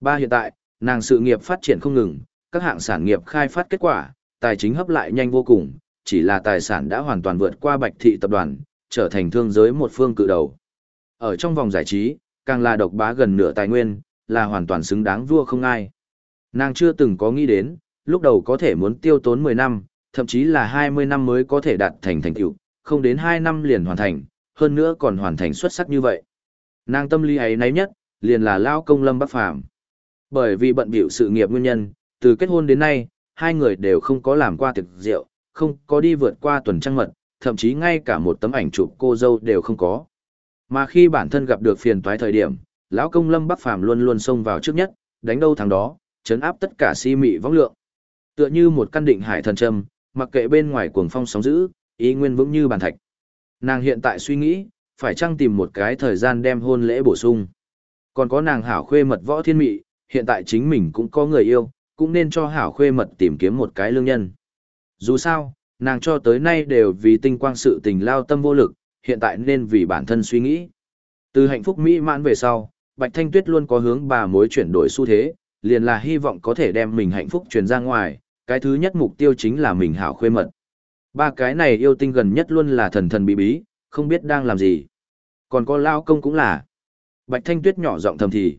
Ba hiện tại, nàng sự nghiệp phát triển không ngừng, các hạng sản nghiệp khai phát kết quả, tài chính hấp lại nhanh vô cùng, chỉ là tài sản đã hoàn toàn vượt qua Bạch thị tập đoàn, trở thành thương giới một phương cự đầu. Ở trong vòng giải trí, càng là độc bá gần nửa tài nguyên, là hoàn toàn xứng đáng vua không ai. Nàng chưa từng có nghĩ đến, lúc đầu có thể muốn tiêu tốn 10 năm, thậm chí là 20 năm mới có thể đạt thành thành tựu, không đến 2 năm liền hoàn thành, hơn nữa còn hoàn thành xuất sắc như vậy. Nàng tâm lý ấy nấy nhất, liền là lao công Lâm Bắc Phàm. Bởi vì bận bịu sự nghiệp nguyên nhân, từ kết hôn đến nay, hai người đều không có làm qua tiệc rượu, không có đi vượt qua tuần trăng mật, thậm chí ngay cả một tấm ảnh chụp cô dâu đều không có. Mà khi bản thân gặp được phiền toái thời điểm, lão công Lâm Bắc Phàm luôn luôn xông vào trước nhất, đánh đâu thắng đó, chấn áp tất cả si mị vong lượng. Tựa như một căn định hải thần trầm mặc kệ bên ngoài cuồng phong sóng dữ, ý nguyên vững như bàn thạch. Nàng hiện tại suy nghĩ, phải chăng tìm một cái thời gian đem hôn lễ bổ sung. Còn có nàng hảo khuê mật võ thiên mị, hiện tại chính mình cũng có người yêu, cũng nên cho hảo khuê mật tìm kiếm một cái lương nhân. Dù sao, nàng cho tới nay đều vì tinh quang sự tình lao tâm vô lực, hiện tại nên vì bản thân suy nghĩ. Từ hạnh phúc mỹ mãn về sau, Bạch Thanh Tuyết luôn có hướng bà mối chuyển đổi xu thế, liền là hy vọng có thể đem mình hạnh phúc truyền ra ngoài, cái thứ nhất mục tiêu chính là mình hảo khuê mật. Ba cái này yêu tinh gần nhất luôn là thần thần bí bí, không biết đang làm gì. Còn có lao công cũng là. Bạch Thanh Tuyết nhỏ giọng thầm thì.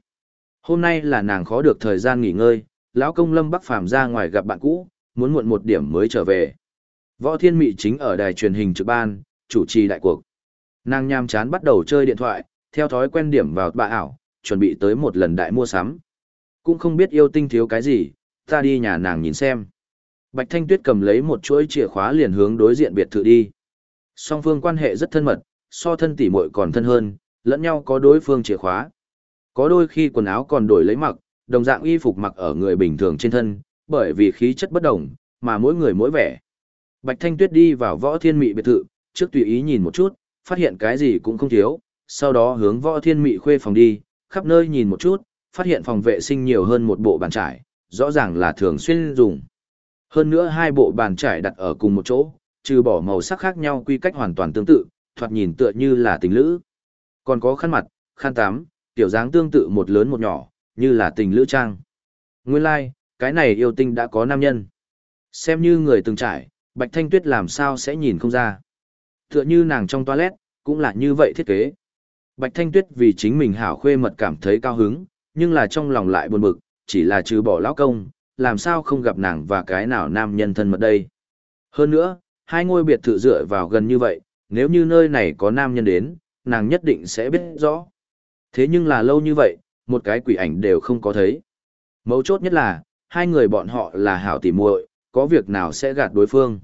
Hôm nay là nàng khó được thời gian nghỉ ngơi, lão công Lâm Bắc Phàm ra ngoài gặp bạn cũ, muốn muộn một điểm mới trở về. Võ Thiên Mị chính ở đài truyền hình trực ban, chủ trì đại cuộc. Nàng nham chán bắt đầu chơi điện thoại, theo thói quen điểm vào bà ảo, chuẩn bị tới một lần đại mua sắm. Cũng không biết yêu tinh thiếu cái gì, ta đi nhà nàng nhìn xem. Bạch Thanh Tuyết cầm lấy một chuỗi chìa khóa liền hướng đối diện biệt thự đi. Song phương quan hệ rất thân mật, so thân tỉ muội còn thân hơn, lẫn nhau có đối phương chìa khóa. Có đôi khi quần áo còn đổi lấy mặc, đồng dạng y phục mặc ở người bình thường trên thân, bởi vì khí chất bất đồng, mà mỗi người mỗi vẻ. Bạch Thanh Tuyết đi vào võ thiên mị biệt thự, trước tùy ý nhìn một chút, phát hiện cái gì cũng không thiếu, sau đó hướng võ thiên mị khuê phòng đi, khắp nơi nhìn một chút, phát hiện phòng vệ sinh nhiều hơn một bộ bàn trải, rõ ràng là thường xuyên dùng. Hơn nữa hai bộ bàn trải đặt ở cùng một chỗ, trừ bỏ màu sắc khác nhau quy cách hoàn toàn tương tự, thoạt nhìn tựa như là tình lữ. Còn có khăn mặt, khăn tắm, tiểu dáng tương tự một lớn một nhỏ, như là tình lữ trang. Nguyên lai, like, cái này yêu tinh đã có nam nhân. Xem như người từng trải, Bạch Thanh Tuyết làm sao sẽ nhìn không ra. Tựa như nàng trong toilet, cũng là như vậy thiết kế. Bạch Thanh Tuyết vì chính mình hảo khuê mật cảm thấy cao hứng, nhưng là trong lòng lại buồn bực, chỉ là trừ bỏ lão công, làm sao không gặp nàng và cái nào nam nhân thân mật đây. Hơn nữa, hai ngôi biệt thự dựa vào gần như vậy, nếu như nơi này có nam nhân đến, nàng nhất định sẽ biết rõ. Thế nhưng là lâu như vậy, một cái quỷ ảnh đều không có thấy. Mấu chốt nhất là, hai người bọn họ là hảo tỉ muội, có việc nào sẽ gạt đối phương.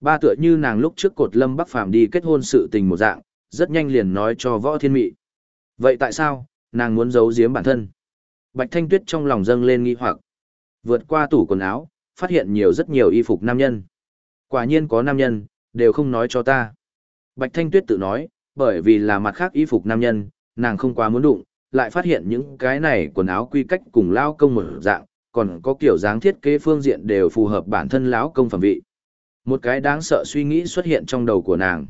Ba tựa như nàng lúc trước cột lâm bắc phàm đi kết hôn sự tình một dạng, rất nhanh liền nói cho võ thiên mị. Vậy tại sao, nàng muốn giấu giếm bản thân? Bạch Thanh Tuyết trong lòng dâng lên nghi hoặc. Vượt qua tủ quần áo, phát hiện nhiều rất nhiều y phục nam nhân. Quả nhiên có nam nhân, đều không nói cho ta. Bạch Thanh Tuyết tự nói, bởi vì là mặt khác y phục nam nhân, nàng không quá muốn đụng, lại phát hiện những cái này quần áo quy cách cùng lao công một dạng, còn có kiểu dáng thiết kế phương diện đều phù hợp bản thân lão công phẩm vị. Một cái đáng sợ suy nghĩ xuất hiện trong đầu của nàng.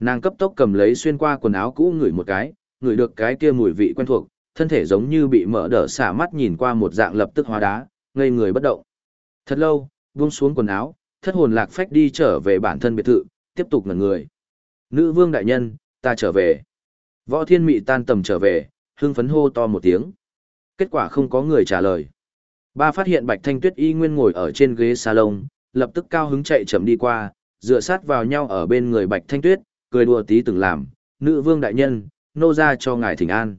Nàng cấp tốc cầm lấy xuyên qua quần áo cũ ngửi một cái, ngửi được cái kia mùi vị quen thuộc, thân thể giống như bị mở đỡ xả mắt nhìn qua một dạng lập tức hóa đá, ngây người bất động. Thật lâu, buông xuống quần áo, thất hồn lạc phách đi trở về bản thân biệt thự, tiếp tục ngẩn người. Nữ vương đại nhân, ta trở về. Võ thiên mị tan tầm trở về, hưng phấn hô to một tiếng. Kết quả không có người trả lời. Ba phát hiện Bạch Thanh Tuyết y nguyên ngồi ở trên ghế salon, lập tức cao hứng chạy chậm đi qua, dựa sát vào nhau ở bên người Bạch Thanh Tuyết, cười đùa tí từng làm, nữ vương đại nhân, nô ra cho ngài thỉnh an.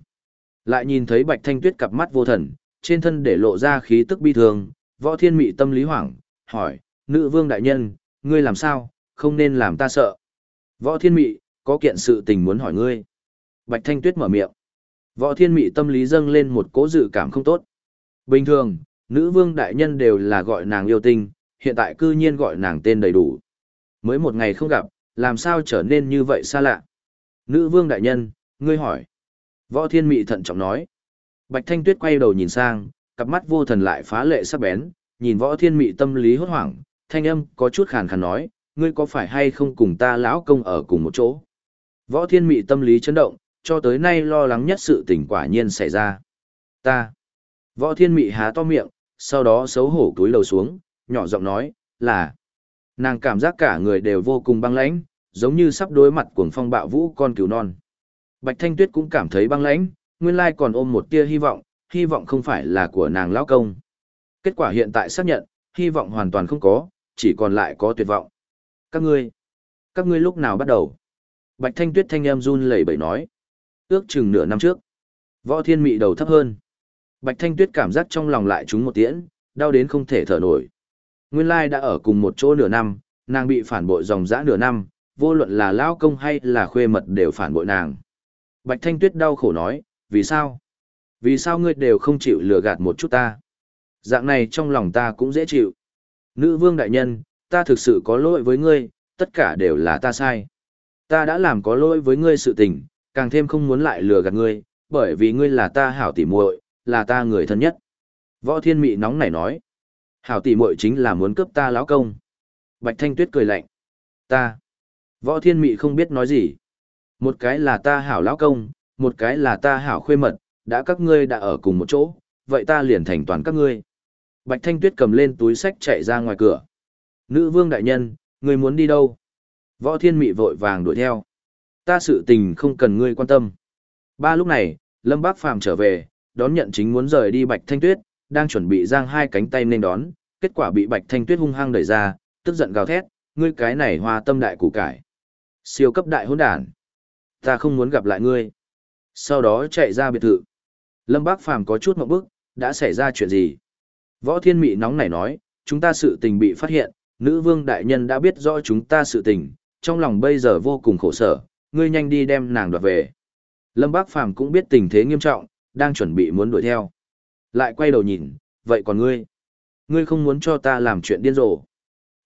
Lại nhìn thấy Bạch Thanh Tuyết cặp mắt vô thần, trên thân để lộ ra khí tức bi thương, võ thiên mị tâm lý hoảng, hỏi, nữ vương đại nhân, ngươi làm sao, không nên làm ta sợ. Võ thiên mị, có kiện sự tình muốn hỏi ngươi. Bạch Thanh Tuyết mở miệng. Võ thiên mị tâm lý dâng lên một cố dự cảm không tốt. Bình thường, nữ vương đại nhân đều là gọi nàng yêu tinh, hiện tại cư nhiên gọi nàng tên đầy đủ. Mới một ngày không gặp, làm sao trở nên như vậy xa lạ. Nữ vương đại nhân, ngươi hỏi. Võ thiên mị thận trọng nói. Bạch Thanh Tuyết quay đầu nhìn sang, cặp mắt vô thần lại phá lệ sắc bén, nhìn võ thiên mị tâm lý hốt hoảng, thanh âm có chút khàn khàn nói, ngươi có phải hay không cùng ta lão công ở cùng một chỗ. Võ thiên mị tâm lý chấn động, cho tới nay lo lắng nhất sự tình quả nhiên xảy ra. Ta. Võ thiên mị há to miệng, sau đó xấu hổ túi lầu xuống, nhỏ giọng nói, là. Nàng cảm giác cả người đều vô cùng băng lãnh, giống như sắp đối mặt cuồng phong bạo vũ con cừu non. Bạch Thanh Tuyết cũng cảm thấy băng lãnh, nguyên lai còn ôm một tia hy vọng, hy vọng không phải là của nàng lão công. Kết quả hiện tại xác nhận, hy vọng hoàn toàn không có, chỉ còn lại có tuyệt vọng. Các ngươi, các ngươi lúc nào bắt đầu? Bạch Thanh Tuyết thanh em run lẩy bẩy nói. Ước chừng nửa năm trước. Võ Thiên Mị đầu thấp hơn. Bạch Thanh Tuyết cảm giác trong lòng lại trúng một tiễn, đau đến không thể thở nổi. Nguyên lai đã ở cùng một chỗ nửa năm, nàng bị phản bội dòng dã nửa năm, vô luận là lão công hay là khuê mật đều phản bội nàng. Bạch Thanh Tuyết đau khổ nói, vì sao? Vì sao ngươi đều không chịu lừa gạt một chút ta? Dạng này trong lòng ta cũng dễ chịu. Nữ vương đại nhân, ta thực sự có lỗi với ngươi, tất cả đều là ta sai. Ta đã làm có lỗi với ngươi sự tình, càng thêm không muốn lại lừa gạt ngươi, bởi vì ngươi là ta hảo tỉ muội, là ta người thân nhất. Võ Thiên Mị nóng nảy nói, hảo tỉ muội chính là muốn cướp ta lão công. Bạch Thanh Tuyết cười lạnh, ta. Võ Thiên Mị không biết nói gì. Một cái là ta hảo lão công, một cái là ta hảo khuê mật, đã các ngươi đã ở cùng một chỗ, vậy ta liền thành toàn các ngươi. Bạch Thanh Tuyết cầm lên túi sách chạy ra ngoài cửa. Nữ vương đại nhân, người muốn đi đâu? Võ Thiên Mị vội vàng đuổi theo. Ta sự tình không cần ngươi quan tâm. Ba lúc này, Lâm Bác Phàm trở về, đón nhận chính muốn rời đi Bạch Thanh Tuyết, đang chuẩn bị giang hai cánh tay nên đón, kết quả bị Bạch Thanh Tuyết hung hăng đẩy ra, tức giận gào thét, ngươi cái này hoa tâm đại củ cải. Siêu cấp đại hỗn đản. Ta không muốn gặp lại ngươi. Sau đó chạy ra biệt thự. Lâm Bác Phàm có chút mộng bức, đã xảy ra chuyện gì? Võ Thiên Mị nóng nảy nói, chúng ta sự tình bị phát hiện, nữ vương đại nhân đã biết rõ chúng ta sự tình, trong lòng bây giờ vô cùng khổ sở, ngươi nhanh đi đem nàng đoạt về. Lâm Bác Phàm cũng biết tình thế nghiêm trọng, đang chuẩn bị muốn đuổi theo. Lại quay đầu nhìn, vậy còn ngươi? Ngươi không muốn cho ta làm chuyện điên rồ.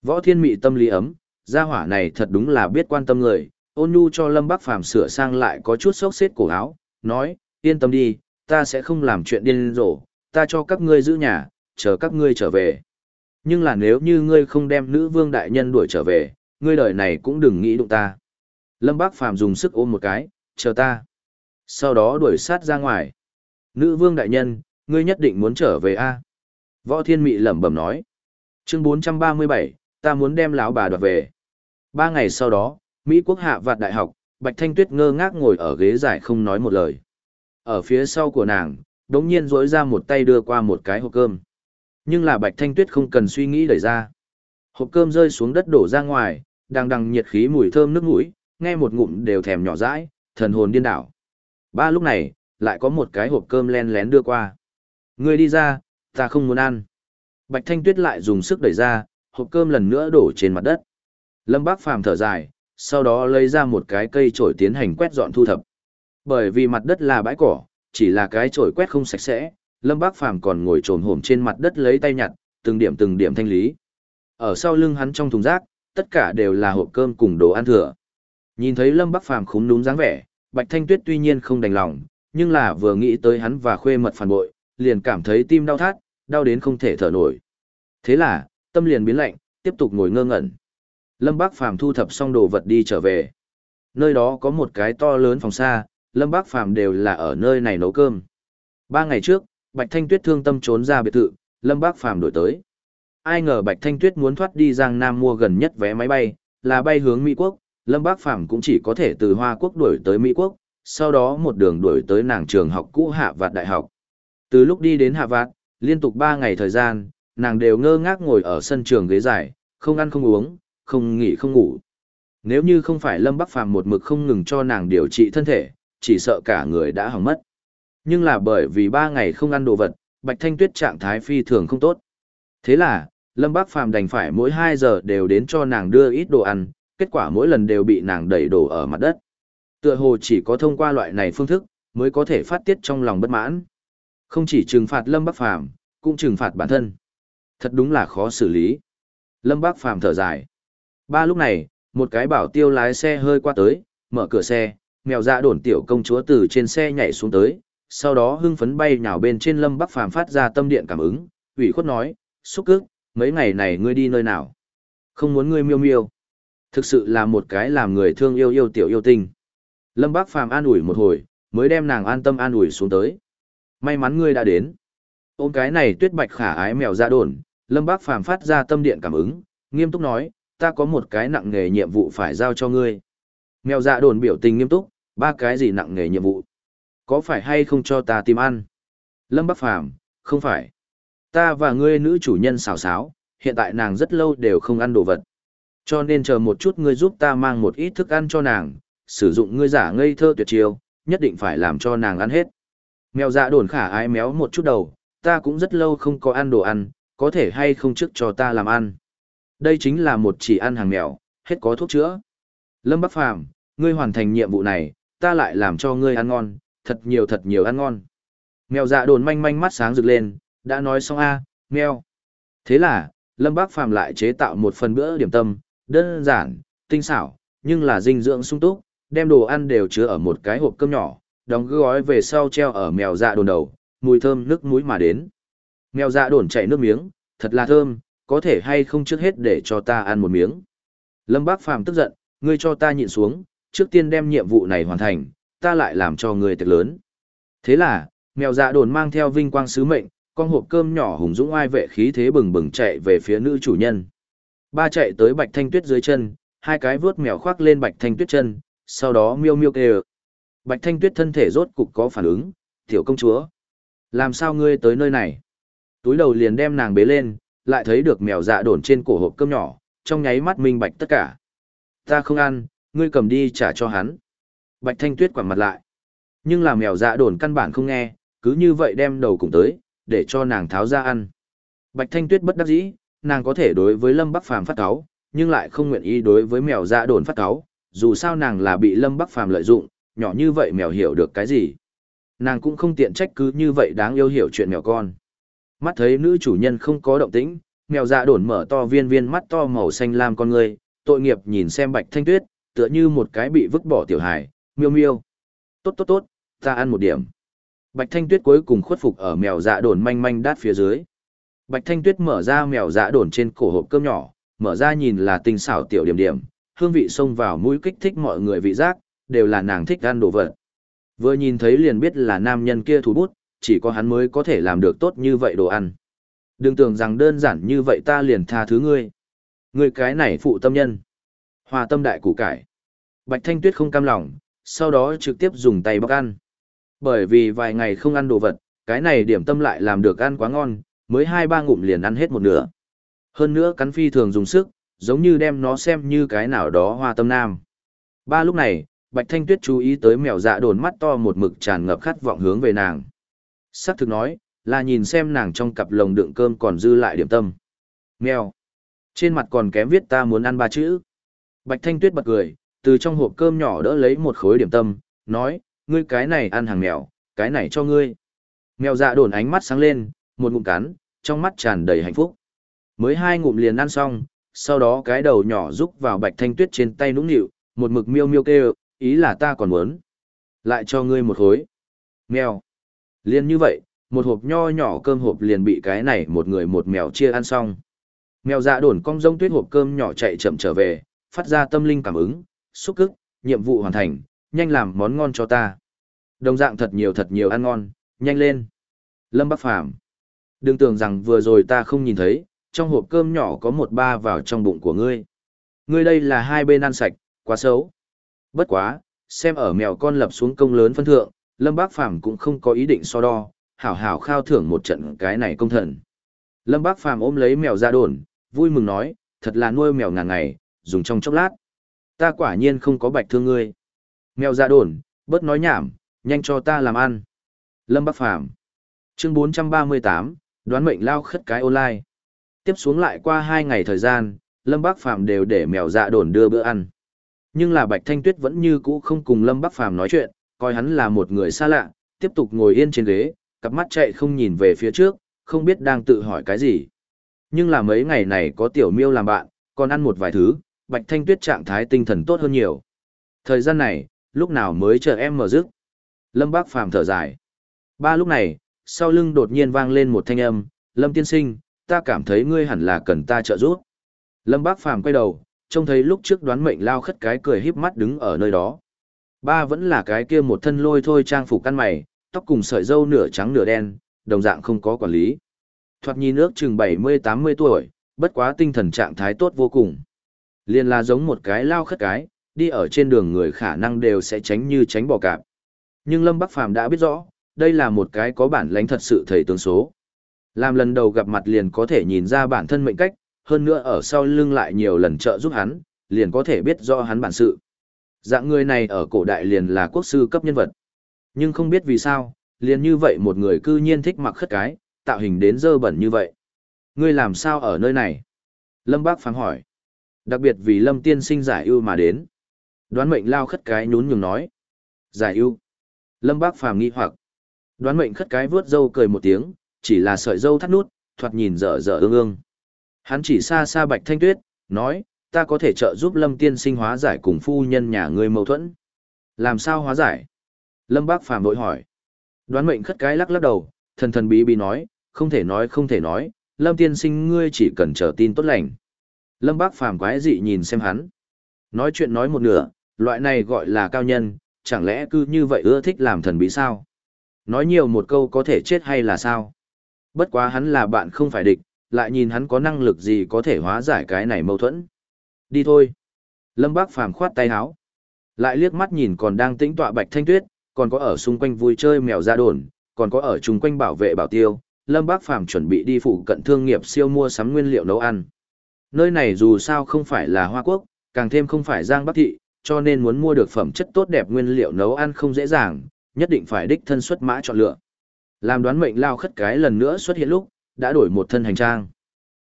Võ Thiên Mị tâm lý ấm, gia hỏa này thật đúng là biết quan tâm người, ôn nhu cho Lâm Bác Phàm sửa sang lại có chút xốc xếp cổ áo, nói, yên tâm đi, ta sẽ không làm chuyện điên rồ, ta cho các ngươi giữ nhà, chờ các ngươi trở về. Nhưng là nếu như ngươi không đem nữ vương đại nhân đuổi trở về, ngươi đời này cũng đừng nghĩ đụng ta. Lâm Bác Phàm dùng sức ôm một cái, chờ ta. Sau đó đuổi sát ra ngoài. Nữ vương đại nhân, ngươi nhất định muốn trở về a Võ Thiên Mị lẩm bẩm nói. Chương 437, ta muốn đem lão bà đoạt về. Ba ngày sau đó, Mỹ quốc hạ vạt đại học, Bạch Thanh Tuyết ngơ ngác ngồi ở ghế dài không nói một lời. Ở phía sau của nàng, đống nhiên rỗi ra một tay đưa qua một cái hộp cơm. Nhưng là Bạch Thanh Tuyết không cần suy nghĩ đẩy ra. Hộp cơm rơi xuống đất đổ ra ngoài, đang đằng nhiệt khí mùi thơm nước mũi, nghe một ngụm đều thèm nhỏ dãi, thần hồn điên đảo. Ba lúc này, lại có một cái hộp cơm len lén đưa qua. ngươi đi ra, ta không muốn ăn. Bạch Thanh Tuyết lại dùng sức đẩy ra, hộp cơm lần nữa đổ trên mặt đất. Lâm Bác Phàm thở dài, sau đó lấy ra một cái cây chổi tiến hành quét dọn thu thập. Bởi vì mặt đất là bãi cỏ, chỉ là cái chổi quét không sạch sẽ, Lâm Bác Phàm còn ngồi trồn hổm trên mặt đất lấy tay nhặt, từng điểm từng điểm thanh lý. Ở sau lưng hắn trong thùng rác, tất cả đều là hộp cơm cùng đồ ăn thừa. Nhìn thấy Lâm Bắc Phàm khúm núm dáng vẻ, Bạch Thanh Tuyết tuy nhiên không đành lòng, nhưng là vừa nghĩ tới hắn và khuê mật phản bội, liền cảm thấy tim đau thắt, đau đến không thể thở nổi. Thế là, tâm liền biến lạnh, tiếp tục ngồi ngơ ngẩn. Lâm Bác Phàm thu thập xong đồ vật đi trở về. Nơi đó có một cái to lớn phòng xa, Lâm Bác Phàm đều là ở nơi này nấu cơm. Ba ngày trước, Bạch Thanh Tuyết thương tâm trốn ra biệt thự, Lâm Bác Phàm đổi tới. Ai ngờ Bạch Thanh Tuyết muốn thoát đi Giang Nam mua gần nhất vé máy bay, là bay hướng Mỹ Quốc, Lâm Bác Phàm cũng chỉ có thể từ Hoa Quốc đuổi tới Mỹ Quốc, sau đó một đường đuổi tới nàng trường học cũ Hạ Vạt Đại học. Từ lúc đi đến Hạ Vạt, liên tục 3 ngày thời gian, nàng đều ngơ ngác ngồi ở sân trường ghế dài, không ăn không uống, không nghỉ không ngủ. Nếu như không phải Lâm Bắc Phàm một mực không ngừng cho nàng điều trị thân thể, chỉ sợ cả người đã hỏng mất. Nhưng là bởi vì 3 ngày không ăn đồ vật, Bạch Thanh Tuyết trạng thái phi thường không tốt. Thế là, Lâm Bác Phàm đành phải mỗi 2 giờ đều đến cho nàng đưa ít đồ ăn, kết quả mỗi lần đều bị nàng đẩy đổ ở mặt đất. Tựa hồ chỉ có thông qua loại này phương thức, mới có thể phát tiết trong lòng bất mãn. Không chỉ trừng phạt Lâm Bác Phàm cũng trừng phạt bản thân. Thật đúng là khó xử lý. Lâm Bác Phàm thở dài. Ba lúc này, một cái bảo tiêu lái xe hơi qua tới, mở cửa xe, mèo dạ đồn tiểu công chúa từ trên xe nhảy xuống tới, sau đó hưng phấn bay nhào bên trên Lâm Bắc Phàm phát ra tâm điện cảm ứng, ủy khuất nói, xúc cức, mấy ngày này ngươi đi nơi nào? Không muốn ngươi miêu miêu. Thực sự là một cái làm người thương yêu yêu tiểu yêu tinh. Lâm Bác Phàm an ủi một hồi, mới đem nàng an tâm an ủi xuống tới. May mắn ngươi đã đến. Ôm cái này tuyết bạch khả ái mèo ra đồn, Lâm Bác Phàm phát ra tâm điện cảm ứng, nghiêm túc nói, ta có một cái nặng nghề nhiệm vụ phải giao cho ngươi. Mèo dạ đồn biểu tình nghiêm túc, ba cái gì nặng nghề nhiệm vụ? Có phải hay không cho ta tìm ăn? Lâm Bắc Phàm không phải. Ta và ngươi nữ chủ nhân xào xáo, hiện tại nàng rất lâu đều không ăn đồ vật. Cho nên chờ một chút ngươi giúp ta mang một ít thức ăn cho nàng, sử dụng ngươi giả ngây thơ tuyệt chiêu, nhất định phải làm cho nàng ăn hết. Mèo dạ đồn khả ái méo một chút đầu, ta cũng rất lâu không có ăn đồ ăn, có thể hay không trước cho ta làm ăn. Đây chính là một chỉ ăn hàng mèo, hết có thuốc chữa. Lâm Bắc Phàm ngươi hoàn thành nhiệm vụ này, ta lại làm cho ngươi ăn ngon, thật nhiều thật nhiều ăn ngon. Mèo dạ đồn manh manh mắt sáng rực lên, đã nói xong a, mèo. Thế là, Lâm Bắc Phàm lại chế tạo một phần bữa điểm tâm, đơn giản, tinh xảo, nhưng là dinh dưỡng sung túc, đem đồ ăn đều chứa ở một cái hộp cơm nhỏ, đóng gói về sau treo ở mèo dạ đồn đầu, mùi thơm nước mũi mà đến. Mèo dạ đồn chảy nước miếng, thật là thơm, có thể hay không trước hết để cho ta ăn một miếng. Lâm Bác Phàm tức giận, ngươi cho ta nhịn xuống, trước tiên đem nhiệm vụ này hoàn thành, ta lại làm cho ngươi tiệc lớn. Thế là, mèo dạ đồn mang theo vinh quang sứ mệnh, con hộp cơm nhỏ hùng dũng ai vệ khí thế bừng bừng chạy về phía nữ chủ nhân. Ba chạy tới Bạch Thanh Tuyết dưới chân, hai cái vướt mèo khoác lên Bạch Thanh Tuyết chân, sau đó miêu miêu kêu. Bạch Thanh Tuyết thân thể rốt cục có phản ứng, tiểu công chúa. Làm sao ngươi tới nơi này? Túi đầu liền đem nàng bế lên, lại thấy được mèo dạ đồn trên cổ hộp cơm nhỏ, trong nháy mắt minh bạch tất cả. Ta không ăn, ngươi cầm đi trả cho hắn. Bạch Thanh Tuyết quẳng mặt lại. Nhưng là mèo dạ đồn căn bản không nghe, cứ như vậy đem đầu cùng tới, để cho nàng tháo ra ăn. Bạch Thanh Tuyết bất đắc dĩ, nàng có thể đối với Lâm Bắc Phàm phát cáo, nhưng lại không nguyện ý đối với mèo dạ đồn phát cáo, dù sao nàng là bị Lâm Bắc Phàm lợi dụng, nhỏ như vậy mèo hiểu được cái gì. Nàng cũng không tiện trách cứ như vậy đáng yêu hiểu chuyện mèo con. Mắt thấy nữ chủ nhân không có động tĩnh, mèo dạ đồn mở to viên viên mắt to màu xanh lam con người, tội nghiệp nhìn xem Bạch Thanh Tuyết, tựa như một cái bị vứt bỏ tiểu hài, miêu miêu. Tốt tốt tốt, ta ăn một điểm. Bạch Thanh Tuyết cuối cùng khuất phục ở mèo dạ đồn manh manh đát phía dưới. Bạch Thanh Tuyết mở ra mèo dạ đồn trên cổ hộp cơm nhỏ, mở ra nhìn là tinh xảo tiểu điểm điểm, hương vị xông vào mũi kích thích mọi người vị giác, đều là nàng thích ăn đồ vật. Vừa nhìn thấy liền biết là nam nhân kia thủ bút, chỉ có hắn mới có thể làm được tốt như vậy đồ ăn. Đừng tưởng rằng đơn giản như vậy ta liền tha thứ ngươi. Ngươi cái này phụ tâm nhân. Hòa tâm đại củ cải. Bạch Thanh Tuyết không cam lòng, sau đó trực tiếp dùng tay bóc ăn. Bởi vì vài ngày không ăn đồ vật, cái này điểm tâm lại làm được ăn quá ngon, mới hai ba ngụm liền ăn hết một nửa. Hơn nữa cắn phi thường dùng sức, giống như đem nó xem như cái nào đó hoa tâm nam. Ba lúc này, Bạch Thanh Tuyết chú ý tới mèo dạ đồn mắt to một mực tràn ngập khát vọng hướng về nàng. Sắc thực nói, là nhìn xem nàng trong cặp lồng đựng cơm còn dư lại điểm tâm. Mèo. Trên mặt còn kém viết ta muốn ăn ba chữ. Bạch Thanh Tuyết bật cười, từ trong hộp cơm nhỏ đỡ lấy một khối điểm tâm, nói, ngươi cái này ăn hàng mèo, cái này cho ngươi. Mèo dạ đồn ánh mắt sáng lên, một ngụm cắn, trong mắt tràn đầy hạnh phúc. Mới hai ngụm liền ăn xong, sau đó cái đầu nhỏ rúc vào bạch thanh tuyết trên tay nũng nịu, một mực miêu miêu kêu, ý là ta còn muốn. Lại cho ngươi một hối. Mèo. Liên như vậy, một hộp nho nhỏ cơm hộp liền bị cái này một người một mèo chia ăn xong. Mèo dạ đồn cong rông tuyết hộp cơm nhỏ chạy chậm trở về, phát ra tâm linh cảm ứng, xúc cức, nhiệm vụ hoàn thành, nhanh làm món ngon cho ta. Đồng dạng thật nhiều thật nhiều ăn ngon, nhanh lên. Lâm Bắc Phàm Đừng tưởng rằng vừa rồi ta không nhìn thấy, trong hộp cơm nhỏ có một ba vào trong bụng của ngươi. Ngươi đây là hai bên ăn sạch, quá xấu. Bất quá, xem ở mèo con lập xuống công lớn phân thượng, Lâm Bác Phàm cũng không có ý định so đo, hảo hảo khao thưởng một trận cái này công thần. Lâm Bác Phàm ôm lấy mèo ra đồn, vui mừng nói, thật là nuôi mèo ngàn ngày, dùng trong chốc lát. Ta quả nhiên không có bạch thương ngươi. Mèo ra đồn, bớt nói nhảm, nhanh cho ta làm ăn. Lâm bác Phàm Chương 438, đoán mệnh lao khất cái online. Tiếp xuống lại qua hai ngày thời gian, Lâm bác Phàm đều để mèo dạ đồn đưa bữa ăn. Nhưng là Bạch Thanh Tuyết vẫn như cũ không cùng Lâm bác Phàm nói chuyện, coi hắn là một người xa lạ, tiếp tục ngồi yên trên ghế, cặp mắt chạy không nhìn về phía trước, không biết đang tự hỏi cái gì. Nhưng là mấy ngày này có tiểu miêu làm bạn, còn ăn một vài thứ, Bạch Thanh Tuyết trạng thái tinh thần tốt hơn nhiều. Thời gian này, lúc nào mới chờ em mở dứt. Lâm Bác Phàm thở dài. Ba lúc này, sau lưng đột nhiên vang lên một thanh âm, Lâm tiên sinh, ta cảm thấy ngươi hẳn là cần ta trợ giúp. Lâm Bác Phàm quay đầu, trông thấy lúc trước đoán mệnh lao khất cái cười híp mắt đứng ở nơi đó. Ba vẫn là cái kia một thân lôi thôi trang phục căn mày, tóc cùng sợi râu nửa trắng nửa đen, đồng dạng không có quản lý. Thoạt nhìn ước chừng 70-80 tuổi, bất quá tinh thần trạng thái tốt vô cùng. Liên là giống một cái lao khất cái, đi ở trên đường người khả năng đều sẽ tránh như tránh bò cạp. Nhưng Lâm Bắc Phàm đã biết rõ, đây là một cái có bản lãnh thật sự thầy tướng số. Làm lần đầu gặp mặt liền có thể nhìn ra bản thân mệnh cách, hơn nữa ở sau lưng lại nhiều lần trợ giúp hắn, liền có thể biết rõ hắn bản sự. Dạng người này ở cổ đại liền là quốc sư cấp nhân vật. Nhưng không biết vì sao, liền như vậy một người cư nhiên thích mặc khất cái, tạo hình đến dơ bẩn như vậy. Ngươi làm sao ở nơi này? Lâm Bác phán hỏi. Đặc biệt vì Lâm tiên sinh giải ưu mà đến. Đoán mệnh lao khất cái nhún nhường nói. Giải ưu. Lâm Bác phàm nghi hoặc. Đoán mệnh khất cái vướt dâu cười một tiếng, chỉ là sợi dâu thắt nút, thoạt nhìn dở dở ương ương. Hắn chỉ xa xa bạch thanh tuyết, nói, ta có thể trợ giúp Lâm tiên sinh hóa giải cùng phu nhân nhà ngươi mâu thuẫn. Làm sao hóa giải? Lâm Bác phàm vội hỏi. Đoán mệnh khất cái lắc lắc đầu, thần thần bí bí nói, không thể nói không thể nói, Lâm tiên sinh ngươi chỉ cần chờ tin tốt lành. Lâm Bác phàm quái dị nhìn xem hắn. Nói chuyện nói một nửa, loại này gọi là cao nhân, chẳng lẽ cứ như vậy ưa thích làm thần bí sao? Nói nhiều một câu có thể chết hay là sao? Bất quá hắn là bạn không phải địch, lại nhìn hắn có năng lực gì có thể hóa giải cái này mâu thuẫn. Đi thôi. Lâm Bác Phàm khoát tay áo. Lại liếc mắt nhìn còn đang tĩnh tọa Bạch Thanh Tuyết, còn có ở xung quanh vui chơi mèo ra đồn, còn có ở chung quanh bảo vệ bảo tiêu. Lâm Bác Phàm chuẩn bị đi phụ cận thương nghiệp siêu mua sắm nguyên liệu nấu ăn. Nơi này dù sao không phải là Hoa Quốc, càng thêm không phải Giang Bắc Thị, cho nên muốn mua được phẩm chất tốt đẹp nguyên liệu nấu ăn không dễ dàng, nhất định phải đích thân xuất mã chọn lựa. Làm đoán mệnh lao khất cái lần nữa xuất hiện lúc, đã đổi một thân hành trang.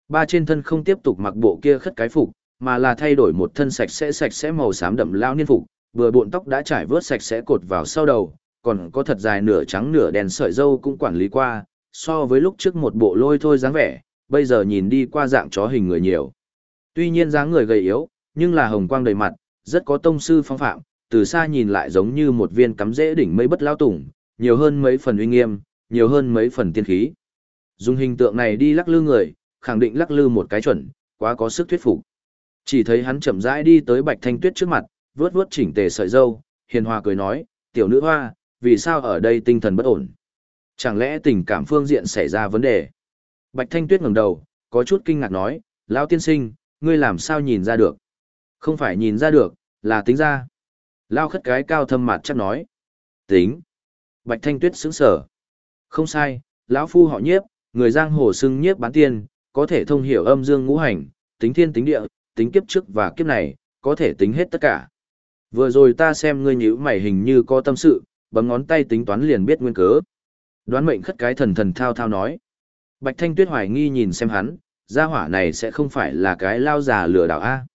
Ba trên thân không tiếp tục mặc bộ kia khất cái phục, mà là thay đổi một thân sạch sẽ sạch sẽ màu xám đậm lao niên phục, vừa buộn tóc đã trải vớt sạch sẽ cột vào sau đầu, còn có thật dài nửa trắng nửa đen sợi dâu cũng quản lý qua, so với lúc trước một bộ lôi thôi dáng vẻ, bây giờ nhìn đi qua dạng chó hình người nhiều. Tuy nhiên dáng người gầy yếu, nhưng là hồng quang đầy mặt, rất có tông sư phong phạm, từ xa nhìn lại giống như một viên cắm rễ đỉnh mây bất lao tủng, nhiều hơn mấy phần uy nghiêm, nhiều hơn mấy phần tiên khí. Dùng hình tượng này đi lắc lư người, khẳng định lắc lư một cái chuẩn, quá có sức thuyết phục. Chỉ thấy hắn chậm rãi đi tới Bạch Thanh Tuyết trước mặt, vướt vướt chỉnh tề sợi dâu, hiền hòa cười nói, tiểu nữ hoa, vì sao ở đây tinh thần bất ổn? Chẳng lẽ tình cảm phương diện xảy ra vấn đề? Bạch Thanh Tuyết ngẩng đầu, có chút kinh ngạc nói, lão tiên sinh, ngươi làm sao nhìn ra được? Không phải nhìn ra được, là tính ra. Lao khất cái cao thâm mặt chắc nói. Tính. Bạch Thanh Tuyết sững sở. Không sai, lão phu họ nhiếp, người giang hồ xưng nhiếp bán tiên, có thể thông hiểu âm dương ngũ hành, tính thiên tính địa, tính kiếp trước và kiếp này, có thể tính hết tất cả. Vừa rồi ta xem ngươi nhíu mày hình như có tâm sự, bấm ngón tay tính toán liền biết nguyên cớ. Đoán mệnh khất cái thần thần thao thao nói. Bạch Thanh Tuyết hoài nghi nhìn xem hắn, gia hỏa này sẽ không phải là cái lao già lừa đảo A.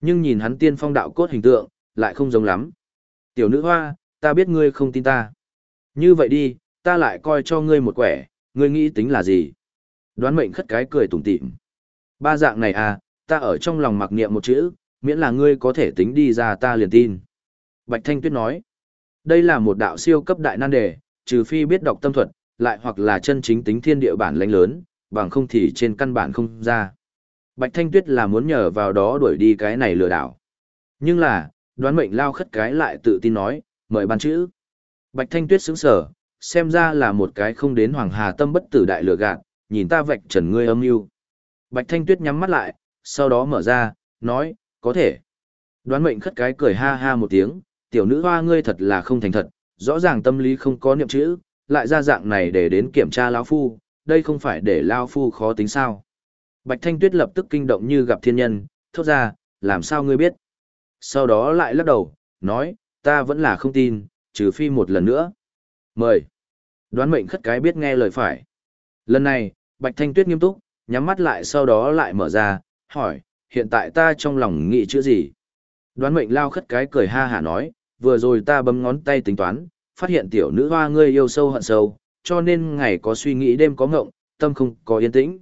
Nhưng nhìn hắn tiên phong đạo cốt hình tượng, lại không giống lắm. Tiểu nữ hoa, ta biết ngươi không tin ta. Như vậy đi, ta lại coi cho ngươi một quẻ, ngươi nghĩ tính là gì? Đoán mệnh khất cái cười tủm tỉm. Ba dạng này à, ta ở trong lòng mặc niệm một chữ, miễn là ngươi có thể tính đi ra ta liền tin. Bạch Thanh Tuyết nói, đây là một đạo siêu cấp đại nan đề, trừ phi biết đọc tâm thuật, lại hoặc là chân chính tính thiên địa bản lãnh lớn, bằng không thì trên căn bản không ra. Bạch Thanh Tuyết là muốn nhờ vào đó đuổi đi cái này lừa đảo. Nhưng là, đoán mệnh lao khất cái lại tự tin nói, mời ban chữ. Bạch Thanh Tuyết sững sở, xem ra là một cái không đến hoàng hà tâm bất tử đại lừa gạt, nhìn ta vạch trần ngươi âm mưu. Bạch Thanh Tuyết nhắm mắt lại, sau đó mở ra, nói, có thể. Đoán mệnh khất cái cười ha ha một tiếng, tiểu nữ hoa ngươi thật là không thành thật, rõ ràng tâm lý không có niệm chữ, lại ra dạng này để đến kiểm tra lão phu, đây không phải để lão phu khó tính sao. Bạch Thanh Tuyết lập tức kinh động như gặp thiên nhân, thốt ra, làm sao ngươi biết? Sau đó lại lắc đầu, nói, ta vẫn là không tin, trừ phi một lần nữa. Mời. Đoán mệnh khất cái biết nghe lời phải. Lần này, Bạch Thanh Tuyết nghiêm túc, nhắm mắt lại sau đó lại mở ra, hỏi, hiện tại ta trong lòng nghĩ chữ gì? Đoán mệnh lao khất cái cười ha hả nói, vừa rồi ta bấm ngón tay tính toán, phát hiện tiểu nữ hoa ngươi yêu sâu hận sâu, cho nên ngày có suy nghĩ đêm có ngộng, tâm không có yên tĩnh.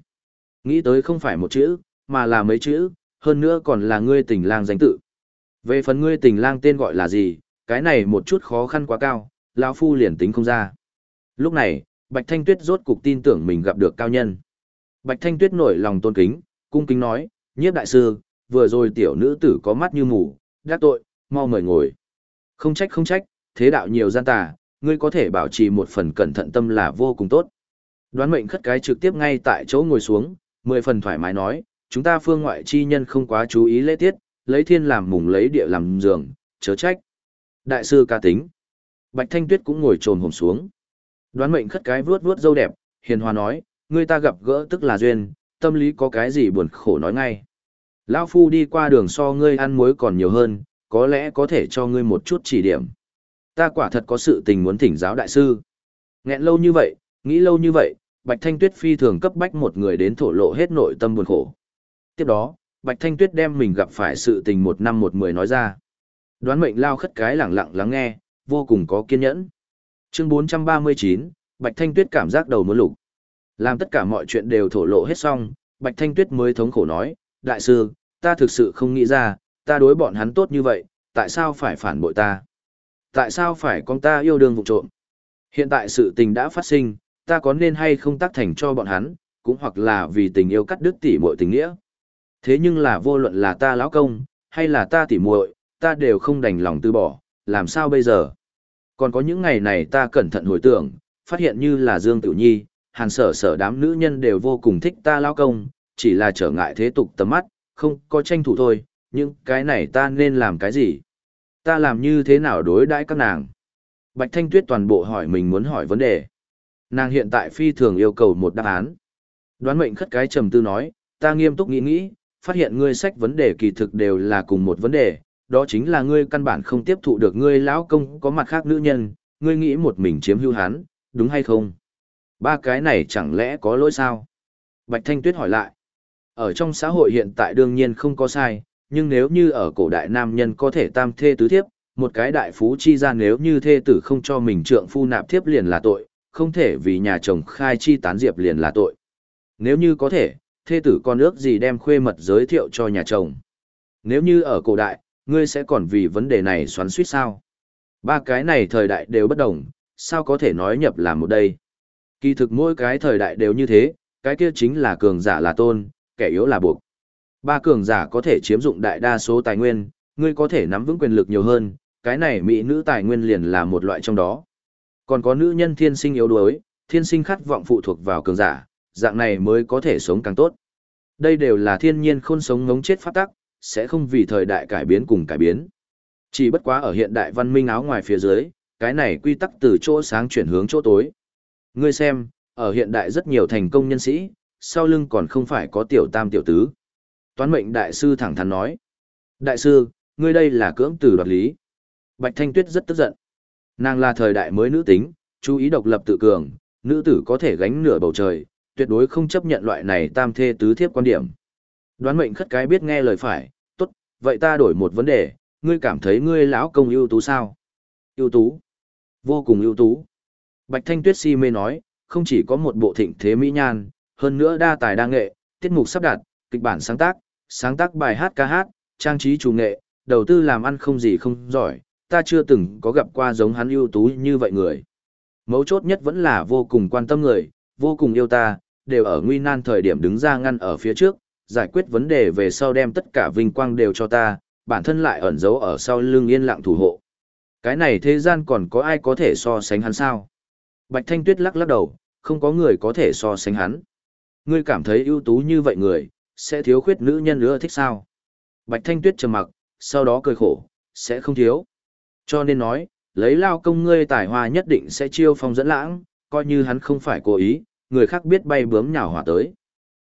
Nghĩ tới không phải một chữ, mà là mấy chữ, hơn nữa còn là ngươi tình lang danh tự. Về phần ngươi tình lang tên gọi là gì, cái này một chút khó khăn quá cao, lão phu liền tính không ra. Lúc này, Bạch Thanh Tuyết rốt cục tin tưởng mình gặp được cao nhân. Bạch Thanh Tuyết nổi lòng tôn kính, cung kính nói, nhiếp đại sư, vừa rồi tiểu nữ tử có mắt như mù, đắc tội, mau mời ngồi. Không trách không trách, thế đạo nhiều gian tà, ngươi có thể bảo trì một phần cẩn thận tâm là vô cùng tốt. Đoán mệnh khất cái trực tiếp ngay tại chỗ ngồi xuống, mười phần thoải mái nói, chúng ta phương ngoại chi nhân không quá chú ý lễ tiết, lấy thiên làm mùng lấy địa làm giường, chớ trách. Đại sư ca tính. Bạch Thanh Tuyết cũng ngồi trồm hổm xuống. Đoán mệnh khất cái vuốt vuốt dâu đẹp, hiền hòa nói, người ta gặp gỡ tức là duyên, tâm lý có cái gì buồn khổ nói ngay. Lão Phu đi qua đường so ngươi ăn muối còn nhiều hơn, có lẽ có thể cho ngươi một chút chỉ điểm. Ta quả thật có sự tình muốn thỉnh giáo đại sư. Nghẹn lâu như vậy, nghĩ lâu như vậy, Bạch Thanh Tuyết phi thường cấp bách một người đến thổ lộ hết nội tâm buồn khổ. Tiếp đó, Bạch Thanh Tuyết đem mình gặp phải sự tình một năm một mười nói ra. Đoán mệnh lao khất cái lẳng lặng lắng nghe, vô cùng có kiên nhẫn. Chương 439, Bạch Thanh Tuyết cảm giác đầu muốn lục. Làm tất cả mọi chuyện đều thổ lộ hết xong, Bạch Thanh Tuyết mới thống khổ nói, Đại sư, ta thực sự không nghĩ ra, ta đối bọn hắn tốt như vậy, tại sao phải phản bội ta? Tại sao phải con ta yêu đương vụ trộm? Hiện tại sự tình đã phát sinh, ta có nên hay không tác thành cho bọn hắn, cũng hoặc là vì tình yêu cắt đứt tỉ muội tình nghĩa. Thế nhưng là vô luận là ta lão công, hay là ta tỉ muội, ta đều không đành lòng từ bỏ, làm sao bây giờ? Còn có những ngày này ta cẩn thận hồi tưởng, phát hiện như là Dương Tiểu Nhi, hàn sở sở đám nữ nhân đều vô cùng thích ta lão công, chỉ là trở ngại thế tục tầm mắt, không có tranh thủ thôi, nhưng cái này ta nên làm cái gì? Ta làm như thế nào đối đãi các nàng? Bạch Thanh Tuyết toàn bộ hỏi mình muốn hỏi vấn đề. Nàng hiện tại phi thường yêu cầu một đáp án. Đoán mệnh khất cái trầm tư nói, ta nghiêm túc nghĩ nghĩ, phát hiện ngươi sách vấn đề kỳ thực đều là cùng một vấn đề, đó chính là ngươi căn bản không tiếp thụ được ngươi lão công có mặt khác nữ nhân, ngươi nghĩ một mình chiếm hữu hắn, đúng hay không? Ba cái này chẳng lẽ có lỗi sao? Bạch Thanh Tuyết hỏi lại. Ở trong xã hội hiện tại đương nhiên không có sai, nhưng nếu như ở cổ đại nam nhân có thể tam thê tứ thiếp, một cái đại phú chi ra nếu như thê tử không cho mình trượng phu nạp thiếp liền là tội, không thể vì nhà chồng khai chi tán diệp liền là tội. Nếu như có thể, thê tử con ước gì đem khuê mật giới thiệu cho nhà chồng. Nếu như ở cổ đại, ngươi sẽ còn vì vấn đề này xoắn suýt sao? Ba cái này thời đại đều bất đồng, sao có thể nói nhập làm một đây? Kỳ thực mỗi cái thời đại đều như thế, cái kia chính là cường giả là tôn, kẻ yếu là buộc. Ba cường giả có thể chiếm dụng đại đa số tài nguyên, ngươi có thể nắm vững quyền lực nhiều hơn, cái này mỹ nữ tài nguyên liền là một loại trong đó. Còn có nữ nhân thiên sinh yếu đuối, thiên sinh khát vọng phụ thuộc vào cường giả, dạng này mới có thể sống càng tốt. Đây đều là thiên nhiên khôn sống ngống chết phát tắc, sẽ không vì thời đại cải biến cùng cải biến. Chỉ bất quá ở hiện đại văn minh áo ngoài phía dưới, cái này quy tắc từ chỗ sáng chuyển hướng chỗ tối. Ngươi xem, ở hiện đại rất nhiều thành công nhân sĩ, sau lưng còn không phải có tiểu tam tiểu tứ. Toán mệnh đại sư thẳng thắn nói. Đại sư, ngươi đây là cưỡng từ đoạt lý. Bạch Thanh Tuyết rất tức giận. Nàng là thời đại mới nữ tính, chú ý độc lập tự cường, nữ tử có thể gánh nửa bầu trời, tuyệt đối không chấp nhận loại này tam thê tứ thiếp quan điểm. Đoán mệnh khất cái biết nghe lời phải, tốt, vậy ta đổi một vấn đề, ngươi cảm thấy ngươi lão công ưu tú sao? Ưu tú? Vô cùng ưu tú. Bạch Thanh Tuyết si mê nói, không chỉ có một bộ thịnh thế mỹ nhan, hơn nữa đa tài đa nghệ, tiết mục sắp đặt, kịch bản sáng tác, sáng tác bài hát ca hát, trang trí chủ nghệ, đầu tư làm ăn không gì không giỏi, ta chưa từng có gặp qua giống hắn ưu tú như vậy người. Mấu chốt nhất vẫn là vô cùng quan tâm người, vô cùng yêu ta, đều ở nguy nan thời điểm đứng ra ngăn ở phía trước, giải quyết vấn đề về sau đem tất cả vinh quang đều cho ta, bản thân lại ẩn giấu ở sau lưng yên lặng thủ hộ. Cái này thế gian còn có ai có thể so sánh hắn sao? Bạch Thanh Tuyết lắc lắc đầu, không có người có thể so sánh hắn. Ngươi cảm thấy ưu tú như vậy người, sẽ thiếu khuyết nữ nhân nữa thích sao? Bạch Thanh Tuyết trầm mặc, sau đó cười khổ, sẽ không thiếu. Cho nên nói, lấy lao công ngươi tài hoa nhất định sẽ chiêu phong dẫn lãng, coi như hắn không phải cố ý, người khác biết bay bướm nhào hỏa tới.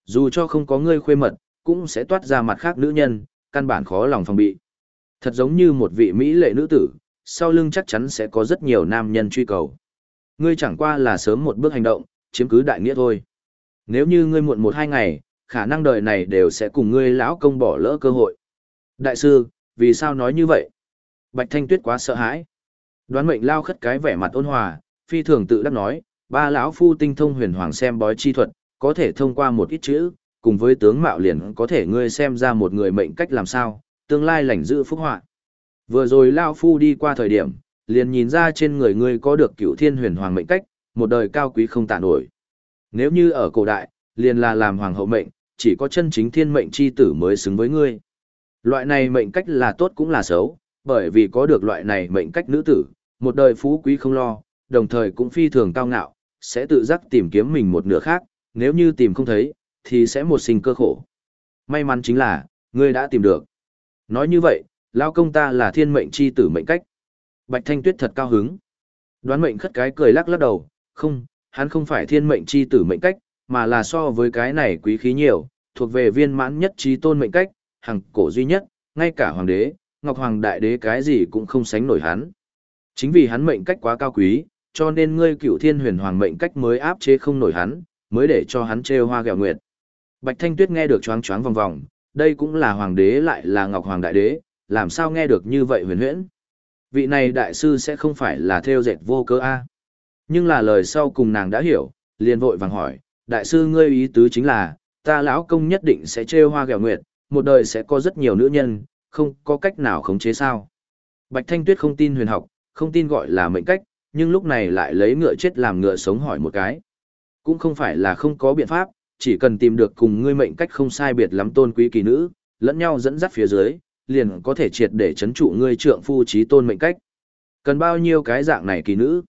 Dù cho không có ngươi khuê mật, cũng sẽ toát ra mặt khác nữ nhân, căn bản khó lòng phòng bị. Thật giống như một vị Mỹ lệ nữ tử, sau lưng chắc chắn sẽ có rất nhiều nam nhân truy cầu. Ngươi chẳng qua là sớm một bước hành động, chiếm cứ đại nghĩa thôi. Nếu như ngươi muộn một hai ngày, khả năng đời này đều sẽ cùng ngươi lão công bỏ lỡ cơ hội. Đại sư, vì sao nói như vậy? Bạch Thanh Tuyết quá sợ hãi. Đoán mệnh lao khất cái vẻ mặt ôn hòa, phi thường tự đắc nói, ba lão phu tinh thông huyền hoàng xem bói chi thuật, có thể thông qua một ít chữ, cùng với tướng mạo liền có thể ngươi xem ra một người mệnh cách làm sao, tương lai lành dự phúc họa. Vừa rồi lão phu đi qua thời điểm, liền nhìn ra trên người ngươi có được cửu thiên huyền hoàng mệnh cách, một đời cao quý không tả nổi. Nếu như ở cổ đại, liền là làm hoàng hậu mệnh, chỉ có chân chính thiên mệnh chi tử mới xứng với ngươi. Loại này mệnh cách là tốt cũng là xấu, bởi vì có được loại này mệnh cách nữ tử, một đời phú quý không lo, đồng thời cũng phi thường cao ngạo, sẽ tự giác tìm kiếm mình một nửa khác, nếu như tìm không thấy, thì sẽ một sinh cơ khổ. May mắn chính là, ngươi đã tìm được. Nói như vậy, lao công ta là thiên mệnh chi tử mệnh cách. Bạch Thanh Tuyết thật cao hứng. Đoán mệnh khất cái cười lắc lắc đầu, không, hắn không phải thiên mệnh chi tử mệnh cách, mà là so với cái này quý khí nhiều, thuộc về viên mãn nhất trí tôn mệnh cách, hằng cổ duy nhất, ngay cả hoàng đế, ngọc hoàng đại đế cái gì cũng không sánh nổi hắn. Chính vì hắn mệnh cách quá cao quý, cho nên ngươi cựu thiên huyền hoàng mệnh cách mới áp chế không nổi hắn, mới để cho hắn trêu hoa gẹo nguyệt. Bạch Thanh Tuyết nghe được choáng choáng vòng vòng, đây cũng là hoàng đế lại là ngọc hoàng đại đế, làm sao nghe được như vậy huyền huyễn. Vị này đại sư sẽ không phải là theo dệt vô cớ a. Nhưng là lời sau cùng nàng đã hiểu, liền vội vàng hỏi, đại sư ngươi ý tứ chính là, ta lão công nhất định sẽ trêu hoa gẹo nguyệt, một đời sẽ có rất nhiều nữ nhân, không có cách nào khống chế sao. Bạch Thanh Tuyết không tin huyền học, không tin gọi là mệnh cách, nhưng lúc này lại lấy ngựa chết làm ngựa sống hỏi một cái. Cũng không phải là không có biện pháp, chỉ cần tìm được cùng ngươi mệnh cách không sai biệt lắm tôn quý kỳ nữ, lẫn nhau dẫn dắt phía dưới, liền có thể triệt để chấn trụ ngươi trượng phu trí tôn mệnh cách. Cần bao nhiêu cái dạng này kỳ nữ?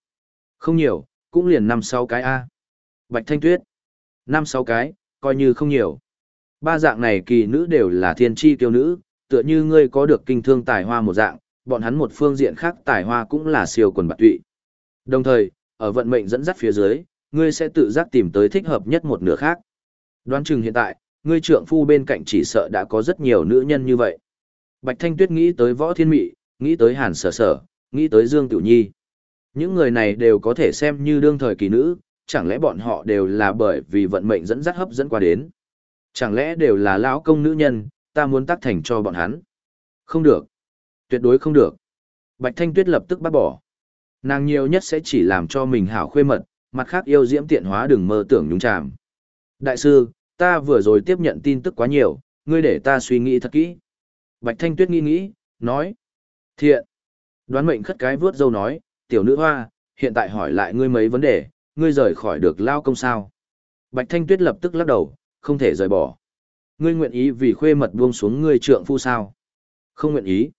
Không nhiều, cũng liền năm sáu cái A. Bạch Thanh Tuyết. Năm sáu cái, coi như không nhiều. Ba dạng này kỳ nữ đều là thiên tri kiêu nữ, tựa như ngươi có được kinh thương tài hoa một dạng, bọn hắn một phương diện khác tài hoa cũng là siêu quần bạc tụy. Đồng thời, ở vận mệnh dẫn dắt phía dưới, ngươi sẽ tự giác tìm tới thích hợp nhất một nửa khác. Đoán chừng hiện tại, ngươi trượng phu bên cạnh chỉ sợ đã có rất nhiều nữ nhân như vậy. Bạch Thanh Tuyết nghĩ tới Võ Thiên Mị, nghĩ tới Hàn Sở Sở, nghĩ tới Dương Tiểu Nhi. Những người này đều có thể xem như đương thời kỳ nữ, chẳng lẽ bọn họ đều là bởi vì vận mệnh dẫn dắt hấp dẫn qua đến. Chẳng lẽ đều là lão công nữ nhân, ta muốn tác thành cho bọn hắn. Không được. Tuyệt đối không được. Bạch Thanh Tuyết lập tức bắt bỏ. Nàng nhiều nhất sẽ chỉ làm cho mình hảo khuê mật, mặt khác yêu diễm tiện hóa đừng mơ tưởng nhúng chàm. Đại sư, ta vừa rồi tiếp nhận tin tức quá nhiều, ngươi để ta suy nghĩ thật kỹ. Bạch Thanh Tuyết nghĩ nghĩ, nói. Thiện. Đoán mệnh khất cái vướt dâu nói, tiểu nữ hoa, hiện tại hỏi lại ngươi mấy vấn đề, ngươi rời khỏi được lao công sao. Bạch Thanh Tuyết lập tức lắc đầu, không thể rời bỏ. Ngươi nguyện ý vì khuê mật buông xuống ngươi trượng phu sao? Không nguyện ý.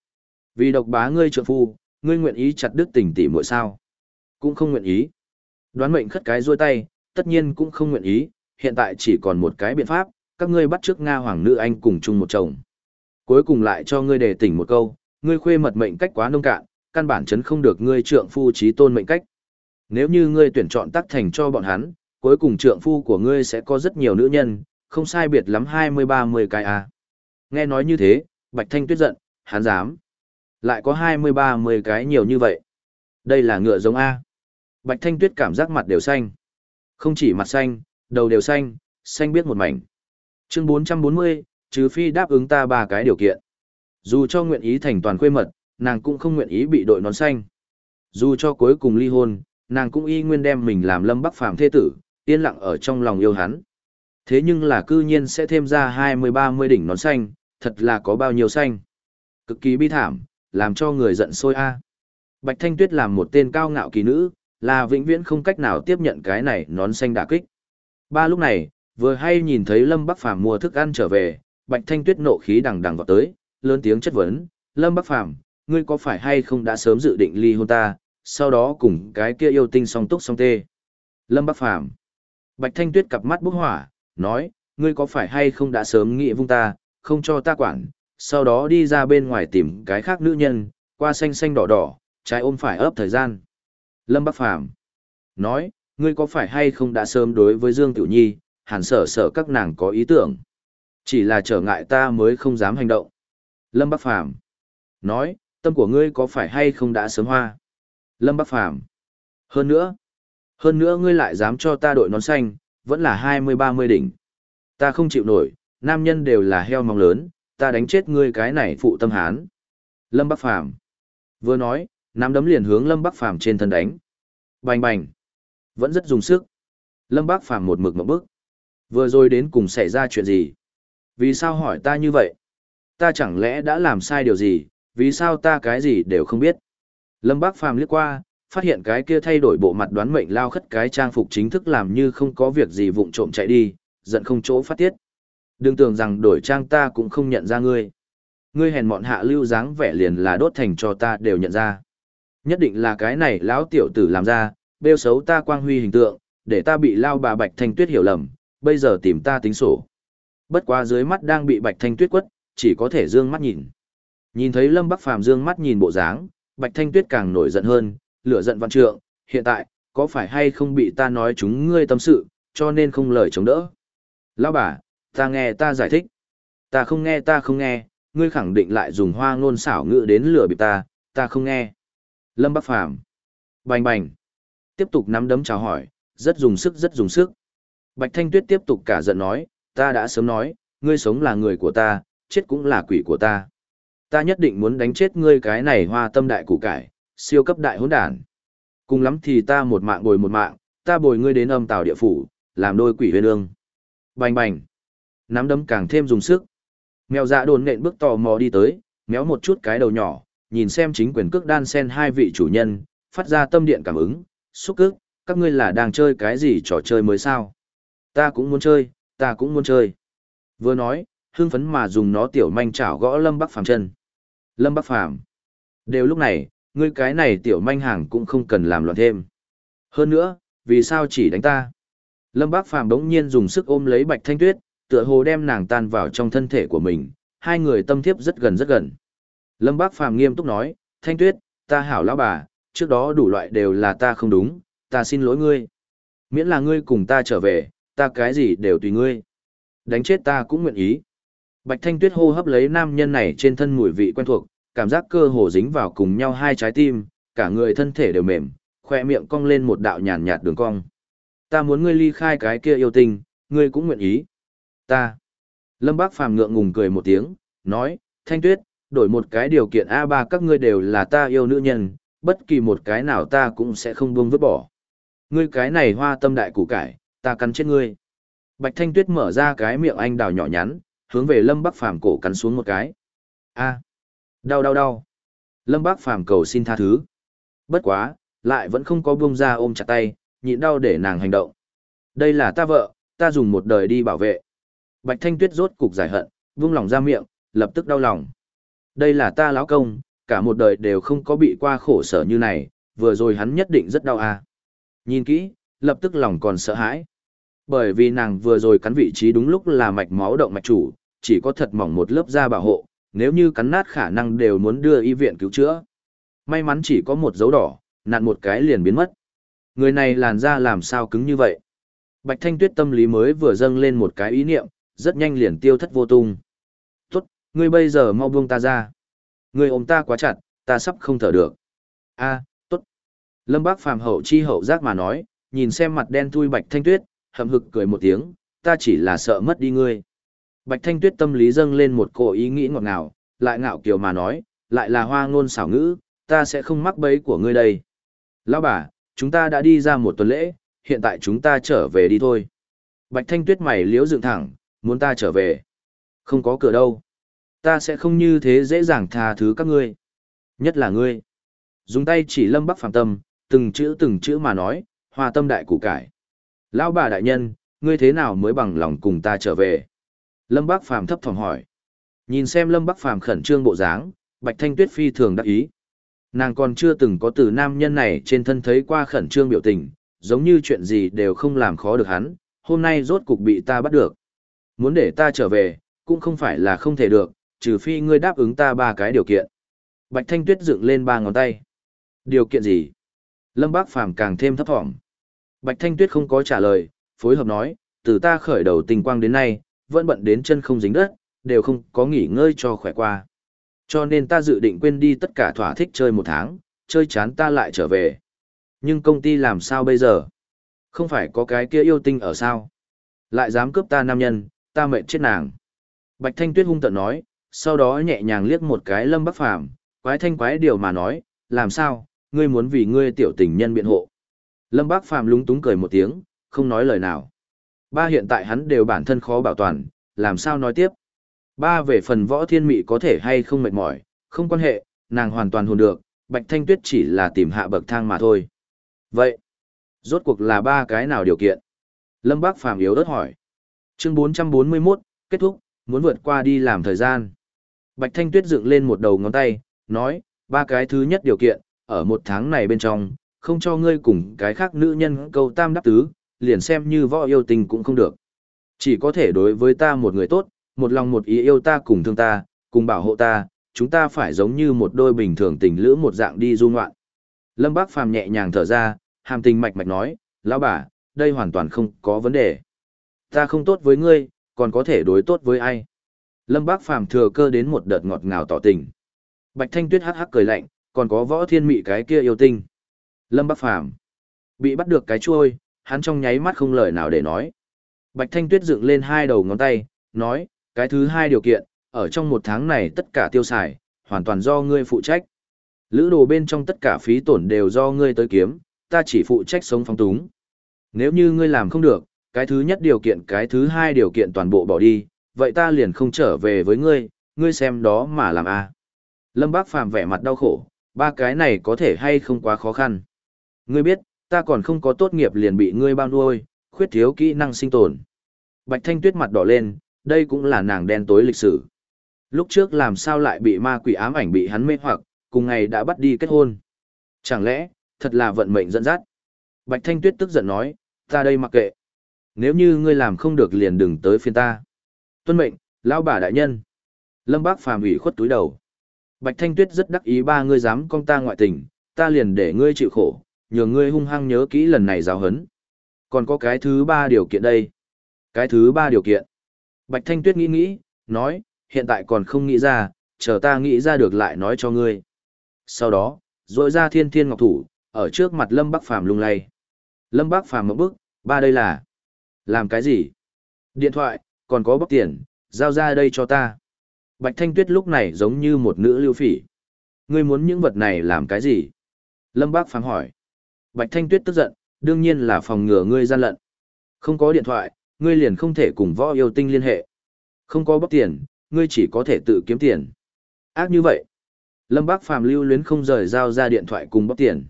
Vì độc bá ngươi trượng phu, ngươi nguyện ý chặt đứt tình tỷ muội sao? Cũng không nguyện ý. Đoán mệnh khất cái duỗi tay, tất nhiên cũng không nguyện ý, hiện tại chỉ còn một cái biện pháp, các ngươi bắt trước Nga hoàng nữ anh cùng chung một chồng. Cuối cùng lại cho ngươi đề tỉnh một câu, ngươi khuê mật mệnh cách quá nông cạn, căn bản chấn không được ngươi trượng phu trí tôn mệnh cách. Nếu như ngươi tuyển chọn tác thành cho bọn hắn, cuối cùng trượng phu của ngươi sẽ có rất nhiều nữ nhân, không sai biệt lắm hai mươi ba mươi cái à. Nghe nói như thế, Bạch Thanh Tuyết giận, hắn dám. Lại có hai mươi ba mươi cái nhiều như vậy. Đây là ngựa giống A. Bạch Thanh Tuyết cảm giác mặt đều xanh. Không chỉ mặt xanh, đầu đều xanh, xanh biết một mảnh. Chương bốn trăm bốn mươi, trừ phi đáp ứng ta ba cái điều kiện. Dù cho nguyện ý thành toàn khuê mật, nàng cũng không nguyện ý bị đội nón xanh. Dù cho cuối cùng ly hôn, nàng cũng y nguyên đem mình làm lâm bắc phàm thế tử, yên lặng ở trong lòng yêu hắn. Thế nhưng là cư nhiên sẽ thêm ra hai mươi ba mươi đỉnh nón xanh, thật là có bao nhiêu xanh. Cực kỳ bi thảm, làm cho người giận sôi a. Bạch Thanh Tuyết làm một tên cao ngạo kỳ nữ, là vĩnh viễn không cách nào tiếp nhận cái này nón xanh đả kích. Ba lúc này, vừa hay nhìn thấy Lâm Bắc Phàm mua thức ăn trở về, Bạch Thanh Tuyết nộ khí đằng đằng vọt tới, lớn tiếng chất vấn, "Lâm Bắc Phàm, ngươi có phải hay không đã sớm dự định ly hôn ta, sau đó cùng cái kia yêu tinh song túc song tê?" Lâm Bắc Phàm Bạch Thanh Tuyết cặp mắt bốc hỏa, nói, ngươi có phải hay không đã sớm nghĩ vung ta, không cho ta quản, sau đó đi ra bên ngoài tìm cái khác nữ nhân, qua xanh xanh đỏ đỏ, trái ôm phải ấp thời gian. Lâm Bắc Phàm nói, ngươi có phải hay không đã sớm đối với Dương Tiểu Nhi, hẳn sở sở các nàng có ý tưởng. Chỉ là trở ngại ta mới không dám hành động. Lâm Bắc Phàm nói, tâm của ngươi có phải hay không đã sớm hoa. Lâm Bắc Phàm hơn nữa, hơn nữa ngươi lại dám cho ta đội nón xanh, vẫn là hai mươi ba mươi đỉnh. Ta không chịu nổi, nam nhân đều là heo mong lớn, ta đánh chết ngươi cái này phụ tâm hán. Lâm Bắc Phàm vừa nói, nắm đấm liền hướng Lâm Bắc Phàm trên thân đánh. Bành bành, vẫn rất dùng sức. Lâm Bắc Phàm một mực một bước. Vừa rồi đến cùng xảy ra chuyện gì? Vì sao hỏi ta như vậy? Ta chẳng lẽ đã làm sai điều gì, vì sao ta cái gì đều không biết? Lâm Bắc Phàm liếc qua, phát hiện cái kia thay đổi bộ mặt đoán mệnh lao khất cái trang phục chính thức làm như không có việc gì vụng trộm chạy đi, giận không chỗ phát tiết. Đừng tưởng rằng đổi trang ta cũng không nhận ra ngươi. Ngươi hèn mọn hạ lưu dáng vẻ liền là đốt thành cho ta đều nhận ra. Nhất định là cái này lão tiểu tử làm ra, bêu xấu ta quang huy hình tượng, để ta bị lao bà Bạch Thanh Tuyết hiểu lầm, bây giờ tìm ta tính sổ. Bất quá dưới mắt đang bị Bạch Thanh Tuyết quất, chỉ có thể dương mắt nhìn. Nhìn thấy Lâm Bắc Phàm dương mắt nhìn bộ dáng, Bạch Thanh Tuyết càng nổi giận hơn, lửa giận văn trượng, hiện tại, có phải hay không bị ta nói chúng ngươi tâm sự, cho nên không lời chống đỡ. Lão bà, ta nghe ta giải thích. Ta không nghe ta không nghe, ngươi khẳng định lại dùng hoa ngôn xảo ngữ đến lừa bịp ta, ta không nghe. Lâm Bắc Phàm Bành bành. Tiếp tục nắm đấm chào hỏi, rất dùng sức rất dùng sức. Bạch Thanh Tuyết tiếp tục cả giận nói, ta đã sớm nói, ngươi sống là người của ta, chết cũng là quỷ của ta. Ta nhất định muốn đánh chết ngươi cái này hoa tâm đại củ cải, siêu cấp đại hỗn đản. Cùng lắm thì ta một mạng bồi một mạng, ta bồi ngươi đến âm tàu địa phủ, làm đôi quỷ huyên ương. Bành bành. Nắm đấm càng thêm dùng sức. Mèo dạ đồn nện bước tò mò đi tới, méo một chút cái đầu nhỏ, nhìn xem chính quyền cước đan sen hai vị chủ nhân, phát ra tâm điện cảm ứng, xúc cước, các ngươi là đang chơi cái gì trò chơi mới sao? Ta cũng muốn chơi, ta cũng muốn chơi. Vừa nói, hưng phấn mà dùng nó tiểu manh chảo gõ Lâm Bắc Phàm chân. Lâm Bắc Phàm Đều lúc này, ngươi cái này tiểu manh hàng cũng không cần làm loạn thêm. Hơn nữa, vì sao chỉ đánh ta? Lâm Bác Phàm đống nhiên dùng sức ôm lấy Bạch Thanh Tuyết, tựa hồ đem nàng tan vào trong thân thể của mình, hai người tâm thiếp rất gần rất gần. Lâm Bác Phàm nghiêm túc nói, Thanh Tuyết, ta hảo lão bà, trước đó đủ loại đều là ta không đúng, ta xin lỗi ngươi. Miễn là ngươi cùng ta trở về, ta cái gì đều tùy ngươi. Đánh chết ta cũng nguyện ý. Bạch Thanh Tuyết hô hấp lấy nam nhân này trên thân mùi vị quen thuộc, cảm giác cơ hồ dính vào cùng nhau hai trái tim, cả người thân thể đều mềm, khoe miệng cong lên một đạo nhàn nhạt đường cong. Ta muốn ngươi ly khai cái kia yêu tình, ngươi cũng nguyện ý. Ta. Lâm Bác Phàm ngượng ngùng cười một tiếng, nói, Thanh Tuyết, đổi một cái điều kiện a ba các ngươi đều là ta yêu nữ nhân, bất kỳ một cái nào ta cũng sẽ không buông vứt bỏ. Ngươi cái này hoa tâm đại củ cải, ta cắn chết ngươi. Bạch Thanh Tuyết mở ra cái miệng anh đào nhỏ nhắn, hướng về Lâm Bắc Phàm cổ cắn xuống một cái. A. Đau đau đau. Lâm Bác Phàm cầu xin tha thứ. Bất quá, lại vẫn không có buông ra ôm chặt tay, nhịn đau để nàng hành động. Đây là ta vợ, ta dùng một đời đi bảo vệ. Bạch Thanh Tuyết rốt cục giải hận, vung lòng ra miệng, lập tức đau lòng. Đây là ta lão công, cả một đời đều không có bị qua khổ sở như này, vừa rồi hắn nhất định rất đau à. Nhìn kỹ, lập tức lòng còn sợ hãi. Bởi vì nàng vừa rồi cắn vị trí đúng lúc là mạch máu động mạch chủ, chỉ có thật mỏng một lớp da bảo hộ, nếu như cắn nát khả năng đều muốn đưa y viện cứu chữa. May mắn chỉ có một dấu đỏ, nặn một cái liền biến mất. Người này làn da làm sao cứng như vậy? Bạch Thanh Tuyết tâm lý mới vừa dâng lên một cái ý niệm, rất nhanh liền tiêu thất vô tung. Tốt, ngươi bây giờ mau buông ta ra. Ngươi ôm ta quá chặt, ta sắp không thở được. a tốt. Lâm Bác phàm hậu chi hậu giác mà nói, nhìn xem mặt đen thui Bạch Thanh Tuyết, hậm hực cười một tiếng, ta chỉ là sợ mất đi ngươi. Bạch Thanh Tuyết tâm lý dâng lên một cổ ý nghĩ ngọt ngào, lại ngạo kiều mà nói, lại là hoa ngôn xảo ngữ, ta sẽ không mắc bẫy của ngươi đây. Lão bà, chúng ta đã đi ra một tuần lễ, hiện tại chúng ta trở về đi thôi. Bạch Thanh Tuyết mày liếu dựng thẳng, muốn ta trở về. Không có cửa đâu. Ta sẽ không như thế dễ dàng tha thứ các ngươi. Nhất là ngươi. Dùng tay chỉ lâm bắc phàm tâm, từng chữ từng chữ mà nói, hoa tâm đại củ cải. Lão bà đại nhân, ngươi thế nào mới bằng lòng cùng ta trở về? Lâm Bắc Phàm thấp thỏm hỏi. Nhìn xem Lâm Bắc Phàm khẩn trương bộ dáng, Bạch Thanh Tuyết phi thường đắc ý. Nàng còn chưa từng có từ nam nhân này trên thân thấy qua khẩn trương biểu tình, giống như chuyện gì đều không làm khó được hắn, hôm nay rốt cục bị ta bắt được. Muốn để ta trở về, cũng không phải là không thể được, trừ phi ngươi đáp ứng ta ba cái điều kiện. Bạch Thanh Tuyết dựng lên ba ngón tay. Điều kiện gì? Lâm Bác Phàm càng thêm thấp thỏm. Bạch Thanh Tuyết không có trả lời, phối hợp nói, từ ta khởi đầu tình quang đến nay, vẫn bận đến chân không dính đất, đều không có nghỉ ngơi cho khỏe qua. Cho nên ta dự định quên đi tất cả thỏa thích chơi một tháng, chơi chán ta lại trở về. Nhưng công ty làm sao bây giờ? Không phải có cái kia yêu tinh ở sao? Lại dám cướp ta nam nhân, ta mệt chết nàng. Bạch Thanh Tuyết hung tợn nói, sau đó nhẹ nhàng liếc một cái lâm bắc phàm, quái thanh quái điều mà nói, làm sao, ngươi muốn vì ngươi tiểu tình nhân biện hộ. Lâm Bác Phàm lúng túng cười một tiếng, không nói lời nào. Ba hiện tại hắn đều bản thân khó bảo toàn, làm sao nói tiếp. Ba về phần võ thiên mị có thể hay không mệt mỏi, không quan hệ, nàng hoàn toàn hồn được, Bạch Thanh Tuyết chỉ là tìm hạ bậc thang mà thôi. Vậy, rốt cuộc là ba cái nào điều kiện? Lâm Bác Phàm yếu ớt hỏi. Chương 441, kết thúc, muốn vượt qua đi làm thời gian. Bạch Thanh Tuyết dựng lên một đầu ngón tay, nói, ba cái thứ nhất điều kiện, ở một tháng này bên trong, không cho ngươi cùng cái khác nữ nhân câu tam đáp tứ, liền xem như võ yêu tình cũng không được. Chỉ có thể đối với ta một người tốt, một lòng một ý yêu ta cùng thương ta, cùng bảo hộ ta, chúng ta phải giống như một đôi bình thường tình lữ một dạng đi du ngoạn. Lâm Bác Phàm nhẹ nhàng thở ra, hàm tình mạch mạch nói, lão bà, đây hoàn toàn không có vấn đề. Ta không tốt với ngươi, còn có thể đối tốt với ai. Lâm Bác Phàm thừa cơ đến một đợt ngọt ngào tỏ tình. Bạch Thanh Tuyết hắc hắc cười lạnh, còn có võ thiên mị cái kia yêu tinh. Lâm Bác Phàm bị bắt được cái chuôi, hắn trong nháy mắt không lời nào để nói. Bạch Thanh Tuyết dựng lên hai đầu ngón tay, nói, cái thứ hai điều kiện, ở trong một tháng này tất cả tiêu xài, hoàn toàn do ngươi phụ trách. Lữ đồ bên trong tất cả phí tổn đều do ngươi tới kiếm, ta chỉ phụ trách sống phong túng. Nếu như ngươi làm không được, cái thứ nhất điều kiện cái thứ hai điều kiện toàn bộ bỏ đi, vậy ta liền không trở về với ngươi, ngươi xem đó mà làm a. À. Lâm Bác Phàm vẻ mặt đau khổ, ba cái này có thể hay không quá khó khăn. Ngươi biết, ta còn không có tốt nghiệp liền bị ngươi bao nuôi, khuyết thiếu kỹ năng sinh tồn. Bạch Thanh Tuyết mặt đỏ lên, đây cũng là nàng đen tối lịch sử. Lúc trước làm sao lại bị ma quỷ ám ảnh bị hắn mê hoặc, cùng ngày đã bắt đi kết hôn. Chẳng lẽ, thật là vận mệnh dẫn dắt. Bạch Thanh Tuyết tức giận nói, ta đây mặc kệ. Nếu như ngươi làm không được liền đừng tới phiên ta. Tuân mệnh, lão bà đại nhân. Lâm Bác phàm ủy khuất túi đầu. Bạch Thanh Tuyết rất đắc ý ba ngươi dám con ta ngoại tình, ta liền để ngươi chịu khổ, nhờ ngươi hung hăng nhớ kỹ lần này giáo hấn. Còn có cái thứ ba điều kiện đây. Cái thứ ba điều kiện. Bạch Thanh Tuyết nghĩ nghĩ, nói, hiện tại còn không nghĩ ra, chờ ta nghĩ ra được lại nói cho ngươi. Sau đó, rội ra thiên thiên ngọc thủ, ở trước mặt Lâm Bắc Phàm lung lay. Lâm Bắc Phàm một bước, ba đây là. Làm cái gì? Điện thoại, còn có bóc tiền, giao ra đây cho ta. Bạch Thanh Tuyết lúc này giống như một nữ lưu phỉ. Ngươi muốn những vật này làm cái gì? Lâm Bác phán hỏi. Bạch Thanh Tuyết tức giận, đương nhiên là phòng ngừa ngươi gian lận. Không có điện thoại, ngươi liền không thể cùng võ yêu tinh liên hệ. Không có bóc tiền, ngươi chỉ có thể tự kiếm tiền. Ác như vậy. Lâm Bác Phàm lưu luyến không rời giao ra điện thoại cùng bóc tiền.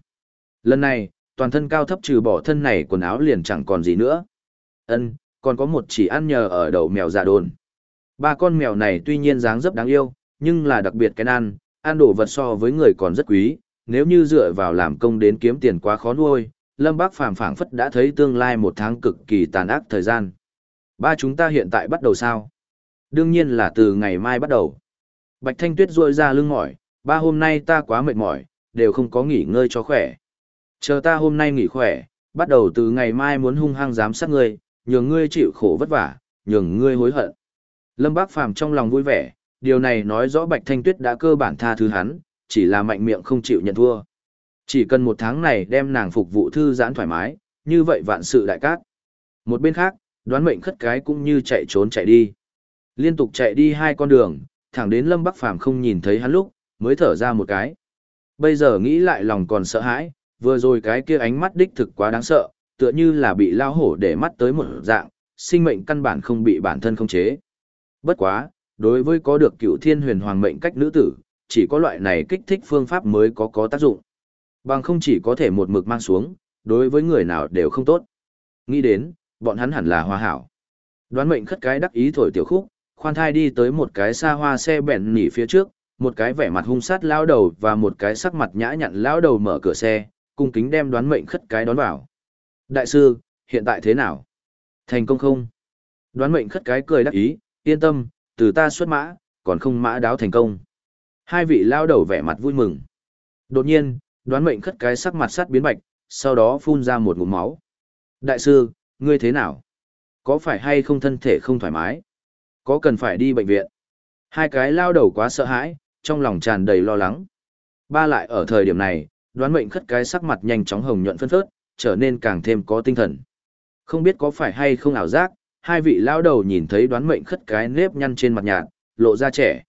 Lần này, toàn thân cao thấp trừ bỏ thân này quần áo liền chẳng còn gì nữa. Ân, còn có một chỉ ăn nhờ ở đầu mèo già đồn. Ba con mèo này tuy nhiên dáng dấp đáng yêu, nhưng là đặc biệt cái ăn, ăn đồ vật so với người còn rất quý, nếu như dựa vào làm công đến kiếm tiền quá khó nuôi, Lâm Bác Phàm phảng phất đã thấy tương lai một tháng cực kỳ tàn ác thời gian. Ba chúng ta hiện tại bắt đầu sao? Đương nhiên là từ ngày mai bắt đầu. Bạch Thanh Tuyết dội ra lưng mỏi, ba hôm nay ta quá mệt mỏi, đều không có nghỉ ngơi cho khỏe. Chờ ta hôm nay nghỉ khỏe, bắt đầu từ ngày mai muốn hung hăng giám sát ngươi, nhường ngươi chịu khổ vất vả, nhường ngươi hối hận. Lâm Bác Phàm trong lòng vui vẻ, điều này nói rõ Bạch Thanh Tuyết đã cơ bản tha thứ hắn, chỉ là mạnh miệng không chịu nhận thua. Chỉ cần một tháng này đem nàng phục vụ thư giãn thoải mái, như vậy vạn sự đại cát. Một bên khác, đoán mệnh khất cái cũng như chạy trốn chạy đi. Liên tục chạy đi hai con đường, thẳng đến Lâm Bắc Phàm không nhìn thấy hắn lúc, mới thở ra một cái. Bây giờ nghĩ lại lòng còn sợ hãi, vừa rồi cái kia ánh mắt đích thực quá đáng sợ, tựa như là bị lao hổ để mắt tới một dạng, sinh mệnh căn bản không bị bản thân không chế. Bất quá, đối với có được cựu thiên huyền hoàng mệnh cách nữ tử, chỉ có loại này kích thích phương pháp mới có có tác dụng. Bằng không chỉ có thể một mực mang xuống, đối với người nào đều không tốt. Nghĩ đến, bọn hắn hẳn là hòa hảo. Đoán mệnh khất cái đắc ý thổi tiểu khúc, khoan thai đi tới một cái xa hoa xe bẹn nỉ phía trước, một cái vẻ mặt hung sát lao đầu và một cái sắc mặt nhã nhặn lao đầu mở cửa xe, cung kính đem đoán mệnh khất cái đón vào. Đại sư, hiện tại thế nào? Thành công không? Đoán mệnh khất cái cười đắc ý, yên tâm, từ ta xuất mã, còn không mã đáo thành công. Hai vị lao đầu vẻ mặt vui mừng. Đột nhiên, đoán mệnh khất cái sắc mặt sắt biến bạch, sau đó phun ra một ngụm máu. Đại sư, ngươi thế nào? Có phải hay không thân thể không thoải mái? Có cần phải đi bệnh viện? Hai cái lao đầu quá sợ hãi, trong lòng tràn đầy lo lắng. Ba lại ở thời điểm này, đoán mệnh khất cái sắc mặt nhanh chóng hồng nhuận phân phớt, trở nên càng thêm có tinh thần. Không biết có phải hay không ảo giác, hai vị lao đầu nhìn thấy đoán mệnh khất cái nếp nhăn trên mặt nhạt, lộ ra trẻ.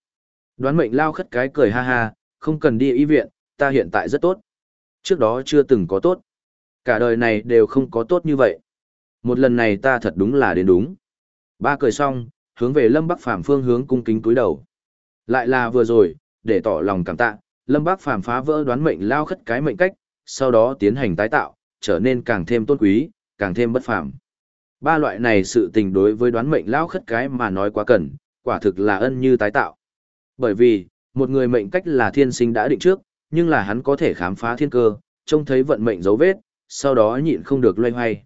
Đoán mệnh lao khất cái cười ha ha, không cần đi y viện, ta hiện tại rất tốt. Trước đó chưa từng có tốt. Cả đời này đều không có tốt như vậy. Một lần này ta thật đúng là đến đúng. Ba cười xong, hướng về Lâm Bắc Phàm phương hướng cung kính cúi đầu. Lại là vừa rồi, để tỏ lòng cảm tạ, Lâm Bắc Phàm phá vỡ đoán mệnh lao khất cái mệnh cách, sau đó tiến hành tái tạo, trở nên càng thêm tôn quý, càng thêm bất phàm. Ba loại này sự tình đối với đoán mệnh lao khất cái mà nói quá cần, quả thực là ân như tái tạo. Bởi vì, một người mệnh cách là thiên sinh đã định trước, nhưng là hắn có thể khám phá thiên cơ, trông thấy vận mệnh dấu vết, sau đó nhịn không được loay hoay.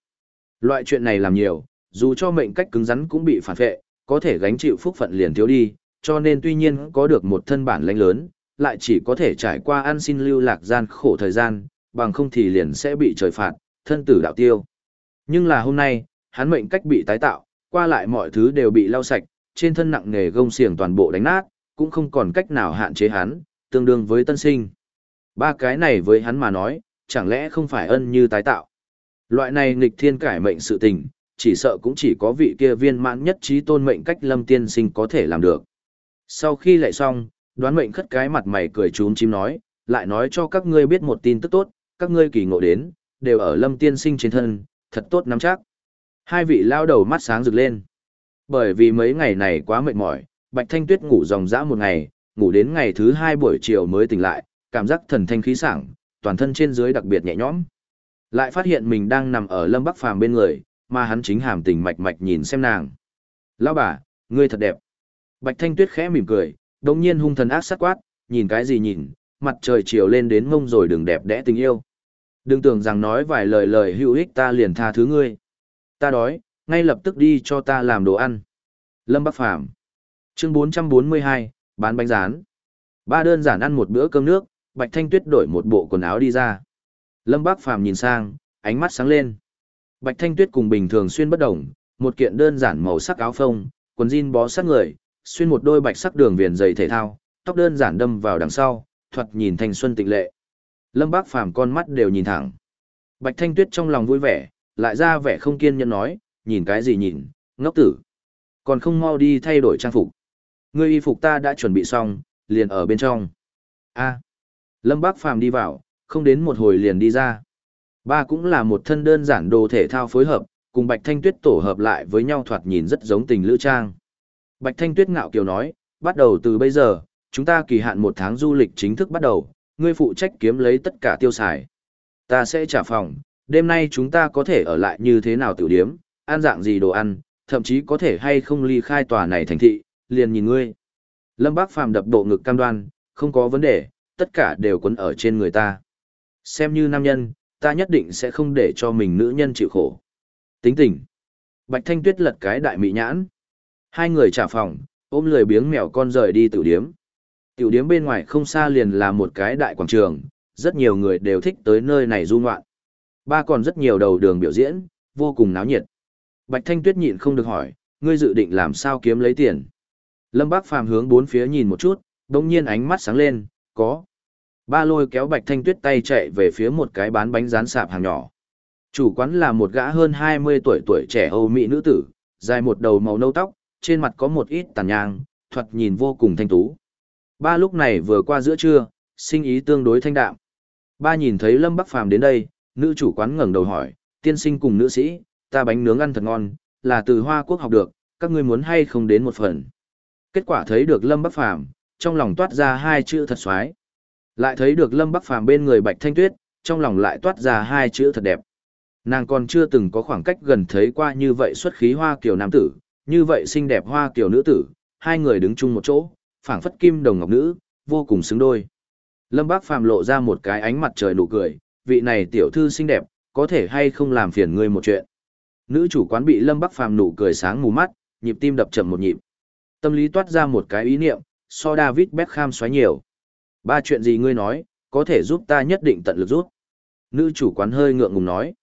Loại chuyện này làm nhiều, dù cho mệnh cách cứng rắn cũng bị phản vệ, có thể gánh chịu phúc phận liền thiếu đi, cho nên tuy nhiên có được một thân bản lãnh lớn, lại chỉ có thể trải qua ăn xin lưu lạc gian khổ thời gian, bằng không thì liền sẽ bị trời phạt, thân tử đạo tiêu. Nhưng là hôm nay, hắn mệnh cách bị tái tạo, qua lại mọi thứ đều bị lau sạch, trên thân nặng nghề gông xiềng toàn bộ đánh nát, cũng không còn cách nào hạn chế hắn, tương đương với tân sinh. Ba cái này với hắn mà nói, chẳng lẽ không phải ân như tái tạo. Loại này nghịch thiên cải mệnh sự tình, chỉ sợ cũng chỉ có vị kia viên mãn nhất trí tôn mệnh cách lâm tiên sinh có thể làm được. Sau khi lại xong, đoán mệnh khất cái mặt mày cười trúng chim nói, lại nói cho các ngươi biết một tin tức tốt, các ngươi kỳ ngộ đến, đều ở lâm tiên sinh trên thân, thật tốt nắm chắc. Hai vị lao đầu mắt sáng rực lên. Bởi vì mấy ngày này quá mệt mỏi, Bạch Thanh Tuyết ngủ dòng dã một ngày, ngủ đến ngày thứ hai buổi chiều mới tỉnh lại, cảm giác thần thanh khí sảng, toàn thân trên dưới đặc biệt nhẹ nhõm. Lại phát hiện mình đang nằm ở Lâm Bắc Phàm bên người, mà hắn chính hàm tình mạch mạch nhìn xem nàng. Lão bà, ngươi thật đẹp. Bạch Thanh Tuyết khẽ mỉm cười, đồng nhiên hung thần ác sát quát, nhìn cái gì nhìn, mặt trời chiều lên đến mông rồi đừng đẹp đẽ tình yêu. Đừng tưởng rằng nói vài lời lời hữu ích ta liền tha thứ ngươi. Ta đói, ngay lập tức đi cho ta làm đồ ăn. Lâm Bắc Phàm Chương 442, bán bánh rán. Ba đơn giản ăn một bữa cơm nước, Bạch Thanh Tuyết đổi một bộ quần áo đi ra. Lâm Bắc Phàm nhìn sang, ánh mắt sáng lên. Bạch Thanh Tuyết cùng bình thường xuyên bất đồng, một kiện đơn giản màu sắc áo phông, quần jean bó sát người, xuyên một đôi bạch sắc đường viền giày thể thao, tóc đơn giản đâm vào đằng sau, thuật nhìn thanh xuân tịnh lệ. Lâm Bác Phàm con mắt đều nhìn thẳng. Bạch Thanh Tuyết trong lòng vui vẻ, lại ra vẻ không kiên nhẫn nói, nhìn cái gì nhìn, ngốc tử. Còn không mau đi thay đổi trang phục. Ngươi y phục ta đã chuẩn bị xong, liền ở bên trong. A. Lâm Bác Phàm đi vào, không đến một hồi liền đi ra. Ba cũng là một thân đơn giản đồ thể thao phối hợp, cùng Bạch Thanh Tuyết tổ hợp lại với nhau thoạt nhìn rất giống tình lữ trang. Bạch Thanh Tuyết ngạo kiều nói, bắt đầu từ bây giờ, chúng ta kỳ hạn một tháng du lịch chính thức bắt đầu, ngươi phụ trách kiếm lấy tất cả tiêu xài. Ta sẽ trả phòng, đêm nay chúng ta có thể ở lại như thế nào tiểu điếm, ăn dạng gì đồ ăn, thậm chí có thể hay không ly khai tòa này thành thị, liền nhìn ngươi. Lâm Bác Phàm đập bộ ngực cam đoan, không có vấn đề, tất cả đều quấn ở trên người ta. Xem như nam nhân, ta nhất định sẽ không để cho mình nữ nhân chịu khổ. Tính tình. Bạch Thanh Tuyết lật cái đại mị nhãn. Hai người trả phòng, ôm lười biếng mèo con rời đi tiểu điếm. Tiểu điếm bên ngoài không xa liền là một cái đại quảng trường, rất nhiều người đều thích tới nơi này du ngoạn. Ba còn rất nhiều đầu đường biểu diễn, vô cùng náo nhiệt. Bạch Thanh Tuyết nhịn không được hỏi, ngươi dự định làm sao kiếm lấy tiền. Lâm Bác Phàm hướng bốn phía nhìn một chút, đồng nhiên ánh mắt sáng lên, có. Ba lôi kéo Bạch Thanh Tuyết tay chạy về phía một cái bán bánh rán sạp hàng nhỏ. Chủ quán là một gã hơn 20 tuổi tuổi trẻ Âu Mỹ nữ tử, dài một đầu màu nâu tóc, trên mặt có một ít tàn nhang, thuật nhìn vô cùng thanh tú. Ba lúc này vừa qua giữa trưa, sinh ý tương đối thanh đạm. Ba nhìn thấy Lâm Bắc Phàm đến đây, nữ chủ quán ngẩng đầu hỏi, tiên sinh cùng nữ sĩ, ta bánh nướng ăn thật ngon, là từ Hoa Quốc học được, các ngươi muốn hay không đến một phần. Kết quả thấy được Lâm Bắc Phàm trong lòng toát ra hai chữ thật xoái. Lại thấy được Lâm Bắc Phàm bên người Bạch Thanh Tuyết, trong lòng lại toát ra hai chữ thật đẹp. Nàng còn chưa từng có khoảng cách gần thấy qua như vậy xuất khí hoa kiểu nam tử, như vậy xinh đẹp hoa kiểu nữ tử, hai người đứng chung một chỗ, phảng phất kim đồng ngọc nữ, vô cùng xứng đôi. Lâm Bác Phàm lộ ra một cái ánh mặt trời nụ cười, vị này tiểu thư xinh đẹp, có thể hay không làm phiền ngươi một chuyện. Nữ chủ quán bị Lâm Bắc Phàm nụ cười sáng mù mắt, nhịp tim đập chậm một nhịp. Tâm lý toát ra một cái ý niệm, so David Beckham xoáy nhiều. Ba chuyện gì ngươi nói, có thể giúp ta nhất định tận lực giúp. Nữ chủ quán hơi ngượng ngùng nói.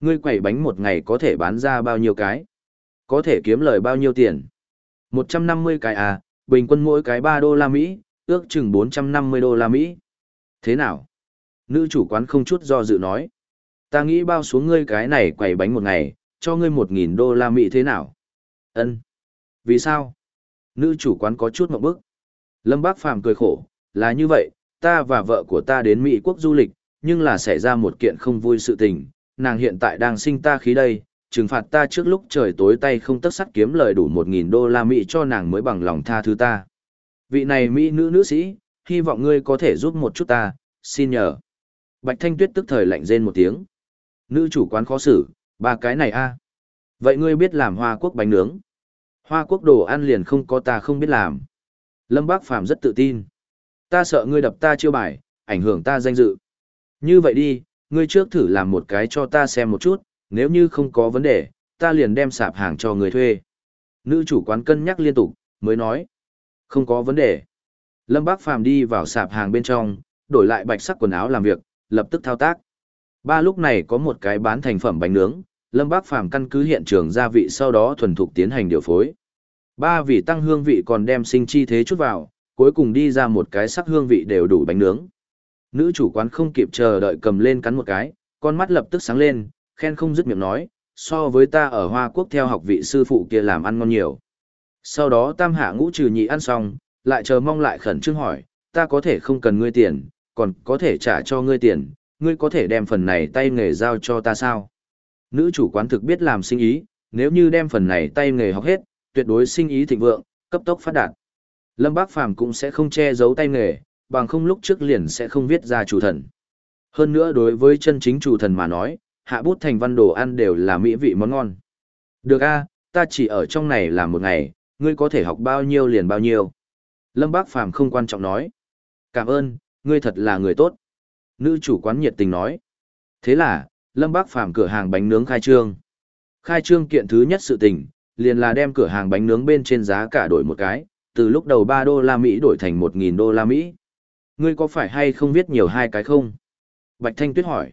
Ngươi quẩy bánh một ngày có thể bán ra bao nhiêu cái? Có thể kiếm lời bao nhiêu tiền? 150 cái à, bình quân mỗi cái 3 đô la Mỹ, ước chừng 450 đô la Mỹ. Thế nào? Nữ chủ quán không chút do dự nói. Ta nghĩ bao xuống ngươi cái này quẩy bánh một ngày, cho ngươi 1.000 đô la Mỹ thế nào? Ân. Vì sao? Nữ chủ quán có chút một bức. Lâm Bác Phàm cười khổ, là như vậy, ta và vợ của ta đến Mỹ quốc du lịch, nhưng là xảy ra một kiện không vui sự tình, nàng hiện tại đang sinh ta khí đây, trừng phạt ta trước lúc trời tối tay không tất sắt kiếm lời đủ 1.000 đô la Mỹ cho nàng mới bằng lòng tha thứ ta. Vị này Mỹ nữ nữ sĩ, hy vọng ngươi có thể giúp một chút ta, xin nhờ. Bạch Thanh Tuyết tức thời lạnh rên một tiếng. Nữ chủ quán khó xử, ba cái này a. Vậy ngươi biết làm hoa quốc bánh nướng? Hoa quốc đồ ăn liền không có ta không biết làm. Lâm Bác Phàm rất tự tin. Ta sợ ngươi đập ta chiêu bài, ảnh hưởng ta danh dự. Như vậy đi, ngươi trước thử làm một cái cho ta xem một chút, nếu như không có vấn đề, ta liền đem sạp hàng cho người thuê. Nữ chủ quán cân nhắc liên tục, mới nói. Không có vấn đề. Lâm Bác Phàm đi vào sạp hàng bên trong, đổi lại bạch sắc quần áo làm việc, lập tức thao tác. Ba lúc này có một cái bán thành phẩm bánh nướng, Lâm Bác Phàm căn cứ hiện trường gia vị sau đó thuần thục tiến hành điều phối. Ba vị tăng hương vị còn đem sinh chi thế chút vào, cuối cùng đi ra một cái sắc hương vị đều đủ bánh nướng. Nữ chủ quán không kịp chờ đợi cầm lên cắn một cái, con mắt lập tức sáng lên, khen không dứt miệng nói, so với ta ở Hoa Quốc theo học vị sư phụ kia làm ăn ngon nhiều. Sau đó tam hạ ngũ trừ nhị ăn xong, lại chờ mong lại khẩn trương hỏi, ta có thể không cần ngươi tiền, còn có thể trả cho ngươi tiền, ngươi có thể đem phần này tay nghề giao cho ta sao? Nữ chủ quán thực biết làm sinh ý, nếu như đem phần này tay nghề học hết, tuyệt đối sinh ý thịnh vượng, cấp tốc phát đạt. Lâm Bác Phàm cũng sẽ không che giấu tay nghề, bằng không lúc trước liền sẽ không viết ra chủ thần. Hơn nữa đối với chân chính chủ thần mà nói, hạ bút thành văn đồ ăn đều là mỹ vị món ngon. Được a, ta chỉ ở trong này làm một ngày, ngươi có thể học bao nhiêu liền bao nhiêu. Lâm Bác Phàm không quan trọng nói. Cảm ơn, ngươi thật là người tốt. Nữ chủ quán nhiệt tình nói. Thế là, Lâm Bác Phàm cửa hàng bánh nướng khai trương. Khai trương kiện thứ nhất sự tình, liền là đem cửa hàng bánh nướng bên trên giá cả đổi một cái, từ lúc đầu 3 đô la Mỹ đổi thành 1.000 đô la Mỹ. Ngươi có phải hay không viết nhiều hai cái không? Bạch Thanh Tuyết hỏi.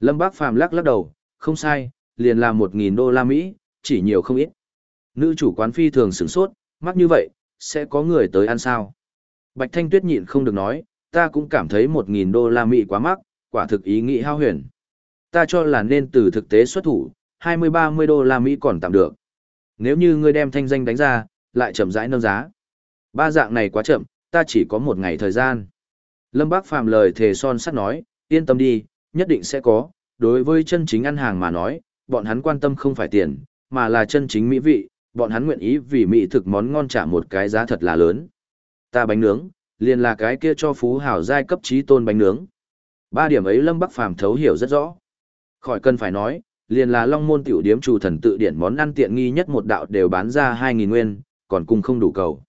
Lâm Bác Phàm lắc lắc đầu, không sai, liền là 1.000 đô la Mỹ, chỉ nhiều không ít. Nữ chủ quán phi thường sửng sốt, mắc như vậy, sẽ có người tới ăn sao? Bạch Thanh Tuyết nhịn không được nói, ta cũng cảm thấy 1.000 đô la Mỹ quá mắc, quả thực ý nghĩ hao huyền. Ta cho là nên từ thực tế xuất thủ, 20-30 đô la Mỹ còn tạm được. Nếu như ngươi đem thanh danh đánh ra, lại chậm rãi nâng giá. Ba dạng này quá chậm, ta chỉ có một ngày thời gian. Lâm Bác Phàm lời thề son sắt nói, yên tâm đi, nhất định sẽ có. Đối với chân chính ăn hàng mà nói, bọn hắn quan tâm không phải tiền, mà là chân chính mỹ vị, bọn hắn nguyện ý vì mỹ thực món ngon trả một cái giá thật là lớn. Ta bánh nướng, liền là cái kia cho phú hào giai cấp trí tôn bánh nướng. Ba điểm ấy Lâm Bắc Phàm thấu hiểu rất rõ. Khỏi cần phải nói, liền là Long Môn tiểu điếm chủ thần tự điển món ăn tiện nghi nhất một đạo đều bán ra 2000 nguyên, còn cùng không đủ cầu.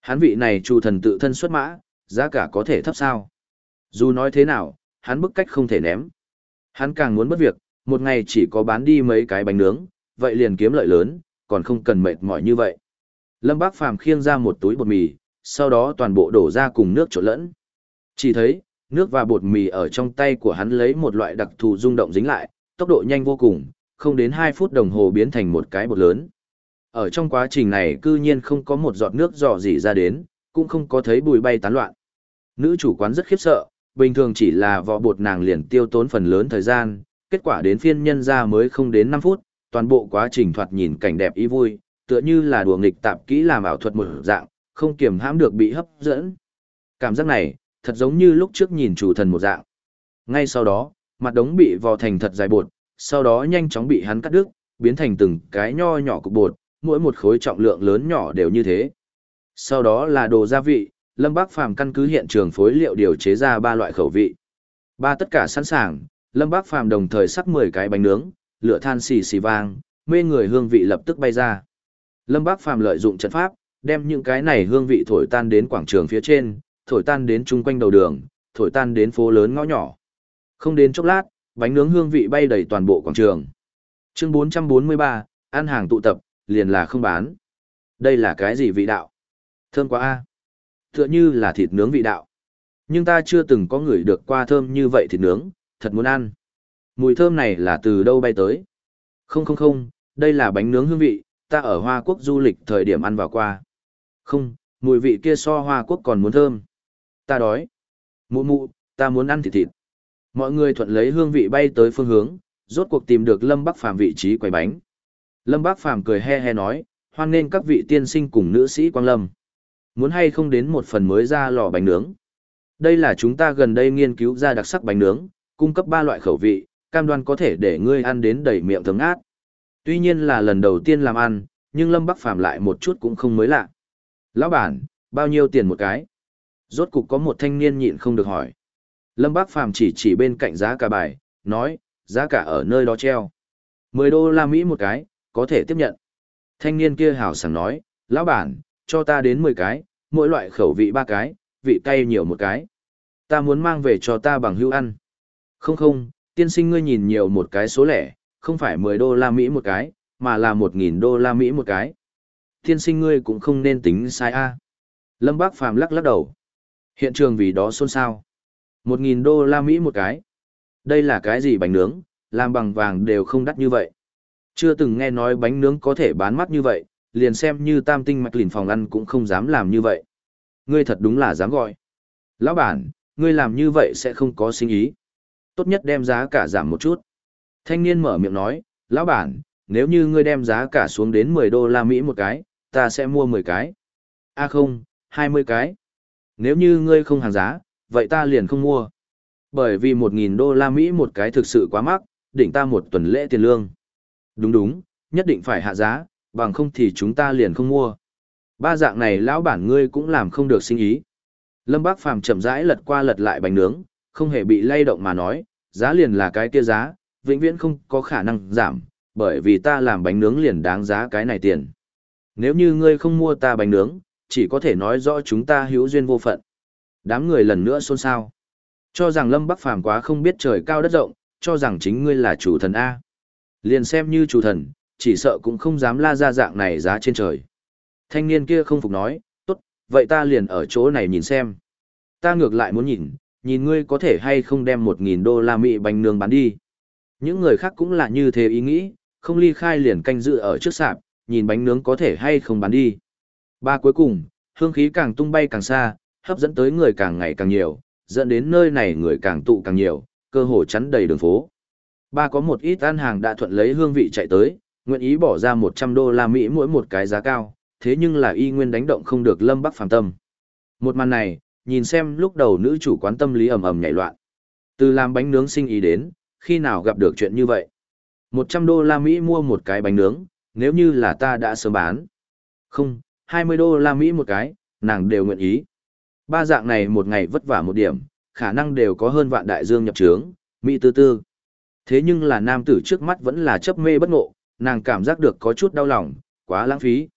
Hắn vị này chủ thần tự thân xuất mã, giá cả có thể thấp sao? Dù nói thế nào, hắn bức cách không thể ném. Hắn càng muốn bất việc, một ngày chỉ có bán đi mấy cái bánh nướng, vậy liền kiếm lợi lớn, còn không cần mệt mỏi như vậy. Lâm Bác Phàm khiêng ra một túi bột mì, sau đó toàn bộ đổ ra cùng nước trộn lẫn. Chỉ thấy, nước và bột mì ở trong tay của hắn lấy một loại đặc thù rung động dính lại, tốc độ nhanh vô cùng, không đến 2 phút đồng hồ biến thành một cái bột lớn. Ở trong quá trình này cư nhiên không có một giọt nước dò gì ra đến, cũng không có thấy bùi bay tán loạn. Nữ chủ quán rất khiếp sợ, bình thường chỉ là vò bột nàng liền tiêu tốn phần lớn thời gian, kết quả đến phiên nhân ra mới không đến 5 phút, toàn bộ quá trình thoạt nhìn cảnh đẹp ý vui, tựa như là đùa nghịch tạp kỹ làm ảo thuật một dạng, không kiềm hãm được bị hấp dẫn. Cảm giác này, thật giống như lúc trước nhìn chủ thần một dạng. Ngay sau đó, mặt đống bị vò thành thật dài bột, sau đó nhanh chóng bị hắn cắt đứt, biến thành từng cái nho nhỏ cục bột, mỗi một khối trọng lượng lớn nhỏ đều như thế. Sau đó là đồ gia vị, Lâm Bác Phàm căn cứ hiện trường phối liệu điều chế ra ba loại khẩu vị. Ba tất cả sẵn sàng, Lâm Bác Phàm đồng thời sắc 10 cái bánh nướng, lửa than xì xì vang, mê người hương vị lập tức bay ra. Lâm Bác Phàm lợi dụng trận pháp, đem những cái này hương vị thổi tan đến quảng trường phía trên, thổi tan đến chung quanh đầu đường, thổi tan đến phố lớn ngõ nhỏ. Không đến chốc lát, bánh nướng hương vị bay đầy toàn bộ quảng trường. Chương 443, ăn hàng tụ tập, liền là không bán. Đây là cái gì vị đạo? Thơm quá a. Tựa như là thịt nướng vị đạo. Nhưng ta chưa từng có người được qua thơm như vậy thịt nướng, thật muốn ăn. Mùi thơm này là từ đâu bay tới? Không không không, đây là bánh nướng hương vị, ta ở Hoa Quốc du lịch thời điểm ăn vào qua. Không, mùi vị kia so Hoa Quốc còn muốn thơm. Ta đói. Mụ mụ, ta muốn ăn thịt thịt. Mọi người thuận lấy hương vị bay tới phương hướng, rốt cuộc tìm được Lâm Bắc Phàm vị trí quầy bánh. Lâm Bắc Phàm cười he he nói, hoan nên các vị tiên sinh cùng nữ sĩ Quang Lâm. Muốn hay không đến một phần mới ra lò bánh nướng. Đây là chúng ta gần đây nghiên cứu ra đặc sắc bánh nướng, cung cấp ba loại khẩu vị, cam đoan có thể để ngươi ăn đến đầy miệng thấm át. Tuy nhiên là lần đầu tiên làm ăn, nhưng Lâm Bắc Phàm lại một chút cũng không mới lạ. Lão bản, bao nhiêu tiền một cái? Rốt cục có một thanh niên nhịn không được hỏi. Lâm Bác Phàm chỉ chỉ bên cạnh giá cả bài, nói, giá cả ở nơi đó treo. 10 đô la Mỹ một cái, có thể tiếp nhận. Thanh niên kia hào sảng nói, lão bản, cho ta đến 10 cái, mỗi loại khẩu vị ba cái, vị cay nhiều một cái. Ta muốn mang về cho ta bằng hữu ăn. Không không, tiên sinh ngươi nhìn nhiều một cái số lẻ, không phải 10 đô la Mỹ một cái, mà là 1.000 đô la Mỹ một cái. Thiên sinh ngươi cũng không nên tính sai a. Lâm Bác Phàm lắc lắc đầu. Hiện trường vì đó xôn xao. 1.000 đô la Mỹ một cái. Đây là cái gì bánh nướng, làm bằng vàng đều không đắt như vậy. Chưa từng nghe nói bánh nướng có thể bán mắt như vậy, liền xem như tam tinh mạch lìn phòng ăn cũng không dám làm như vậy. Ngươi thật đúng là dám gọi. Lão bản, ngươi làm như vậy sẽ không có sinh ý. Tốt nhất đem giá cả giảm một chút. Thanh niên mở miệng nói, lão bản, nếu như ngươi đem giá cả xuống đến 10 đô la Mỹ một cái, ta sẽ mua 10 cái. A à không, 20 cái. Nếu như ngươi không hàng giá, vậy ta liền không mua. Bởi vì 1.000 đô la Mỹ một cái thực sự quá mắc, đỉnh ta một tuần lễ tiền lương. Đúng đúng, nhất định phải hạ giá, bằng không thì chúng ta liền không mua. Ba dạng này lão bản ngươi cũng làm không được sinh ý. Lâm Bác Phàm chậm rãi lật qua lật lại bánh nướng, không hề bị lay động mà nói, giá liền là cái kia giá, vĩnh viễn không có khả năng giảm, bởi vì ta làm bánh nướng liền đáng giá cái này tiền. Nếu như ngươi không mua ta bánh nướng, chỉ có thể nói rõ chúng ta hữu duyên vô phận. Đám người lần nữa xôn xao. Cho rằng Lâm Bắc Phàm quá không biết trời cao đất rộng, cho rằng chính ngươi là chủ thần A. Liền xem như chủ thần, chỉ sợ cũng không dám la ra dạng này giá trên trời. Thanh niên kia không phục nói, tốt, vậy ta liền ở chỗ này nhìn xem. Ta ngược lại muốn nhìn, nhìn ngươi có thể hay không đem một nghìn đô la Mỹ bánh nướng bán đi. Những người khác cũng là như thế ý nghĩ, không ly khai liền canh dự ở trước sạp, nhìn bánh nướng có thể hay không bán đi. Ba cuối cùng, hương khí càng tung bay càng xa, hấp dẫn tới người càng ngày càng nhiều, dẫn đến nơi này người càng tụ càng nhiều, cơ hồ chắn đầy đường phố. Ba có một ít ăn hàng đã thuận lấy hương vị chạy tới, nguyện ý bỏ ra 100 đô la Mỹ mỗi một cái giá cao, thế nhưng là y nguyên đánh động không được Lâm Bắc phàm tâm. Một màn này, nhìn xem lúc đầu nữ chủ quán tâm lý ầm ầm nhảy loạn. Từ làm bánh nướng sinh ý đến, khi nào gặp được chuyện như vậy. 100 đô la Mỹ mua một cái bánh nướng, nếu như là ta đã sớm bán. Không, 20 đô la Mỹ một cái, nàng đều nguyện ý. Ba dạng này một ngày vất vả một điểm, khả năng đều có hơn vạn đại dương nhập trướng, Mỹ tư tư. Thế nhưng là nam tử trước mắt vẫn là chấp mê bất ngộ, nàng cảm giác được có chút đau lòng, quá lãng phí.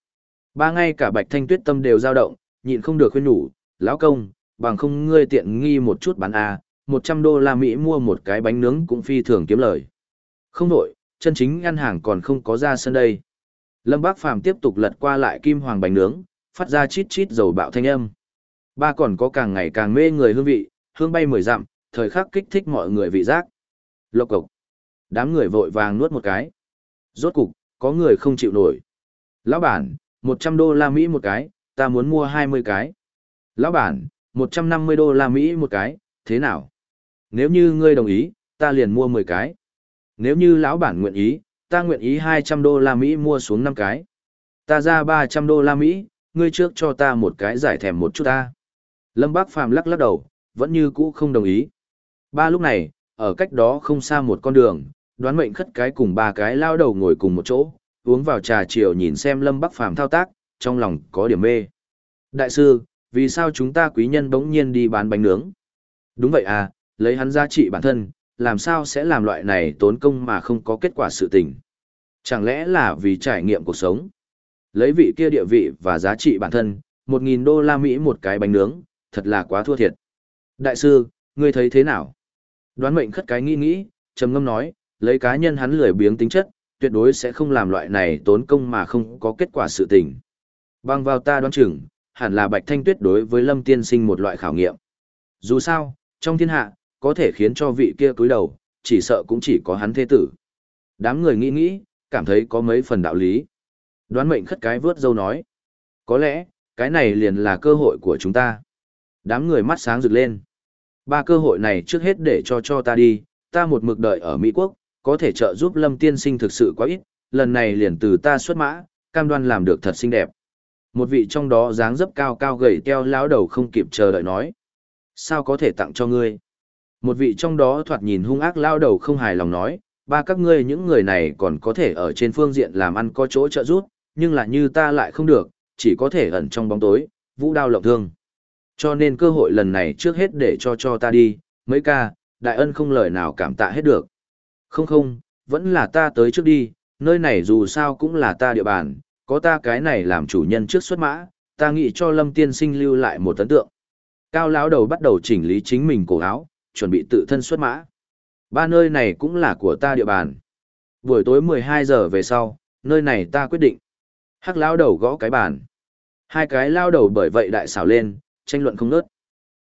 Ba ngay cả bạch thanh tuyết tâm đều dao động, nhịn không được khuyên nhủ, lão công, bằng không ngươi tiện nghi một chút bán A, 100 đô la Mỹ mua một cái bánh nướng cũng phi thường kiếm lời. Không đổi, chân chính ăn hàng còn không có ra sân đây. Lâm Bác Phàm tiếp tục lật qua lại kim hoàng bánh nướng, phát ra chít chít dầu bạo thanh âm. Ba còn có càng ngày càng mê người hương vị, hương bay mười dặm, thời khắc kích thích mọi người vị giác. Lộc cục, Đám người vội vàng nuốt một cái. Rốt cục, có người không chịu nổi. Lão bản, 100 đô la Mỹ một cái, ta muốn mua 20 cái. Lão bản, 150 đô la Mỹ một cái, thế nào? Nếu như ngươi đồng ý, ta liền mua 10 cái. Nếu như lão bản nguyện ý, ta nguyện ý 200 đô la Mỹ mua xuống 5 cái. Ta ra 300 đô la Mỹ, ngươi trước cho ta một cái giải thèm một chút ta. Lâm Bác Phàm lắc lắc đầu, vẫn như cũ không đồng ý. Ba lúc này, ở cách đó không xa một con đường, đoán mệnh khất cái cùng ba cái lao đầu ngồi cùng một chỗ, uống vào trà chiều nhìn xem Lâm Bắc Phàm thao tác, trong lòng có điểm mê. Đại sư, vì sao chúng ta quý nhân bỗng nhiên đi bán bánh nướng? Đúng vậy à, lấy hắn giá trị bản thân, làm sao sẽ làm loại này tốn công mà không có kết quả sự tình? Chẳng lẽ là vì trải nghiệm cuộc sống? Lấy vị kia địa vị và giá trị bản thân, 1.000 đô la Mỹ một cái bánh nướng, thật là quá thua thiệt. Đại sư, ngươi thấy thế nào? Đoán mệnh khất cái nghĩ nghĩ, trầm ngâm nói, lấy cá nhân hắn lười biếng tính chất, tuyệt đối sẽ không làm loại này tốn công mà không có kết quả sự tình. Bằng vào ta đoán chừng, hẳn là Bạch Thanh Tuyết đối với Lâm Tiên Sinh một loại khảo nghiệm. Dù sao, trong thiên hạ, có thể khiến cho vị kia cúi đầu, chỉ sợ cũng chỉ có hắn thế tử. Đám người nghĩ nghĩ, cảm thấy có mấy phần đạo lý. Đoán mệnh khất cái vớt dâu nói. Có lẽ, cái này liền là cơ hội của chúng ta. Đám người mắt sáng rực lên. Ba cơ hội này trước hết để cho cho ta đi, ta một mực đợi ở Mỹ Quốc, có thể trợ giúp Lâm Tiên Sinh thực sự quá ít, lần này liền từ ta xuất mã, cam đoan làm được thật xinh đẹp. Một vị trong đó dáng dấp cao cao gầy teo lão đầu không kịp chờ đợi nói. Sao có thể tặng cho ngươi? Một vị trong đó thoạt nhìn hung ác lao đầu không hài lòng nói, ba các ngươi những người này còn có thể ở trên phương diện làm ăn có chỗ trợ giúp, nhưng là như ta lại không được, chỉ có thể ẩn trong bóng tối, vũ đao lộng thương. Cho nên cơ hội lần này trước hết để cho cho ta đi, mấy ca, đại ân không lời nào cảm tạ hết được. Không không, vẫn là ta tới trước đi, nơi này dù sao cũng là ta địa bàn, có ta cái này làm chủ nhân trước xuất mã, ta nghĩ cho Lâm Tiên Sinh lưu lại một ấn tượng. Cao lão đầu bắt đầu chỉnh lý chính mình cổ áo, chuẩn bị tự thân xuất mã. Ba nơi này cũng là của ta địa bàn. Buổi tối 12 giờ về sau, nơi này ta quyết định. Hắc lão đầu gõ cái bàn. Hai cái lao đầu bởi vậy đại xảo lên, tranh luận không nớt.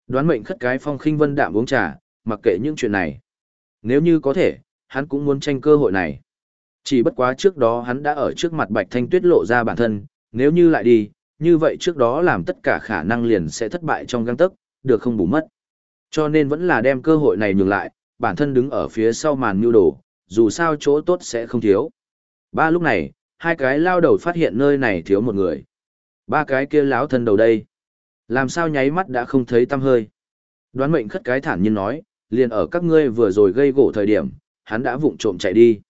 Đoán mệnh khất cái phong khinh vân đạm uống trà, mặc kệ những chuyện này. Nếu như có thể, hắn cũng muốn tranh cơ hội này. Chỉ bất quá trước đó hắn đã ở trước mặt Bạch Thanh Tuyết lộ ra bản thân, nếu như lại đi, như vậy trước đó làm tất cả khả năng liền sẽ thất bại trong găng tấc, được không bù mất. Cho nên vẫn là đem cơ hội này nhường lại, bản thân đứng ở phía sau màn nhu đồ, dù sao chỗ tốt sẽ không thiếu. Ba lúc này, hai cái lao đầu phát hiện nơi này thiếu một người. Ba cái kia lão thân đầu đây. Làm sao nháy mắt đã không thấy tâm hơi. Đoán mệnh khất cái thản nhiên nói, liền ở các ngươi vừa rồi gây gỗ thời điểm, hắn đã vụng trộm chạy đi.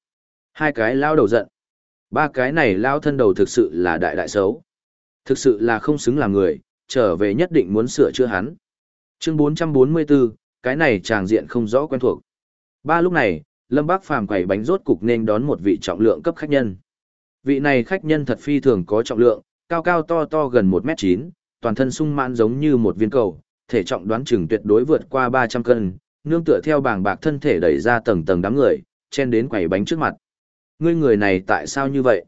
Hai cái lao đầu giận. Ba cái này lao thân đầu thực sự là đại đại xấu. Thực sự là không xứng làm người, trở về nhất định muốn sửa chữa hắn. Chương 444, cái này tràng diện không rõ quen thuộc. Ba lúc này, Lâm Bác Phàm quẩy bánh rốt cục nên đón một vị trọng lượng cấp khách nhân. Vị này khách nhân thật phi thường có trọng lượng, cao cao to to gần 1m9, toàn thân sung mãn giống như một viên cầu, thể trọng đoán chừng tuyệt đối vượt qua 300 cân, nương tựa theo bàng bạc thân thể đẩy ra tầng tầng đám người, chen đến quẩy bánh trước mặt. Ngươi người này tại sao như vậy?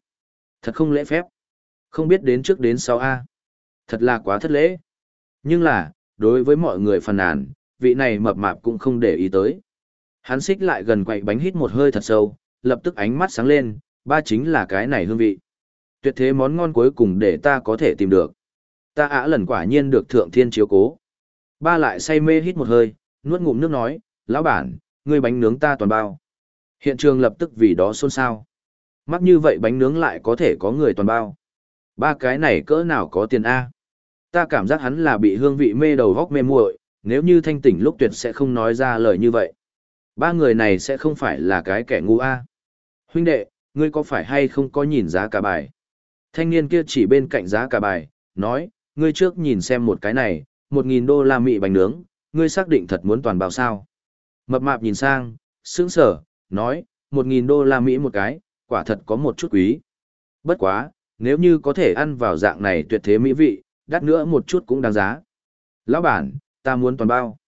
Thật không lễ phép. Không biết đến trước đến sau A. Thật là quá thất lễ. Nhưng là, đối với mọi người phàn nàn, vị này mập mạp cũng không để ý tới. Hắn xích lại gần quậy bánh hít một hơi thật sâu, lập tức ánh mắt sáng lên, ba chính là cái này hương vị. Tuyệt thế món ngon cuối cùng để ta có thể tìm được. Ta ả lần quả nhiên được thượng thiên chiếu cố. Ba lại say mê hít một hơi, nuốt ngụm nước nói, lão bản, ngươi bánh nướng ta toàn bao. Hiện trường lập tức vì đó xôn xao. Mắc như vậy bánh nướng lại có thể có người toàn bao. Ba cái này cỡ nào có tiền A. Ta cảm giác hắn là bị hương vị mê đầu góc mê muội, nếu như thanh tỉnh lúc tuyệt sẽ không nói ra lời như vậy. Ba người này sẽ không phải là cái kẻ ngu A. Huynh đệ, ngươi có phải hay không có nhìn giá cả bài? Thanh niên kia chỉ bên cạnh giá cả bài, nói, ngươi trước nhìn xem một cái này, một nghìn đô la mỹ bánh nướng, ngươi xác định thật muốn toàn bao sao. Mập mạp nhìn sang, sững sờ, nói, một nghìn đô la Mỹ một cái, quả thật có một chút quý. Bất quá, nếu như có thể ăn vào dạng này tuyệt thế mỹ vị, đắt nữa một chút cũng đáng giá. Lão bản, ta muốn toàn bao.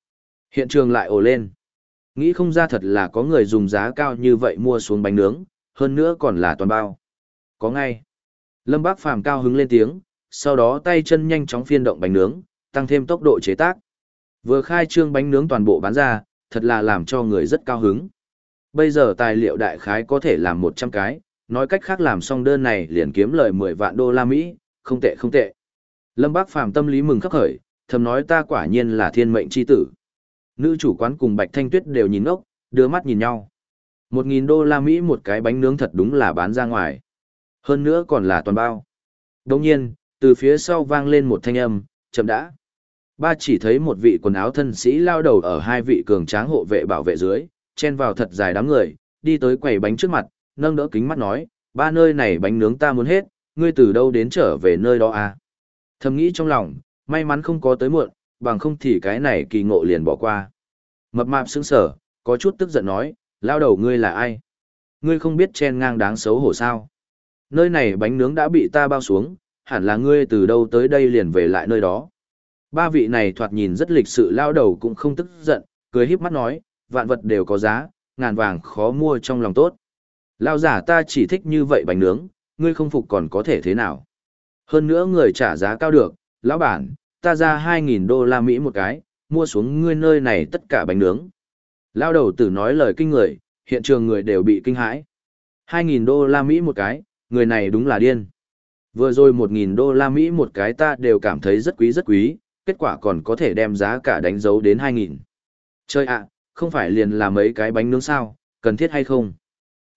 Hiện trường lại ồ lên. Nghĩ không ra thật là có người dùng giá cao như vậy mua xuống bánh nướng, hơn nữa còn là toàn bao. Có ngay. Lâm Bác Phàm cao hứng lên tiếng, sau đó tay chân nhanh chóng phiên động bánh nướng, tăng thêm tốc độ chế tác. Vừa khai trương bánh nướng toàn bộ bán ra, thật là làm cho người rất cao hứng. Bây giờ tài liệu đại khái có thể làm 100 cái, nói cách khác làm xong đơn này liền kiếm lời 10 vạn đô la Mỹ, không tệ không tệ. Lâm Bác Phàm tâm lý mừng khắc khởi, thầm nói ta quả nhiên là thiên mệnh chi tử. Nữ chủ quán cùng Bạch Thanh Tuyết đều nhìn ngốc, đưa mắt nhìn nhau. 1.000 đô la Mỹ một cái bánh nướng thật đúng là bán ra ngoài. Hơn nữa còn là toàn bao. Đồng nhiên, từ phía sau vang lên một thanh âm, chậm đã. Ba chỉ thấy một vị quần áo thân sĩ lao đầu ở hai vị cường tráng hộ vệ bảo vệ dưới, chen vào thật dài đám người, đi tới quầy bánh trước mặt, nâng đỡ kính mắt nói, ba nơi này bánh nướng ta muốn hết, ngươi từ đâu đến trở về nơi đó à? Thầm nghĩ trong lòng, may mắn không có tới muộn, bằng không thì cái này kỳ ngộ liền bỏ qua. Mập mạp sững sở, có chút tức giận nói, lao đầu ngươi là ai? Ngươi không biết chen ngang đáng xấu hổ sao? Nơi này bánh nướng đã bị ta bao xuống, hẳn là ngươi từ đâu tới đây liền về lại nơi đó. Ba vị này thoạt nhìn rất lịch sự lao đầu cũng không tức giận, cười híp mắt nói, vạn vật đều có giá, ngàn vàng khó mua trong lòng tốt. Lao giả ta chỉ thích như vậy bánh nướng, ngươi không phục còn có thể thế nào. Hơn nữa người trả giá cao được, lão bản, ta ra 2.000 đô la Mỹ một cái, mua xuống ngươi nơi này tất cả bánh nướng. Lao đầu tử nói lời kinh người, hiện trường người đều bị kinh hãi. 2.000 đô la Mỹ một cái, người này đúng là điên. Vừa rồi 1.000 đô la Mỹ một cái ta đều cảm thấy rất quý rất quý, kết quả còn có thể đem giá cả đánh dấu đến 2.000. Chơi ạ, không phải liền là mấy cái bánh nướng sao, cần thiết hay không?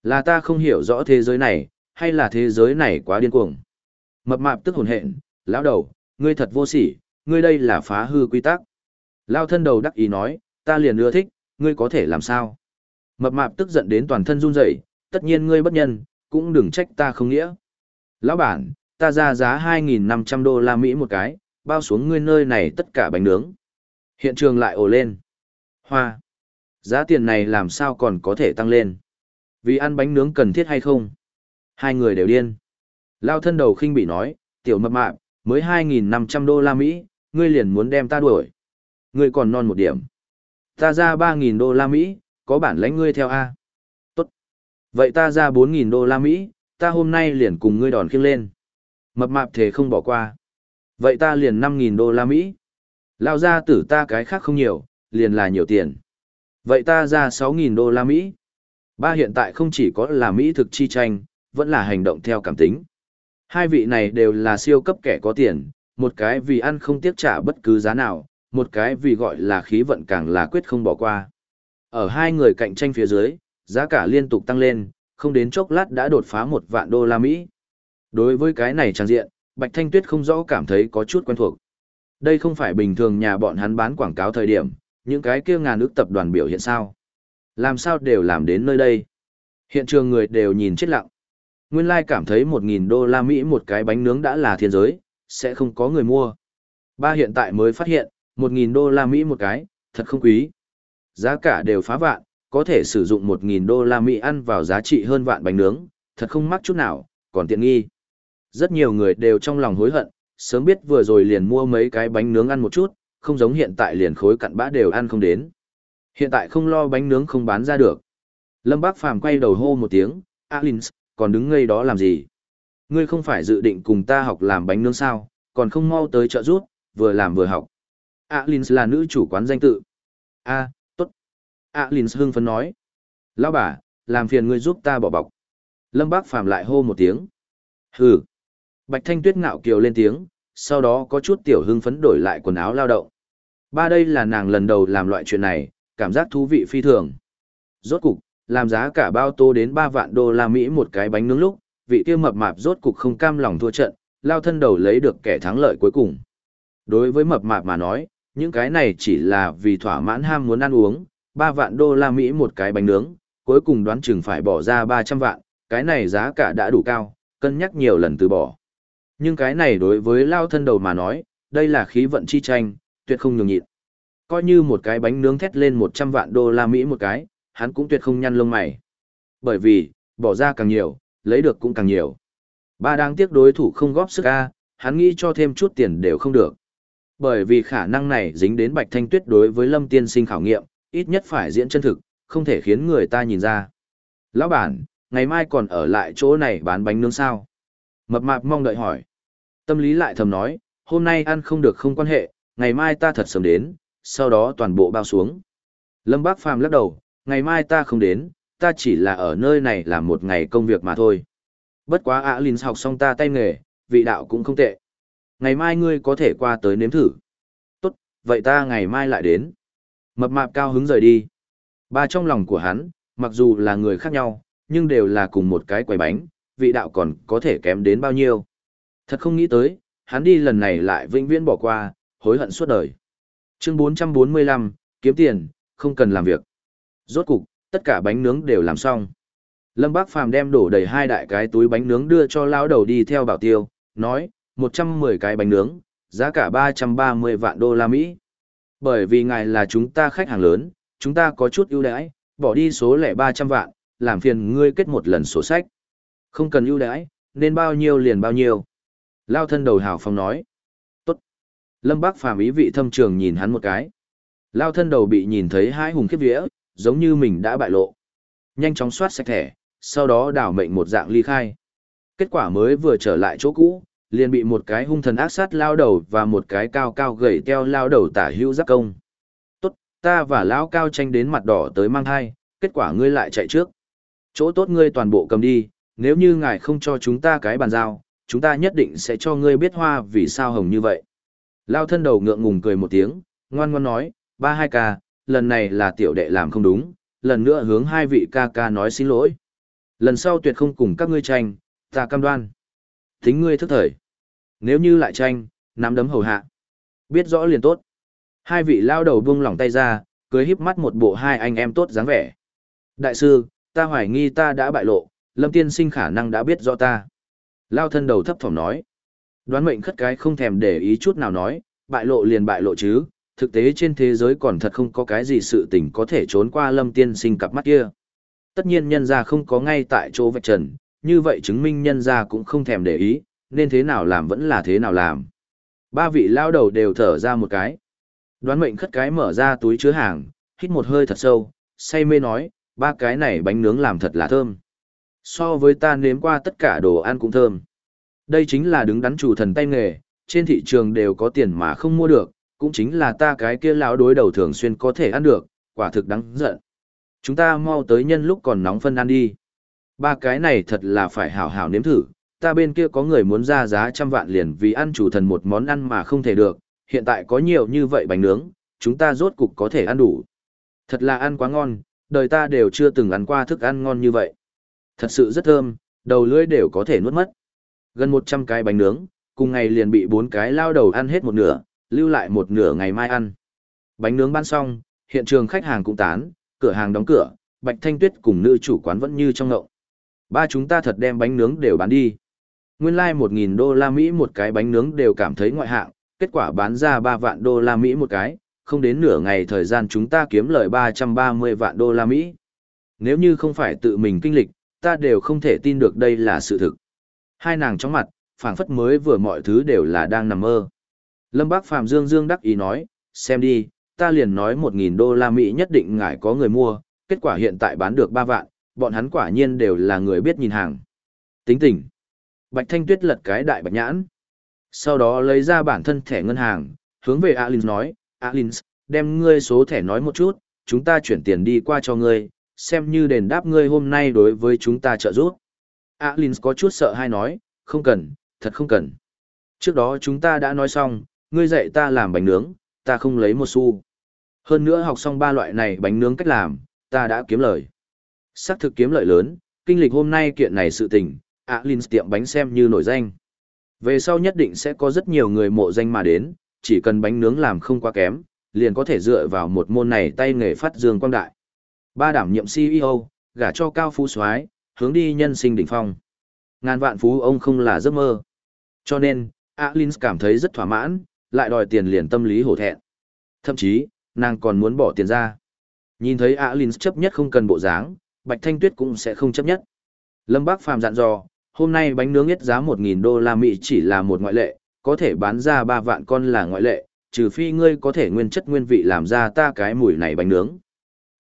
Là ta không hiểu rõ thế giới này, hay là thế giới này quá điên cuồng? Mập mạp tức hồn hện, lão đầu, ngươi thật vô sỉ, ngươi đây là phá hư quy tắc. Lao thân đầu đắc ý nói, ta liền ưa thích, ngươi có thể làm sao? Mập mạp tức giận đến toàn thân run rẩy, tất nhiên ngươi bất nhân, cũng đừng trách ta không nghĩa. Lão bản, ta ra giá 2.500 đô la Mỹ một cái, bao xuống ngươi nơi này tất cả bánh nướng. Hiện trường lại ồ lên. Hoa. Giá tiền này làm sao còn có thể tăng lên? Vì ăn bánh nướng cần thiết hay không? Hai người đều điên. Lao thân đầu khinh bị nói, tiểu mập mạp, mới 2.500 đô la Mỹ, ngươi liền muốn đem ta đuổi. Ngươi còn non một điểm. Ta ra 3.000 đô la Mỹ, có bản lãnh ngươi theo A. Tốt. Vậy ta ra 4.000 đô la Mỹ, ta hôm nay liền cùng ngươi đòn khiêng lên. Mập mạp thế không bỏ qua. Vậy ta liền 5.000 đô la Mỹ. Lao ra tử ta cái khác không nhiều, liền là nhiều tiền. Vậy ta ra 6.000 đô la Mỹ. Ba hiện tại không chỉ có là Mỹ thực chi tranh, vẫn là hành động theo cảm tính. Hai vị này đều là siêu cấp kẻ có tiền, một cái vì ăn không tiếc trả bất cứ giá nào, một cái vì gọi là khí vận càng là quyết không bỏ qua. Ở hai người cạnh tranh phía dưới, giá cả liên tục tăng lên, không đến chốc lát đã đột phá một vạn đô la Mỹ. Đối với cái này trang diện, Bạch Thanh Tuyết không rõ cảm thấy có chút quen thuộc. Đây không phải bình thường nhà bọn hắn bán quảng cáo thời điểm, những cái kia ngàn ước tập đoàn biểu hiện sao. Làm sao đều làm đến nơi đây. Hiện trường người đều nhìn chết lặng. Nguyên lai like cảm thấy 1.000 đô la Mỹ một cái bánh nướng đã là thiên giới, sẽ không có người mua. Ba hiện tại mới phát hiện, 1.000 đô la Mỹ một cái, thật không quý. Giá cả đều phá vạn, có thể sử dụng 1.000 đô la Mỹ ăn vào giá trị hơn vạn bánh nướng, thật không mắc chút nào, còn tiện nghi. Rất nhiều người đều trong lòng hối hận, sớm biết vừa rồi liền mua mấy cái bánh nướng ăn một chút, không giống hiện tại liền khối cặn bã đều ăn không đến. Hiện tại không lo bánh nướng không bán ra được. Lâm Bác Phàm quay đầu hô một tiếng, Alins, còn đứng ngây đó làm gì? Ngươi không phải dự định cùng ta học làm bánh nướng sao, còn không mau tới chợ rút, vừa làm vừa học. Alins là nữ chủ quán danh tự. A, tốt. Alins hưng phấn nói. Lão bà, làm phiền ngươi giúp ta bỏ bọc. Lâm Bác Phàm lại hô một tiếng. Hừ. Bạch Thanh Tuyết ngạo kiều lên tiếng, sau đó có chút tiểu hưng phấn đổi lại quần áo lao động. Ba đây là nàng lần đầu làm loại chuyện này, cảm giác thú vị phi thường. Rốt cục, làm giá cả bao tô đến 3 vạn đô la Mỹ một cái bánh nướng lúc, vị kia mập mạp rốt cục không cam lòng thua trận, lao thân đầu lấy được kẻ thắng lợi cuối cùng. Đối với mập mạp mà nói, những cái này chỉ là vì thỏa mãn ham muốn ăn uống, 3 vạn đô la Mỹ một cái bánh nướng, cuối cùng đoán chừng phải bỏ ra 300 vạn, cái này giá cả đã đủ cao, cân nhắc nhiều lần từ bỏ. Nhưng cái này đối với lao thân đầu mà nói, đây là khí vận chi tranh, tuyệt không nhường nhịn. Coi như một cái bánh nướng thét lên 100 vạn đô la Mỹ một cái, hắn cũng tuyệt không nhăn lông mày. Bởi vì, bỏ ra càng nhiều, lấy được cũng càng nhiều. Ba đang tiếc đối thủ không góp sức A, hắn nghĩ cho thêm chút tiền đều không được. Bởi vì khả năng này dính đến Bạch Thanh Tuyết đối với Lâm Tiên Sinh khảo nghiệm, ít nhất phải diễn chân thực, không thể khiến người ta nhìn ra. Lão bản, ngày mai còn ở lại chỗ này bán bánh nướng sao? Mập mạp mong đợi hỏi. Tâm lý lại thầm nói, hôm nay ăn không được không quan hệ, ngày mai ta thật sớm đến, sau đó toàn bộ bao xuống. Lâm Bác Phàm lắc đầu, ngày mai ta không đến, ta chỉ là ở nơi này làm một ngày công việc mà thôi. Bất quá ạ Linh học xong ta tay nghề, vị đạo cũng không tệ. Ngày mai ngươi có thể qua tới nếm thử. Tốt, vậy ta ngày mai lại đến. Mập mạp cao hứng rời đi. Ba trong lòng của hắn, mặc dù là người khác nhau, nhưng đều là cùng một cái quầy bánh, vị đạo còn có thể kém đến bao nhiêu. Thật không nghĩ tới, hắn đi lần này lại vĩnh viễn bỏ qua, hối hận suốt đời. Chương 445, kiếm tiền, không cần làm việc. Rốt cục, tất cả bánh nướng đều làm xong. Lâm Bác Phàm đem đổ đầy hai đại cái túi bánh nướng đưa cho lão đầu đi theo bảo tiêu, nói, 110 cái bánh nướng, giá cả 330 vạn đô la Mỹ. Bởi vì ngài là chúng ta khách hàng lớn, chúng ta có chút ưu đãi, bỏ đi số lẻ 300 vạn, làm phiền ngươi kết một lần sổ sách. Không cần ưu đãi, nên bao nhiêu liền bao nhiêu. Lao thân đầu hào phong nói. Tốt. Lâm Bác Phàm ý vị thâm trường nhìn hắn một cái. Lao thân đầu bị nhìn thấy hai hùng khiếp vía, giống như mình đã bại lộ. Nhanh chóng soát sạch thẻ, sau đó đảo mệnh một dạng ly khai. Kết quả mới vừa trở lại chỗ cũ, liền bị một cái hung thần ác sát lao đầu và một cái cao cao gầy teo lao đầu tả hữu giáp công. Tốt, ta và lão cao tranh đến mặt đỏ tới mang thai, kết quả ngươi lại chạy trước. Chỗ tốt ngươi toàn bộ cầm đi, nếu như ngài không cho chúng ta cái bàn giao, chúng ta nhất định sẽ cho ngươi biết hoa vì sao hồng như vậy. Lao thân đầu ngượng ngùng cười một tiếng, ngoan ngoan nói, ba hai ca, lần này là tiểu đệ làm không đúng, lần nữa hướng hai vị ca ca nói xin lỗi. Lần sau tuyệt không cùng các ngươi tranh, ta cam đoan. Tính ngươi thức thời. Nếu như lại tranh, nắm đấm hầu hạ. Biết rõ liền tốt. Hai vị lao đầu buông lỏng tay ra, cưới híp mắt một bộ hai anh em tốt dáng vẻ. Đại sư, ta hoài nghi ta đã bại lộ, lâm tiên sinh khả năng đã biết rõ ta. Lao thân đầu thấp thỏm nói. Đoán mệnh khất cái không thèm để ý chút nào nói, bại lộ liền bại lộ chứ, thực tế trên thế giới còn thật không có cái gì sự tình có thể trốn qua lâm tiên sinh cặp mắt kia. Tất nhiên nhân ra không có ngay tại chỗ vạch trần, như vậy chứng minh nhân ra cũng không thèm để ý, nên thế nào làm vẫn là thế nào làm. Ba vị lao đầu đều thở ra một cái. Đoán mệnh khất cái mở ra túi chứa hàng, hít một hơi thật sâu, say mê nói, ba cái này bánh nướng làm thật là thơm. So với ta nếm qua tất cả đồ ăn cũng thơm. Đây chính là đứng đắn chủ thần tay nghề, trên thị trường đều có tiền mà không mua được, cũng chính là ta cái kia lão đối đầu thường xuyên có thể ăn được, quả thực đáng giận. Chúng ta mau tới nhân lúc còn nóng phân ăn đi. Ba cái này thật là phải hảo hảo nếm thử, ta bên kia có người muốn ra giá trăm vạn liền vì ăn chủ thần một món ăn mà không thể được, hiện tại có nhiều như vậy bánh nướng, chúng ta rốt cục có thể ăn đủ. Thật là ăn quá ngon, đời ta đều chưa từng ăn qua thức ăn ngon như vậy. Thật sự rất thơm, đầu lưỡi đều có thể nuốt mất. Gần 100 cái bánh nướng, cùng ngày liền bị bốn cái lao đầu ăn hết một nửa, lưu lại một nửa ngày mai ăn. Bánh nướng bán xong, hiện trường khách hàng cũng tán, cửa hàng đóng cửa, Bạch Thanh Tuyết cùng nữ chủ quán vẫn như trong ngậu. Ba chúng ta thật đem bánh nướng đều bán đi. Nguyên lai like 1.000 đô la Mỹ một cái bánh nướng đều cảm thấy ngoại hạng, kết quả bán ra 3 vạn đô la Mỹ một cái, không đến nửa ngày thời gian chúng ta kiếm lời 330 vạn đô la Mỹ. Nếu như không phải tự mình kinh lịch, ta đều không thể tin được đây là sự thực. Hai nàng trong mặt, phảng phất mới vừa mọi thứ đều là đang nằm mơ. Lâm Bác Phàm Dương Dương đắc ý nói, xem đi, ta liền nói 1.000 đô la Mỹ nhất định ngài có người mua, kết quả hiện tại bán được 3 vạn, bọn hắn quả nhiên đều là người biết nhìn hàng. Tính tỉnh. Bạch Thanh Tuyết lật cái đại bạch nhãn. Sau đó lấy ra bản thân thẻ ngân hàng, hướng về Alins nói, Alins, đem ngươi số thẻ nói một chút, chúng ta chuyển tiền đi qua cho ngươi, xem như đền đáp ngươi hôm nay đối với chúng ta trợ giúp. Alins có chút sợ hay nói, không cần, thật không cần. Trước đó chúng ta đã nói xong, ngươi dạy ta làm bánh nướng, ta không lấy một xu. Hơn nữa học xong ba loại này bánh nướng cách làm, ta đã kiếm lời. Sắc thực kiếm lợi lớn, kinh lịch hôm nay kiện này sự tình, Alins tiệm bánh xem như nổi danh. Về sau nhất định sẽ có rất nhiều người mộ danh mà đến, chỉ cần bánh nướng làm không quá kém, liền có thể dựa vào một môn này tay nghề phát dương quang đại. Ba đảm nhiệm CEO, gả cho cao phú soái, hướng đi nhân sinh đỉnh phong. Ngàn vạn phú ông không là giấc mơ. Cho nên, Alins cảm thấy rất thỏa mãn, lại đòi tiền liền tâm lý hổ thẹn. Thậm chí, nàng còn muốn bỏ tiền ra. Nhìn thấy Alins chấp nhất không cần bộ dáng, Bạch Thanh Tuyết cũng sẽ không chấp nhất. Lâm Bác Phàm dặn dò, hôm nay bánh nướng ít giá 1.000 đô la Mỹ chỉ là một ngoại lệ, có thể bán ra 3 vạn con là ngoại lệ, trừ phi ngươi có thể nguyên chất nguyên vị làm ra ta cái mùi này bánh nướng.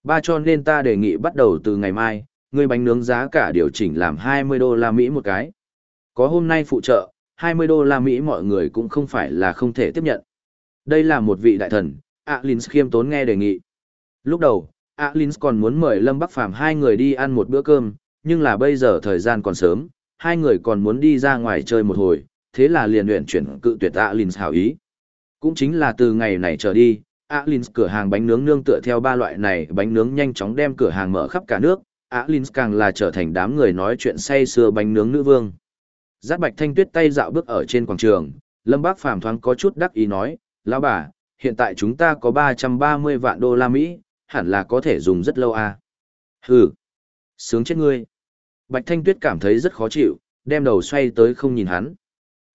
Ba cho nên ta đề nghị bắt đầu từ ngày mai, ngươi bánh nướng giá cả điều chỉnh làm 20 đô la Mỹ một cái. Có hôm nay phụ trợ, 20 đô la Mỹ mọi người cũng không phải là không thể tiếp nhận. Đây là một vị đại thần, Alins khiêm tốn nghe đề nghị. Lúc đầu, Alins còn muốn mời Lâm Bắc Phàm hai người đi ăn một bữa cơm, nhưng là bây giờ thời gian còn sớm, hai người còn muốn đi ra ngoài chơi một hồi, thế là liền luyện chuyển cự tuyệt Alins hảo ý. Cũng chính là từ ngày này trở đi, Alins cửa hàng bánh nướng nương tựa theo ba loại này bánh nướng nhanh chóng đem cửa hàng mở khắp cả nước, Alins càng là trở thành đám người nói chuyện say sưa bánh nướng nữ vương. Giác Bạch Thanh Tuyết tay dạo bước ở trên quảng trường, Lâm Bác Phàm thoáng có chút đắc ý nói, lão bà, hiện tại chúng ta có 330 vạn đô la Mỹ, hẳn là có thể dùng rất lâu à. Hừ, sướng chết ngươi. Bạch Thanh Tuyết cảm thấy rất khó chịu, đem đầu xoay tới không nhìn hắn.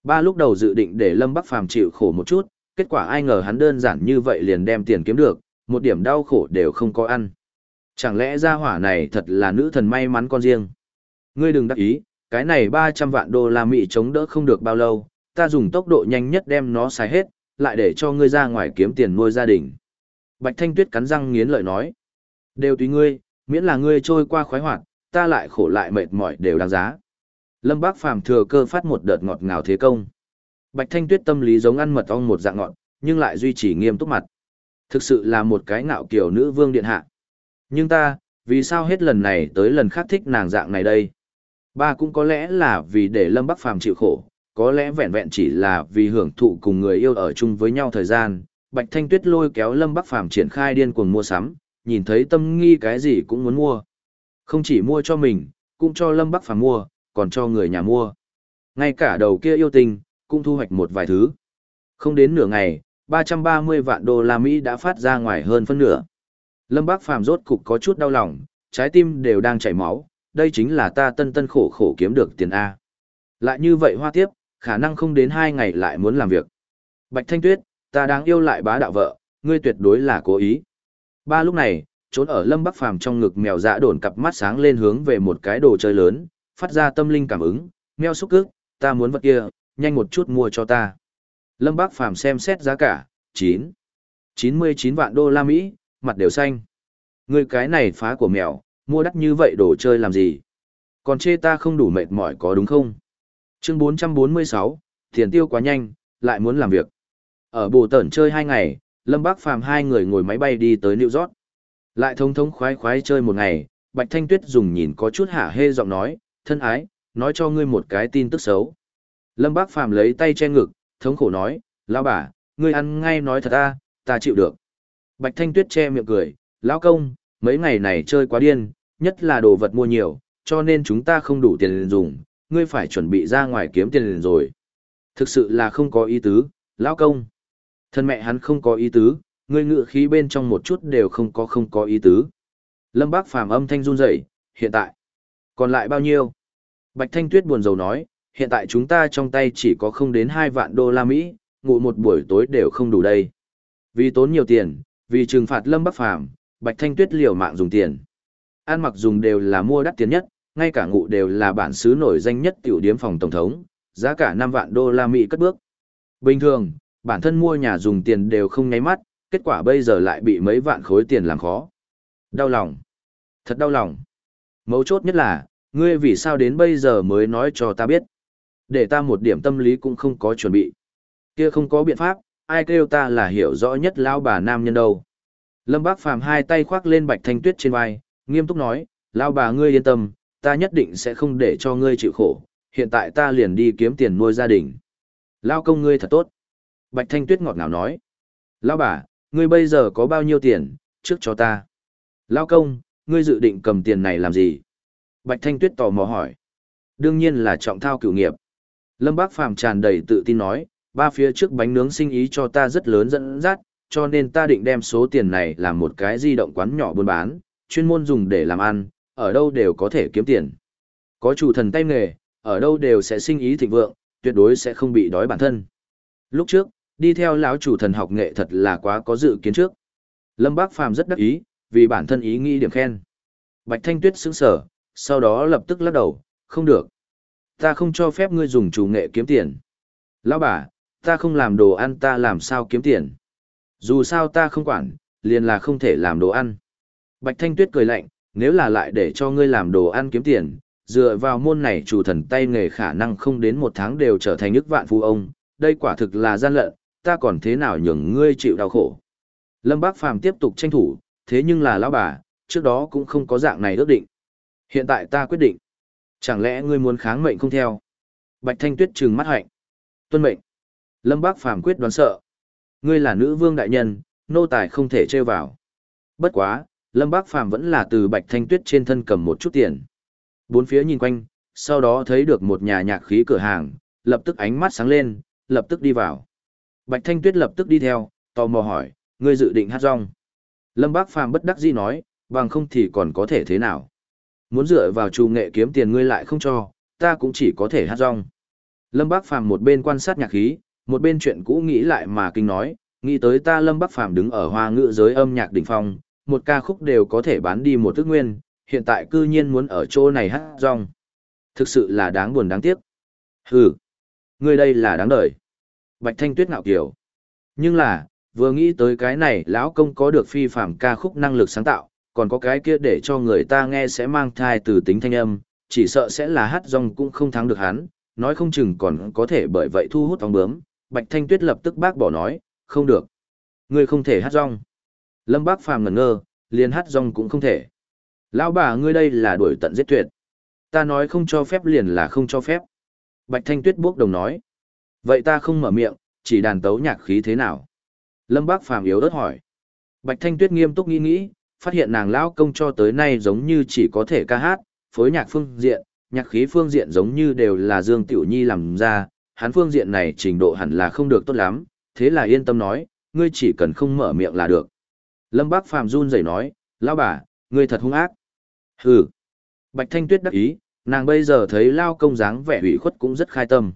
Ba lúc đầu dự định để Lâm Bắc Phàm chịu khổ một chút, kết quả ai ngờ hắn đơn giản như vậy liền đem tiền kiếm được, một điểm đau khổ đều không có ăn. Chẳng lẽ gia hỏa này thật là nữ thần may mắn con riêng? Ngươi đừng đắc ý, cái này 300 vạn đô la Mỹ chống đỡ không được bao lâu, ta dùng tốc độ nhanh nhất đem nó xài hết, lại để cho ngươi ra ngoài kiếm tiền nuôi gia đình. Bạch Thanh Tuyết cắn răng nghiến lợi nói. Đều tùy ngươi, miễn là ngươi trôi qua khoái hoạt, ta lại khổ lại mệt mỏi đều đáng giá. Lâm Bác Phàm thừa cơ phát một đợt ngọt ngào thế công. Bạch Thanh Tuyết tâm lý giống ăn mật ong một dạng ngọt, nhưng lại duy trì nghiêm túc mặt. Thực sự là một cái ngạo kiều nữ vương điện hạ. Nhưng ta, vì sao hết lần này tới lần khác thích nàng dạng này đây? Ba cũng có lẽ là vì để Lâm Bắc Phàm chịu khổ, có lẽ vẹn vẹn chỉ là vì hưởng thụ cùng người yêu ở chung với nhau thời gian. Bạch Thanh Tuyết lôi kéo Lâm Bắc Phàm triển khai điên cuồng mua sắm, nhìn thấy tâm nghi cái gì cũng muốn mua. Không chỉ mua cho mình, cũng cho Lâm Bắc Phàm mua, còn cho người nhà mua. Ngay cả đầu kia yêu tình, cũng thu hoạch một vài thứ. Không đến nửa ngày, 330 vạn đô la Mỹ đã phát ra ngoài hơn phân nửa. Lâm Bác Phàm rốt cục có chút đau lòng, trái tim đều đang chảy máu, đây chính là ta tân tân khổ khổ kiếm được tiền A. Lại như vậy hoa tiếp, khả năng không đến hai ngày lại muốn làm việc. Bạch Thanh Tuyết, ta đang yêu lại bá đạo vợ, ngươi tuyệt đối là cố ý. Ba lúc này, trốn ở Lâm Bắc Phàm trong ngực mèo dạ dã đồn cặp mắt sáng lên hướng về một cái đồ chơi lớn, phát ra tâm linh cảm ứng, meo xúc cước, ta muốn vật kia, nhanh một chút mua cho ta. Lâm Bác Phàm xem xét giá cả, 9. 99 vạn đô la Mỹ, mặt đều xanh. Người cái này phá của mèo, mua đắt như vậy đồ chơi làm gì? Còn chê ta không đủ mệt mỏi có đúng không? Chương 446, tiền tiêu quá nhanh, lại muốn làm việc. Ở bồ tẩn chơi hai ngày, Lâm Bác Phàm hai người ngồi máy bay đi tới New York. Lại thông thống khoái khoái chơi một ngày, Bạch Thanh Tuyết dùng nhìn có chút hả hê giọng nói, thân ái, nói cho ngươi một cái tin tức xấu. Lâm Bác Phàm lấy tay che ngực, thống khổ nói, lão bà, ngươi ăn ngay nói thật ta, ta chịu được. Bạch Thanh Tuyết che miệng cười, lão công, mấy ngày này chơi quá điên, nhất là đồ vật mua nhiều, cho nên chúng ta không đủ tiền dùng, ngươi phải chuẩn bị ra ngoài kiếm tiền rồi. Thực sự là không có ý tứ, lão công. Thân mẹ hắn không có ý tứ, ngươi ngựa khí bên trong một chút đều không có không có ý tứ. Lâm Bác Phàm âm thanh run rẩy, hiện tại. Còn lại bao nhiêu? Bạch Thanh Tuyết buồn rầu nói, hiện tại chúng ta trong tay chỉ có không đến 2 vạn đô la Mỹ, ngủ một buổi tối đều không đủ đây. Vì tốn nhiều tiền, vì trừng phạt Lâm Bắc Phàm, Bạch Thanh Tuyết liều mạng dùng tiền. An mặc dùng đều là mua đắt tiền nhất, ngay cả ngụ đều là bản xứ nổi danh nhất tiểu điếm phòng tổng thống, giá cả 5 vạn đô la Mỹ cất bước. Bình thường, bản thân mua nhà dùng tiền đều không nháy mắt, kết quả bây giờ lại bị mấy vạn khối tiền làm khó. Đau lòng. Thật đau lòng. Mấu chốt nhất là, ngươi vì sao đến bây giờ mới nói cho ta biết. Để ta một điểm tâm lý cũng không có chuẩn bị. Kia không có biện pháp, ai kêu ta là hiểu rõ nhất lão bà nam nhân đâu. Lâm Bác Phàm hai tay khoác lên Bạch Thanh Tuyết trên vai, nghiêm túc nói, lão bà ngươi yên tâm, ta nhất định sẽ không để cho ngươi chịu khổ, hiện tại ta liền đi kiếm tiền nuôi gia đình. Lão công ngươi thật tốt. Bạch Thanh Tuyết ngọt ngào nói, lão bà, ngươi bây giờ có bao nhiêu tiền, trước cho ta. Lão công, ngươi dự định cầm tiền này làm gì? Bạch Thanh Tuyết tò mò hỏi. Đương nhiên là trọng thao cửu nghiệp. Lâm Bác Phàm tràn đầy tự tin nói, ba phía trước bánh nướng sinh ý cho ta rất lớn dẫn dắt, cho nên ta định đem số tiền này làm một cái di động quán nhỏ buôn bán, chuyên môn dùng để làm ăn, ở đâu đều có thể kiếm tiền. Có chủ thần tay nghề, ở đâu đều sẽ sinh ý thịnh vượng, tuyệt đối sẽ không bị đói bản thân. Lúc trước, đi theo lão chủ thần học nghệ thật là quá có dự kiến trước. Lâm Bác Phàm rất đắc ý, vì bản thân ý nghĩ điểm khen. Bạch Thanh Tuyết sững sở, sau đó lập tức lắc đầu, không được. Ta không cho phép ngươi dùng chủ nghệ kiếm tiền. Lão bà, ta không làm đồ ăn ta làm sao kiếm tiền. Dù sao ta không quản, liền là không thể làm đồ ăn. Bạch Thanh Tuyết cười lạnh, nếu là lại để cho ngươi làm đồ ăn kiếm tiền, dựa vào môn này chủ thần tay nghề khả năng không đến một tháng đều trở thành ức vạn phu ông, đây quả thực là gian lận, ta còn thế nào nhường ngươi chịu đau khổ. Lâm Bác Phàm tiếp tục tranh thủ, thế nhưng là lão bà, trước đó cũng không có dạng này ước định. Hiện tại ta quyết định. Chẳng lẽ ngươi muốn kháng mệnh không theo? Bạch Thanh Tuyết trừng mắt hạnh. Tuân mệnh. Lâm Bác Phàm quyết đoán sợ. Ngươi là nữ vương đại nhân, nô tài không thể trêu vào. Bất quá, Lâm Bác Phàm vẫn là từ Bạch Thanh Tuyết trên thân cầm một chút tiền. Bốn phía nhìn quanh, sau đó thấy được một nhà nhạc khí cửa hàng, lập tức ánh mắt sáng lên, lập tức đi vào. Bạch Thanh Tuyết lập tức đi theo, tò mò hỏi, ngươi dự định hát rong. Lâm Bác Phàm bất đắc dĩ nói, bằng không thì còn có thể thế nào. Muốn dựa vào trù nghệ kiếm tiền ngươi lại không cho, ta cũng chỉ có thể hát rong. Lâm Bác Phàm một bên quan sát nhạc khí, một bên chuyện cũ nghĩ lại mà kinh nói, nghĩ tới ta Lâm bác Phàm đứng ở hoa ngữ giới âm nhạc đỉnh phong, một ca khúc đều có thể bán đi một thức nguyên, hiện tại cư nhiên muốn ở chỗ này hát rong. Thực sự là đáng buồn đáng tiếc. Hừ, ngươi đây là đáng đời. Bạch Thanh Tuyết ngạo kiểu. Nhưng là, vừa nghĩ tới cái này lão công có được phi phạm ca khúc năng lực sáng tạo, còn có cái kia để cho người ta nghe sẽ mang thai từ tính thanh âm, chỉ sợ sẽ là hát rong cũng không thắng được hắn, nói không chừng còn có thể bởi vậy thu hút ong bướm. Bạch Thanh Tuyết lập tức bác bỏ nói, không được. Ngươi không thể hát rong. Lâm Bác Phàm ngẩn ngơ, liền hát rong cũng không thể. Lão bà ngươi đây là đuổi tận giết tuyệt. Ta nói không cho phép liền là không cho phép. Bạch Thanh Tuyết bước đồng nói. Vậy ta không mở miệng, chỉ đàn tấu nhạc khí thế nào? Lâm Bác Phàm yếu ớt hỏi. Bạch Thanh Tuyết nghiêm túc nghĩ nghĩ, phát hiện nàng lão công cho tới nay giống như chỉ có thể ca hát, phối nhạc phương diện, nhạc khí phương diện giống như đều là Dương Tiểu Nhi làm ra, hắn phương diện này trình độ hẳn là không được tốt lắm, thế là yên tâm nói, ngươi chỉ cần không mở miệng là được. Lâm Bác Phàm run rẩy nói, lão bà, ngươi thật hung ác. Hừ. Bạch Thanh Tuyết đắc ý, nàng bây giờ thấy lao công dáng vẻ ủy khuất cũng rất khai tâm.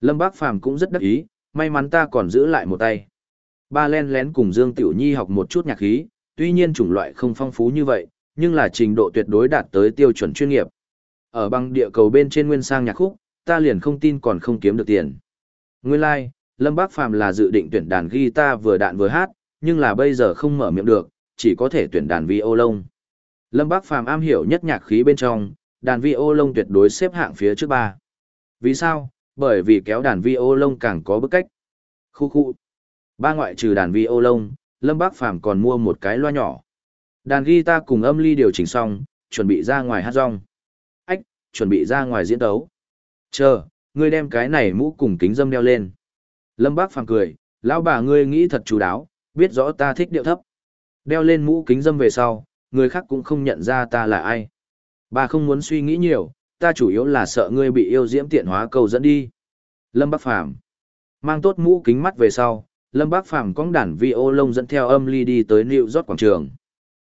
Lâm Bác Phàm cũng rất đắc ý, may mắn ta còn giữ lại một tay. Ba len lén cùng Dương Tiểu Nhi học một chút nhạc khí, tuy nhiên chủng loại không phong phú như vậy, nhưng là trình độ tuyệt đối đạt tới tiêu chuẩn chuyên nghiệp. Ở băng địa cầu bên trên nguyên sang nhạc khúc, ta liền không tin còn không kiếm được tiền. Nguyên lai, like, Lâm Bác Phàm là dự định tuyển đàn guitar vừa đạn vừa hát, nhưng là bây giờ không mở miệng được, chỉ có thể tuyển đàn vi ô lông. Lâm Bác Phàm am hiểu nhất nhạc khí bên trong, đàn vi ô lông tuyệt đối xếp hạng phía trước ba. Vì sao? Bởi vì kéo đàn vi ô lông càng có bức cách. Khu khu. Ba ngoại trừ đàn vi ô lông, Lâm Bác Phàm còn mua một cái loa nhỏ. Đàn guitar cùng âm ly điều chỉnh xong, chuẩn bị ra ngoài hát rong. Ách, chuẩn bị ra ngoài diễn đấu. Chờ, ngươi đem cái này mũ cùng kính dâm đeo lên. Lâm Bác Phàm cười, lão bà ngươi nghĩ thật chú đáo, biết rõ ta thích điệu thấp. Đeo lên mũ kính dâm về sau, người khác cũng không nhận ra ta là ai. Bà không muốn suy nghĩ nhiều, ta chủ yếu là sợ ngươi bị yêu diễm tiện hóa cầu dẫn đi. Lâm Bác Phàm mang tốt mũ kính mắt về sau, Lâm Bác Phàm cong đàn vi ô lông dẫn theo âm ly đi tới New York quảng trường.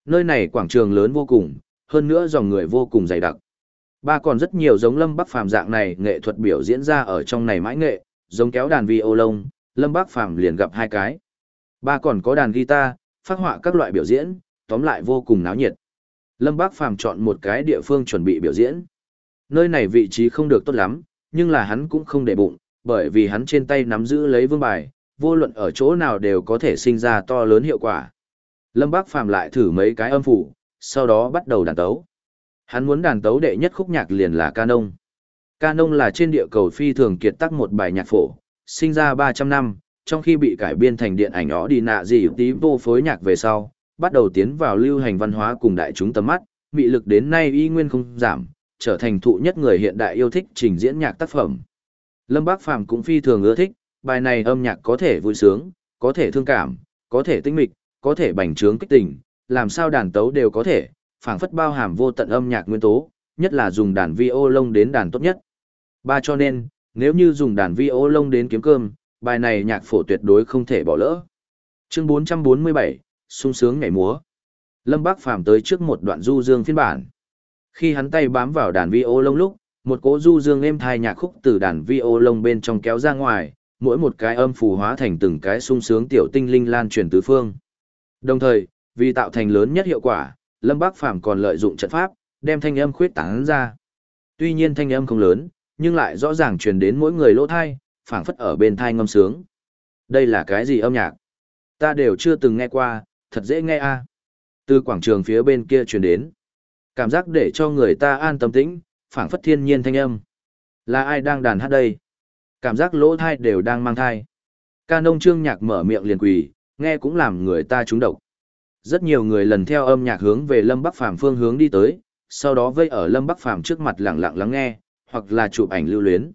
Nơi này quảng trường lớn vô cùng, hơn nữa dòng người vô cùng dày đặc. Ba còn rất nhiều giống Lâm Bắc Phàm dạng này nghệ thuật biểu diễn ra ở trong này mãi nghệ, giống kéo đàn vi ô lông, Lâm Bắc Phàm liền gặp hai cái. Ba còn có đàn guitar, phát họa các loại biểu diễn, tóm lại vô cùng náo nhiệt. Lâm Bác Phàm chọn một cái địa phương chuẩn bị biểu diễn. Nơi này vị trí không được tốt lắm, nhưng là hắn cũng không để bụng, bởi vì hắn trên tay nắm giữ lấy vương bài, vô luận ở chỗ nào đều có thể sinh ra to lớn hiệu quả. Lâm Bác Phàm lại thử mấy cái âm phủ, sau đó bắt đầu đàn tấu. Hắn muốn đàn tấu đệ nhất khúc nhạc liền là Canon. Canon là trên địa cầu phi thường kiệt tác một bài nhạc phổ, sinh ra 300 năm, trong khi bị cải biên thành điện ảnh ó đi nạ gì tí vô phối nhạc về sau, bắt đầu tiến vào lưu hành văn hóa cùng đại chúng tầm mắt, bị lực đến nay y nguyên không giảm, trở thành thụ nhất người hiện đại yêu thích trình diễn nhạc tác phẩm. Lâm Bác Phàm cũng phi thường ưa thích, bài này âm nhạc có thể vui sướng, có thể thương cảm, có thể tinh mịch, có thể bành trướng kích tình, làm sao đàn tấu đều có thể, phảng phất bao hàm vô tận âm nhạc nguyên tố, nhất là dùng đàn vi ô lông đến đàn tốt nhất. Ba cho nên, nếu như dùng đàn vi ô lông đến kiếm cơm, bài này nhạc phổ tuyệt đối không thể bỏ lỡ. Chương 447, sung sướng nhảy múa. Lâm Bác Phàm tới trước một đoạn du dương phiên bản. Khi hắn tay bám vào đàn vi ô lông lúc, một cỗ du dương êm thai nhạc khúc từ đàn vi ô lông bên trong kéo ra ngoài, mỗi một cái âm phù hóa thành từng cái sung sướng tiểu tinh linh lan truyền tứ phương. Đồng thời, vì tạo thành lớn nhất hiệu quả, Lâm Bác Phàm còn lợi dụng trận pháp, đem thanh âm khuyết tán ra. Tuy nhiên thanh âm không lớn, nhưng lại rõ ràng truyền đến mỗi người lỗ thai, phảng phất ở bên thai ngâm sướng. Đây là cái gì âm nhạc? Ta đều chưa từng nghe qua, thật dễ nghe a. Từ quảng trường phía bên kia truyền đến. Cảm giác để cho người ta an tâm tĩnh, phảng phất thiên nhiên thanh âm. Là ai đang đàn hát đây? Cảm giác lỗ thai đều đang mang thai. Ca nông trương nhạc mở miệng liền quỳ, nghe cũng làm người ta trúng độc. Rất nhiều người lần theo âm nhạc hướng về Lâm Bắc Phàm phương hướng đi tới, sau đó vây ở Lâm Bắc Phàm trước mặt lặng lặng lắng nghe, hoặc là chụp ảnh lưu luyến.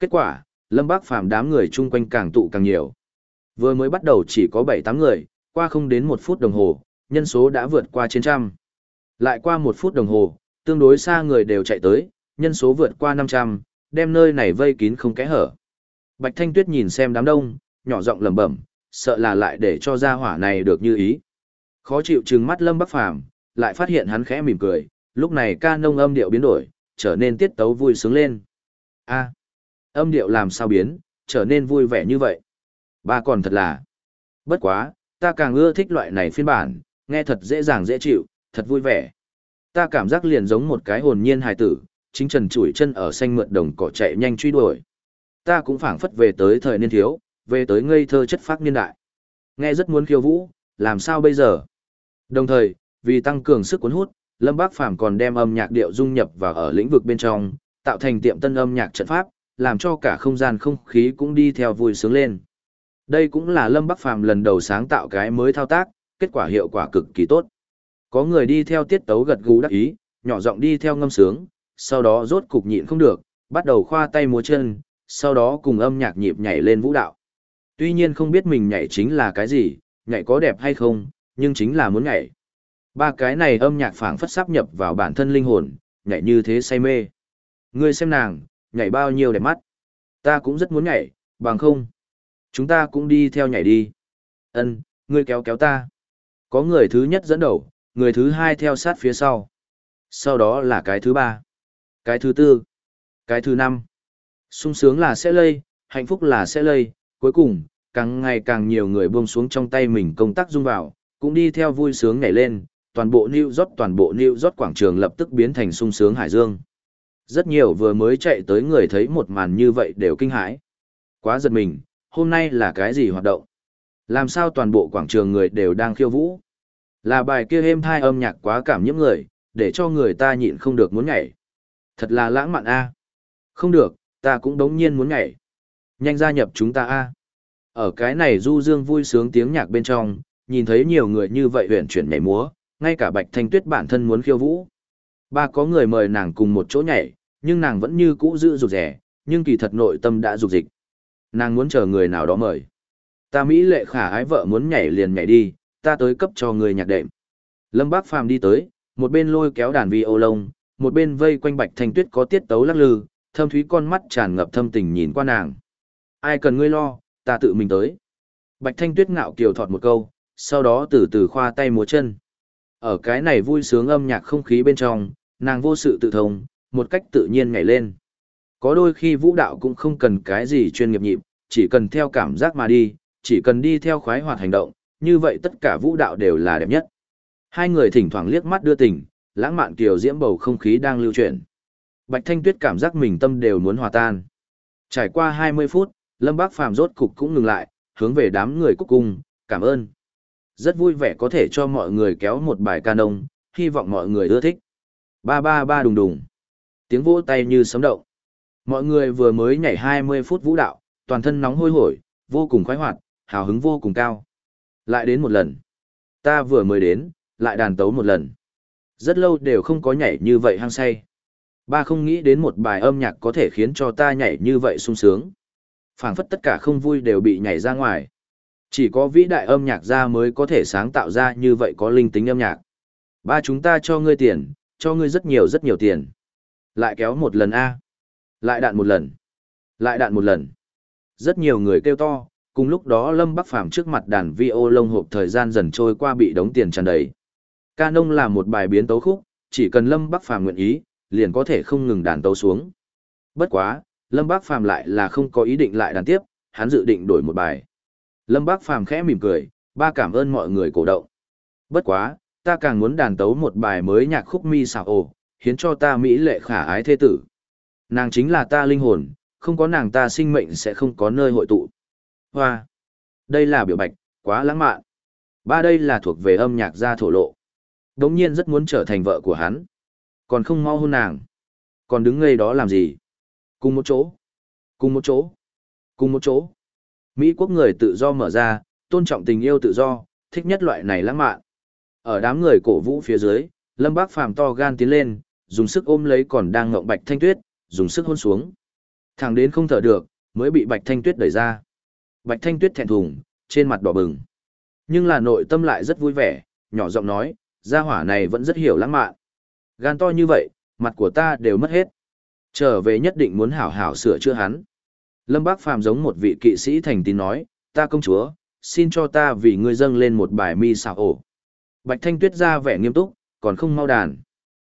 Kết quả, Lâm Bắc Phàm đám người chung quanh càng tụ càng nhiều. Vừa mới bắt đầu chỉ có 7-8 người, qua không đến một phút đồng hồ, nhân số đã vượt qua trên trăm. Lại qua một phút đồng hồ, tương đối xa người đều chạy tới, nhân số vượt qua 500, đem nơi này vây kín không kẽ hở. Bạch Thanh Tuyết nhìn xem đám đông, nhỏ giọng lẩm bẩm, sợ là lại để cho gia hỏa này được như ý. Khó chịu trừng mắt Lâm Bắc Phàm, lại phát hiện hắn khẽ mỉm cười, lúc này ca nông âm điệu biến đổi, trở nên tiết tấu vui sướng lên. A, âm điệu làm sao biến, trở nên vui vẻ như vậy. Ba còn thật là. Bất quá, ta càng ưa thích loại này phiên bản, nghe thật dễ dàng dễ chịu, thật vui vẻ. Ta cảm giác liền giống một cái hồn nhiên hài tử, chính trần Chùi chân ở xanh mượt đồng cỏ chạy nhanh truy đuổi. Ta cũng phảng phất về tới thời niên thiếu, về tới ngây thơ chất phác niên đại. Nghe rất muốn khiêu vũ, làm sao bây giờ? Đồng thời, vì tăng cường sức cuốn hút, Lâm Bác Phàm còn đem âm nhạc điệu dung nhập vào ở lĩnh vực bên trong, tạo thành tiệm tân âm nhạc trận pháp, làm cho cả không gian không khí cũng đi theo vui sướng lên. Đây cũng là Lâm Bắc Phàm lần đầu sáng tạo cái mới thao tác, kết quả hiệu quả cực kỳ tốt. Có người đi theo tiết tấu gật gù đắc ý, nhỏ giọng đi theo ngâm sướng, sau đó rốt cục nhịn không được, bắt đầu khoa tay múa chân, sau đó cùng âm nhạc nhịp nhảy lên vũ đạo. Tuy nhiên không biết mình nhảy chính là cái gì, nhảy có đẹp hay không, nhưng chính là muốn nhảy. Ba cái này âm nhạc phảng phất sắp nhập vào bản thân linh hồn, nhảy như thế say mê. Ngươi xem nàng, nhảy bao nhiêu đẹp mắt. Ta cũng rất muốn nhảy, bằng không. Chúng ta cũng đi theo nhảy đi. Ân, ngươi kéo kéo ta. Có người thứ nhất dẫn đầu, người thứ hai theo sát phía sau. Sau đó là cái thứ ba, cái thứ tư, cái thứ năm. sung sướng là sẽ lây, hạnh phúc là sẽ lây, cuối cùng, càng ngày càng nhiều người buông xuống trong tay mình công tác dung vào, cũng đi theo vui sướng nhảy lên, toàn bộ New York toàn bộ New York quảng trường lập tức biến thành sung sướng hải dương. Rất nhiều vừa mới chạy tới người thấy một màn như vậy đều kinh hãi. Quá giật mình, hôm nay là cái gì hoạt động? Làm sao toàn bộ quảng trường người đều đang khiêu vũ? Là bài kia êm thai âm nhạc quá cảm nhiễm người, để cho người ta nhịn không được muốn nhảy. Thật là lãng mạn a. Không được, ta cũng đống nhiên muốn nhảy. Nhanh gia nhập chúng ta a. Ở cái này du dương vui sướng tiếng nhạc bên trong, nhìn thấy nhiều người như vậy huyền chuyển nhảy múa, ngay cả Bạch Thanh Tuyết bản thân muốn khiêu vũ. Ba có người mời nàng cùng một chỗ nhảy, nhưng nàng vẫn như cũ giữ rụt rẻ, nhưng kỳ thật nội tâm đã rụt dịch. Nàng muốn chờ người nào đó mời. Ta Mỹ lệ khả ái vợ muốn nhảy liền nhảy đi, ta tới cấp cho người nhạc đệm. Lâm Bác Phàm đi tới, một bên lôi kéo đàn vi ô lông, một bên vây quanh Bạch Thanh Tuyết có tiết tấu lắc lư, thâm thúy con mắt tràn ngập thâm tình nhìn qua nàng. Ai cần ngươi lo, ta tự mình tới. Bạch Thanh Tuyết ngạo kiều thọt một câu, sau đó từ từ khoa tay múa chân. Ở cái này vui sướng âm nhạc không khí bên trong, nàng vô sự tự thông, một cách tự nhiên nhảy lên. Có đôi khi vũ đạo cũng không cần cái gì chuyên nghiệp nhịp, chỉ cần theo cảm giác mà đi, chỉ cần đi theo khoái hoạt hành động, như vậy tất cả vũ đạo đều là đẹp nhất. Hai người thỉnh thoảng liếc mắt đưa tình, lãng mạn kiều diễm bầu không khí đang lưu chuyển. Bạch Thanh Tuyết cảm giác mình tâm đều muốn hòa tan. Trải qua 20 phút, Lâm Bác Phàm rốt cục cũng ngừng lại, hướng về đám người cúc cung, cảm ơn. Rất vui vẻ có thể cho mọi người kéo một bài ca nông, hy vọng mọi người ưa thích. Ba ba ba đùng đùng. Tiếng vỗ tay như sấm động. Mọi người vừa mới nhảy 20 phút vũ đạo, toàn thân nóng hôi hổi, vô cùng khoái hoạt, hào hứng vô cùng cao. Lại đến một lần. Ta vừa mới đến, lại đàn tấu một lần. Rất lâu đều không có nhảy như vậy hăng say. Ba không nghĩ đến một bài âm nhạc có thể khiến cho ta nhảy như vậy sung sướng. phảng phất tất cả không vui đều bị nhảy ra ngoài. Chỉ có vĩ đại âm nhạc ra mới có thể sáng tạo ra như vậy có linh tính âm nhạc. Ba chúng ta cho ngươi tiền, cho ngươi rất nhiều rất nhiều tiền. Lại kéo một lần A. Lại đạn một lần. Lại đạn một lần. Rất nhiều người kêu to, cùng lúc đó Lâm Bắc Phàm trước mặt đàn vi ô lông hộp thời gian dần trôi qua bị đống tiền tràn đầy. Ca nông là một bài biến tấu khúc, chỉ cần Lâm Bắc Phàm nguyện ý, liền có thể không ngừng đàn tấu xuống. Bất quá, Lâm Bắc Phàm lại là không có ý định lại đàn tiếp, hắn dự định đổi một bài. Lâm Bắc Phàm khẽ mỉm cười, ba cảm ơn mọi người cổ động. Bất quá, ta càng muốn đàn tấu một bài mới nhạc khúc mi xào ồ, hiến cho ta mỹ lệ khả ái thế tử. Nàng chính là ta linh hồn, không có nàng ta sinh mệnh sẽ không có nơi hội tụ. Hoa! Đây là biểu bạch, quá lãng mạn. Ba đây là thuộc về âm nhạc gia thổ lộ. Đống nhiên rất muốn trở thành vợ của hắn. Còn không mau hôn nàng. Còn đứng ngây đó làm gì? Cùng một chỗ. Cùng một chỗ. Cùng một chỗ. Mỹ quốc người tự do mở ra, tôn trọng tình yêu tự do, thích nhất loại này lãng mạn. Ở đám người cổ vũ phía dưới, Lâm Bác Phàm to gan tiến lên, dùng sức ôm lấy còn đang ngậm Bạch Thanh Tuyết, dùng sức hôn xuống. Thẳng đến không thở được, mới bị Bạch Thanh Tuyết đẩy ra. Bạch Thanh Tuyết thẹn thùng, trên mặt đỏ bừng. Nhưng là nội tâm lại rất vui vẻ, nhỏ giọng nói, gia hỏa này vẫn rất hiểu lãng mạn. Gan to như vậy, mặt của ta đều mất hết. Trở về nhất định muốn hảo hảo sửa chữa hắn. Lâm Bác Phàm giống một vị kỵ sĩ thành tín nói, ta công chúa, xin cho ta vì ngươi dâng lên một bài mi xào ổ. Bạch Thanh Tuyết ra vẻ nghiêm túc, còn không mau đàn.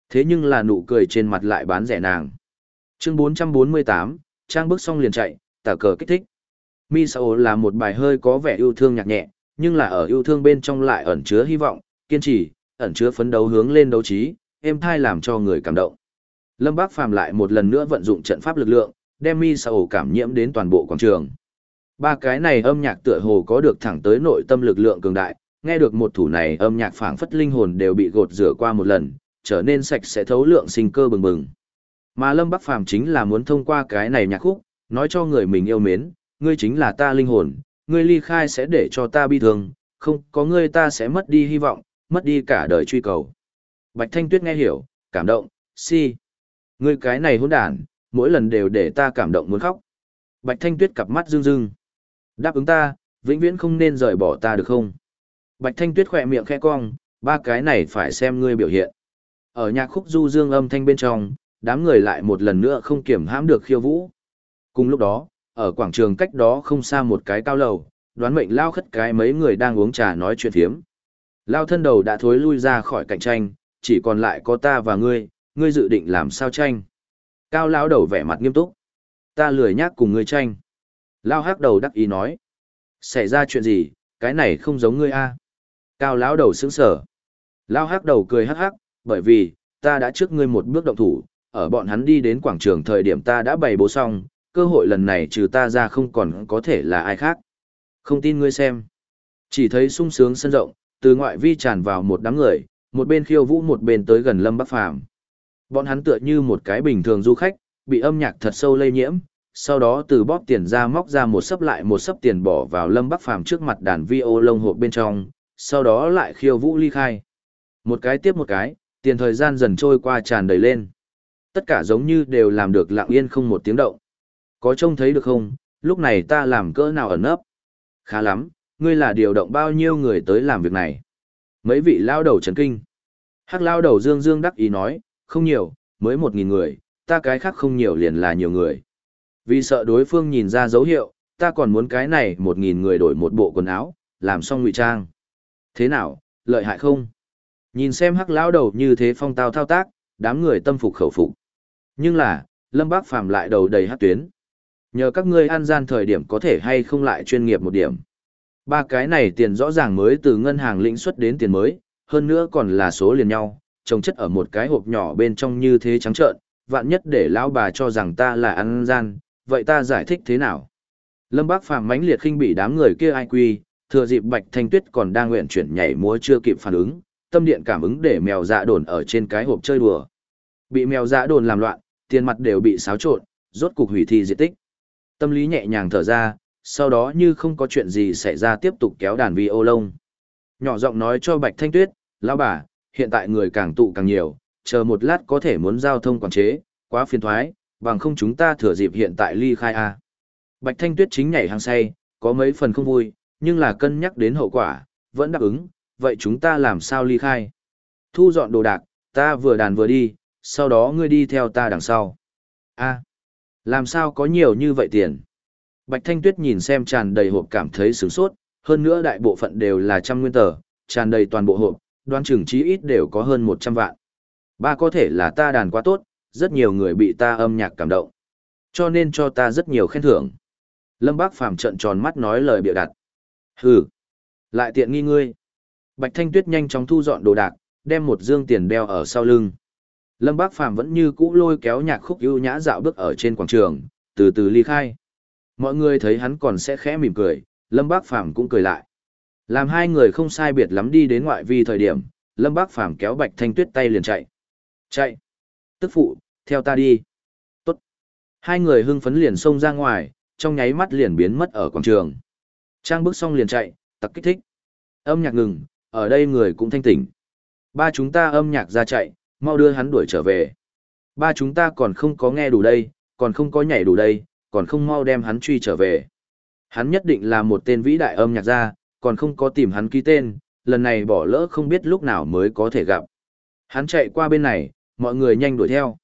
Thế nhưng là nụ cười trên mặt lại bán rẻ nàng. Chương 448, trang bước xong liền chạy, tả cờ kích thích. Mi Sao là một bài hơi có vẻ yêu thương nhạc nhẹ, nhưng là ở yêu thương bên trong lại ẩn chứa hy vọng, kiên trì, ẩn chứa phấn đấu hướng lên đấu trí, êm thai làm cho người cảm động. Lâm Bác Phàm lại một lần nữa vận dụng trận pháp lực lượng, đem Mi Sao cảm nhiễm đến toàn bộ quảng trường. Ba cái này âm nhạc tựa hồ có được thẳng tới nội tâm lực lượng cường đại, nghe được một thủ này âm nhạc phảng phất linh hồn đều bị gột rửa qua một lần, trở nên sạch sẽ thấu lượng sinh cơ bừng bừng. Mà Lâm Bắc Phàm chính là muốn thông qua cái này nhạc khúc, nói cho người mình yêu mến, ngươi chính là ta linh hồn, ngươi ly khai sẽ để cho ta bi thương, không có ngươi ta sẽ mất đi hy vọng, mất đi cả đời truy cầu. Bạch Thanh Tuyết nghe hiểu, cảm động, si. Ngươi cái này hỗn đản, mỗi lần đều để ta cảm động muốn khóc. Bạch Thanh Tuyết cặp mắt rưng rưng. Đáp ứng ta, vĩnh viễn không nên rời bỏ ta được không? Bạch Thanh Tuyết khỏe miệng khẽ cong, ba cái này phải xem ngươi biểu hiện. Ở nhạc khúc du dương âm thanh bên trong, đám người lại một lần nữa không kiểm hãm được khiêu vũ. Cùng lúc đó, ở quảng trường cách đó không xa một cái cao lầu, đoán mệnh lao khất cái mấy người đang uống trà nói chuyện phiếm. Lao thân đầu đã thối lui ra khỏi cạnh tranh, chỉ còn lại có ta và ngươi, ngươi dự định làm sao tranh. Cao lão đầu vẻ mặt nghiêm túc. Ta lười nhác cùng ngươi tranh. Lao hắc đầu đắc ý nói. Xảy ra chuyện gì, cái này không giống ngươi a Cao lão đầu sững sờ. Lao hắc đầu cười hắc hắc, bởi vì, ta đã trước ngươi một bước động thủ, ở bọn hắn đi đến quảng trường thời điểm ta đã bày bố xong, cơ hội lần này trừ ta ra không còn có thể là ai khác. Không tin ngươi xem. Chỉ thấy sung sướng sân rộng, từ ngoại vi tràn vào một đám người, một bên khiêu vũ một bên tới gần Lâm Bắc Phàm. Bọn hắn tựa như một cái bình thường du khách, bị âm nhạc thật sâu lây nhiễm, sau đó từ bóp tiền ra móc ra một sấp lại một sấp tiền bỏ vào Lâm Bắc Phàm trước mặt đàn vi ô lông hộp bên trong, sau đó lại khiêu vũ ly khai. Một cái tiếp một cái, tiền thời gian dần trôi qua tràn đầy lên. Tất cả giống như đều làm được lặng yên không một tiếng động. Có trông thấy được không, lúc này ta làm cỡ nào ẩn nấp? Khá lắm, ngươi là điều động bao nhiêu người tới làm việc này? Mấy vị lao đầu chấn kinh. Hắc lao đầu dương dương đắc ý nói, không nhiều, mới một nghìn người, ta cái khác không nhiều liền là nhiều người. Vì sợ đối phương nhìn ra dấu hiệu, ta còn muốn cái này một nghìn người đổi một bộ quần áo, làm xong ngụy trang. Thế nào, lợi hại không? Nhìn xem hắc lão đầu như thế phong tao thao tác, đám người tâm phục khẩu phục. Nhưng là, Lâm Bác Phàm lại đầu đầy hắc tuyến. Nhờ các ngươi an gian thời điểm có thể hay không lại chuyên nghiệp một điểm. Ba cái này tiền rõ ràng mới từ ngân hàng lĩnh xuất đến tiền mới, hơn nữa còn là số liền nhau, trồng chất ở một cái hộp nhỏ bên trong như thế trắng trợn, vạn nhất để lão bà cho rằng ta là ăn gian, vậy ta giải thích thế nào? Lâm Bác Phàm mãnh liệt khinh bị đám người kia ai quy, thừa dịp Bạch Thanh Tuyết còn đang nguyện chuyển nhảy múa chưa kịp phản ứng, tâm điện cảm ứng để mèo dạ đồn ở trên cái hộp chơi đùa. Bị mèo dạ đồn làm loạn, tiền mặt đều bị xáo trộn, rốt cục hủy thi diệt tích. Tâm lý nhẹ nhàng thở ra, sau đó như không có chuyện gì xảy ra tiếp tục kéo đàn vi ô lông. Nhỏ giọng nói cho Bạch Thanh Tuyết, lão bà, hiện tại người càng tụ càng nhiều, chờ một lát có thể muốn giao thông quản chế, quá phiền thoái, bằng không chúng ta thừa dịp hiện tại ly khai a. Bạch Thanh Tuyết chính nhảy hàng say, có mấy phần không vui, nhưng là cân nhắc đến hậu quả, vẫn đáp ứng, vậy chúng ta làm sao ly khai? Thu dọn đồ đạc, ta vừa đàn vừa đi, sau đó ngươi đi theo ta đằng sau. A, làm sao có nhiều như vậy tiền? Bạch Thanh Tuyết nhìn xem tràn đầy hộp cảm thấy sướng sốt, hơn nữa đại bộ phận đều là trăm nguyên tờ, tràn đầy toàn bộ hộp, đoán chừng chí ít đều có hơn 100 vạn. Ba có thể là ta đàn quá tốt, rất nhiều người bị ta âm nhạc cảm động. Cho nên cho ta rất nhiều khen thưởng. Lâm Bác Phàm trận tròn mắt nói lời bịa đặt. Hừ, lại tiện nghi ngươi. Bạch Thanh Tuyết nhanh chóng thu dọn đồ đạc, đem một dương tiền đeo ở sau lưng. Lâm Bác Phàm vẫn như cũ lôi kéo nhạc khúc ưu nhã dạo bước ở trên quảng trường, từ từ ly khai. Mọi người thấy hắn còn sẽ khẽ mỉm cười, Lâm Bác Phàm cũng cười lại. Làm hai người không sai biệt lắm đi đến ngoại vi thời điểm, Lâm Bác Phàm kéo Bạch Thanh Tuyết tay liền chạy. Chạy! Tức phụ, theo ta đi. Tốt. Hai người hưng phấn liền xông ra ngoài, trong nháy mắt liền biến mất ở quảng trường. Trang bước xong liền chạy, tặc kích thích. Âm nhạc ngừng, ở đây người cũng thanh tỉnh. Ba chúng ta âm nhạc ra chạy, mau đưa hắn đuổi trở về. Ba chúng ta còn không có nghe đủ đây, còn không có nhảy đủ đây, còn không mau đem hắn truy trở về. Hắn nhất định là một tên vĩ đại âm nhạc gia, còn không có tìm hắn ký tên, lần này bỏ lỡ không biết lúc nào mới có thể gặp. Hắn chạy qua bên này, mọi người nhanh đuổi theo.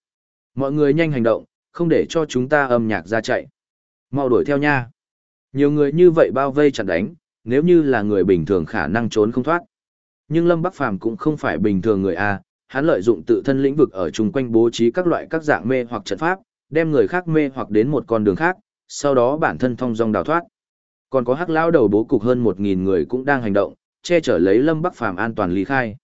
Mọi người nhanh hành động, không để cho chúng ta âm nhạc ra chạy. Mau đuổi theo nha. Nhiều người như vậy bao vây chặn đánh, nếu như là người bình thường khả năng trốn không thoát. Nhưng Lâm Bắc Phàm cũng không phải bình thường người A, hắn lợi dụng tự thân lĩnh vực ở chung quanh bố trí các loại các dạng mê hoặc trận pháp, đem người khác mê hoặc đến một con đường khác, sau đó bản thân thông dong đào thoát. Còn có hắc lão đầu bố cục hơn 1000 người cũng đang hành động, che chở lấy Lâm Bắc Phàm an toàn ly khai.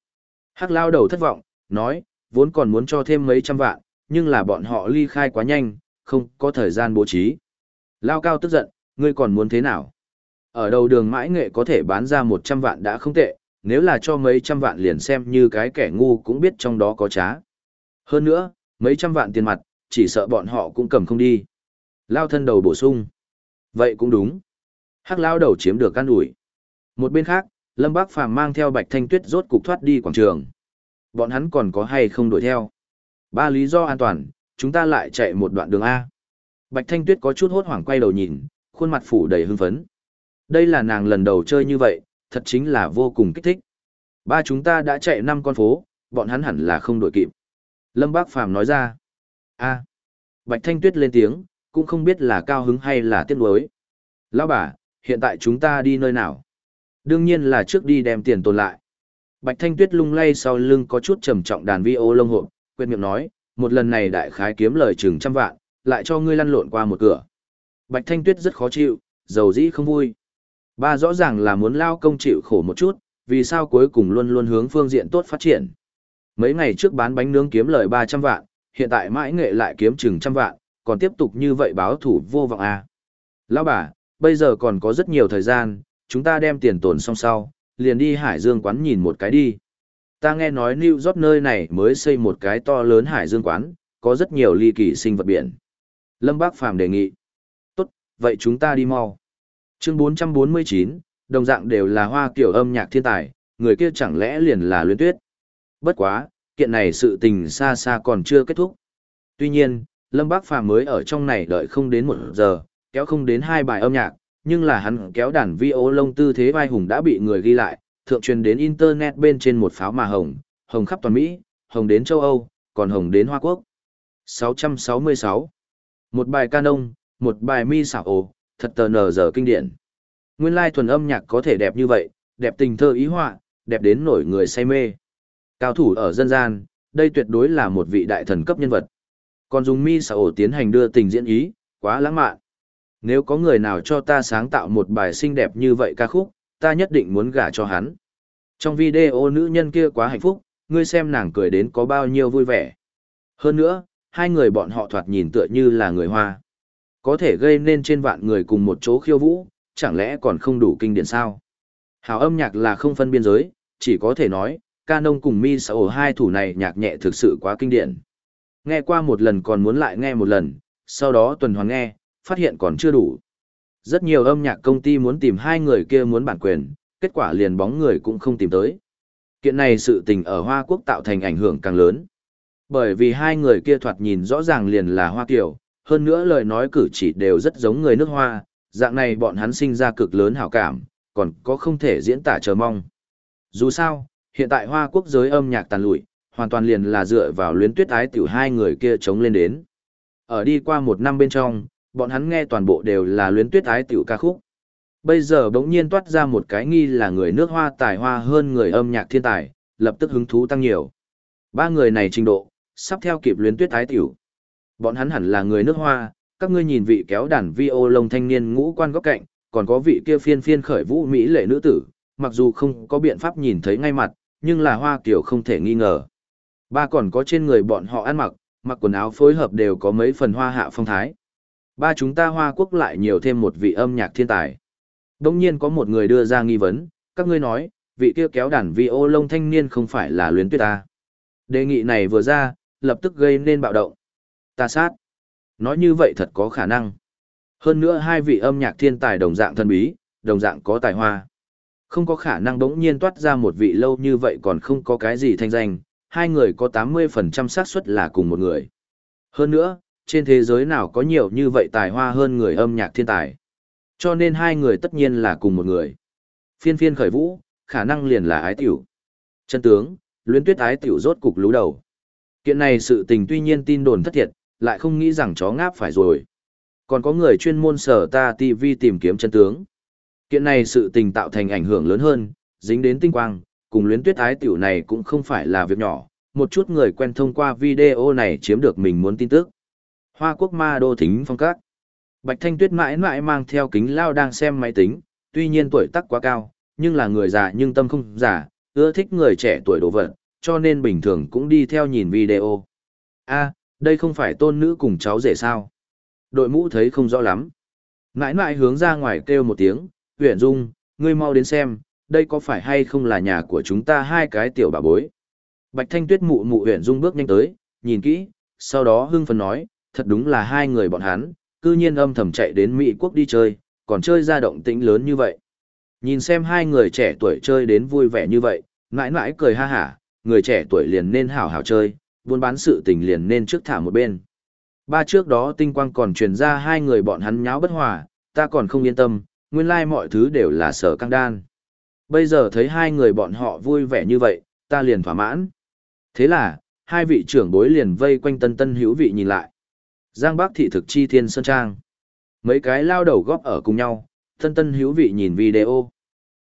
Hắc lão đầu thất vọng, nói, vốn còn muốn cho thêm mấy trăm vạn, nhưng là bọn họ ly khai quá nhanh, không có thời gian bố trí. Lao cao tức giận, ngươi còn muốn thế nào? Ở đầu đường mãi nghệ có thể bán ra 100 vạn đã không tệ, nếu là cho mấy trăm vạn liền xem như cái kẻ ngu cũng biết trong đó có trá. Hơn nữa, mấy trăm vạn tiền mặt, chỉ sợ bọn họ cũng cầm không đi. Lao thân đầu bổ sung. Vậy cũng đúng. Hắc lao đầu chiếm được căn ủi. Một bên khác, Lâm Bác Phàm mang theo Bạch Thanh Tuyết rốt cục thoát đi quảng trường. Bọn hắn còn có hay không đuổi theo? Ba lý do an toàn, chúng ta lại chạy một đoạn đường A. Bạch Thanh Tuyết có chút hốt hoảng quay đầu nhìn, khuôn mặt phủ đầy hưng phấn. Đây là nàng lần đầu chơi như vậy, thật chính là vô cùng kích thích. Ba chúng ta đã chạy năm con phố, bọn hắn hẳn là không đổi kịp. Lâm Bác Phàm nói ra. A. Bạch Thanh Tuyết lên tiếng, cũng không biết là cao hứng hay là tiếc nuối. Lão bà, hiện tại chúng ta đi nơi nào? Đương nhiên là trước đi đem tiền tồn lại. Bạch Thanh Tuyết lung lay sau lưng có chút trầm trọng đàn vi ô lông hộp, quên miệng nói, một lần này đại khái kiếm lời chừng trăm vạn, lại cho ngươi lăn lộn qua một cửa. Bạch Thanh Tuyết rất khó chịu, dầu dĩ không vui. Ba rõ ràng là muốn lao công chịu khổ một chút, vì sao cuối cùng luôn luôn hướng phương diện tốt phát triển. Mấy ngày trước bán bánh nướng kiếm lời 300 vạn, hiện tại mãi nghệ lại kiếm chừng trăm vạn, còn tiếp tục như vậy báo thủ vô vọng à. Lão bà, bây giờ còn có rất nhiều thời gian, chúng ta đem tiền tồn xong sau, liền đi Hải Dương quán nhìn một cái đi. Ta nghe nói New York nơi này mới xây một cái to lớn hải dương quán, có rất nhiều ly kỳ sinh vật biển. Lâm Bác Phàm đề nghị. Tốt, vậy chúng ta đi mau. Chương 449, đồng dạng đều là hoa kiểu âm nhạc thiên tài, người kia chẳng lẽ liền là luyến tuyết. Bất quá, kiện này sự tình xa xa còn chưa kết thúc. Tuy nhiên, Lâm Bác Phàm mới ở trong này đợi không đến một giờ, kéo không đến hai bài âm nhạc, nhưng là hắn kéo đàn vi ô lông tư thế vai hùng đã bị người ghi lại, thượng truyền đến internet bên trên một pháo mà hồng, hồng khắp toàn Mỹ, hồng đến châu Âu, còn hồng đến Hoa Quốc. 666. Một bài canon, một bài mi xảo ồ, thật tờ nở giờ kinh điển. Nguyên lai thuần âm nhạc có thể đẹp như vậy, đẹp tình thơ ý họa, đẹp đến nổi người say mê. Cao thủ ở dân gian, đây tuyệt đối là một vị đại thần cấp nhân vật. Còn dùng mi xà ổ tiến hành đưa tình diễn ý, quá lãng mạn. Nếu có người nào cho ta sáng tạo một bài xinh đẹp như vậy ca khúc, ta nhất định muốn gả cho hắn. Trong video nữ nhân kia quá hạnh phúc, ngươi xem nàng cười đến có bao nhiêu vui vẻ. Hơn nữa, hai người bọn họ thoạt nhìn tựa như là người Hoa. Có thể gây nên trên vạn người cùng một chỗ khiêu vũ, chẳng lẽ còn không đủ kinh điển sao? Hào âm nhạc là không phân biên giới, chỉ có thể nói, Canon cùng Mi Sao hai thủ này nhạc nhẹ thực sự quá kinh điển. Nghe qua một lần còn muốn lại nghe một lần, sau đó tuần hoàn nghe, phát hiện còn chưa đủ. Rất nhiều âm nhạc công ty muốn tìm hai người kia muốn bản quyền, kết quả liền bóng người cũng không tìm tới. Kiện này sự tình ở Hoa Quốc tạo thành ảnh hưởng càng lớn. Bởi vì hai người kia thoạt nhìn rõ ràng liền là Hoa Kiều, hơn nữa lời nói cử chỉ đều rất giống người nước Hoa, dạng này bọn hắn sinh ra cực lớn hảo cảm, còn có không thể diễn tả chờ mong. Dù sao, hiện tại Hoa Quốc giới âm nhạc tàn lụi, hoàn toàn liền là dựa vào luyến tuyết ái tiểu hai người kia chống lên đến. Ở đi qua một năm bên trong, bọn hắn nghe toàn bộ đều là luyến tuyết ái tiểu ca khúc. Bây giờ bỗng nhiên toát ra một cái nghi là người nước hoa tài hoa hơn người âm nhạc thiên tài, lập tức hứng thú tăng nhiều. Ba người này trình độ, sắp theo kịp luyến tuyết ái tiểu. Bọn hắn hẳn là người nước hoa, các ngươi nhìn vị kéo đàn vi ô lông thanh niên ngũ quan góc cạnh, còn có vị kia phiên phiên khởi vũ mỹ lệ nữ tử, mặc dù không có biện pháp nhìn thấy ngay mặt, nhưng là hoa kiểu không thể nghi ngờ. Ba còn có trên người bọn họ ăn mặc, mặc quần áo phối hợp đều có mấy phần hoa hạ phong thái. Ba chúng ta Hoa Quốc lại nhiều thêm một vị âm nhạc thiên tài. Đông nhiên có một người đưa ra nghi vấn, các ngươi nói, vị kia kéo đàn vi ô lông thanh niên không phải là luyến tuyết ta. Đề nghị này vừa ra, lập tức gây nên bạo động. Ta sát. Nói như vậy thật có khả năng. Hơn nữa hai vị âm nhạc thiên tài đồng dạng thân bí, đồng dạng có tài hoa. Không có khả năng đống nhiên toát ra một vị lâu như vậy còn không có cái gì thanh danh, hai người có 80% xác suất là cùng một người. Hơn nữa, trên thế giới nào có nhiều như vậy tài hoa hơn người âm nhạc thiên tài. Cho nên hai người tất nhiên là cùng một người. Phiên phiên khởi vũ, khả năng liền là ái tiểu. Chân tướng, luyến tuyết ái tiểu rốt cục lú đầu. Kiện này sự tình tuy nhiên tin đồn thất thiệt, lại không nghĩ rằng chó ngáp phải rồi. Còn có người chuyên môn sở ta TV tìm kiếm chân tướng. Kiện này sự tình tạo thành ảnh hưởng lớn hơn, dính đến tinh quang, cùng luyến tuyết ái tiểu này cũng không phải là việc nhỏ. Một chút người quen thông qua video này chiếm được mình muốn tin tức. Hoa quốc ma đô thính phong các. Bạch Thanh Tuyết mãi mãi mang theo kính lao đang xem máy tính, tuy nhiên tuổi tác quá cao, nhưng là người già nhưng tâm không già, ưa thích người trẻ tuổi đồ vật, cho nên bình thường cũng đi theo nhìn video. a đây không phải tôn nữ cùng cháu rể sao? Đội mũ thấy không rõ lắm. Mãi mãi hướng ra ngoài kêu một tiếng, huyện dung, ngươi mau đến xem, đây có phải hay không là nhà của chúng ta hai cái tiểu bà bối. Bạch Thanh Tuyết mụ mụ huyện dung bước nhanh tới, nhìn kỹ, sau đó hưng phấn nói, thật đúng là hai người bọn hắn, cư nhiên âm thầm chạy đến Mỹ quốc đi chơi, còn chơi ra động tĩnh lớn như vậy. Nhìn xem hai người trẻ tuổi chơi đến vui vẻ như vậy, mãi mãi cười ha hả, người trẻ tuổi liền nên hảo hảo chơi, buôn bán sự tình liền nên trước thả một bên. Ba trước đó tinh quang còn truyền ra hai người bọn hắn nháo bất hòa, ta còn không yên tâm, nguyên lai mọi thứ đều là sở căng đan. Bây giờ thấy hai người bọn họ vui vẻ như vậy, ta liền thỏa mãn. Thế là, hai vị trưởng bối liền vây quanh tân tân hữu vị nhìn lại. Giang Bắc thị thực chi thiên sơn trang. Mấy cái lao đầu góp ở cùng nhau, thân tân hữu vị nhìn video.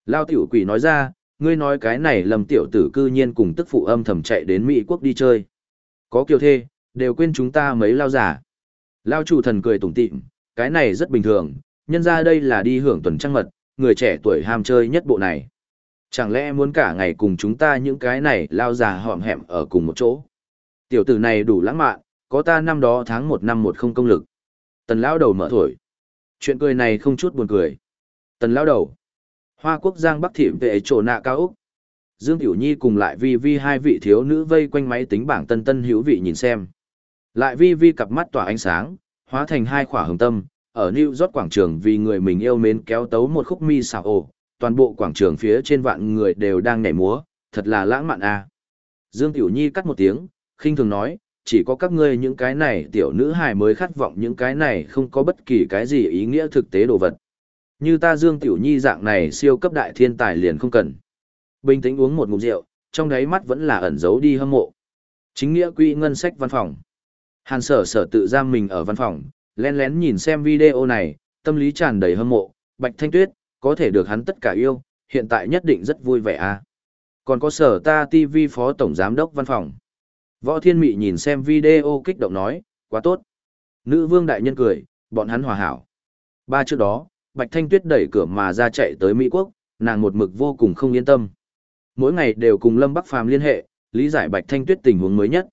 Lao tiểu quỷ nói ra, ngươi nói cái này lầm tiểu tử cư nhiên cùng tức phụ âm thầm chạy đến Mỹ quốc đi chơi. Có kiều thê, đều quên chúng ta mấy lao giả. Lao chủ thần cười tủm tỉm, cái này rất bình thường, nhân ra đây là đi hưởng tuần trăng mật, người trẻ tuổi ham chơi nhất bộ này. Chẳng lẽ muốn cả ngày cùng chúng ta những cái này lao già họm hẹm ở cùng một chỗ. Tiểu tử này đủ lãng mạn, có ta năm đó tháng một năm một không công lực. Tần lão đầu mở thổi. Chuyện cười này không chút buồn cười. Tần lão đầu. Hoa quốc giang bắc thị vệ chỗ nạ cao Úc. Dương Tiểu Nhi cùng lại vi vi hai vị thiếu nữ vây quanh máy tính bảng tân tân hữu vị nhìn xem. Lại vi vi cặp mắt tỏa ánh sáng, hóa thành hai khỏa hồng tâm, ở New York quảng trường vì người mình yêu mến kéo tấu một khúc mi xào ồ, toàn bộ quảng trường phía trên vạn người đều đang nhảy múa, thật là lãng mạn a. À. Dương Tiểu Nhi cắt một tiếng, khinh thường nói, chỉ có các ngươi những cái này tiểu nữ hài mới khát vọng những cái này không có bất kỳ cái gì ý nghĩa thực tế đồ vật. Như ta Dương Tiểu Nhi dạng này siêu cấp đại thiên tài liền không cần. Bình tĩnh uống một ngụm rượu, trong đáy mắt vẫn là ẩn giấu đi hâm mộ. Chính nghĩa quỹ ngân sách văn phòng. Hàn sở sở tự giam mình ở văn phòng, lén lén nhìn xem video này, tâm lý tràn đầy hâm mộ, Bạch Thanh Tuyết, có thể được hắn tất cả yêu, hiện tại nhất định rất vui vẻ à. Còn có sở ta TV phó tổng giám đốc văn phòng. Võ Thiên Mị nhìn xem video kích động nói, quá tốt. Nữ vương đại nhân cười, bọn hắn hòa hảo. Ba trước đó, Bạch Thanh Tuyết đẩy cửa mà ra chạy tới Mỹ Quốc, nàng một mực vô cùng không yên tâm. Mỗi ngày đều cùng Lâm Bắc Phàm liên hệ, lý giải Bạch Thanh Tuyết tình huống mới nhất.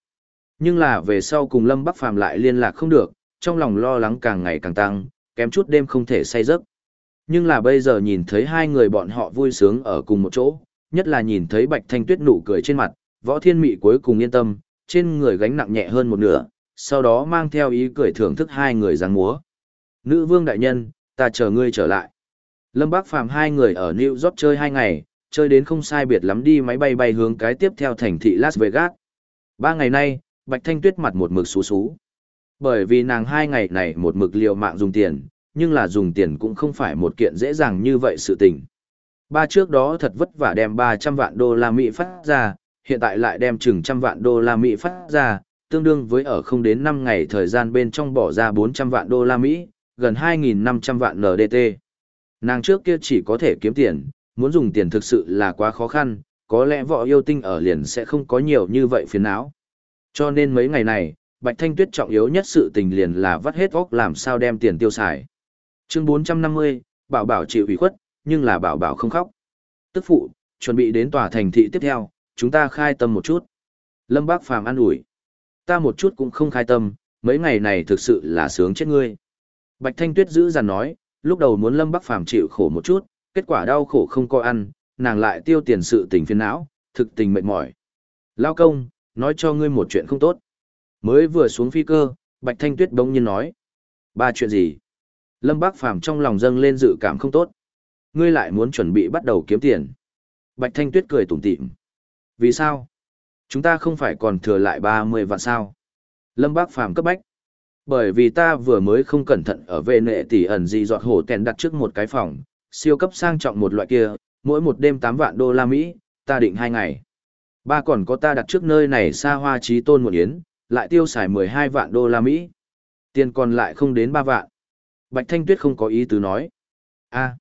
Nhưng là về sau cùng Lâm Bắc Phàm lại liên lạc không được, trong lòng lo lắng càng ngày càng tăng, kém chút đêm không thể say giấc. Nhưng là bây giờ nhìn thấy hai người bọn họ vui sướng ở cùng một chỗ, nhất là nhìn thấy Bạch Thanh Tuyết nụ cười trên mặt, Võ Thiên Mị cuối cùng yên tâm, trên người gánh nặng nhẹ hơn một nửa, sau đó mang theo ý cười thưởng thức hai người giáng múa. Nữ vương đại nhân, ta chờ ngươi trở lại. Lâm Bác Phàm hai người ở New York chơi hai ngày, chơi đến không sai biệt lắm đi máy bay bay hướng cái tiếp theo thành thị Las Vegas. Ba ngày nay, Bạch Thanh Tuyết mặt một mực xú xú. Bởi vì nàng hai ngày này một mực liều mạng dùng tiền, nhưng là dùng tiền cũng không phải một kiện dễ dàng như vậy sự tình. Ba trước đó thật vất vả đem 300 vạn đô la Mỹ phát ra, hiện tại lại đem chừng trăm vạn đô la Mỹ phát ra, tương đương với ở không đến 5 ngày thời gian bên trong bỏ ra 400 vạn đô la Mỹ, gần 2.500 vạn NDT. Nàng trước kia chỉ có thể kiếm tiền, muốn dùng tiền thực sự là quá khó khăn, có lẽ võ yêu tinh ở liền sẽ không có nhiều như vậy phiền não. Cho nên mấy ngày này, Bạch Thanh Tuyết trọng yếu nhất sự tình liền là vắt hết óc làm sao đem tiền tiêu xài. Chương 450, bảo bảo chịu ủy khuất, nhưng là bảo bảo không khóc. Tức phụ, chuẩn bị đến tòa thành thị tiếp theo, chúng ta khai tâm một chút. Lâm Bác Phàm an ủi. Ta một chút cũng không khai tâm, mấy ngày này thực sự là sướng chết ngươi. Bạch Thanh Tuyết giữ dằn nói, lúc đầu muốn Lâm Bắc Phàm chịu khổ một chút, kết quả đau khổ không có ăn, nàng lại tiêu tiền sự tình phiền não, thực tình mệt mỏi. Lao công, nói cho ngươi một chuyện không tốt. Mới vừa xuống phi cơ, Bạch Thanh Tuyết bỗng nhiên nói. Ba chuyện gì? Lâm Bác Phàm trong lòng dâng lên dự cảm không tốt. Ngươi lại muốn chuẩn bị bắt đầu kiếm tiền. Bạch Thanh Tuyết cười tủm tỉm. Vì sao? Chúng ta không phải còn thừa lại 30 vạn sao? Lâm Bác Phàm cấp bách. Bởi vì ta vừa mới không cẩn thận ở vệ nệ tỷ ẩn gì giọt hổ kèn đặt trước một cái phòng, siêu cấp sang trọng một loại kia, mỗi một đêm 8 vạn đô la Mỹ, ta định hai ngày. Ba còn có ta đặt trước nơi này xa hoa trí tôn một yến, lại tiêu xài 12 vạn đô la Mỹ. Tiền còn lại không đến 3 vạn. Bạch Thanh Tuyết không có ý tứ nói. a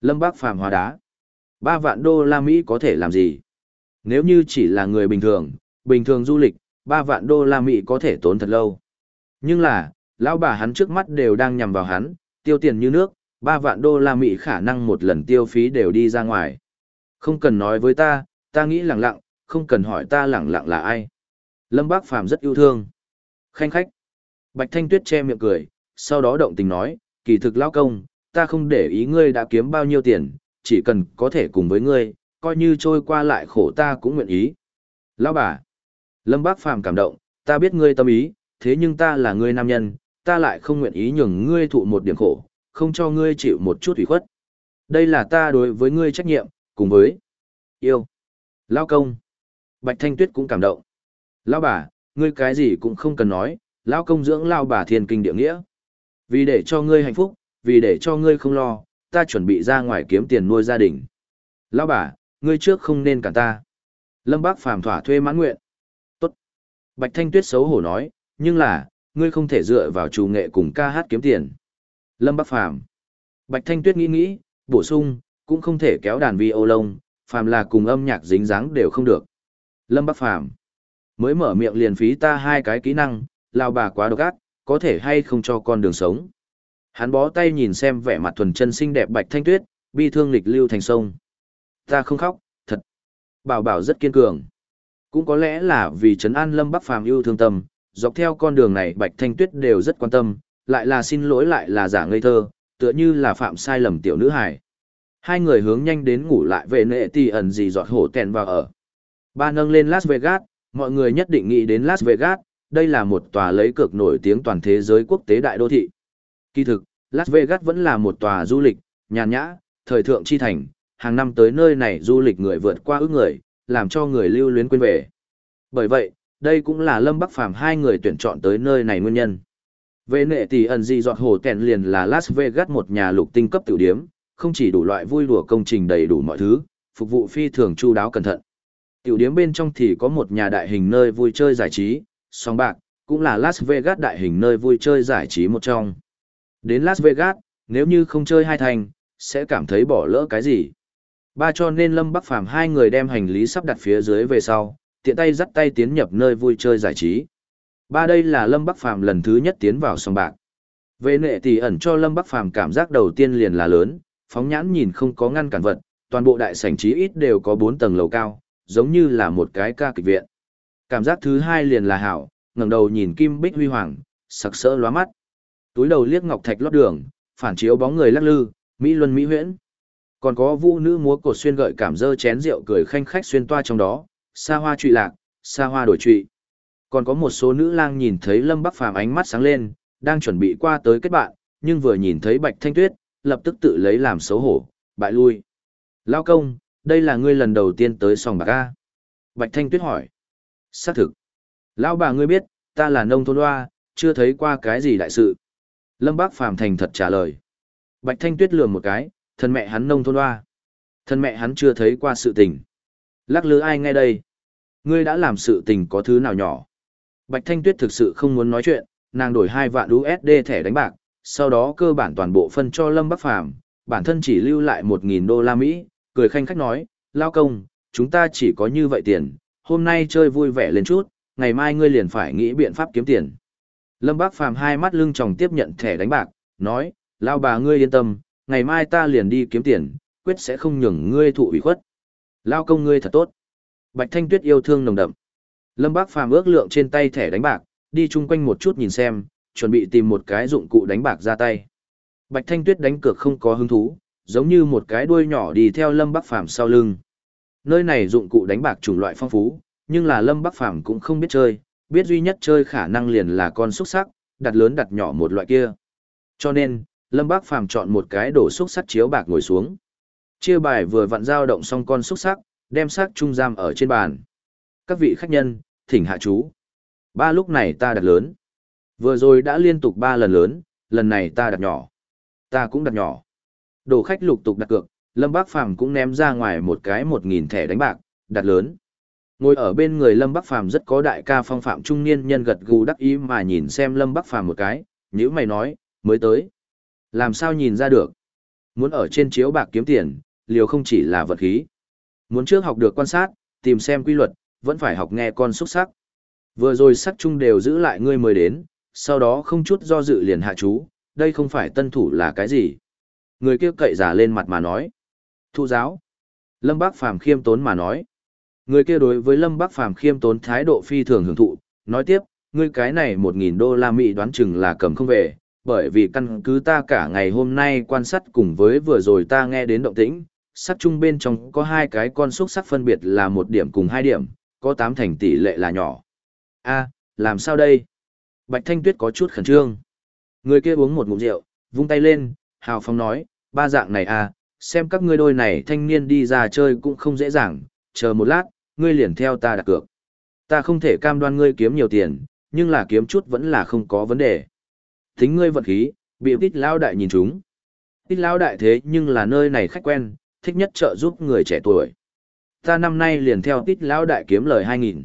Lâm Bác Phàm hóa đá. 3 vạn đô la Mỹ có thể làm gì? Nếu như chỉ là người bình thường, bình thường du lịch, 3 vạn đô la Mỹ có thể tốn thật lâu. Nhưng là, lão bà hắn trước mắt đều đang nhằm vào hắn, tiêu tiền như nước, 3 vạn đô la Mỹ khả năng một lần tiêu phí đều đi ra ngoài. Không cần nói với ta, ta nghĩ lặng lặng, không cần hỏi ta lặng lặng là ai. Lâm Bác Phàm rất yêu thương. Khanh khách. Bạch Thanh Tuyết che miệng cười, sau đó động tình nói, kỳ thực lão công, ta không để ý ngươi đã kiếm bao nhiêu tiền, chỉ cần có thể cùng với ngươi, coi như trôi qua lại khổ ta cũng nguyện ý. Lão bà. Lâm Bác Phàm cảm động, ta biết ngươi tâm ý, thế nhưng ta là ngươi nam nhân, ta lại không nguyện ý nhường ngươi thụ một điểm khổ, không cho ngươi chịu một chút ủy khuất. Đây là ta đối với ngươi trách nhiệm, cùng với yêu. Lao công. Bạch Thanh Tuyết cũng cảm động. Lao bà, ngươi cái gì cũng không cần nói, Lao công dưỡng Lao bà thiên kinh địa nghĩa. Vì để cho ngươi hạnh phúc, vì để cho ngươi không lo, ta chuẩn bị ra ngoài kiếm tiền nuôi gia đình. Lao bà, ngươi trước không nên cản ta. Lâm Bác phàm thỏa thuê mãn nguyện. Tốt. Bạch Thanh Tuyết xấu hổ nói, nhưng là, ngươi không thể dựa vào chủ nghệ cùng ca hát kiếm tiền. Lâm bác Phàm Bạch Thanh Tuyết nghĩ nghĩ, bổ sung, cũng không thể kéo đàn vi ô lông, phàm là cùng âm nhạc dính dáng đều không được. Lâm bác Phàm mới mở miệng liền phí ta hai cái kỹ năng, lao bà quá độc ác, có thể hay không cho con đường sống. Hắn bó tay nhìn xem vẻ mặt thuần chân xinh đẹp Bạch Thanh Tuyết, bi thương lịch lưu thành sông. Ta không khóc, thật. Bảo bảo rất kiên cường. Cũng có lẽ là vì trấn an Lâm Bắc Phàm yêu thương tâm, dọc theo con đường này Bạch Thanh Tuyết đều rất quan tâm, lại là xin lỗi lại là giả ngây thơ, tựa như là phạm sai lầm tiểu nữ hài. Hai người hướng nhanh đến ngủ lại về nệ tì ẩn gì giọt hổ tèn vào ở. Ba nâng lên Las Vegas, mọi người nhất định nghĩ đến Las Vegas, đây là một tòa lấy cực nổi tiếng toàn thế giới quốc tế đại đô thị. Kỳ thực, Las Vegas vẫn là một tòa du lịch, nhàn nhã, thời thượng chi thành, hàng năm tới nơi này du lịch người vượt qua ước người, làm cho người lưu luyến quên về. Bởi vậy, đây cũng là Lâm Bắc Phàm hai người tuyển chọn tới nơi này nguyên nhân. Về nệ tỷ ẩn gì giọt hồ kèn liền là Las Vegas một nhà lục tinh cấp tiểu điếm, không chỉ đủ loại vui đùa công trình đầy đủ mọi thứ, phục vụ phi thường chu đáo cẩn thận. Tiểu điếm bên trong thì có một nhà đại hình nơi vui chơi giải trí, song bạc, cũng là Las Vegas đại hình nơi vui chơi giải trí một trong. Đến Las Vegas, nếu như không chơi hai thành, sẽ cảm thấy bỏ lỡ cái gì. Ba cho nên Lâm Bắc Phàm hai người đem hành lý sắp đặt phía dưới về sau, tiện tay dắt tay tiến nhập nơi vui chơi giải trí. Ba đây là Lâm Bắc Phàm lần thứ nhất tiến vào sòng bạc. Về nệ tỷ ẩn cho Lâm Bắc Phàm cảm giác đầu tiên liền là lớn, phóng nhãn nhìn không có ngăn cản vật, toàn bộ đại sảnh trí ít đều có 4 tầng lầu cao, giống như là một cái ca kịch viện. Cảm giác thứ hai liền là hảo, ngẩng đầu nhìn kim bích huy hoàng, sặc sỡ lóa mắt. Túi đầu liếc ngọc thạch lót đường, phản chiếu bóng người lắc lư, mỹ luân mỹ huyễn. Còn có vũ nữ múa cột xuyên gợi cảm dơ chén rượu cười khanh khách xuyên toa trong đó, xa hoa trụy lạc, xa hoa đổi trụy. Còn có một số nữ lang nhìn thấy Lâm Bắc Phàm ánh mắt sáng lên, đang chuẩn bị qua tới kết bạn, nhưng vừa nhìn thấy Bạch Thanh Tuyết, lập tức tự lấy làm xấu hổ, bại lui. Lao công, đây là ngươi lần đầu tiên tới sòng bạc A. Bạch Thanh Tuyết hỏi. Xác thực. Lão bà ngươi biết, ta là nông thôn hoa, chưa thấy qua cái gì đại sự. Lâm Bác Phàm thành thật trả lời. Bạch Thanh Tuyết lườm một cái, thân mẹ hắn nông thôn hoa. Thân mẹ hắn chưa thấy qua sự tình. Lắc lư ai nghe đây? Ngươi đã làm sự tình có thứ nào nhỏ? Bạch Thanh Tuyết thực sự không muốn nói chuyện, nàng đổi hai vạn USD thẻ đánh bạc, sau đó cơ bản toàn bộ phân cho Lâm Bắc Phàm, bản thân chỉ lưu lại 1.000 đô la Mỹ, cười khanh khách nói, lao công, chúng ta chỉ có như vậy tiền, hôm nay chơi vui vẻ lên chút, ngày mai ngươi liền phải nghĩ biện pháp kiếm tiền. Lâm Bác Phàm hai mắt lưng tròng tiếp nhận thẻ đánh bạc, nói, lao bà ngươi yên tâm, ngày mai ta liền đi kiếm tiền, quyết sẽ không nhường ngươi thụ ủy khuất. Lao công ngươi thật tốt. Bạch Thanh Tuyết yêu thương nồng đậm. Lâm Bác Phàm ước lượng trên tay thẻ đánh bạc, đi chung quanh một chút nhìn xem, chuẩn bị tìm một cái dụng cụ đánh bạc ra tay. Bạch Thanh Tuyết đánh cược không có hứng thú, giống như một cái đuôi nhỏ đi theo Lâm Bắc Phàm sau lưng. Nơi này dụng cụ đánh bạc chủng loại phong phú, nhưng là Lâm Bắc Phàm cũng không biết chơi, biết duy nhất chơi khả năng liền là con xúc sắc, đặt lớn đặt nhỏ một loại kia. Cho nên, Lâm Bắc Phàm chọn một cái đổ xúc sắc chiếu bạc ngồi xuống. Chia bài vừa vặn giao động xong con xúc sắc, đem xác trung giam ở trên bàn. Các vị khách nhân, thỉnh hạ chú. Ba lúc này ta đặt lớn. Vừa rồi đã liên tục ba lần lớn, lần này ta đặt nhỏ. Ta cũng đặt nhỏ. Đồ khách lục tục đặt cược, Lâm bắc Phàm cũng ném ra ngoài một cái một nghìn thẻ đánh bạc, đặt lớn. Ngồi ở bên người Lâm Bắc Phàm rất có đại ca phong phạm trung niên nhân gật gù đắc ý mà nhìn xem Lâm Bắc Phàm một cái, nhíu mày nói, mới tới. Làm sao nhìn ra được? Muốn ở trên chiếu bạc kiếm tiền, liều không chỉ là vật khí. Muốn trước học được quan sát, tìm xem quy luật, vẫn phải học nghe con xúc sắc. Vừa rồi sắc chung đều giữ lại ngươi mới đến, sau đó không chút do dự liền hạ chú, đây không phải tân thủ là cái gì. Người kia cậy giả lên mặt mà nói. Thu giáo. Lâm Bác Phàm khiêm tốn mà nói. Người kia đối với Lâm Bác Phàm khiêm tốn thái độ phi thường hưởng thụ, nói tiếp, ngươi cái này một nghìn đô la Mỹ đoán chừng là cầm không về, bởi vì căn cứ ta cả ngày hôm nay quan sát cùng với vừa rồi ta nghe đến động tĩnh, sắc chung bên trong có hai cái con xúc sắc phân biệt là một điểm cùng hai điểm, có tám thành tỷ lệ là nhỏ. a làm sao đây? Bạch Thanh Tuyết có chút khẩn trương. Người kia uống một ngụm rượu, vung tay lên, hào Phong nói, ba dạng này à, xem các ngươi đôi này thanh niên đi ra chơi cũng không dễ dàng, chờ một lát, ngươi liền theo ta đặt cược. Ta không thể cam đoan ngươi kiếm nhiều tiền, nhưng là kiếm chút vẫn là không có vấn đề. Tính ngươi vận khí, bị tít lão đại nhìn chúng. Tít Lão đại thế nhưng là nơi này khách quen, thích nhất trợ giúp người trẻ tuổi. Ta năm nay liền theo tít Lão đại kiếm lời 2.000.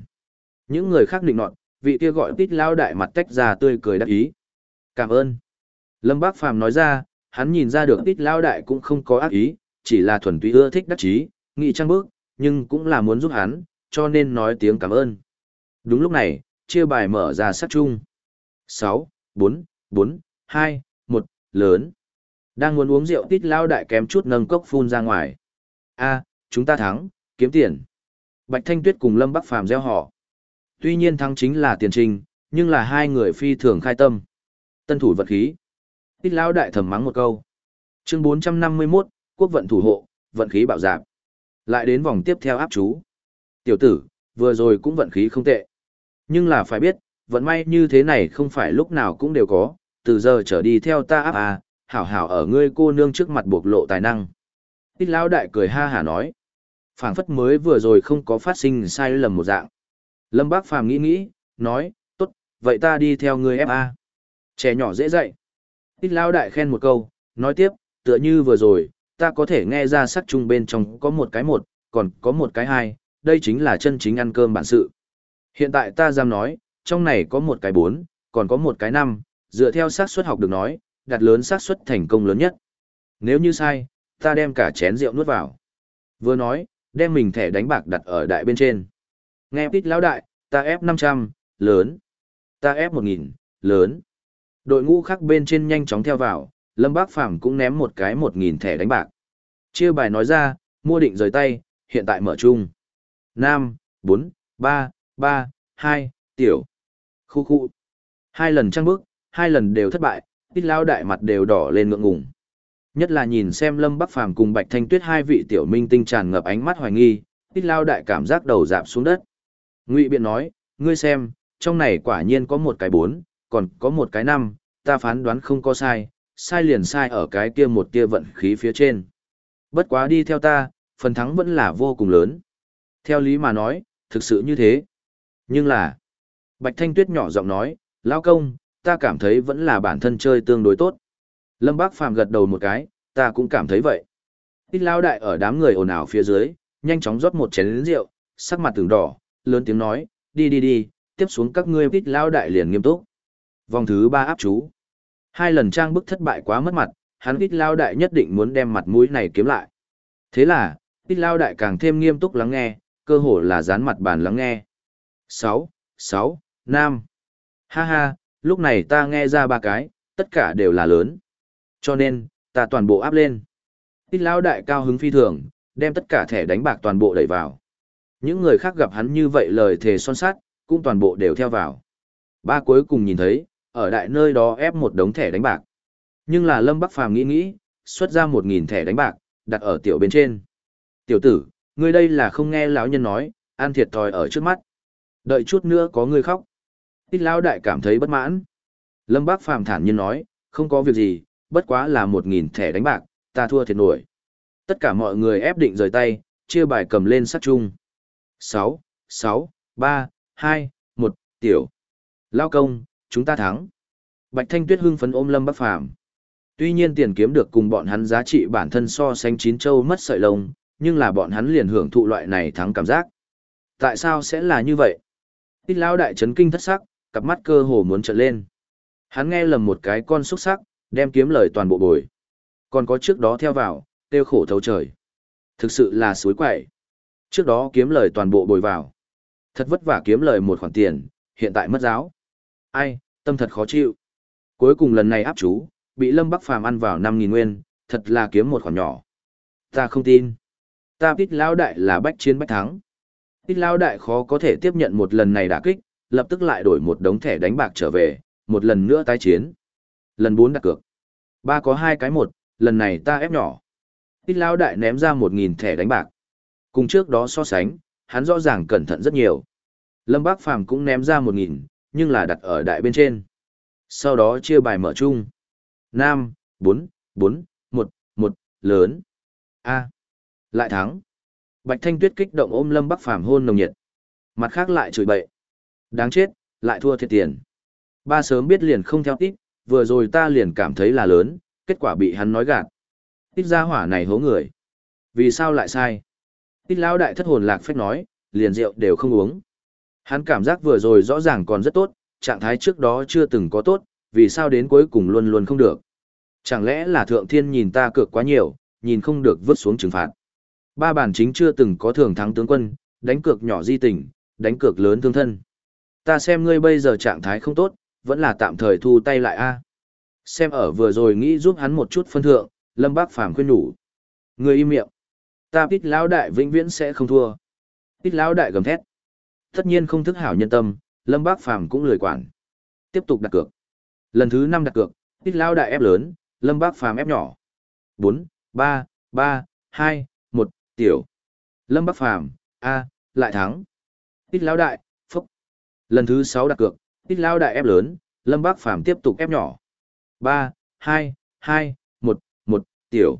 Những người khác định nọt, vị kia gọi tít Lão đại mặt tách ra tươi cười đắc ý. Cảm ơn. Lâm Bác Phàm nói ra, hắn nhìn ra được tít lao đại cũng không có ác ý, chỉ là thuần túy ưa thích đắc chí, nghị trang bước, nhưng cũng là muốn giúp hắn, cho nên nói tiếng cảm ơn. Đúng lúc này, chia bài mở ra sát chung. 6, 4, 4, 2, 1, lớn. Đang muốn uống rượu tít lao đại kém chút nâng cốc phun ra ngoài. a chúng ta thắng, kiếm tiền. Bạch Thanh Tuyết cùng Lâm Bắc Phàm gieo họ. Tuy nhiên thắng chính là tiền trình, nhưng là hai người phi thường khai tâm. Tân thủ vật khí. Tít lao đại thầm mắng một câu. Chương 451, quốc vận thủ hộ, vận khí bạo giảm. Lại đến vòng tiếp theo áp chú. Tiểu tử, vừa rồi cũng vận khí không tệ. Nhưng là phải biết, vận may như thế này không phải lúc nào cũng đều có, từ giờ trở đi theo ta áp à, hảo hảo ở ngươi cô nương trước mặt bộc lộ tài năng. Tít lão đại cười ha hả nói. phảng phất mới vừa rồi không có phát sinh sai lầm một dạng. Lâm Bác Phàm nghĩ nghĩ, nói, tốt, vậy ta đi theo ngươi ép a. Trẻ nhỏ dễ dạy. Tít lão đại khen một câu, nói tiếp, tựa như vừa rồi, ta có thể nghe ra sắc chung bên trong có một cái một, còn có một cái hai, đây chính là chân chính ăn cơm bản sự. Hiện tại ta dám nói, trong này có một cái bốn, còn có một cái năm, dựa theo xác suất học được nói, đặt lớn xác suất thành công lớn nhất. Nếu như sai, ta đem cả chén rượu nuốt vào. Vừa nói, đem mình thẻ đánh bạc đặt ở đại bên trên. Nghe tít lão đại, ta ép 500, lớn. Ta ép 1000, lớn. Đội ngũ khác bên trên nhanh chóng theo vào, Lâm Bác Phàm cũng ném một cái 1000 thẻ đánh bạc. Chia bài nói ra, mua định rời tay, hiện tại mở chung. 5, 4, 3, 3, 2, tiểu. Khu khu. Hai lần trăng bước, hai lần đều thất bại, tít lao đại mặt đều đỏ lên ngượng ngùng. Nhất là nhìn xem Lâm Bắc Phàm cùng Bạch Thanh Tuyết hai vị tiểu minh tinh tràn ngập ánh mắt hoài nghi, tít lao đại cảm giác đầu dạp xuống đất. Ngụy Biện nói, ngươi xem, trong này quả nhiên có một cái bốn, còn có một cái năm, ta phán đoán không có sai, sai liền sai ở cái kia một tia vận khí phía trên. Bất quá đi theo ta, phần thắng vẫn là vô cùng lớn. Theo lý mà nói, thực sự như thế. Nhưng là, Bạch Thanh Tuyết nhỏ giọng nói, Lao công, ta cảm thấy vẫn là bản thân chơi tương đối tốt. Lâm Bác Phàm gật đầu một cái, ta cũng cảm thấy vậy. Tít Lao Đại ở đám người ồn ào phía dưới, nhanh chóng rót một chén rượu, sắc mặt từng đỏ, lớn tiếng nói, đi đi đi, tiếp xuống các ngươi Tít Lao Đại liền nghiêm túc. Vòng thứ ba áp chú. Hai lần trang bức thất bại quá mất mặt, hắn ít Lao Đại nhất định muốn đem mặt mũi này kiếm lại. Thế là, ít Lao Đại càng thêm nghiêm túc lắng nghe, cơ hồ là dán mặt bàn lắng nghe. 6, 6, 5. Ha ha, lúc này ta nghe ra ba cái, tất cả đều là lớn. Cho nên, ta toàn bộ áp lên. ít lao đại cao hứng phi thường, đem tất cả thẻ đánh bạc toàn bộ đẩy vào. Những người khác gặp hắn như vậy lời thề son sát, cũng toàn bộ đều theo vào. Ba cuối cùng nhìn thấy, ở đại nơi đó ép một đống thẻ đánh bạc. Nhưng là Lâm Bắc Phàm nghĩ nghĩ, xuất ra một nghìn thẻ đánh bạc, đặt ở tiểu bên trên. Tiểu tử, ngươi đây là không nghe lão nhân nói, ăn thiệt thòi ở trước mắt. Đợi chút nữa có người khóc. Tít lão đại cảm thấy bất mãn. Lâm bắc Phàm thản nhiên nói, không có việc gì, bất quá là một nghìn thẻ đánh bạc, ta thua thiệt nổi. Tất cả mọi người ép định rời tay, chia bài cầm lên sát chung. 6, 6, 3, 2, 1, tiểu. Lao công, chúng ta thắng. Bạch Thanh Tuyết hưng phấn ôm Lâm Bắc Phàm Tuy nhiên tiền kiếm được cùng bọn hắn giá trị bản thân so sánh chín châu mất sợi lông, nhưng là bọn hắn liền hưởng thụ loại này thắng cảm giác. Tại sao sẽ là như vậy? Tít lão đại chấn kinh thất sắc, cặp mắt cơ hồ muốn trợn lên. Hắn nghe lầm một cái con xúc sắc, đem kiếm lời toàn bộ bồi. Còn có trước đó theo vào, tiêu khổ thấu trời. Thực sự là suối quậy. Trước đó kiếm lời toàn bộ bồi vào. Thật vất vả kiếm lời một khoản tiền, hiện tại mất giáo. Ai, tâm thật khó chịu. Cuối cùng lần này áp chú, bị Lâm Bắc Phàm ăn vào 5.000 nguyên, thật là kiếm một khoản nhỏ. Ta không tin. Ta biết lao đại là bách chiến bách thắng. Tít lao đại khó có thể tiếp nhận một lần này đả kích, lập tức lại đổi một đống thẻ đánh bạc trở về, một lần nữa tái chiến. Lần bốn đặt cược. Ba có hai cái một, lần này ta ép nhỏ. Tít lao đại ném ra một nghìn thẻ đánh bạc. Cùng trước đó so sánh, hắn rõ ràng cẩn thận rất nhiều. Lâm Bác Phàm cũng ném ra một nghìn, nhưng là đặt ở đại bên trên. Sau đó chia bài mở chung. Nam, bốn, bốn, một, một, lớn. A. Lại thắng. Bạch Thanh Tuyết kích động ôm Lâm Bắc Phàm hôn nồng nhiệt. Mặt khác lại chửi bậy. Đáng chết, lại thua thiệt tiền. Ba sớm biết liền không theo tít, vừa rồi ta liền cảm thấy là lớn, kết quả bị hắn nói gạt. Tít ra hỏa này hố người. Vì sao lại sai? Tít lão đại thất hồn lạc phách nói, liền rượu đều không uống. Hắn cảm giác vừa rồi rõ ràng còn rất tốt, trạng thái trước đó chưa từng có tốt, vì sao đến cuối cùng luôn luôn không được. Chẳng lẽ là thượng thiên nhìn ta cược quá nhiều, nhìn không được vứt xuống trừng phạt. Ba bản chính chưa từng có thường thắng tướng quân, đánh cược nhỏ di tình, đánh cược lớn thương thân. Ta xem ngươi bây giờ trạng thái không tốt, vẫn là tạm thời thu tay lại a. Xem ở vừa rồi nghĩ giúp hắn một chút phân thượng, Lâm Bác Phàm khuyên nhủ. Ngươi im miệng. Ta tít lão đại vĩnh viễn sẽ không thua. Tít lão đại gầm thét. Tất nhiên không thức hảo nhân tâm, Lâm Bác Phàm cũng lười quản. Tiếp tục đặt cược. Lần thứ 5 đặt cược, tít Lao đại ép lớn, Lâm Bác Phàm ép nhỏ. 4, 3, 3, 2, 1, tiểu. Lâm Bác Phàm a lại thắng. Tít Lao đại, phốc. Lần thứ 6 đặt cược, tít Lao đại ép lớn, Lâm Bác Phàm tiếp tục ép nhỏ. 3, 2, 2, 1, 1, tiểu.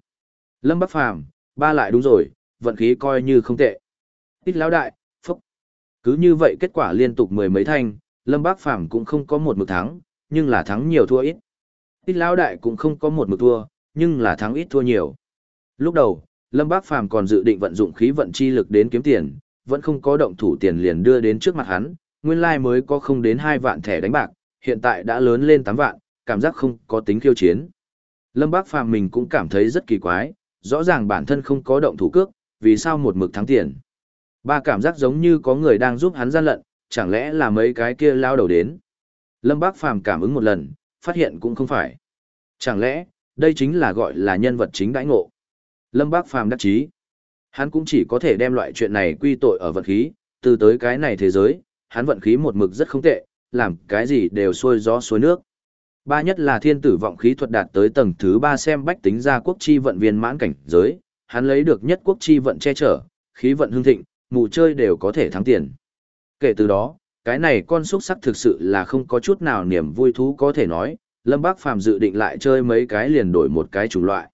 Lâm Bác Phàm ba lại đúng rồi, vận khí coi như không tệ. Tít Lao đại. Cứ như vậy kết quả liên tục mười mấy thanh, Lâm bác Phàm cũng không có một mực thắng, nhưng là thắng nhiều thua ít. Tít lão đại cũng không có một mực thua, nhưng là thắng ít thua nhiều. Lúc đầu, Lâm Bác Phàm còn dự định vận dụng khí vận chi lực đến kiếm tiền, vẫn không có động thủ tiền liền đưa đến trước mặt hắn, nguyên lai like mới có không đến 2 vạn thẻ đánh bạc, hiện tại đã lớn lên 8 vạn, cảm giác không có tính khiêu chiến. Lâm Bác Phàm mình cũng cảm thấy rất kỳ quái, rõ ràng bản thân không có động thủ cước, vì sao một mực thắng tiền. Ba cảm giác giống như có người đang giúp hắn gian lận, chẳng lẽ là mấy cái kia lao đầu đến. Lâm Bác Phàm cảm ứng một lần, phát hiện cũng không phải. Chẳng lẽ, đây chính là gọi là nhân vật chính đãi ngộ. Lâm Bác Phàm đắc chí. Hắn cũng chỉ có thể đem loại chuyện này quy tội ở vận khí, từ tới cái này thế giới, hắn vận khí một mực rất không tệ, làm cái gì đều xuôi gió xuôi nước. Ba nhất là thiên tử vọng khí thuật đạt tới tầng thứ ba xem bách tính ra quốc chi vận viên mãn cảnh giới, hắn lấy được nhất quốc chi vận che chở, khí vận hương thịnh, mù chơi đều có thể thắng tiền. Kể từ đó, cái này con xúc sắc thực sự là không có chút nào niềm vui thú có thể nói, Lâm Bác Phàm dự định lại chơi mấy cái liền đổi một cái chủng loại.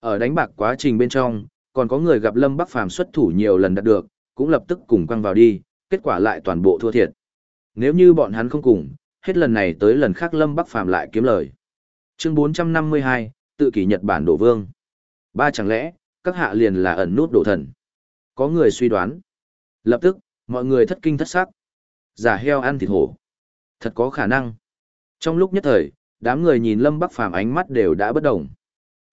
Ở đánh bạc quá trình bên trong, còn có người gặp Lâm Bắc Phàm xuất thủ nhiều lần đạt được, cũng lập tức cùng quăng vào đi, kết quả lại toàn bộ thua thiệt. Nếu như bọn hắn không cùng, hết lần này tới lần khác Lâm Bắc Phàm lại kiếm lời. Chương 452, tự kỷ Nhật Bản đổ vương. Ba chẳng lẽ, các hạ liền là ẩn nút đổ thần. Có người suy đoán. Lập tức, mọi người thất kinh thất sắc. Giả heo ăn thịt hổ. Thật có khả năng. Trong lúc nhất thời, đám người nhìn Lâm Bắc Phàm ánh mắt đều đã bất động.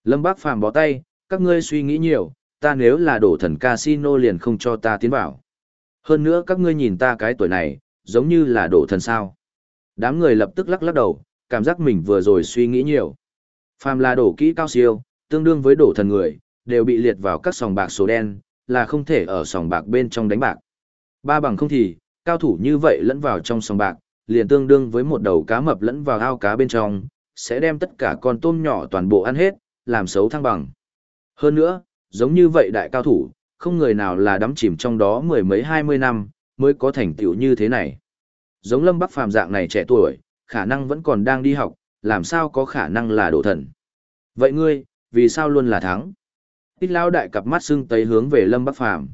Lâm Bác Phàm bó tay, các ngươi suy nghĩ nhiều, ta nếu là đổ thần casino liền không cho ta tiến vào. Hơn nữa các ngươi nhìn ta cái tuổi này, giống như là đổ thần sao. Đám người lập tức lắc lắc đầu, cảm giác mình vừa rồi suy nghĩ nhiều. Phàm là đổ kỹ cao siêu, tương đương với đổ thần người, đều bị liệt vào các sòng bạc số đen, là không thể ở sòng bạc bên trong đánh bạc. Ba bằng không thì, cao thủ như vậy lẫn vào trong sòng bạc, liền tương đương với một đầu cá mập lẫn vào ao cá bên trong, sẽ đem tất cả con tôm nhỏ toàn bộ ăn hết, làm xấu thăng bằng. Hơn nữa, giống như vậy đại cao thủ, không người nào là đắm chìm trong đó mười mấy hai mươi năm, mới có thành tựu như thế này. Giống Lâm Bắc Phàm dạng này trẻ tuổi, khả năng vẫn còn đang đi học, làm sao có khả năng là đổ thần. Vậy ngươi, vì sao luôn là thắng? Tít lao đại cặp mắt sưng tấy hướng về Lâm Bắc Phàm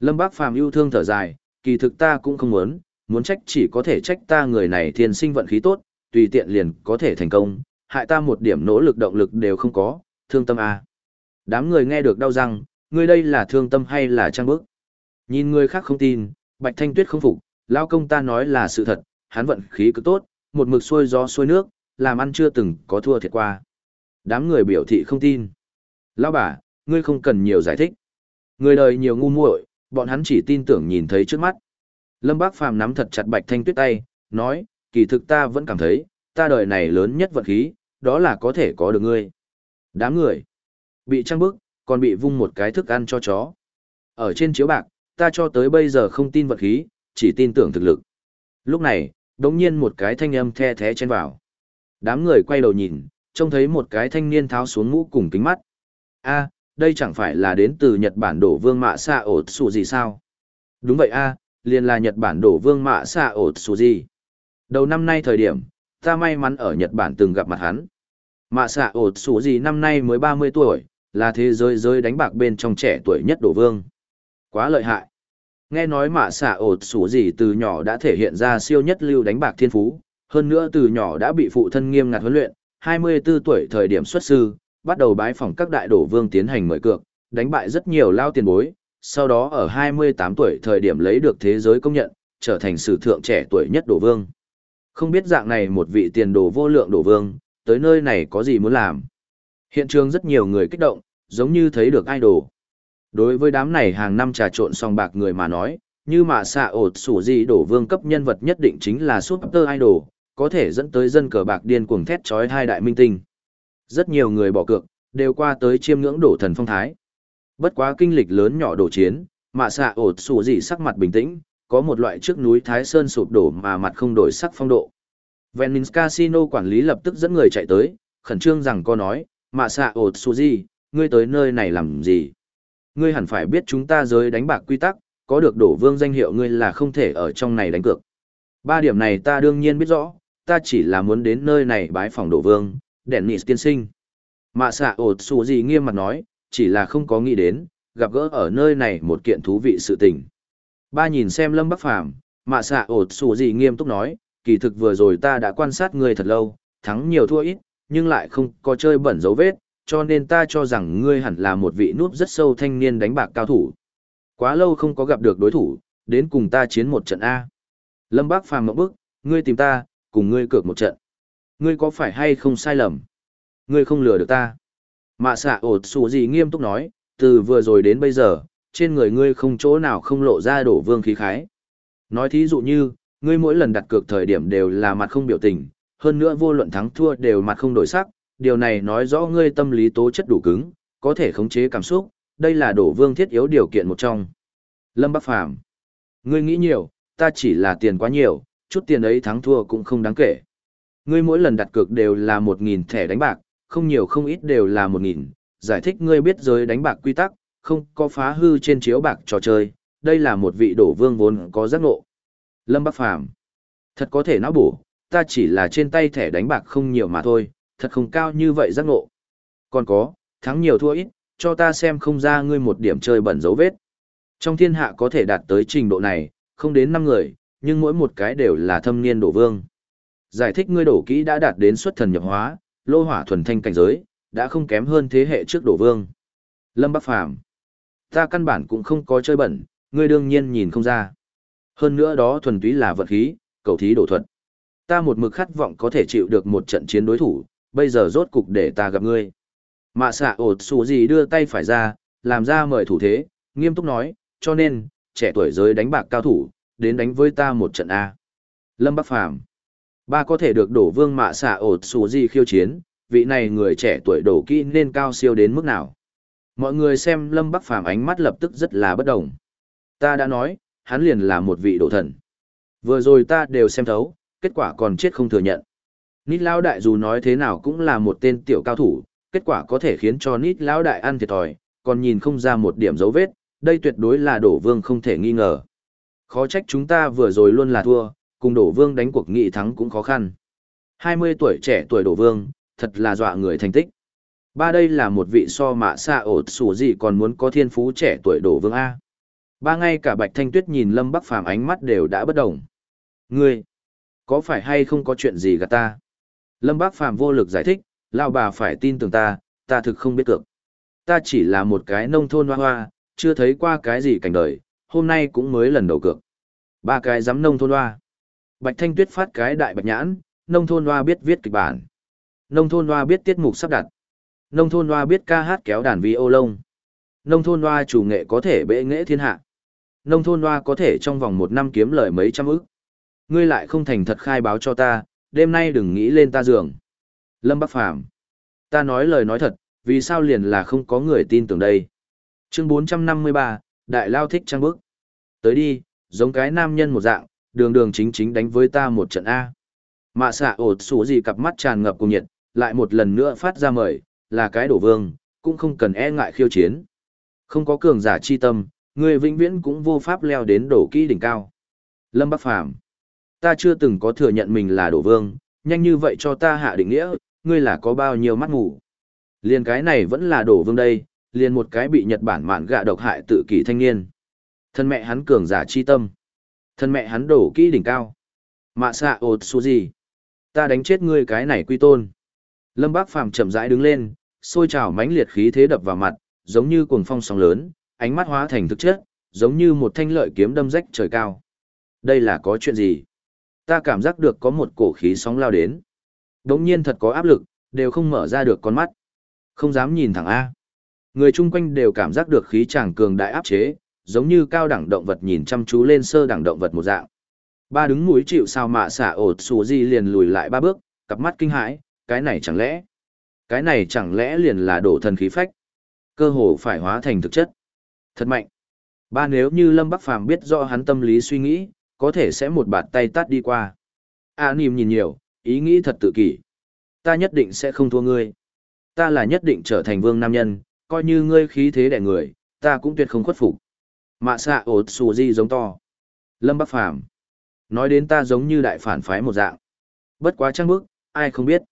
Lâm Bắc Phàm yêu thương thở dài, kỳ thực ta cũng không muốn, muốn trách chỉ có thể trách ta người này thiên sinh vận khí tốt, tùy tiện liền có thể thành công, hại ta một điểm nỗ lực động lực đều không có, thương tâm à. Đám người nghe được đau răng, ngươi đây là thương tâm hay là trang bức? Nhìn người khác không tin, Bạch Thanh Tuyết không phục, lao công ta nói là sự thật, hắn vận khí cứ tốt, một mực xuôi gió xuôi nước, làm ăn chưa từng có thua thiệt qua. Đám người biểu thị không tin. Lão bà, ngươi không cần nhiều giải thích. Người đời nhiều ngu muội, bọn hắn chỉ tin tưởng nhìn thấy trước mắt. Lâm Bác Phàm nắm thật chặt Bạch Thanh Tuyết tay, nói, kỳ thực ta vẫn cảm thấy, ta đời này lớn nhất vận khí, đó là có thể có được ngươi. Đám người, bị trăng bức, còn bị vung một cái thức ăn cho chó. Ở trên chiếu bạc, ta cho tới bây giờ không tin vật khí, chỉ tin tưởng thực lực. Lúc này, đống nhiên một cái thanh âm the thế chen vào. Đám người quay đầu nhìn, trông thấy một cái thanh niên tháo xuống mũ cùng kính mắt. a đây chẳng phải là đến từ Nhật Bản đổ vương mạ xạ ổ xù gì sao? Đúng vậy a liền là Nhật Bản đổ vương mạ xạ ổ xù gì. Đầu năm nay thời điểm, ta may mắn ở Nhật Bản từng gặp mặt hắn. Mạ xạ Ổt sủ gì năm nay mới 30 tuổi, là thế giới giới đánh bạc bên trong trẻ tuổi nhất đổ vương. Quá lợi hại. Nghe nói mạ xạ Ổt sủ gì từ nhỏ đã thể hiện ra siêu nhất lưu đánh bạc thiên phú, hơn nữa từ nhỏ đã bị phụ thân nghiêm ngặt huấn luyện, 24 tuổi thời điểm xuất sư, bắt đầu bái phỏng các đại đổ vương tiến hành mời cược, đánh bại rất nhiều lao tiền bối, sau đó ở 28 tuổi thời điểm lấy được thế giới công nhận, trở thành sử thượng trẻ tuổi nhất đổ vương. Không biết dạng này một vị tiền đồ vô lượng đổ vương, tới nơi này có gì muốn làm. Hiện trường rất nhiều người kích động, giống như thấy được idol. Đối với đám này hàng năm trà trộn song bạc người mà nói, như mà xạ ột sủ gì đổ vương cấp nhân vật nhất định chính là super idol, có thể dẫn tới dân cờ bạc điên cuồng thét chói hai đại minh tinh. Rất nhiều người bỏ cược, đều qua tới chiêm ngưỡng đổ thần phong thái. Bất quá kinh lịch lớn nhỏ đổ chiến, mạ xạ ột xù gì sắc mặt bình tĩnh, có một loại trước núi Thái Sơn sụp đổ mà mặt không đổi sắc phong độ. Venice Casino quản lý lập tức dẫn người chạy tới, khẩn trương rằng có nói, mạ xạ ột Suji, ngươi tới nơi này làm gì? Ngươi hẳn phải biết chúng ta giới đánh bạc quy tắc, có được đổ vương danh hiệu ngươi là không thể ở trong này đánh cược. Ba điểm này ta đương nhiên biết rõ, ta chỉ là muốn đến nơi này bái phòng đổ vương, đèn nị tiên sinh. Mạ xạ ột xù gì nghiêm mặt nói, chỉ là không có nghĩ đến, gặp gỡ ở nơi này một kiện thú vị sự tình. Ba nhìn xem lâm bắc phàm, mạ xạ ột xù gì nghiêm túc nói, kỳ thực vừa rồi ta đã quan sát ngươi thật lâu, thắng nhiều thua ít, nhưng lại không có chơi bẩn dấu vết, cho nên ta cho rằng ngươi hẳn là một vị núp rất sâu thanh niên đánh bạc cao thủ. Quá lâu không có gặp được đối thủ, đến cùng ta chiến một trận A. Lâm Bác phàm mộng bức, ngươi tìm ta, cùng ngươi cược một trận. Ngươi có phải hay không sai lầm? Ngươi không lừa được ta. Mạ xạ ột xù gì nghiêm túc nói, từ vừa rồi đến bây giờ, trên người ngươi không chỗ nào không lộ ra đổ vương khí khái. Nói thí dụ như, ngươi mỗi lần đặt cược thời điểm đều là mặt không biểu tình, hơn nữa vô luận thắng thua đều mặt không đổi sắc, điều này nói rõ ngươi tâm lý tố chất đủ cứng, có thể khống chế cảm xúc, đây là đổ vương thiết yếu điều kiện một trong. Lâm Bắc Phàm Ngươi nghĩ nhiều, ta chỉ là tiền quá nhiều, chút tiền ấy thắng thua cũng không đáng kể. Ngươi mỗi lần đặt cược đều là 1.000 thẻ đánh bạc, không nhiều không ít đều là 1.000, giải thích ngươi biết giới đánh bạc quy tắc, không có phá hư trên chiếu bạc trò chơi, đây là một vị đổ vương vốn có giác ngộ. Lâm Bắc Phàm Thật có thể não bổ, ta chỉ là trên tay thẻ đánh bạc không nhiều mà thôi, thật không cao như vậy giác ngộ. Còn có, thắng nhiều thua ít, cho ta xem không ra ngươi một điểm chơi bẩn dấu vết. Trong thiên hạ có thể đạt tới trình độ này, không đến 5 người, nhưng mỗi một cái đều là thâm niên đổ vương. Giải thích ngươi đổ kỹ đã đạt đến xuất thần nhập hóa, lô hỏa thuần thanh cảnh giới, đã không kém hơn thế hệ trước đổ vương. Lâm Bắc Phàm Ta căn bản cũng không có chơi bẩn, ngươi đương nhiên nhìn không ra. Hơn nữa đó thuần túy là vật khí, cầu thí đổ thuật. Ta một mực khát vọng có thể chịu được một trận chiến đối thủ, bây giờ rốt cục để ta gặp ngươi. Mạ xạ ột xù gì đưa tay phải ra, làm ra mời thủ thế, nghiêm túc nói, cho nên, trẻ tuổi giới đánh bạc cao thủ, đến đánh với ta một trận A. Lâm Bắc Phàm Ba có thể được đổ vương mạ xạ ột xù gì khiêu chiến, vị này người trẻ tuổi đổ kỹ nên cao siêu đến mức nào. Mọi người xem Lâm Bắc Phàm ánh mắt lập tức rất là bất đồng. Ta đã nói, hắn liền là một vị đổ thần. Vừa rồi ta đều xem thấu, kết quả còn chết không thừa nhận. Nít Lão Đại dù nói thế nào cũng là một tên tiểu cao thủ, kết quả có thể khiến cho Nít Lão Đại ăn thiệt thòi, còn nhìn không ra một điểm dấu vết, đây tuyệt đối là đổ vương không thể nghi ngờ. Khó trách chúng ta vừa rồi luôn là thua, cùng đổ vương đánh cuộc nghị thắng cũng khó khăn. 20 tuổi trẻ tuổi đổ vương, thật là dọa người thành tích. Ba đây là một vị so mạ xa ột sủ gì còn muốn có thiên phú trẻ tuổi đổ vương A. Ba ngay cả Bạch Thanh Tuyết nhìn Lâm Bắc Phàm ánh mắt đều đã bất động. Ngươi, có phải hay không có chuyện gì gạt ta? Lâm Bắc Phàm vô lực giải thích, lao bà phải tin tưởng ta, ta thực không biết cược. Ta chỉ là một cái nông thôn hoa hoa, chưa thấy qua cái gì cảnh đời, hôm nay cũng mới lần đầu cược. Ba cái giám nông thôn hoa. Bạch Thanh Tuyết phát cái đại bạch nhãn, nông thôn hoa biết viết kịch bản. Nông thôn hoa biết tiết mục sắp đặt. Nông thôn hoa biết ca hát kéo đàn vi ô lông. Nông thôn hoa chủ nghệ có thể bệ nghệ thiên hạ. Nông thôn hoa có thể trong vòng một năm kiếm lời mấy trăm ức. Ngươi lại không thành thật khai báo cho ta, đêm nay đừng nghĩ lên ta giường. Lâm Bắc Phàm Ta nói lời nói thật, vì sao liền là không có người tin tưởng đây. Chương 453, Đại Lao thích trang bức. Tới đi, giống cái nam nhân một dạng, đường đường chính chính đánh với ta một trận A. Mạ xạ ột xù gì cặp mắt tràn ngập cùng nhiệt, lại một lần nữa phát ra mời, là cái đổ vương, cũng không cần e ngại khiêu chiến. Không có cường giả chi tâm, người vĩnh viễn cũng vô pháp leo đến đổ kỹ đỉnh cao. Lâm Bắc Phàm Ta chưa từng có thừa nhận mình là đổ vương, nhanh như vậy cho ta hạ định nghĩa, ngươi là có bao nhiêu mắt ngủ. liền cái này vẫn là đổ vương đây, liền một cái bị Nhật Bản mạn gạ độc hại tự kỷ thanh niên. Thân mẹ hắn cường giả chi tâm. Thân mẹ hắn đổ kỹ đỉnh cao. Mạ xạ ột xù gì. Ta đánh chết ngươi cái này quy tôn. Lâm Bác Phàm chậm rãi đứng lên, sôi trào mãnh liệt khí thế đập vào mặt, giống như cuồng phong sóng lớn, ánh mắt hóa thành thực chất, giống như một thanh lợi kiếm đâm rách trời cao. Đây là có chuyện gì? Ta cảm giác được có một cổ khí sóng lao đến. Đống nhiên thật có áp lực, đều không mở ra được con mắt. Không dám nhìn thẳng A. Người chung quanh đều cảm giác được khí tràng cường đại áp chế, giống như cao đẳng động vật nhìn chăm chú lên sơ đẳng động vật một dạng. Ba đứng mũi chịu sao mà xả ột xù di liền lùi lại ba bước, cặp mắt kinh hãi, cái này chẳng lẽ, cái này chẳng lẽ liền là đổ thần khí phách, cơ hồ phải hóa thành thực chất. Thật mạnh. Ba nếu như Lâm Bắc Phàm biết rõ hắn tâm lý suy nghĩ, có thể sẽ một bạt tay tát đi qua. A Nìm nhìn nhiều, ý nghĩ thật tự kỷ. Ta nhất định sẽ không thua ngươi. Ta là nhất định trở thành vương nam nhân, coi như ngươi khí thế đẻ người, ta cũng tuyệt không khuất phục. Mạ xạ ột xù di giống to. Lâm Bắc Phàm Nói đến ta giống như đại phản phái một dạng. Bất quá trăng bức, ai không biết.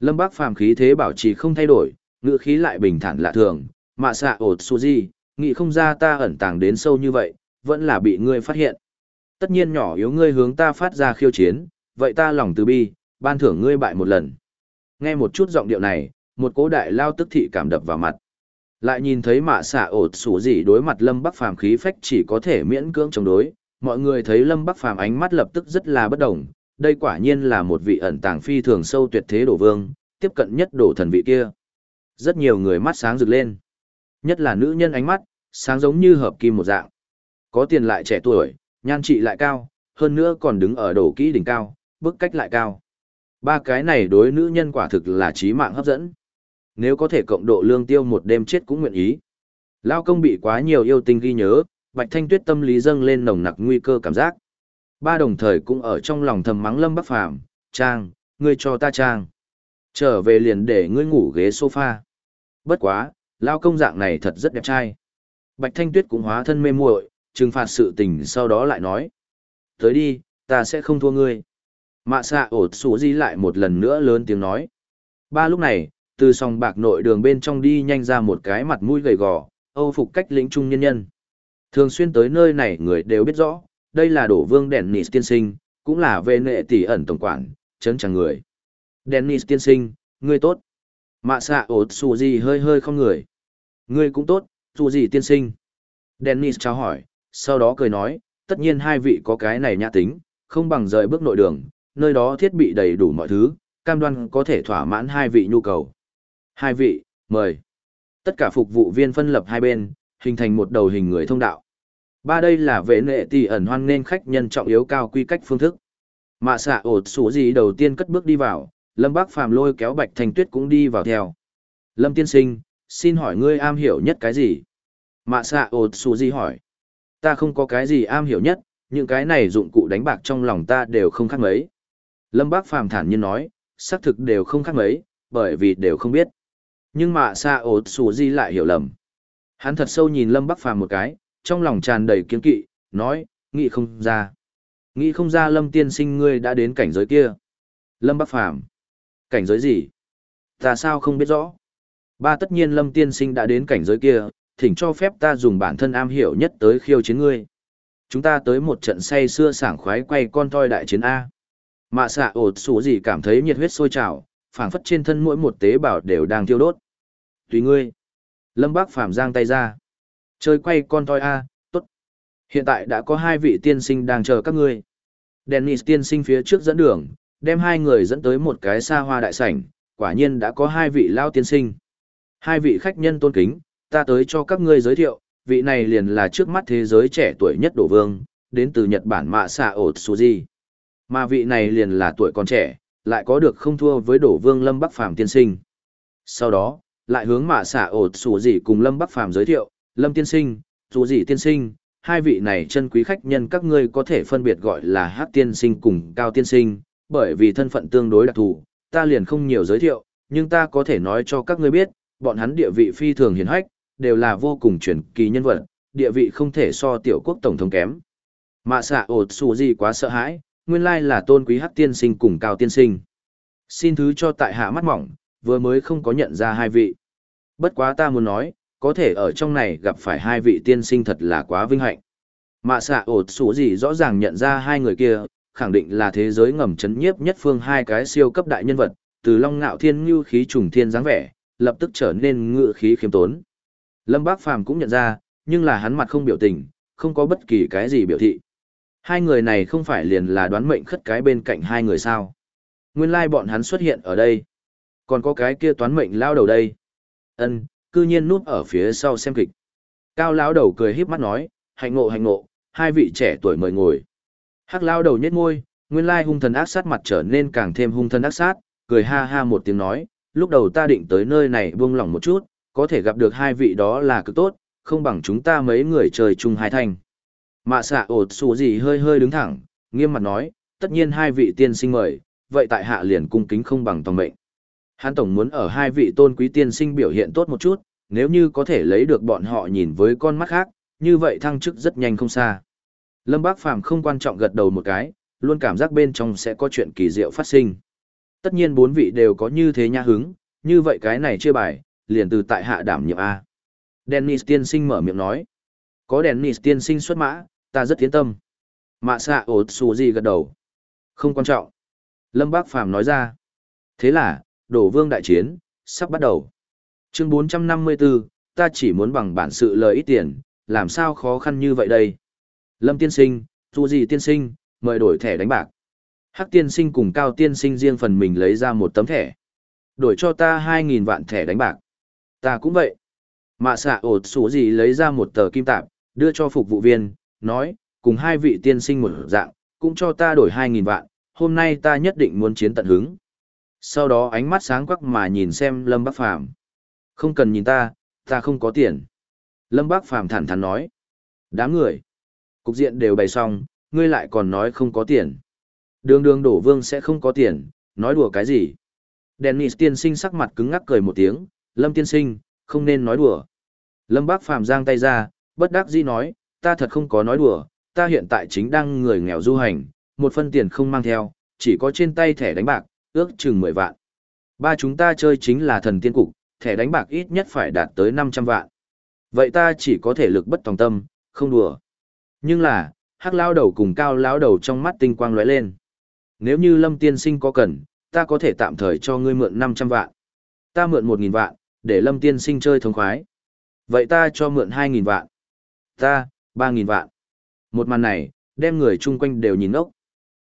Lâm Bắc Phàm khí thế bảo trì không thay đổi, ngựa khí lại bình thản lạ thường. Mạ xạ ột xù di, nghĩ không ra ta ẩn tàng đến sâu như vậy, vẫn là bị ngươi phát hiện. Tất nhiên nhỏ yếu ngươi hướng ta phát ra khiêu chiến, vậy ta lòng từ bi, ban thưởng ngươi bại một lần. Nghe một chút giọng điệu này, một cố đại lao tức thị cảm đập vào mặt. Lại nhìn thấy mạ xạ ột sủ gì đối mặt Lâm Bắc Phàm khí phách chỉ có thể miễn cưỡng chống đối, mọi người thấy Lâm Bắc Phàm ánh mắt lập tức rất là bất đồng, đây quả nhiên là một vị ẩn tàng phi thường sâu tuyệt thế đổ vương, tiếp cận nhất đổ thần vị kia. Rất nhiều người mắt sáng rực lên. Nhất là nữ nhân ánh mắt, sáng giống như hợp kim một dạng. Có tiền lại trẻ tuổi, nhan trị lại cao, hơn nữa còn đứng ở đổ kỹ đỉnh cao, bức cách lại cao. Ba cái này đối nữ nhân quả thực là trí mạng hấp dẫn. Nếu có thể cộng độ lương tiêu một đêm chết cũng nguyện ý. Lao công bị quá nhiều yêu tinh ghi nhớ, Bạch Thanh Tuyết tâm lý dâng lên nồng nặc nguy cơ cảm giác. Ba đồng thời cũng ở trong lòng thầm mắng Lâm Bắc Phàm, "Trang, ngươi cho ta trang. Trở về liền để ngươi ngủ ghế sofa." Bất quá, lao công dạng này thật rất đẹp trai. Bạch Thanh Tuyết cũng hóa thân mê muội, trừng phạt sự tình sau đó lại nói: "Tới đi, ta sẽ không thua ngươi." Mạ xạ ổ sủ di lại một lần nữa lớn tiếng nói. Ba lúc này, từ sòng bạc nội đường bên trong đi nhanh ra một cái mặt mũi gầy gò, âu phục cách lĩnh trung nhân nhân. Thường xuyên tới nơi này người đều biết rõ, đây là đổ vương Dennis tiên sinh, cũng là về nệ tỷ ẩn tổng quản, chấn chẳng người. Dennis tiên sinh, ngươi tốt. Mạ xạ ổ xù gì hơi hơi không người. Ngươi cũng tốt, dù gì tiên sinh. Dennis chào hỏi, sau đó cười nói, tất nhiên hai vị có cái này nhã tính, không bằng rời bước nội đường, nơi đó thiết bị đầy đủ mọi thứ, cam đoan có thể thỏa mãn hai vị nhu cầu. Hai vị, mời. Tất cả phục vụ viên phân lập hai bên, hình thành một đầu hình người thông đạo. Ba đây là vệ nệ tỷ ẩn hoan nên khách nhân trọng yếu cao quy cách phương thức. Mạ xạ ột sủ gì đầu tiên cất bước đi vào, Lâm Bác Phàm lôi kéo Bạch thành Tuyết cũng đi vào theo. Lâm tiên sinh, xin hỏi ngươi am hiểu nhất cái gì? Mạ xạ ột sủ gì hỏi. Ta không có cái gì am hiểu nhất, những cái này dụng cụ đánh bạc trong lòng ta đều không khác mấy. Lâm Bác Phàm thản nhiên nói, xác thực đều không khác mấy, bởi vì đều không biết. Nhưng mà Sa ột xù Di lại hiểu lầm. Hắn thật sâu nhìn Lâm Bắc Phàm một cái, trong lòng tràn đầy kiến kỵ, nói, nghĩ không ra. Nghĩ không ra Lâm tiên sinh ngươi đã đến cảnh giới kia. Lâm Bắc Phàm Cảnh giới gì? Ta sao không biết rõ? Ba tất nhiên Lâm tiên sinh đã đến cảnh giới kia, thỉnh cho phép ta dùng bản thân am hiểu nhất tới khiêu chiến ngươi. Chúng ta tới một trận say xưa sảng khoái quay con toi đại chiến A. Mạ xạ ột xù gì cảm thấy nhiệt huyết sôi trào, phảng phất trên thân mỗi một tế bào đều đang thiêu đốt. Tùy ngươi. Lâm Bác Phàm giang tay ra. Chơi quay con toy a, tốt. Hiện tại đã có hai vị tiên sinh đang chờ các ngươi. Dennis tiên sinh phía trước dẫn đường, đem hai người dẫn tới một cái xa hoa đại sảnh, quả nhiên đã có hai vị lao tiên sinh. Hai vị khách nhân tôn kính, ta tới cho các ngươi giới thiệu, vị này liền là trước mắt thế giới trẻ tuổi nhất đổ vương, đến từ Nhật Bản Mạ Xạ Ột Suji. Mà vị này liền là tuổi còn trẻ, lại có được không thua với đổ vương Lâm Bắc Phàm tiên sinh. Sau đó, lại hướng mạ xả ột sủ dị cùng Lâm Bắc Phàm giới thiệu, Lâm tiên sinh, dù dị tiên sinh, hai vị này chân quý khách nhân các ngươi có thể phân biệt gọi là hát tiên sinh cùng cao tiên sinh, bởi vì thân phận tương đối đặc thù, ta liền không nhiều giới thiệu, nhưng ta có thể nói cho các ngươi biết, bọn hắn địa vị phi thường hiền hách, đều là vô cùng truyền kỳ nhân vật, địa vị không thể so tiểu quốc tổng thống kém. Mạ xạ ột sủ dị quá sợ hãi, nguyên lai là tôn quý hắc tiên sinh cùng cao tiên sinh. Xin thứ cho tại hạ mắt mỏng, vừa mới không có nhận ra hai vị. Bất quá ta muốn nói, có thể ở trong này gặp phải hai vị tiên sinh thật là quá vinh hạnh. Mạ xạ ột sủ gì rõ ràng nhận ra hai người kia, khẳng định là thế giới ngầm chấn nhiếp nhất phương hai cái siêu cấp đại nhân vật, từ long ngạo thiên như khí trùng thiên dáng vẻ, lập tức trở nên ngự khí khiêm tốn. Lâm Bác Phàm cũng nhận ra, nhưng là hắn mặt không biểu tình, không có bất kỳ cái gì biểu thị. Hai người này không phải liền là đoán mệnh khất cái bên cạnh hai người sao. Nguyên lai bọn hắn xuất hiện ở đây. Còn có cái kia toán mệnh lao đầu đây. ân cư nhiên núp ở phía sau xem kịch. Cao lão đầu cười híp mắt nói, hạnh ngộ hạnh ngộ, hai vị trẻ tuổi mời ngồi. Hắc lao đầu nhếch môi, nguyên lai hung thần ác sát mặt trở nên càng thêm hung thần ác sát, cười ha ha một tiếng nói, lúc đầu ta định tới nơi này buông lỏng một chút, có thể gặp được hai vị đó là cực tốt, không bằng chúng ta mấy người trời chung hai thành. Mạ xạ ột xù gì hơi hơi đứng thẳng, nghiêm mặt nói, tất nhiên hai vị tiên sinh mời, vậy tại hạ liền cung kính không bằng tòng mệnh. Hán tổng muốn ở hai vị tôn quý tiên sinh biểu hiện tốt một chút, nếu như có thể lấy được bọn họ nhìn với con mắt khác, như vậy thăng chức rất nhanh không xa. Lâm Bác Phàm không quan trọng gật đầu một cái, luôn cảm giác bên trong sẽ có chuyện kỳ diệu phát sinh. Tất nhiên bốn vị đều có như thế nha hứng, như vậy cái này chưa bài, liền từ tại hạ đảm nhiệm A. Dennis tiên sinh mở miệng nói. Có Dennis tiên sinh xuất mã, ta rất yên tâm. Mạ xạ ột xù gì gật đầu. Không quan trọng. Lâm Bác Phàm nói ra. Thế là, đổ vương đại chiến, sắp bắt đầu. Chương 454, ta chỉ muốn bằng bản sự lời ít tiền, làm sao khó khăn như vậy đây? Lâm tiên sinh, dù gì tiên sinh, mời đổi thẻ đánh bạc. Hắc tiên sinh cùng cao tiên sinh riêng phần mình lấy ra một tấm thẻ. Đổi cho ta 2.000 vạn thẻ đánh bạc. Ta cũng vậy. Mạ xạ ột xù gì lấy ra một tờ kim tạp, đưa cho phục vụ viên, nói, cùng hai vị tiên sinh một dạng, cũng cho ta đổi 2.000 vạn, hôm nay ta nhất định muốn chiến tận hứng. Sau đó ánh mắt sáng quắc mà nhìn xem Lâm Bắc Phàm Không cần nhìn ta, ta không có tiền. Lâm Bắc Phàm thẳng thắn nói. Đám người. Cục diện đều bày xong, ngươi lại còn nói không có tiền. Đường đường đổ vương sẽ không có tiền, nói đùa cái gì. Dennis tiên sinh sắc mặt cứng ngắc cười một tiếng, Lâm tiên sinh, không nên nói đùa. Lâm Bác Phàm giang tay ra, bất đắc dĩ nói, ta thật không có nói đùa, ta hiện tại chính đang người nghèo du hành, một phân tiền không mang theo, chỉ có trên tay thẻ đánh bạc, ước chừng 10 vạn. Ba chúng ta chơi chính là thần tiên cục, thẻ đánh bạc ít nhất phải đạt tới 500 vạn. Vậy ta chỉ có thể lực bất tòng tâm, không đùa. Nhưng là, hắc lao đầu cùng cao lao đầu trong mắt tinh quang lóe lên. Nếu như lâm tiên sinh có cần, ta có thể tạm thời cho ngươi mượn 500 vạn. Ta mượn 1.000 vạn, để lâm tiên sinh chơi thống khoái. Vậy ta cho mượn 2.000 vạn. Ta, 3.000 vạn. Một màn này, đem người chung quanh đều nhìn ốc.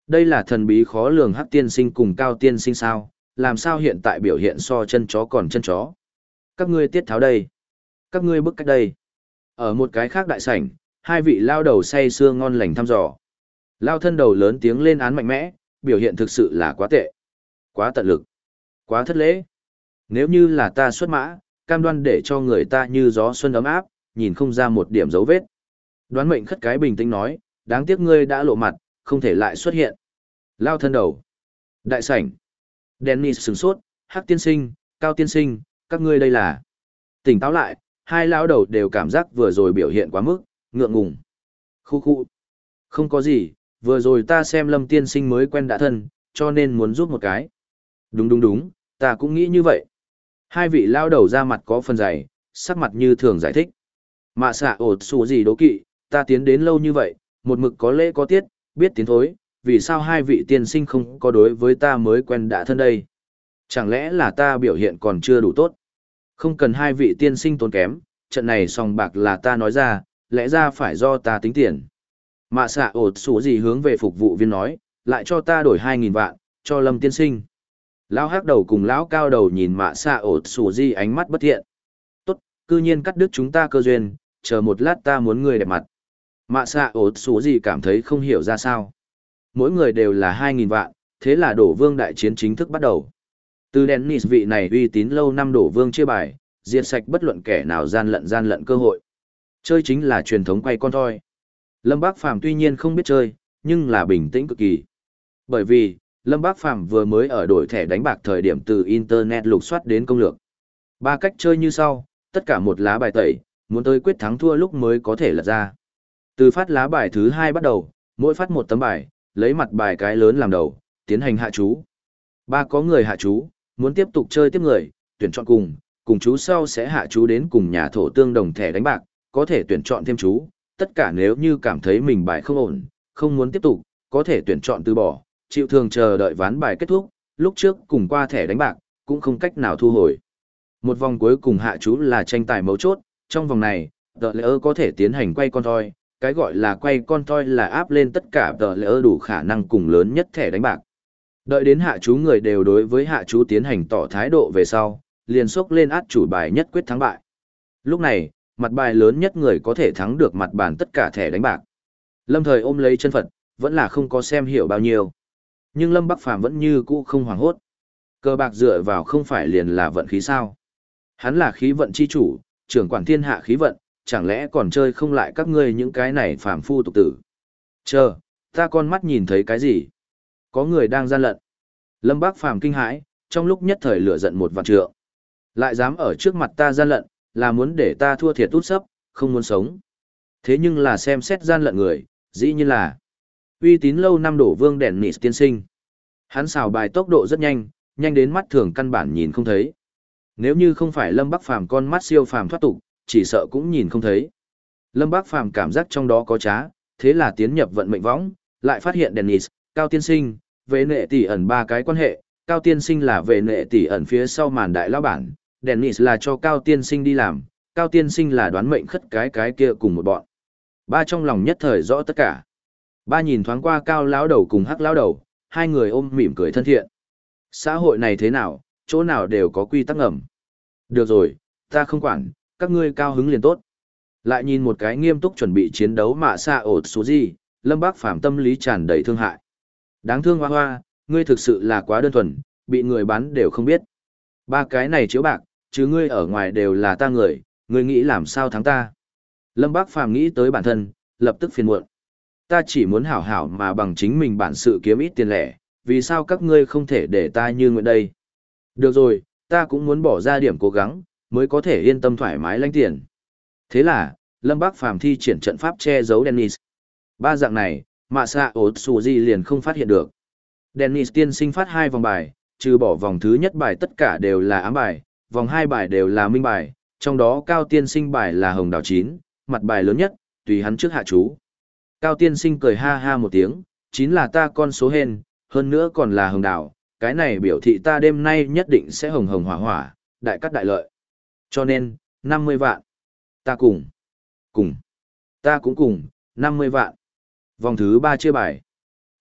Đây là thần bí khó lường hắc tiên sinh cùng cao tiên sinh sao, làm sao hiện tại biểu hiện so chân chó còn chân chó. Các ngươi tiết tháo đây. Các ngươi bức cách đây. Ở một cái khác đại sảnh, hai vị lao đầu say sưa ngon lành thăm dò. Lao thân đầu lớn tiếng lên án mạnh mẽ, biểu hiện thực sự là quá tệ. Quá tận lực. Quá thất lễ. Nếu như là ta xuất mã, cam đoan để cho người ta như gió xuân ấm áp, nhìn không ra một điểm dấu vết. Đoán mệnh khất cái bình tĩnh nói, đáng tiếc ngươi đã lộ mặt, không thể lại xuất hiện. Lao thân đầu. Đại sảnh. Dennis sửng sốt, Hắc tiên sinh, Cao tiên sinh, các ngươi đây là. Tỉnh táo lại, hai lão đầu đều cảm giác vừa rồi biểu hiện quá mức, ngượng ngùng. Khu khu. Không có gì, vừa rồi ta xem lâm tiên sinh mới quen đã thân, cho nên muốn giúp một cái. Đúng đúng đúng, ta cũng nghĩ như vậy. Hai vị lao đầu ra mặt có phần dày, sắc mặt như thường giải thích. Mạ xạ ột xù gì đố kỵ, ta tiến đến lâu như vậy, một mực có lễ có tiết, biết tiến thối, vì sao hai vị tiên sinh không có đối với ta mới quen đã thân đây? Chẳng lẽ là ta biểu hiện còn chưa đủ tốt? Không cần hai vị tiên sinh tốn kém, trận này song bạc là ta nói ra, lẽ ra phải do ta tính tiền. Mạ xạ ột xù gì hướng về phục vụ viên nói, lại cho ta đổi 2.000 vạn, cho lâm tiên sinh. Lão hắc đầu cùng lão cao đầu nhìn mạ xạ ột xù gì ánh mắt bất thiện. Tốt, cư nhiên cắt đứt chúng ta cơ duyên, chờ một lát ta muốn người đẹp mặt. Mạ xạ ột xù gì cảm thấy không hiểu ra sao. Mỗi người đều là 2.000 vạn, thế là đổ vương đại chiến chính thức bắt đầu. Từ Dennis vị này uy tín lâu năm đổ vương chia bài, diệt sạch bất luận kẻ nào gian lận gian lận cơ hội. Chơi chính là truyền thống quay con thôi. Lâm Bác Phàm tuy nhiên không biết chơi, nhưng là bình tĩnh cực kỳ. Bởi vì, Lâm Bác Phàm vừa mới ở đổi thẻ đánh bạc thời điểm từ Internet lục soát đến công lược. Ba cách chơi như sau, tất cả một lá bài tẩy, muốn tới quyết thắng thua lúc mới có thể lật ra. Từ phát lá bài thứ hai bắt đầu, mỗi phát một tấm bài, lấy mặt bài cái lớn làm đầu, tiến hành hạ chú. Ba có người hạ chú, muốn tiếp tục chơi tiếp người, tuyển chọn cùng, cùng chú sau sẽ hạ chú đến cùng nhà thổ tương đồng thẻ đánh bạc, có thể tuyển chọn thêm chú, tất cả nếu như cảm thấy mình bài không ổn, không muốn tiếp tục, có thể tuyển chọn từ bỏ, chịu thường chờ đợi ván bài kết thúc, lúc trước cùng qua thẻ đánh bạc, cũng không cách nào thu hồi. Một vòng cuối cùng hạ chú là tranh tài mấu chốt, trong vòng này, tờ lỡ có thể tiến hành quay con thoi, cái gọi là quay con toi là áp lên tất cả tờ lỡ đủ khả năng cùng lớn nhất thẻ đánh bạc. Đợi đến hạ chú người đều đối với hạ chú tiến hành tỏ thái độ về sau, liền xốc lên át chủ bài nhất quyết thắng bại. Lúc này, mặt bài lớn nhất người có thể thắng được mặt bàn tất cả thẻ đánh bạc. Lâm thời ôm lấy chân Phật, vẫn là không có xem hiểu bao nhiêu. Nhưng Lâm Bắc Phàm vẫn như cũ không hoảng hốt. Cờ bạc dựa vào không phải liền là vận khí sao. Hắn là khí vận chi chủ, trưởng quản thiên hạ khí vận, chẳng lẽ còn chơi không lại các ngươi những cái này phàm phu tục tử. Chờ, ta con mắt nhìn thấy cái gì? Có người đang gian lận. Lâm Bác Phàm kinh hãi, trong lúc nhất thời lửa giận một vạn trượng. Lại dám ở trước mặt ta gian lận, là muốn để ta thua thiệt tút sấp, không muốn sống. Thế nhưng là xem xét gian lận người, dĩ nhiên là uy tín lâu năm đổ vương đèn nịt tiên sinh. Hắn xào bài tốc độ rất nhanh, nhanh đến mắt thường căn bản nhìn không thấy. Nếu như không phải Lâm Bắc Phàm con mắt siêu phàm thoát tục, chỉ sợ cũng nhìn không thấy. Lâm bác Phàm cảm giác trong đó có trá, thế là tiến nhập vận mệnh võng, lại phát hiện Dennis, Cao Tiên Sinh, về nệ tỷ ẩn ba cái quan hệ, Cao Tiên Sinh là về nệ tỷ ẩn phía sau màn đại lão bản, Dennis là cho Cao Tiên Sinh đi làm, Cao Tiên Sinh là đoán mệnh khất cái cái kia cùng một bọn. Ba trong lòng nhất thời rõ tất cả. Ba nhìn thoáng qua Cao lão đầu cùng Hắc lão đầu, hai người ôm mỉm cười thân thiện. Xã hội này thế nào, chỗ nào đều có quy tắc ngầm. Được rồi, ta không quản, các ngươi cao hứng liền tốt. Lại nhìn một cái nghiêm túc chuẩn bị chiến đấu mạ xa ột số gì, Lâm Bác Phàm tâm lý tràn đầy thương hại. Đáng thương hoa hoa, ngươi thực sự là quá đơn thuần, bị người bán đều không biết. Ba cái này chiếu bạc, chứ ngươi ở ngoài đều là ta người, ngươi nghĩ làm sao thắng ta. Lâm Bác Phàm nghĩ tới bản thân, lập tức phiền muộn. Ta chỉ muốn hảo hảo mà bằng chính mình bản sự kiếm ít tiền lẻ, vì sao các ngươi không thể để ta như nguyện đây? Được rồi, ta cũng muốn bỏ ra điểm cố gắng, mới có thể yên tâm thoải mái lãnh tiền. Thế là, Lâm Bác Phàm thi triển trận pháp che giấu Dennis. Ba dạng này, mạ xạ ột xù gì liền không phát hiện được. Dennis tiên sinh phát hai vòng bài, trừ bỏ vòng thứ nhất bài tất cả đều là ám bài, vòng hai bài đều là minh bài, trong đó cao tiên sinh bài là hồng đào chín, mặt bài lớn nhất, tùy hắn trước hạ chú. Cao tiên sinh cười ha ha một tiếng, chín là ta con số hên, hơn nữa còn là hồng đào, cái này biểu thị ta đêm nay nhất định sẽ hồng hồng hỏa hỏa, đại cắt đại lợi. Cho nên, 50 vạn. Ta cùng. Cùng. Ta cũng cùng, 50 vạn. Vòng thứ 3 chia bài.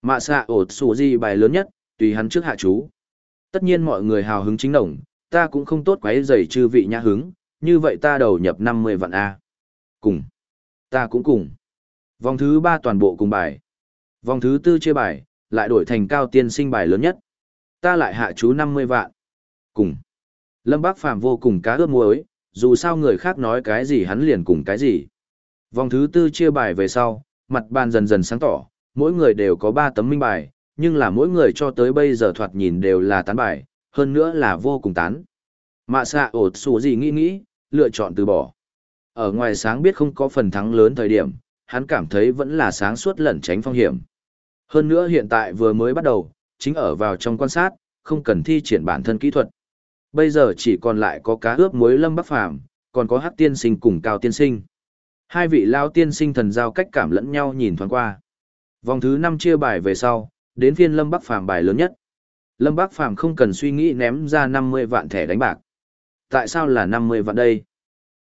Mạ xạ ột sủ gì bài lớn nhất, tùy hắn trước hạ chú. Tất nhiên mọi người hào hứng chính đồng, ta cũng không tốt quấy giày chư vị nhã hứng, như vậy ta đầu nhập 50 vạn A. Cùng. Ta cũng cùng. Vòng thứ 3 toàn bộ cùng bài. Vòng thứ 4 chia bài, lại đổi thành cao tiên sinh bài lớn nhất. Ta lại hạ chú 50 vạn. Cùng. Lâm Bác Phàm vô cùng cá ướp muối, dù sao người khác nói cái gì hắn liền cùng cái gì. Vòng thứ tư chia bài về sau, mặt bàn dần dần sáng tỏ, mỗi người đều có 3 tấm minh bài, nhưng là mỗi người cho tới bây giờ thoạt nhìn đều là tán bài, hơn nữa là vô cùng tán. Mạ xạ ột xù gì nghĩ nghĩ, lựa chọn từ bỏ. Ở ngoài sáng biết không có phần thắng lớn thời điểm, hắn cảm thấy vẫn là sáng suốt lẩn tránh phong hiểm. Hơn nữa hiện tại vừa mới bắt đầu, chính ở vào trong quan sát, không cần thi triển bản thân kỹ thuật. Bây giờ chỉ còn lại có cá ướp muối lâm bắc phàm, còn có hắc tiên sinh cùng cao tiên sinh. Hai vị lao tiên sinh thần giao cách cảm lẫn nhau nhìn thoáng qua. Vòng thứ năm chia bài về sau, đến phiên lâm bắc phàm bài lớn nhất. Lâm Bắc Phàm không cần suy nghĩ ném ra 50 vạn thẻ đánh bạc. Tại sao là 50 vạn đây?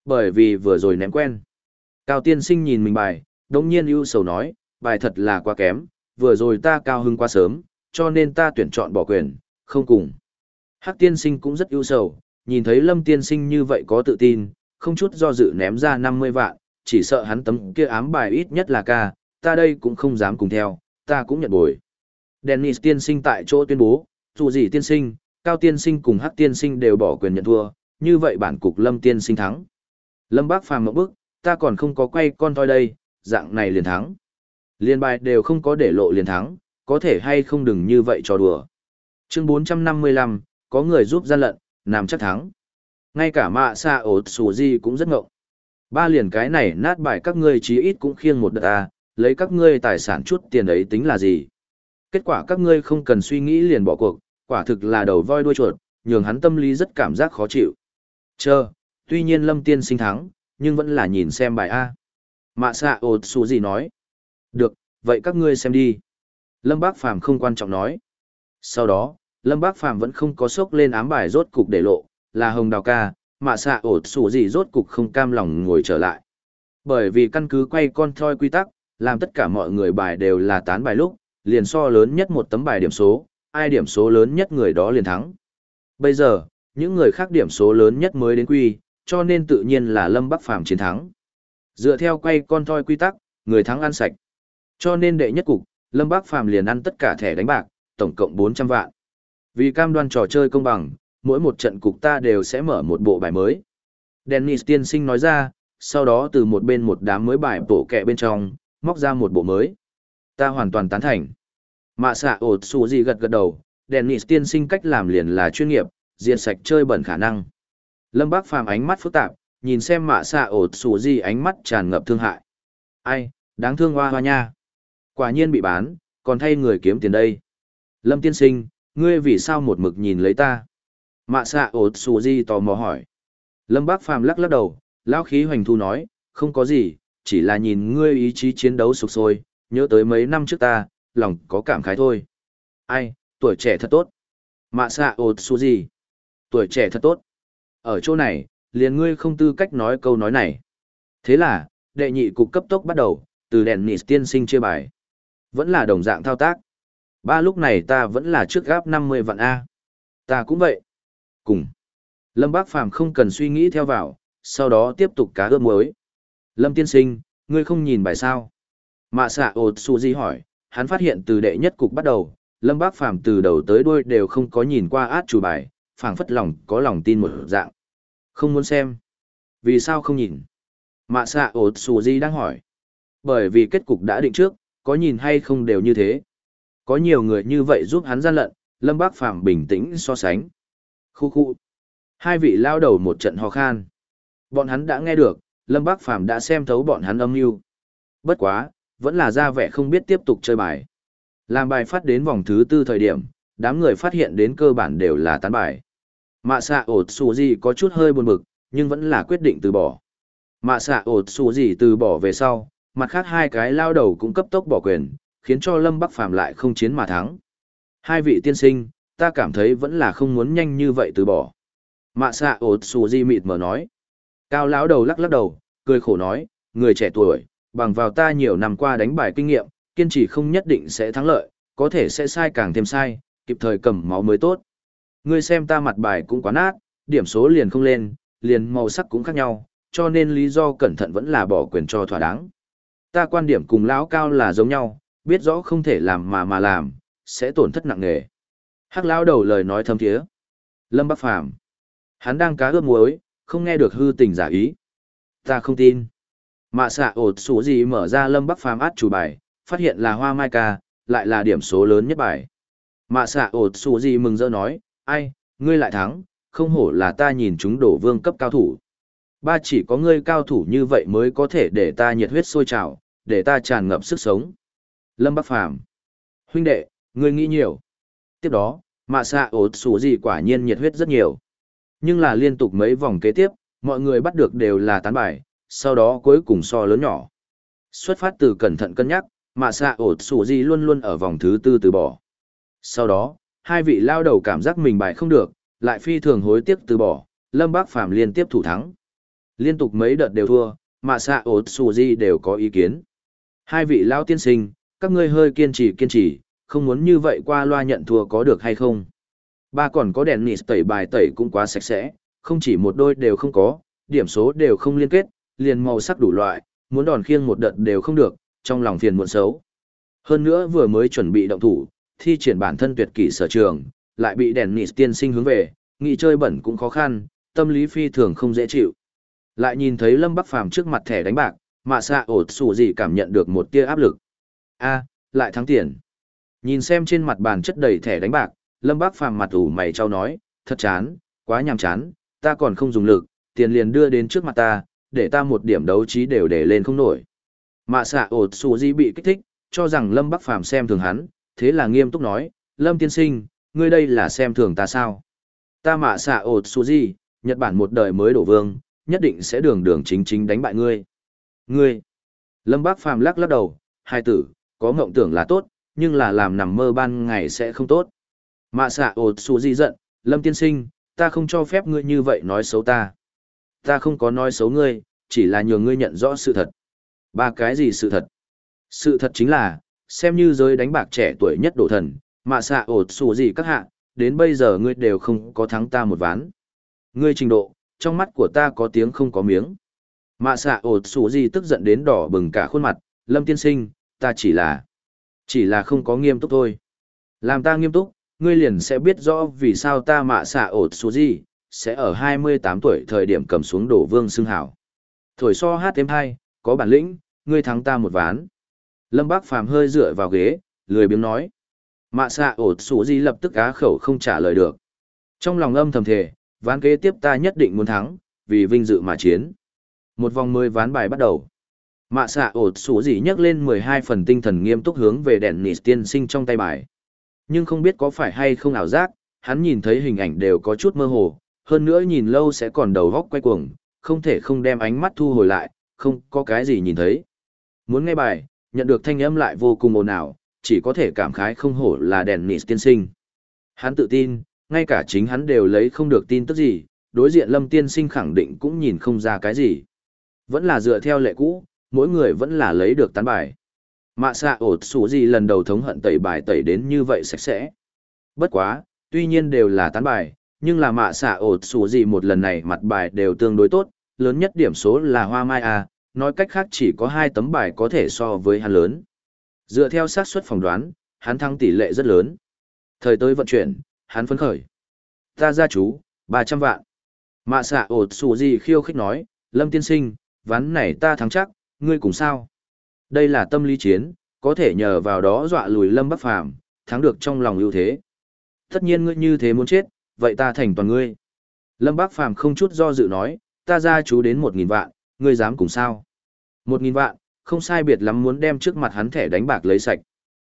Bởi vì vừa rồi ném quen. Cao tiên sinh nhìn mình bài, đồng nhiên ưu sầu nói, bài thật là quá kém, vừa rồi ta cao hưng quá sớm, cho nên ta tuyển chọn bỏ quyền, không cùng. Hắc tiên sinh cũng rất ưu sầu, nhìn thấy lâm tiên sinh như vậy có tự tin, không chút do dự ném ra 50 vạn, chỉ sợ hắn tấm kia ám bài ít nhất là ca, ta đây cũng không dám cùng theo, ta cũng nhận bồi. Dennis tiên sinh tại chỗ tuyên bố, dù gì tiên sinh, cao tiên sinh cùng hắc tiên sinh đều bỏ quyền nhận thua, như vậy bản cục lâm tiên sinh thắng. Lâm bác phàm một bức, ta còn không có quay con toi đây, dạng này liền thắng. Liên bài đều không có để lộ liền thắng, có thể hay không đừng như vậy cho đùa. Chương 455, có người giúp gian lận, làm chắc thắng. Ngay cả mạ xa ổ xù gì cũng rất ngộng. Ba liền cái này nát bài các ngươi chí ít cũng khiêng một đợt à, lấy các ngươi tài sản chút tiền ấy tính là gì. Kết quả các ngươi không cần suy nghĩ liền bỏ cuộc, quả thực là đầu voi đuôi chuột, nhường hắn tâm lý rất cảm giác khó chịu. Chờ, tuy nhiên lâm tiên sinh thắng, nhưng vẫn là nhìn xem bài A. Mạ xạ ổ xù gì nói. Được, vậy các ngươi xem đi. Lâm Bác Phàm không quan trọng nói. Sau đó, Lâm Bác Phàm vẫn không có sốc lên ám bài rốt cục để lộ, là hồng đào ca, mạ xạ ột xù gì rốt cục không cam lòng ngồi trở lại. Bởi vì căn cứ quay con thoi quy tắc, làm tất cả mọi người bài đều là tán bài lúc, liền so lớn nhất một tấm bài điểm số, ai điểm số lớn nhất người đó liền thắng. Bây giờ, những người khác điểm số lớn nhất mới đến quy, cho nên tự nhiên là Lâm Bắc Phàm chiến thắng. Dựa theo quay con thoi quy tắc, người thắng ăn sạch. Cho nên đệ nhất cục, Lâm Bắc Phàm liền ăn tất cả thẻ đánh bạc, tổng cộng 400 vạn. Vì cam đoan trò chơi công bằng, mỗi một trận cục ta đều sẽ mở một bộ bài mới. Dennis tiên sinh nói ra, sau đó từ một bên một đám mới bài bổ kẹ bên trong, móc ra một bộ mới. Ta hoàn toàn tán thành. Mạ xạ ột xù gì gật gật đầu, Dennis tiên sinh cách làm liền là chuyên nghiệp, diệt sạch chơi bẩn khả năng. Lâm Bác Phàm ánh mắt phức tạp, nhìn xem mạ xạ ổ xù gì ánh mắt tràn ngập thương hại. Ai, đáng thương hoa hoa nha. Quả nhiên bị bán, còn thay người kiếm tiền đây. Lâm tiên sinh, ngươi vì sao một mực nhìn lấy ta? Mạ xạ ột xù di tò mò hỏi. Lâm bác phàm lắc lắc đầu, lão khí hoành thu nói, không có gì, chỉ là nhìn ngươi ý chí chiến đấu sục sôi, nhớ tới mấy năm trước ta, lòng có cảm khái thôi. Ai, tuổi trẻ thật tốt. Mạ xạ ột su Di, Tuổi trẻ thật tốt. Ở chỗ này, liền ngươi không tư cách nói câu nói này. Thế là, đệ nhị cục cấp tốc bắt đầu, từ đèn nị tiên sinh chia bài. Vẫn là đồng dạng thao tác. Ba lúc này ta vẫn là trước gáp 50 vạn A. Ta cũng vậy. Cùng. Lâm Bác Phàm không cần suy nghĩ theo vào, sau đó tiếp tục cá ướp muối. Lâm tiên sinh, ngươi không nhìn bài sao? Mạ xạ ột su di hỏi, hắn phát hiện từ đệ nhất cục bắt đầu, Lâm Bác Phàm từ đầu tới đuôi đều không có nhìn qua át chủ bài, phảng phất lòng có lòng tin một dạng. Không muốn xem. Vì sao không nhìn? Mạ xạ ột su di đang hỏi. Bởi vì kết cục đã định trước, có nhìn hay không đều như thế. Có nhiều người như vậy giúp hắn gian lận, Lâm Bác Phàm bình tĩnh so sánh. Khu khu. Hai vị lao đầu một trận ho khan. Bọn hắn đã nghe được, Lâm Bác Phàm đã xem thấu bọn hắn âm mưu. Bất quá, vẫn là ra vẻ không biết tiếp tục chơi bài. Làm bài phát đến vòng thứ tư thời điểm, đám người phát hiện đến cơ bản đều là tán bài. Mạ xạ ột xù gì có chút hơi buồn bực, nhưng vẫn là quyết định từ bỏ. Mạ xạ ột xù gì từ bỏ về sau, mặt khác hai cái lao đầu cũng cấp tốc bỏ quyền, khiến cho Lâm Bắc Phàm lại không chiến mà thắng. Hai vị tiên sinh, ta cảm thấy vẫn là không muốn nhanh như vậy từ bỏ. Mạ xạ ột xù di mịt mở nói. Cao lão đầu lắc lắc đầu, cười khổ nói, người trẻ tuổi, bằng vào ta nhiều năm qua đánh bài kinh nghiệm, kiên trì không nhất định sẽ thắng lợi, có thể sẽ sai càng thêm sai, kịp thời cầm máu mới tốt. Ngươi xem ta mặt bài cũng quá nát, điểm số liền không lên, liền màu sắc cũng khác nhau, cho nên lý do cẩn thận vẫn là bỏ quyền cho thỏa đáng. Ta quan điểm cùng lão cao là giống nhau, biết rõ không thể làm mà mà làm, sẽ tổn thất nặng nề. Hắc lão đầu lời nói thâm thiế. Lâm Bắc Phàm Hắn đang cá ướp muối, không nghe được hư tình giả ý. Ta không tin. Mạ xạ ột số gì mở ra lâm bắc phàm át chủ bài, phát hiện là hoa mai ca, lại là điểm số lớn nhất bài. Mạ xạ ột số gì mừng rỡ nói, ai, ngươi lại thắng, không hổ là ta nhìn chúng đổ vương cấp cao thủ. Ba chỉ có ngươi cao thủ như vậy mới có thể để ta nhiệt huyết sôi trào, để ta tràn ngập sức sống. Lâm Bắc Phàm Huynh đệ, ngươi nghĩ nhiều. Tiếp đó, mạ xạ ột xù gì quả nhiên nhiệt huyết rất nhiều. Nhưng là liên tục mấy vòng kế tiếp, mọi người bắt được đều là tán bài, sau đó cuối cùng so lớn nhỏ. Xuất phát từ cẩn thận cân nhắc, mạ xạ ổ xù gì luôn luôn ở vòng thứ tư từ bỏ. Sau đó, hai vị lao đầu cảm giác mình bài không được, lại phi thường hối tiếc từ bỏ, Lâm Bác Phàm liên tiếp thủ thắng. Liên tục mấy đợt đều thua, mạ xạ ổ xù gì đều có ý kiến. Hai vị lao tiên sinh, các ngươi hơi kiên trì kiên trì, không muốn như vậy qua loa nhận thua có được hay không. Ba còn có đèn nịt tẩy bài tẩy cũng quá sạch sẽ, không chỉ một đôi đều không có, điểm số đều không liên kết, liền màu sắc đủ loại, muốn đòn khiêng một đợt đều không được, trong lòng phiền muộn xấu. Hơn nữa vừa mới chuẩn bị động thủ, thi triển bản thân tuyệt kỷ sở trường, lại bị đèn nịt tiên sinh hướng về, nghị chơi bẩn cũng khó khăn, tâm lý phi thường không dễ chịu. Lại nhìn thấy Lâm Bắc Phàm trước mặt thẻ đánh bạc, mà xạ ột sủ gì cảm nhận được một tia áp lực a lại thắng tiền. Nhìn xem trên mặt bàn chất đầy thẻ đánh bạc, Lâm Bác Phàm mặt ủ mày trao nói, thật chán, quá nhàm chán, ta còn không dùng lực, tiền liền đưa đến trước mặt ta, để ta một điểm đấu trí đều để lên không nổi. Mạ xạ ột xù di bị kích thích, cho rằng Lâm Bắc Phàm xem thường hắn, thế là nghiêm túc nói, Lâm tiên sinh, ngươi đây là xem thường ta sao? Ta mạ xạ ột xù di, Nhật Bản một đời mới đổ vương, nhất định sẽ đường đường chính chính đánh bại ngươi. Ngươi! Lâm Bắc Phàm lắc lắc đầu, hai tử, có mộng tưởng là tốt, nhưng là làm nằm mơ ban ngày sẽ không tốt. Mạ xạ ột xù di giận, Lâm tiên sinh, ta không cho phép ngươi như vậy nói xấu ta. Ta không có nói xấu ngươi, chỉ là nhờ ngươi nhận rõ sự thật. Ba cái gì sự thật? Sự thật chính là, xem như giới đánh bạc trẻ tuổi nhất đổ thần, mạ xạ ột xù gì các hạ, đến bây giờ ngươi đều không có thắng ta một ván. Ngươi trình độ, trong mắt của ta có tiếng không có miếng. Mạ xạ ột xù gì tức giận đến đỏ bừng cả khuôn mặt, lâm tiên sinh, ta chỉ là, chỉ là không có nghiêm túc thôi. Làm ta nghiêm túc, ngươi liền sẽ biết rõ vì sao ta mạ xạ ột số gì, sẽ ở 28 tuổi thời điểm cầm xuống đổ vương xưng hảo. Thổi so hát thêm hai, có bản lĩnh, ngươi thắng ta một ván. Lâm Bác Phàm hơi dựa vào ghế, lười biếng nói. Mạ xạ ột số gì lập tức á khẩu không trả lời được. Trong lòng âm thầm thề, ván kế tiếp ta nhất định muốn thắng, vì vinh dự mà chiến. Một vòng mười ván bài bắt đầu. Mạ xạ ột xù gì nhắc lên 12 phần tinh thần nghiêm túc hướng về đèn nịt tiên sinh trong tay bài. Nhưng không biết có phải hay không ảo giác, hắn nhìn thấy hình ảnh đều có chút mơ hồ, hơn nữa nhìn lâu sẽ còn đầu góc quay cuồng, không thể không đem ánh mắt thu hồi lại, không có cái gì nhìn thấy. Muốn nghe bài, nhận được thanh âm lại vô cùng ồn ào, chỉ có thể cảm khái không hổ là đèn nịt tiên sinh. Hắn tự tin, ngay cả chính hắn đều lấy không được tin tức gì, đối diện lâm tiên sinh khẳng định cũng nhìn không ra cái gì. Vẫn là dựa theo lệ cũ, mỗi người vẫn là lấy được tán bài. Mạ xạ ột sủ gì lần đầu thống hận tẩy bài tẩy đến như vậy sạch sẽ. Bất quá, tuy nhiên đều là tán bài, nhưng là mạ xạ ột sủ gì một lần này mặt bài đều tương đối tốt, lớn nhất điểm số là hoa mai A, nói cách khác chỉ có hai tấm bài có thể so với hắn lớn. Dựa theo xác suất phỏng đoán, hắn thắng tỷ lệ rất lớn. Thời tới vận chuyển, hắn phấn khởi. Ta ra chú, 300 vạn. Mạ xạ ột sủ gì khiêu khích nói, Lâm tiên sinh, ván này ta thắng chắc, ngươi cùng sao? Đây là tâm lý chiến, có thể nhờ vào đó dọa lùi Lâm Bắc Phàm, thắng được trong lòng ưu thế. Tất nhiên ngươi như thế muốn chết, vậy ta thành toàn ngươi. Lâm Bắc Phàm không chút do dự nói, ta ra chú đến một nghìn vạn, ngươi dám cùng sao? Một nghìn vạn, không sai biệt lắm muốn đem trước mặt hắn thẻ đánh bạc lấy sạch.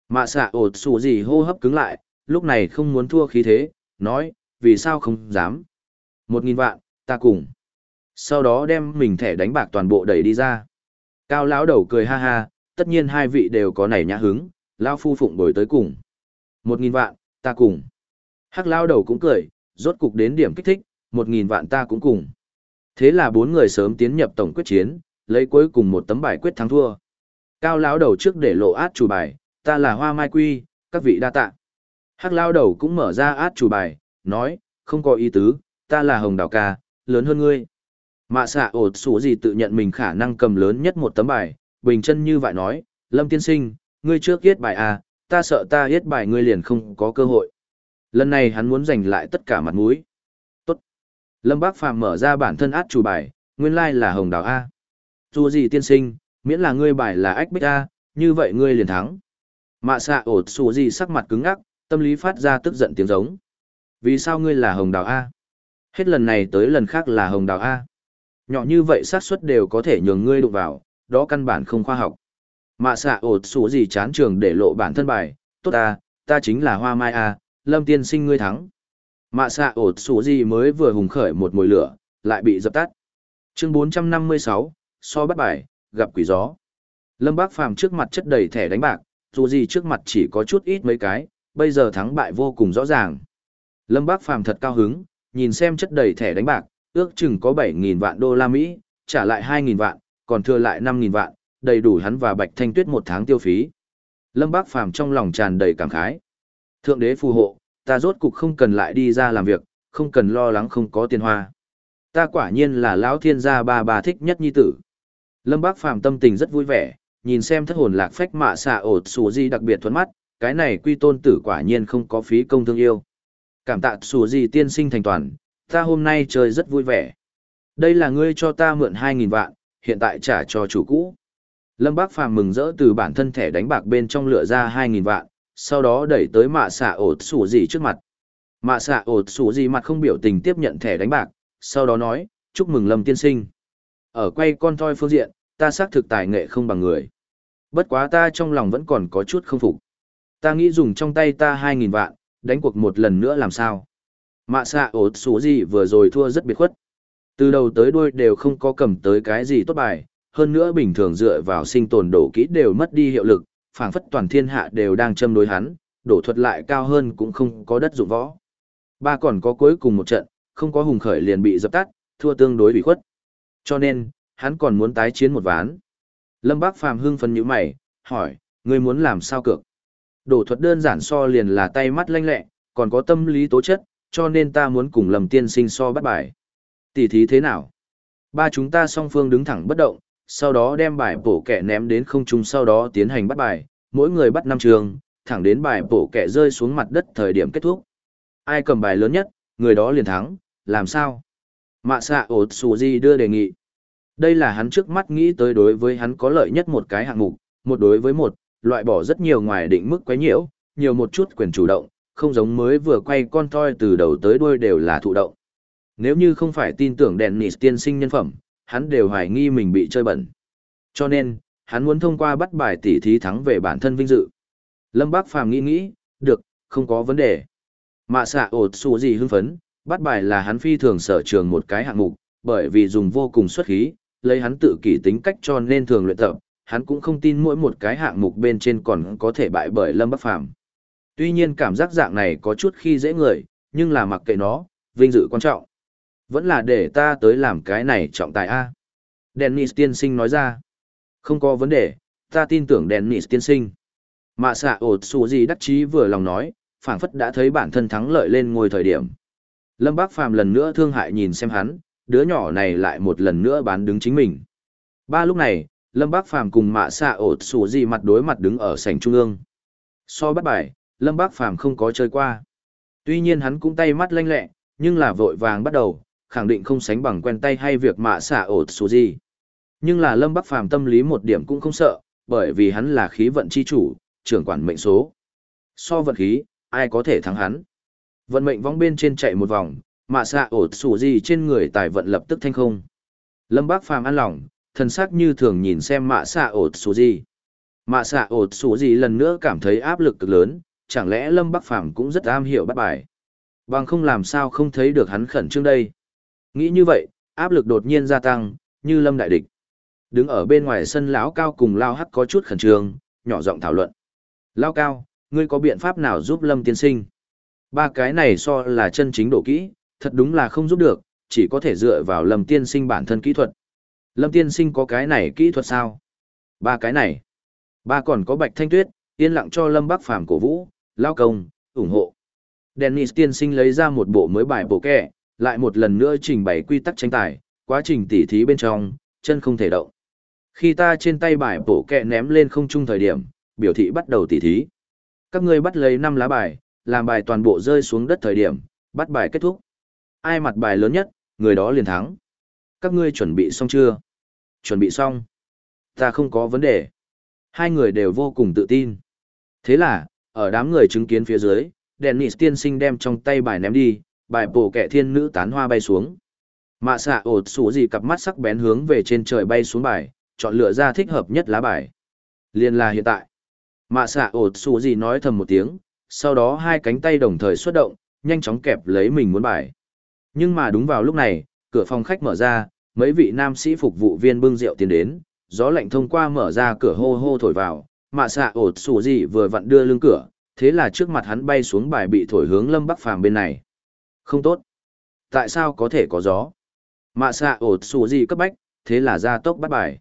Mạ xạ ột xù gì hô hấp cứng lại, lúc này không muốn thua khí thế, nói, vì sao không dám? Một nghìn vạn, ta cùng. Sau đó đem mình thẻ đánh bạc toàn bộ đẩy đi ra. Cao lão đầu cười ha ha, tất nhiên hai vị đều có nảy nhã hứng, lão phu phụng bồi tới cùng. Một nghìn vạn, ta cùng. Hắc lão đầu cũng cười, rốt cục đến điểm kích thích, một nghìn vạn ta cũng cùng. Thế là bốn người sớm tiến nhập tổng quyết chiến, lấy cuối cùng một tấm bài quyết thắng thua. Cao lão đầu trước để lộ át chủ bài, ta là Hoa Mai Quy, các vị đa tạ. Hắc lão đầu cũng mở ra át chủ bài, nói, không có ý tứ, ta là Hồng Đào Ca, lớn hơn ngươi. Mạ xạ ột xù gì tự nhận mình khả năng cầm lớn nhất một tấm bài, bình chân như vậy nói, Lâm tiên sinh, ngươi trước yết bài à, ta sợ ta yết bài ngươi liền không có cơ hội. Lần này hắn muốn giành lại tất cả mặt mũi. Tốt. Lâm Bác Phàm mở ra bản thân át chủ bài, nguyên lai là hồng đào A. Dù gì tiên sinh, miễn là ngươi bài là ách bích A, như vậy ngươi liền thắng. Mạ xạ ột xù gì sắc mặt cứng ngắc, tâm lý phát ra tức giận tiếng giống. Vì sao ngươi là hồng đào A? Hết lần này tới lần khác là hồng đào A. Nhỏ như vậy xác suất đều có thể nhường ngươi đụng vào, đó căn bản không khoa học. Mạ xạ ột số gì chán trường để lộ bản thân bài, tốt à, ta chính là hoa mai à? lâm tiên sinh ngươi thắng. Mạ xạ ột số gì mới vừa hùng khởi một mùi lửa, lại bị dập tắt. Chương 456, so bắt bài, gặp quỷ gió. Lâm Bác Phàm trước mặt chất đầy thẻ đánh bạc, dù gì trước mặt chỉ có chút ít mấy cái, bây giờ thắng bại vô cùng rõ ràng. Lâm Bác Phàm thật cao hứng, nhìn xem chất đầy thẻ đánh bạc, ước chừng có 7.000 vạn đô la Mỹ, trả lại 2.000 vạn, còn thừa lại 5.000 vạn, đầy đủ hắn và Bạch Thanh Tuyết một tháng tiêu phí. Lâm Bác Phàm trong lòng tràn đầy cảm khái. Thượng đế phù hộ, ta rốt cục không cần lại đi ra làm việc, không cần lo lắng không có tiền hoa. Ta quả nhiên là lão thiên gia ba bà thích nhất nhi tử. Lâm Bác Phàm tâm tình rất vui vẻ, nhìn xem thất hồn lạc phách mạ xạ ột xù di đặc biệt thuẫn mắt, cái này quy tôn tử quả nhiên không có phí công thương yêu. Cảm tạ xù di tiên sinh thành toàn, ta hôm nay chơi rất vui vẻ. Đây là ngươi cho ta mượn 2.000 vạn, hiện tại trả cho chủ cũ. Lâm Bác Phàm mừng rỡ từ bản thân thẻ đánh bạc bên trong lựa ra 2.000 vạn, sau đó đẩy tới mạ xạ ột sủ gì trước mặt. Mạ xạ ột sủ gì mặt không biểu tình tiếp nhận thẻ đánh bạc, sau đó nói, chúc mừng Lâm tiên sinh. Ở quay con thoi phương diện, ta xác thực tài nghệ không bằng người. Bất quá ta trong lòng vẫn còn có chút không phục. Ta nghĩ dùng trong tay ta 2.000 vạn, đánh cuộc một lần nữa làm sao. Mạ xạ ột xú gì vừa rồi thua rất biệt khuất. Từ đầu tới đuôi đều không có cầm tới cái gì tốt bài, hơn nữa bình thường dựa vào sinh tồn đổ kỹ đều mất đi hiệu lực, phảng phất toàn thiên hạ đều đang châm đối hắn, đổ thuật lại cao hơn cũng không có đất dụng võ. Ba còn có cuối cùng một trận, không có hùng khởi liền bị dập tắt, thua tương đối bị khuất. Cho nên, hắn còn muốn tái chiến một ván. Lâm Bác Phàm hưng phấn nhíu mày, hỏi, ngươi muốn làm sao cược? Đổ thuật đơn giản so liền là tay mắt lanh lẹ, còn có tâm lý tố chất, cho nên ta muốn cùng lầm tiên sinh so bắt bài. Tỷ thí thế nào? Ba chúng ta song phương đứng thẳng bất động, sau đó đem bài bổ kẻ ném đến không trung sau đó tiến hành bắt bài, mỗi người bắt năm trường, thẳng đến bài bổ kẻ rơi xuống mặt đất thời điểm kết thúc. Ai cầm bài lớn nhất, người đó liền thắng, làm sao? Mạ xạ ột xù gì đưa đề nghị. Đây là hắn trước mắt nghĩ tới đối với hắn có lợi nhất một cái hạng mục, một đối với một, loại bỏ rất nhiều ngoài định mức quấy nhiễu, nhiều một chút quyền chủ động, không giống mới vừa quay con toi từ đầu tới đuôi đều là thụ động. Nếu như không phải tin tưởng Dennis tiên sinh nhân phẩm, hắn đều hoài nghi mình bị chơi bẩn. Cho nên, hắn muốn thông qua bắt bài tỉ thí thắng về bản thân vinh dự. Lâm Bác Phàm nghĩ nghĩ, được, không có vấn đề. Mạ xạ ột xù gì hưng phấn, bắt bài là hắn phi thường sở trường một cái hạng mục, bởi vì dùng vô cùng xuất khí, lấy hắn tự kỷ tính cách cho nên thường luyện tập, hắn cũng không tin mỗi một cái hạng mục bên trên còn có thể bại bởi Lâm Bắc Phàm. Tuy nhiên cảm giác dạng này có chút khi dễ người, nhưng là mặc kệ nó, vinh dự quan trọng. Vẫn là để ta tới làm cái này trọng tài A. Dennis tiên sinh nói ra. Không có vấn đề, ta tin tưởng Dennis tiên sinh. Mạ xạ ột xù gì đắc chí vừa lòng nói, phảng phất đã thấy bản thân thắng lợi lên ngôi thời điểm. Lâm Bác Phàm lần nữa thương hại nhìn xem hắn, đứa nhỏ này lại một lần nữa bán đứng chính mình. Ba lúc này, Lâm Bác Phàm cùng mạ xạ ột xù gì mặt đối mặt đứng ở sảnh trung ương. So bắt bài, Lâm Bác Phàm không có chơi qua. Tuy nhiên hắn cũng tay mắt lanh lẹ, nhưng là vội vàng bắt đầu, khẳng định không sánh bằng quen tay hay việc mạ xạ ột số gì. Nhưng là Lâm Bắc Phàm tâm lý một điểm cũng không sợ, bởi vì hắn là khí vận chi chủ, trưởng quản mệnh số. So vận khí, ai có thể thắng hắn. Vận mệnh vong bên trên chạy một vòng, mạ xạ ột sủ gì trên người tài vận lập tức thanh không. Lâm Bác Phàm an lòng, thần sắc như thường nhìn xem mạ xạ ột sủ gì. Mạ xạ ột sủ gì lần nữa cảm thấy áp lực cực lớn, chẳng lẽ Lâm Bắc Phàm cũng rất am hiểu bắt bài. Bằng không làm sao không thấy được hắn khẩn trương đây. Nghĩ như vậy, áp lực đột nhiên gia tăng, như Lâm đại địch. Đứng ở bên ngoài sân lão cao cùng Lao Hắc có chút khẩn trương, nhỏ giọng thảo luận. Lao cao, ngươi có biện pháp nào giúp Lâm tiên sinh? Ba cái này so là chân chính độ kỹ, thật đúng là không giúp được, chỉ có thể dựa vào Lâm tiên sinh bản thân kỹ thuật. Lâm tiên sinh có cái này kỹ thuật sao? Ba cái này. Ba còn có Bạch Thanh Tuyết, yên lặng cho Lâm Bắc Phàm cổ vũ, lao công, ủng hộ. Dennis tiên sinh lấy ra một bộ mới bài bộ kẻ, lại một lần nữa trình bày quy tắc tranh tài, quá trình tỉ thí bên trong, chân không thể động. Khi ta trên tay bài bộ kẹ ném lên không trung thời điểm, biểu thị bắt đầu tỉ thí. Các ngươi bắt lấy 5 lá bài, làm bài toàn bộ rơi xuống đất thời điểm, bắt bài kết thúc. Ai mặt bài lớn nhất, người đó liền thắng. Các ngươi chuẩn bị xong chưa? Chuẩn bị xong. Ta không có vấn đề. Hai người đều vô cùng tự tin. Thế là, ở đám người chứng kiến phía dưới, Dennis tiên sinh đem trong tay bài ném đi, bài bổ kẹ thiên nữ tán hoa bay xuống. Mạ xạ ột sủ gì cặp mắt sắc bén hướng về trên trời bay xuống bài, chọn lựa ra thích hợp nhất lá bài. Liên là hiện tại. Mạ xạ ột sủ gì nói thầm một tiếng, sau đó hai cánh tay đồng thời xuất động, nhanh chóng kẹp lấy mình muốn bài. Nhưng mà đúng vào lúc này, cửa phòng khách mở ra, mấy vị nam sĩ phục vụ viên bưng rượu tiến đến, gió lạnh thông qua mở ra cửa hô hô thổi vào, mạ xạ ột xù gì vừa vặn đưa lưng cửa, thế là trước mặt hắn bay xuống bài bị thổi hướng lâm bắc phàm bên này. Không tốt. Tại sao có thể có gió? Mạ xạ ột xù gì cấp bách, thế là ra tốc bắt bài.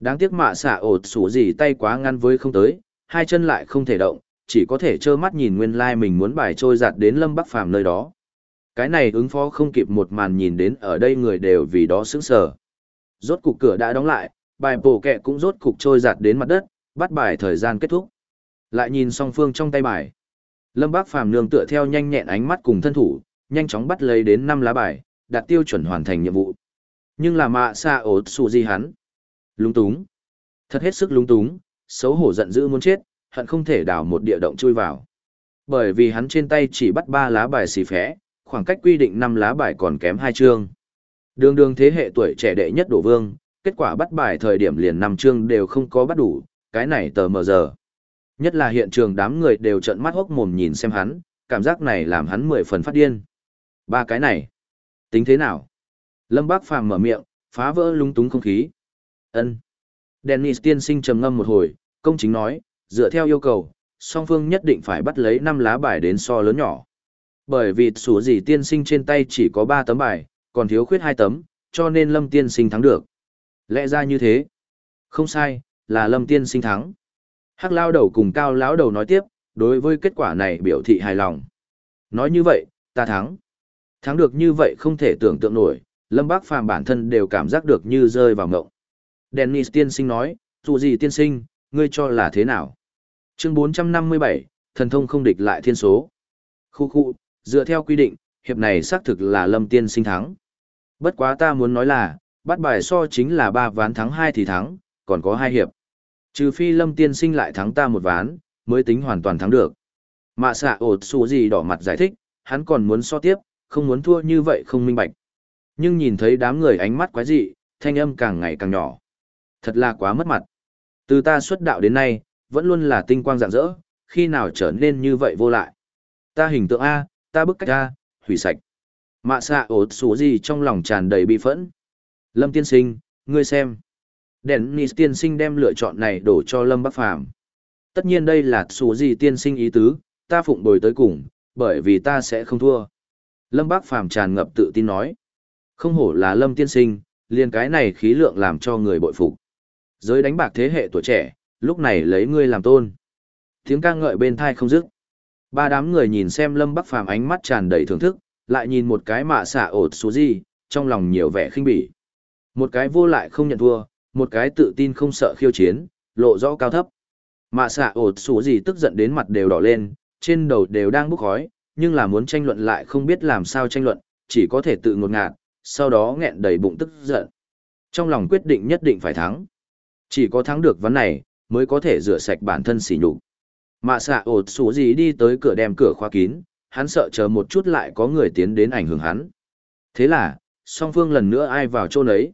Đáng tiếc mạ xạ ột xù gì tay quá ngăn với không tới, hai chân lại không thể động, chỉ có thể trơ mắt nhìn nguyên lai mình muốn bài trôi giặt đến lâm bắc phàm nơi đó. Cái này ứng phó không kịp một màn nhìn đến ở đây người đều vì đó sững sờ. Rốt cục cửa đã đóng lại, bài bổ kẹ cũng rốt cục trôi giặt đến mặt đất, bắt bài thời gian kết thúc. Lại nhìn song phương trong tay bài. Lâm Bác Phàm nương tựa theo nhanh nhẹn ánh mắt cùng thân thủ, nhanh chóng bắt lấy đến năm lá bài, đạt tiêu chuẩn hoàn thành nhiệm vụ. Nhưng là mạ xa ổ sụ gì hắn. Lúng túng. Thật hết sức lúng túng, xấu hổ giận dữ muốn chết, hận không thể đào một địa động chui vào. Bởi vì hắn trên tay chỉ bắt ba lá bài xì phé, khoảng cách quy định năm lá bài còn kém hai chương. Đường đường thế hệ tuổi trẻ đệ nhất đổ vương, kết quả bắt bài thời điểm liền năm chương đều không có bắt đủ, cái này tờ mờ giờ. Nhất là hiện trường đám người đều trợn mắt hốc mồm nhìn xem hắn, cảm giác này làm hắn mười phần phát điên. Ba cái này, tính thế nào? Lâm Bác Phàm mở miệng, phá vỡ lung túng không khí. Ân. Dennis tiên sinh trầm ngâm một hồi, công chính nói, dựa theo yêu cầu, song phương nhất định phải bắt lấy năm lá bài đến so lớn nhỏ. Bởi vì sủ gì tiên sinh trên tay chỉ có ba tấm bài, còn thiếu khuyết hai tấm, cho nên Lâm tiên sinh thắng được. Lẽ ra như thế. Không sai, là Lâm tiên sinh thắng. Hắc lao đầu cùng cao lão đầu nói tiếp, đối với kết quả này biểu thị hài lòng. Nói như vậy, ta thắng. Thắng được như vậy không thể tưởng tượng nổi, Lâm Bác Phàm bản thân đều cảm giác được như rơi vào ngộng. Dennis tiên sinh nói, dù gì tiên sinh, ngươi cho là thế nào? Chương 457, thần thông không địch lại thiên số. Khu khu, dựa theo quy định, hiệp này xác thực là Lâm tiên sinh thắng. Bất quá ta muốn nói là, bắt bài so chính là ba ván thắng hai thì thắng, còn có hai hiệp. Trừ phi Lâm tiên sinh lại thắng ta một ván, mới tính hoàn toàn thắng được. Mạ xạ ột xù gì đỏ mặt giải thích, hắn còn muốn so tiếp, không muốn thua như vậy không minh bạch. Nhưng nhìn thấy đám người ánh mắt quái dị, thanh âm càng ngày càng nhỏ. Thật là quá mất mặt. Từ ta xuất đạo đến nay, vẫn luôn là tinh quang rạng rỡ, khi nào trở nên như vậy vô lại. Ta hình tượng A, ta bức cách A, hủy sạch. Mạ xạ ột số gì trong lòng tràn đầy bi phẫn. Lâm tiên sinh, ngươi xem. Dennis tiên sinh đem lựa chọn này đổ cho Lâm Bắc Phàm Tất nhiên đây là số gì tiên sinh ý tứ, ta phụng bồi tới cùng, bởi vì ta sẽ không thua. Lâm Bác Phàm tràn ngập tự tin nói. Không hổ là Lâm tiên sinh, liền cái này khí lượng làm cho người bội phục. Giới đánh bạc thế hệ tuổi trẻ, lúc này lấy ngươi làm tôn. Tiếng ca ngợi bên thai không dứt. Ba đám người nhìn xem Lâm Bắc Phàm ánh mắt tràn đầy thưởng thức, lại nhìn một cái mạ xạ ột số gì, trong lòng nhiều vẻ khinh bỉ. Một cái vô lại không nhận thua, một cái tự tin không sợ khiêu chiến, lộ rõ cao thấp. Mạ xạ ột số gì tức giận đến mặt đều đỏ lên, trên đầu đều đang bốc khói, nhưng là muốn tranh luận lại không biết làm sao tranh luận, chỉ có thể tự ngột ngạt, sau đó nghẹn đầy bụng tức giận. Trong lòng quyết định nhất định phải thắng. Chỉ có thắng được ván này, mới có thể rửa sạch bản thân xỉ nhục. Mạ xạ ột số gì đi tới cửa đem cửa khóa kín, hắn sợ chờ một chút lại có người tiến đến ảnh hưởng hắn. Thế là, song phương lần nữa ai vào chỗ nấy.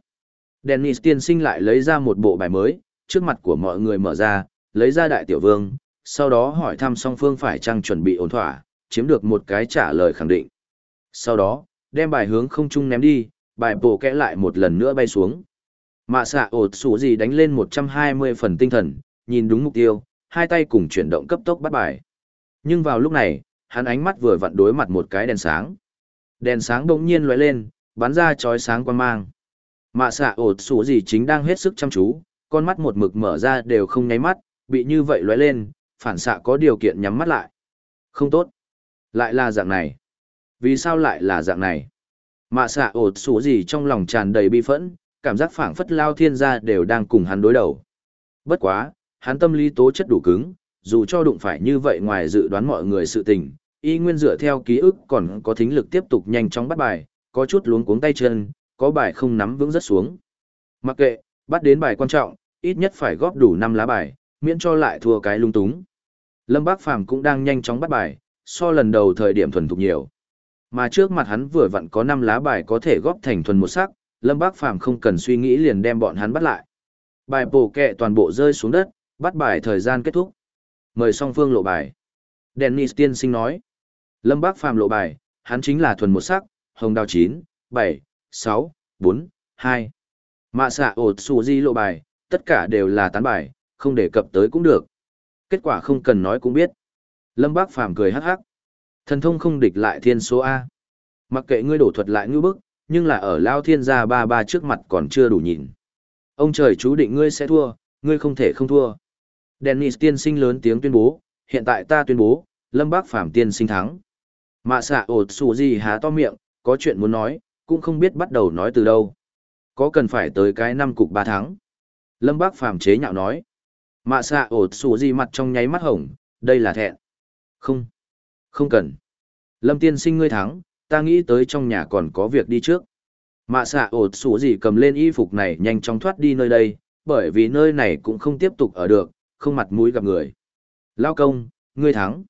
Dennis tiên sinh lại lấy ra một bộ bài mới, trước mặt của mọi người mở ra, lấy ra đại tiểu vương, sau đó hỏi thăm song phương phải chăng chuẩn bị ổn thỏa, chiếm được một cái trả lời khẳng định. Sau đó, đem bài hướng không trung ném đi, bài bổ kẽ lại một lần nữa bay xuống. Mạ xạ ột sủ gì đánh lên 120 phần tinh thần, nhìn đúng mục tiêu, hai tay cùng chuyển động cấp tốc bắt bài. Nhưng vào lúc này, hắn ánh mắt vừa vặn đối mặt một cái đèn sáng. Đèn sáng đột nhiên lóe lên, bắn ra chói sáng quan mang. Mạ xạ ột xù gì chính đang hết sức chăm chú, con mắt một mực mở ra đều không nháy mắt, bị như vậy lóe lên, phản xạ có điều kiện nhắm mắt lại. Không tốt. Lại là dạng này. Vì sao lại là dạng này? Mạ xạ ột xù gì trong lòng tràn đầy bi phẫn, cảm giác phảng phất lao thiên gia đều đang cùng hắn đối đầu. Bất quá, hắn tâm lý tố chất đủ cứng, dù cho đụng phải như vậy ngoài dự đoán mọi người sự tình, y nguyên dựa theo ký ức còn có thính lực tiếp tục nhanh chóng bắt bài, có chút luống cuống tay chân, có bài không nắm vững rất xuống. Mặc kệ, bắt đến bài quan trọng, ít nhất phải góp đủ 5 lá bài, miễn cho lại thua cái lung túng. Lâm Bác Phàm cũng đang nhanh chóng bắt bài, so lần đầu thời điểm thuần thục nhiều. Mà trước mặt hắn vừa vặn có 5 lá bài có thể góp thành thuần một sắc, Lâm Bác Phàm không cần suy nghĩ liền đem bọn hắn bắt lại. Bài bổ kẹ toàn bộ rơi xuống đất, bắt bài thời gian kết thúc. Mời song phương lộ bài. Dennis tiên sinh nói. Lâm Bác Phàm lộ bài, hắn chính là thuần một sắc, hồng đào 9, 7, 6, 4, 2. Mạ xạ ột xù di lộ bài, tất cả đều là tán bài, không đề cập tới cũng được. Kết quả không cần nói cũng biết. Lâm Bác Phàm cười hắc hắc. Thần thông không địch lại thiên số A. Mặc kệ ngươi đổ thuật lại ngư bức, nhưng là ở Lao Thiên gia ba ba trước mặt còn chưa đủ nhìn. Ông trời chú định ngươi sẽ thua, ngươi không thể không thua. Dennis tiên sinh lớn tiếng tuyên bố, hiện tại ta tuyên bố, Lâm Bác Phàm tiên sinh thắng. Mạ xạ ột xù gì há to miệng, có chuyện muốn nói, cũng không biết bắt đầu nói từ đâu. Có cần phải tới cái năm cục ba tháng. Lâm Bác Phàm chế nhạo nói. Mạ xạ ột xù gì mặt trong nháy mắt hồng, đây là thẹn. Không, không cần. Lâm tiên sinh ngươi thắng, ta nghĩ tới trong nhà còn có việc đi trước. Mạ xạ ột xù gì cầm lên y phục này nhanh chóng thoát đi nơi đây, bởi vì nơi này cũng không tiếp tục ở được, không mặt mũi gặp người. Lao công, ngươi thắng.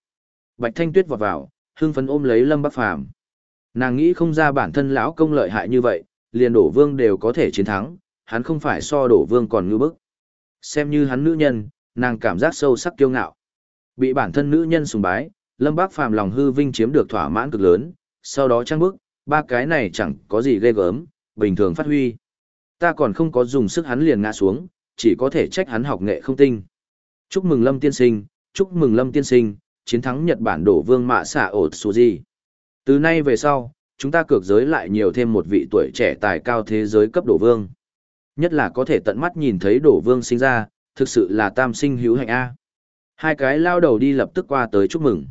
Bạch Thanh Tuyết vọt vào, hưng phấn ôm lấy Lâm Bắc Phàm. Nàng nghĩ không ra bản thân lão công lợi hại như vậy, liền đổ vương đều có thể chiến thắng, hắn không phải so đổ vương còn ngư bức. Xem như hắn nữ nhân, nàng cảm giác sâu sắc kiêu ngạo. Bị bản thân nữ nhân sùng bái, Lâm Bác Phàm lòng hư vinh chiếm được thỏa mãn cực lớn, sau đó trang bức, ba cái này chẳng có gì ghê gớm, bình thường phát huy. Ta còn không có dùng sức hắn liền ngã xuống, chỉ có thể trách hắn học nghệ không tinh. Chúc mừng Lâm tiên sinh, chúc mừng Lâm tiên sinh, chiến thắng Nhật Bản đổ vương mạ xạ ột Suji. Từ nay về sau, chúng ta cược giới lại nhiều thêm một vị tuổi trẻ tài cao thế giới cấp đổ vương. Nhất là có thể tận mắt nhìn thấy đổ vương sinh ra, thực sự là tam sinh hữu hạnh A. Hai cái lao đầu đi lập tức qua tới chúc mừng.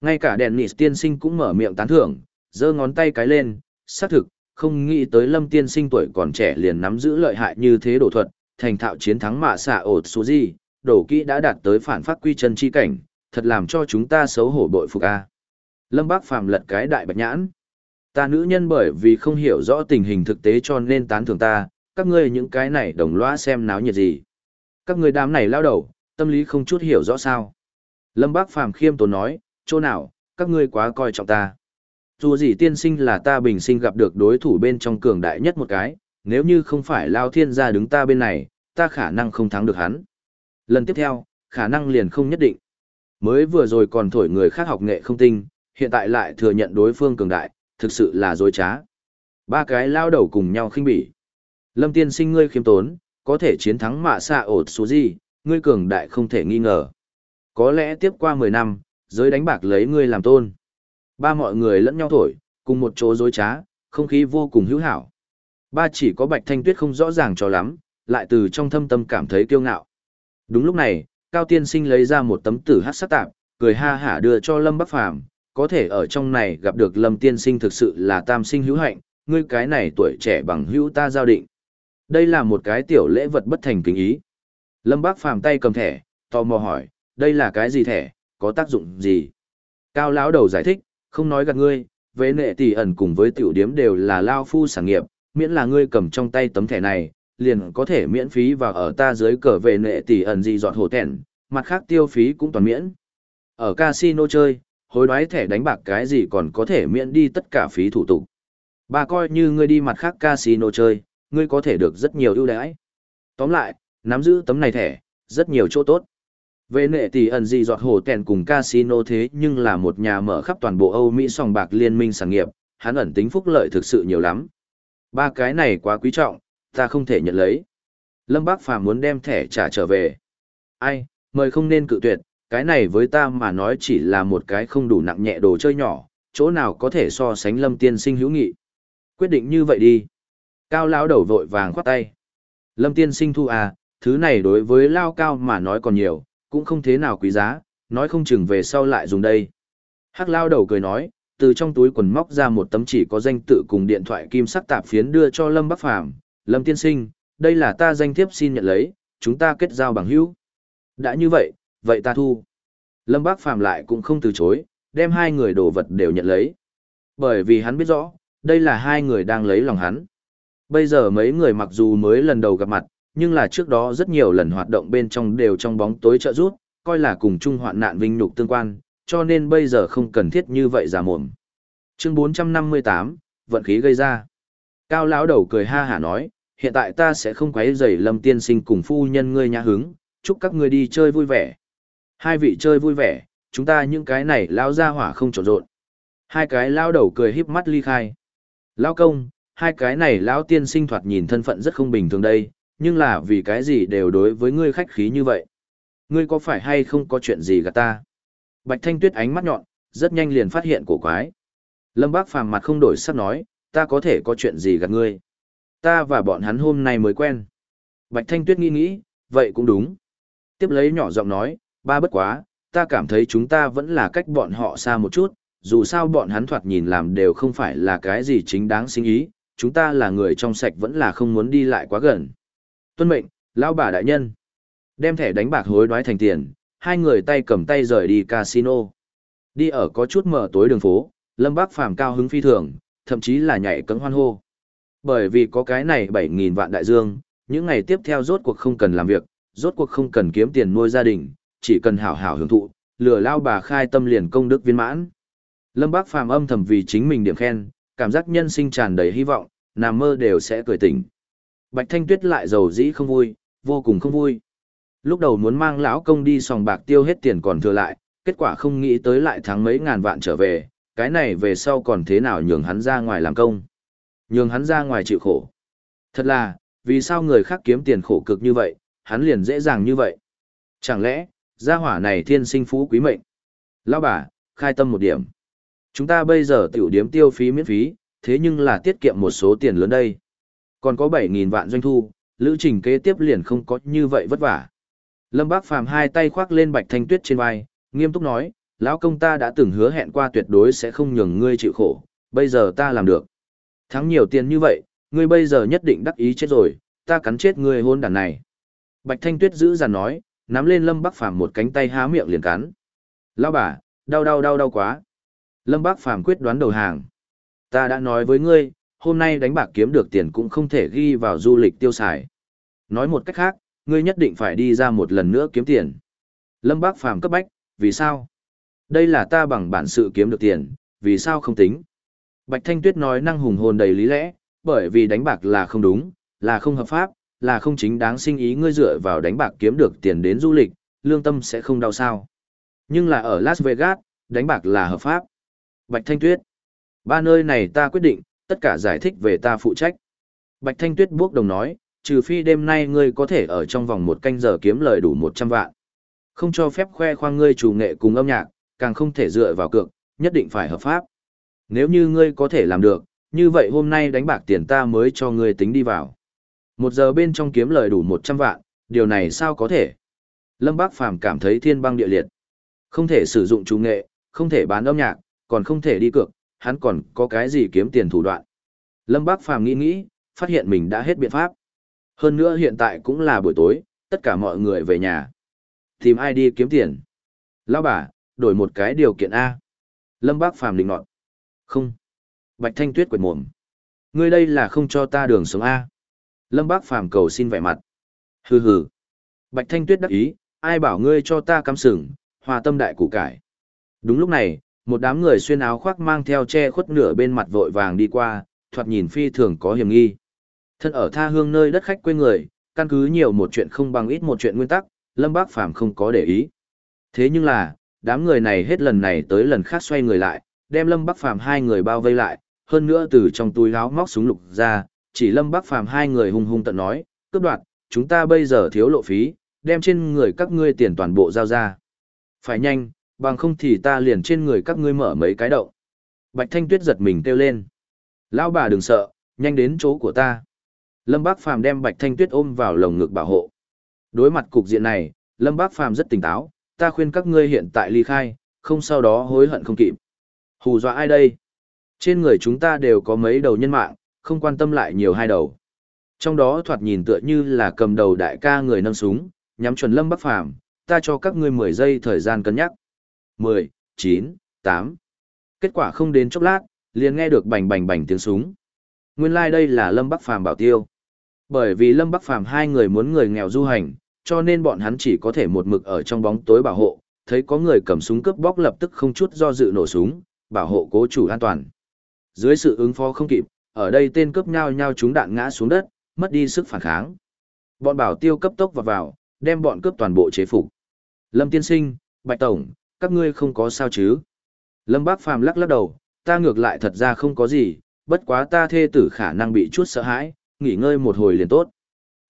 Ngay cả đèn nịt tiên sinh cũng mở miệng tán thưởng, giơ ngón tay cái lên, xác thực, không nghĩ tới lâm tiên sinh tuổi còn trẻ liền nắm giữ lợi hại như thế đổ thuật, thành thạo chiến thắng mạ xạ ột số gì, đổ kỹ đã đạt tới phản phát quy chân chi cảnh, thật làm cho chúng ta xấu hổ bội phục a. Lâm Bác Phàm lật cái đại bạch nhãn. Ta nữ nhân bởi vì không hiểu rõ tình hình thực tế cho nên tán thưởng ta, các ngươi những cái này đồng loa xem náo nhiệt gì. Các ngươi đám này lao đầu, tâm lý không chút hiểu rõ sao. Lâm Bác Phàm khiêm tốn nói, chỗ nào, các ngươi quá coi trọng ta. Dù gì tiên sinh là ta bình sinh gặp được đối thủ bên trong cường đại nhất một cái, nếu như không phải Lao Thiên gia đứng ta bên này, ta khả năng không thắng được hắn. Lần tiếp theo, khả năng liền không nhất định. Mới vừa rồi còn thổi người khác học nghệ không tinh, hiện tại lại thừa nhận đối phương cường đại, thực sự là dối trá. Ba cái lao đầu cùng nhau khinh bỉ. Lâm tiên sinh ngươi khiêm tốn, có thể chiến thắng mạ xạ ột số gì, ngươi cường đại không thể nghi ngờ. Có lẽ tiếp qua 10 năm, giới đánh bạc lấy ngươi làm tôn. Ba mọi người lẫn nhau thổi, cùng một chỗ dối trá, không khí vô cùng hữu hảo. Ba chỉ có bạch thanh tuyết không rõ ràng cho lắm, lại từ trong thâm tâm cảm thấy kiêu ngạo. Đúng lúc này, Cao Tiên Sinh lấy ra một tấm tử hát sát tạp, cười ha hả đưa cho Lâm Bắc Phàm có thể ở trong này gặp được Lâm Tiên Sinh thực sự là tam sinh hữu hạnh, ngươi cái này tuổi trẻ bằng hữu ta giao định. Đây là một cái tiểu lễ vật bất thành kính ý. Lâm Bác Phàm tay cầm thẻ, tò mò hỏi, đây là cái gì thẻ, có tác dụng gì? Cao lão đầu giải thích, không nói gạt ngươi, về nệ tỷ ẩn cùng với tiểu điếm đều là lao phu sản nghiệp, miễn là ngươi cầm trong tay tấm thẻ này, liền có thể miễn phí và ở ta dưới cờ về nệ tỷ ẩn gì dọn hồ thẹn, mặt khác tiêu phí cũng toàn miễn. Ở casino chơi, hối đoái thẻ đánh bạc cái gì còn có thể miễn đi tất cả phí thủ tục. Bà coi như ngươi đi mặt khác casino chơi, ngươi có thể được rất nhiều ưu đãi. Tóm lại, nắm giữ tấm này thẻ, rất nhiều chỗ tốt. Về nệ tỷ ẩn gì giọt hồ tèn cùng casino thế nhưng là một nhà mở khắp toàn bộ Âu Mỹ sòng bạc liên minh sản nghiệp, hắn ẩn tính phúc lợi thực sự nhiều lắm. Ba cái này quá quý trọng, ta không thể nhận lấy. Lâm Bác Phàm muốn đem thẻ trả trở về. Ai, mời không nên cự tuyệt, cái này với ta mà nói chỉ là một cái không đủ nặng nhẹ đồ chơi nhỏ, chỗ nào có thể so sánh Lâm tiên sinh hữu nghị. Quyết định như vậy đi. Cao lão đầu vội vàng khoát tay. Lâm tiên sinh thu à, thứ này đối với lao cao mà nói còn nhiều, cũng không thế nào quý giá, nói không chừng về sau lại dùng đây. Hắc lao đầu cười nói, từ trong túi quần móc ra một tấm chỉ có danh tự cùng điện thoại kim sắc tạp phiến đưa cho Lâm Bắc Phàm Lâm tiên sinh, đây là ta danh thiếp xin nhận lấy, chúng ta kết giao bằng hữu. Đã như vậy, vậy ta thu. Lâm Bác Phàm lại cũng không từ chối, đem hai người đồ vật đều nhận lấy. Bởi vì hắn biết rõ, đây là hai người đang lấy lòng hắn. Bây giờ mấy người mặc dù mới lần đầu gặp mặt, nhưng là trước đó rất nhiều lần hoạt động bên trong đều trong bóng tối trợ rút, coi là cùng chung hoạn nạn vinh nhục tương quan, cho nên bây giờ không cần thiết như vậy giả mồm. Chương 458, vận khí gây ra. Cao lão đầu cười ha hả nói, hiện tại ta sẽ không quấy rầy Lâm tiên sinh cùng phu nhân ngươi nhà hứng, chúc các ngươi đi chơi vui vẻ. Hai vị chơi vui vẻ, chúng ta những cái này lao ra hỏa không trộn rộn. Hai cái lao đầu cười híp mắt ly khai. Lao công, hai cái này lão tiên sinh thoạt nhìn thân phận rất không bình thường đây, nhưng là vì cái gì đều đối với ngươi khách khí như vậy. Ngươi có phải hay không có chuyện gì gạt ta? Bạch Thanh Tuyết ánh mắt nhọn, rất nhanh liền phát hiện cổ quái. Lâm Bác phàm mặt không đổi sắc nói, ta có thể có chuyện gì gạt ngươi. Ta và bọn hắn hôm nay mới quen. Bạch Thanh Tuyết nghĩ nghĩ, vậy cũng đúng. Tiếp lấy nhỏ giọng nói, ba bất quá, ta cảm thấy chúng ta vẫn là cách bọn họ xa một chút, dù sao bọn hắn thoạt nhìn làm đều không phải là cái gì chính đáng sinh ý, chúng ta là người trong sạch vẫn là không muốn đi lại quá gần. Tuân mệnh, lão bà đại nhân. Đem thẻ đánh bạc hối đoái thành tiền, hai người tay cầm tay rời đi casino. Đi ở có chút mở tối đường phố, Lâm Bác Phàm cao hứng phi thường, thậm chí là nhảy cẫng hoan hô. Bởi vì có cái này 7.000 vạn đại dương, những ngày tiếp theo rốt cuộc không cần làm việc, rốt cuộc không cần kiếm tiền nuôi gia đình, chỉ cần hảo hảo hưởng thụ, lừa lao bà khai tâm liền công đức viên mãn. Lâm Bác Phàm âm thầm vì chính mình điểm khen, cảm giác nhân sinh tràn đầy hy vọng, nằm mơ đều sẽ cười tỉnh. Bạch Thanh Tuyết lại giàu dĩ không vui, vô cùng không vui. Lúc đầu muốn mang lão công đi sòng bạc tiêu hết tiền còn thừa lại, kết quả không nghĩ tới lại thắng mấy ngàn vạn trở về, cái này về sau còn thế nào nhường hắn ra ngoài làm công. Nhường hắn ra ngoài chịu khổ. Thật là, vì sao người khác kiếm tiền khổ cực như vậy, hắn liền dễ dàng như vậy. Chẳng lẽ, gia hỏa này thiên sinh phú quý mệnh. Lão bà, khai tâm một điểm. Chúng ta bây giờ tiểu điếm tiêu phí miễn phí, thế nhưng là tiết kiệm một số tiền lớn đây. Còn có 7.000 vạn doanh thu, lữ trình kế tiếp liền không có như vậy vất vả. Lâm Bác Phàm hai tay khoác lên Bạch Thanh Tuyết trên vai, nghiêm túc nói, lão công ta đã từng hứa hẹn qua tuyệt đối sẽ không nhường ngươi chịu khổ, bây giờ ta làm được. Thắng nhiều tiền như vậy, ngươi bây giờ nhất định đắc ý chết rồi, ta cắn chết ngươi hôn đàn này. Bạch Thanh Tuyết giữ dằn nói, nắm lên Lâm Bắc Phàm một cánh tay há miệng liền cắn. Lão bà, đau đau đau đau quá. Lâm Bắc Phàm quyết đoán đầu hàng. Ta đã nói với ngươi, hôm nay đánh bạc kiếm được tiền cũng không thể ghi vào du lịch tiêu xài. Nói một cách khác, ngươi nhất định phải đi ra một lần nữa kiếm tiền. Lâm Bác Phàm cấp bách, vì sao? Đây là ta bằng bản sự kiếm được tiền, vì sao không tính? Bạch Thanh Tuyết nói năng hùng hồn đầy lý lẽ, bởi vì đánh bạc là không đúng, là không hợp pháp, là không chính đáng sinh ý ngươi dựa vào đánh bạc kiếm được tiền đến du lịch, lương tâm sẽ không đau sao. Nhưng là ở Las Vegas, đánh bạc là hợp pháp. Bạch Thanh Tuyết. Ba nơi này ta quyết định, tất cả giải thích về ta phụ trách. Bạch Thanh Tuyết bước đồng nói, trừ phi đêm nay ngươi có thể ở trong vòng một canh giờ kiếm lời đủ 100 vạn. Không cho phép khoe khoang ngươi chủ nghệ cùng âm nhạc, càng không thể dựa vào cược, nhất định phải hợp pháp. Nếu như ngươi có thể làm được, như vậy hôm nay đánh bạc tiền ta mới cho ngươi tính đi vào. Một giờ bên trong kiếm lời đủ 100 vạn, điều này sao có thể? Lâm Bác Phàm cảm thấy thiên băng địa liệt. Không thể sử dụng trung nghệ, không thể bán âm nhạc, còn không thể đi cược, hắn còn có cái gì kiếm tiền thủ đoạn. Lâm Bác Phàm nghĩ nghĩ, phát hiện mình đã hết biện pháp. Hơn nữa hiện tại cũng là buổi tối, tất cả mọi người về nhà. Tìm ai đi kiếm tiền? Lão bà, đổi một cái điều kiện A. Lâm Bác Phàm định nọt. Không. Bạch Thanh Tuyết quệt mồm. Ngươi đây là không cho ta đường sống A. Lâm Bác Phàm cầu xin vẻ mặt. Hừ hừ. Bạch Thanh Tuyết đắc ý, ai bảo ngươi cho ta cắm sừng, hòa tâm đại củ cải. Đúng lúc này, một đám người xuyên áo khoác mang theo che khuất nửa bên mặt vội vàng đi qua, thoạt nhìn phi thường có hiểm nghi. Thân ở tha hương nơi đất khách quê người, căn cứ nhiều một chuyện không bằng ít một chuyện nguyên tắc, Lâm Bác Phàm không có để ý. Thế nhưng là, đám người này hết lần này tới lần khác xoay người lại, đem Lâm Bắc Phàm hai người bao vây lại, hơn nữa từ trong túi áo móc súng lục ra, chỉ Lâm bác Phàm hai người hung hung tận nói, cướp đoạt, chúng ta bây giờ thiếu lộ phí, đem trên người các ngươi tiền toàn bộ giao ra. Phải nhanh, bằng không thì ta liền trên người các ngươi mở mấy cái động. Bạch Thanh Tuyết giật mình kêu lên. Lão bà đừng sợ, nhanh đến chỗ của ta. Lâm Bác Phàm đem Bạch Thanh Tuyết ôm vào lồng ngực bảo hộ. Đối mặt cục diện này, Lâm Bác Phàm rất tỉnh táo, ta khuyên các ngươi hiện tại ly khai, không sau đó hối hận không kịp. Hù dọa ai đây? Trên người chúng ta đều có mấy đầu nhân mạng, không quan tâm lại nhiều hai đầu. Trong đó thoạt nhìn tựa như là cầm đầu đại ca người nâng súng, nhắm chuẩn Lâm Bắc Phàm, ta cho các ngươi 10 giây thời gian cân nhắc. 10, 9, 8. Kết quả không đến chốc lát, liền nghe được bành bành bành tiếng súng. Nguyên lai like đây là Lâm Bắc Phàm bảo tiêu. Bởi vì Lâm Bắc Phàm hai người muốn người nghèo du hành, cho nên bọn hắn chỉ có thể một mực ở trong bóng tối bảo hộ, thấy có người cầm súng cướp bóc lập tức không chút do dự nổ súng, bảo hộ cố chủ an toàn. Dưới sự ứng phó không kịp, ở đây tên cướp nhau nhau chúng đạn ngã xuống đất, mất đi sức phản kháng. Bọn bảo tiêu cấp tốc vào vào, đem bọn cướp toàn bộ chế phục. Lâm tiên sinh, Bạch Tổng, các ngươi không có sao chứ? Lâm Bác Phàm lắc lắc đầu, ta ngược lại thật ra không có gì, bất quá ta thê tử khả năng bị chút sợ hãi, nghỉ ngơi một hồi liền tốt.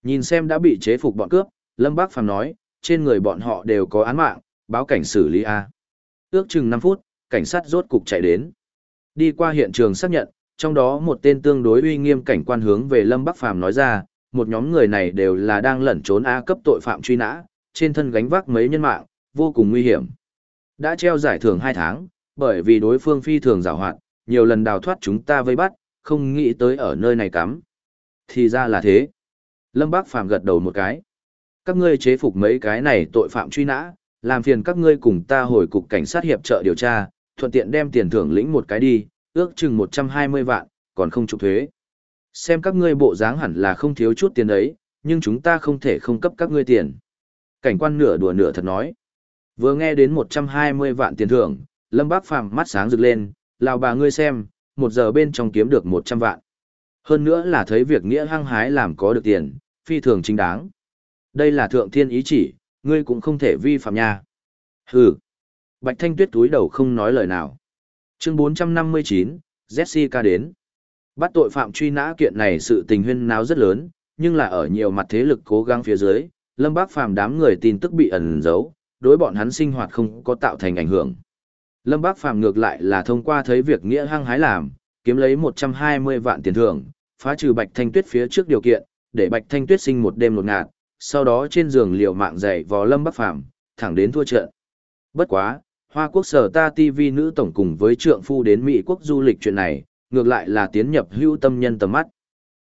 Nhìn xem đã bị chế phục bọn cướp, Lâm Bác Phàm nói, trên người bọn họ đều có án mạng, báo cảnh xử lý A. Ước chừng 5 phút, cảnh sát rốt cục chạy đến. Đi qua hiện trường xác nhận, trong đó một tên tương đối uy nghiêm cảnh quan hướng về Lâm Bắc Phàm nói ra, một nhóm người này đều là đang lẩn trốn A cấp tội phạm truy nã, trên thân gánh vác mấy nhân mạng, vô cùng nguy hiểm. Đã treo giải thưởng 2 tháng, bởi vì đối phương phi thường giảo hoạt, nhiều lần đào thoát chúng ta vây bắt, không nghĩ tới ở nơi này cắm. Thì ra là thế. Lâm Bác Phàm gật đầu một cái. Các ngươi chế phục mấy cái này tội phạm truy nã, làm phiền các ngươi cùng ta hồi cục cảnh sát hiệp trợ điều tra, thuận tiện đem tiền thưởng lĩnh một cái đi, ước chừng 120 vạn, còn không chụp thuế. Xem các ngươi bộ dáng hẳn là không thiếu chút tiền ấy, nhưng chúng ta không thể không cấp các ngươi tiền. Cảnh quan nửa đùa nửa thật nói. Vừa nghe đến 120 vạn tiền thưởng, Lâm Bác Phàm mắt sáng rực lên, lào bà ngươi xem, một giờ bên trong kiếm được 100 vạn. Hơn nữa là thấy việc nghĩa hăng hái làm có được tiền, phi thường chính đáng. Đây là thượng thiên ý chỉ, ngươi cũng không thể vi phạm nha. Hừ. Bạch Thanh Tuyết túi đầu không nói lời nào. Chương 459, Jessica đến. Bắt tội phạm truy nã kiện này sự tình huyên náo rất lớn, nhưng là ở nhiều mặt thế lực cố gắng phía dưới, Lâm Bác Phàm đám người tin tức bị ẩn giấu, đối bọn hắn sinh hoạt không có tạo thành ảnh hưởng. Lâm Bác Phàm ngược lại là thông qua thấy việc nghĩa hăng hái làm, kiếm lấy 120 vạn tiền thưởng, phá trừ Bạch Thanh Tuyết phía trước điều kiện, để Bạch Thanh Tuyết sinh một đêm một ngạt, sau đó trên giường liều mạng dày vò Lâm Bác Phàm thẳng đến thua trận. Bất quá, Hoa Quốc sở ta TV nữ tổng cùng với trượng phu đến Mỹ quốc du lịch chuyện này, ngược lại là tiến nhập hữu tâm nhân tầm mắt.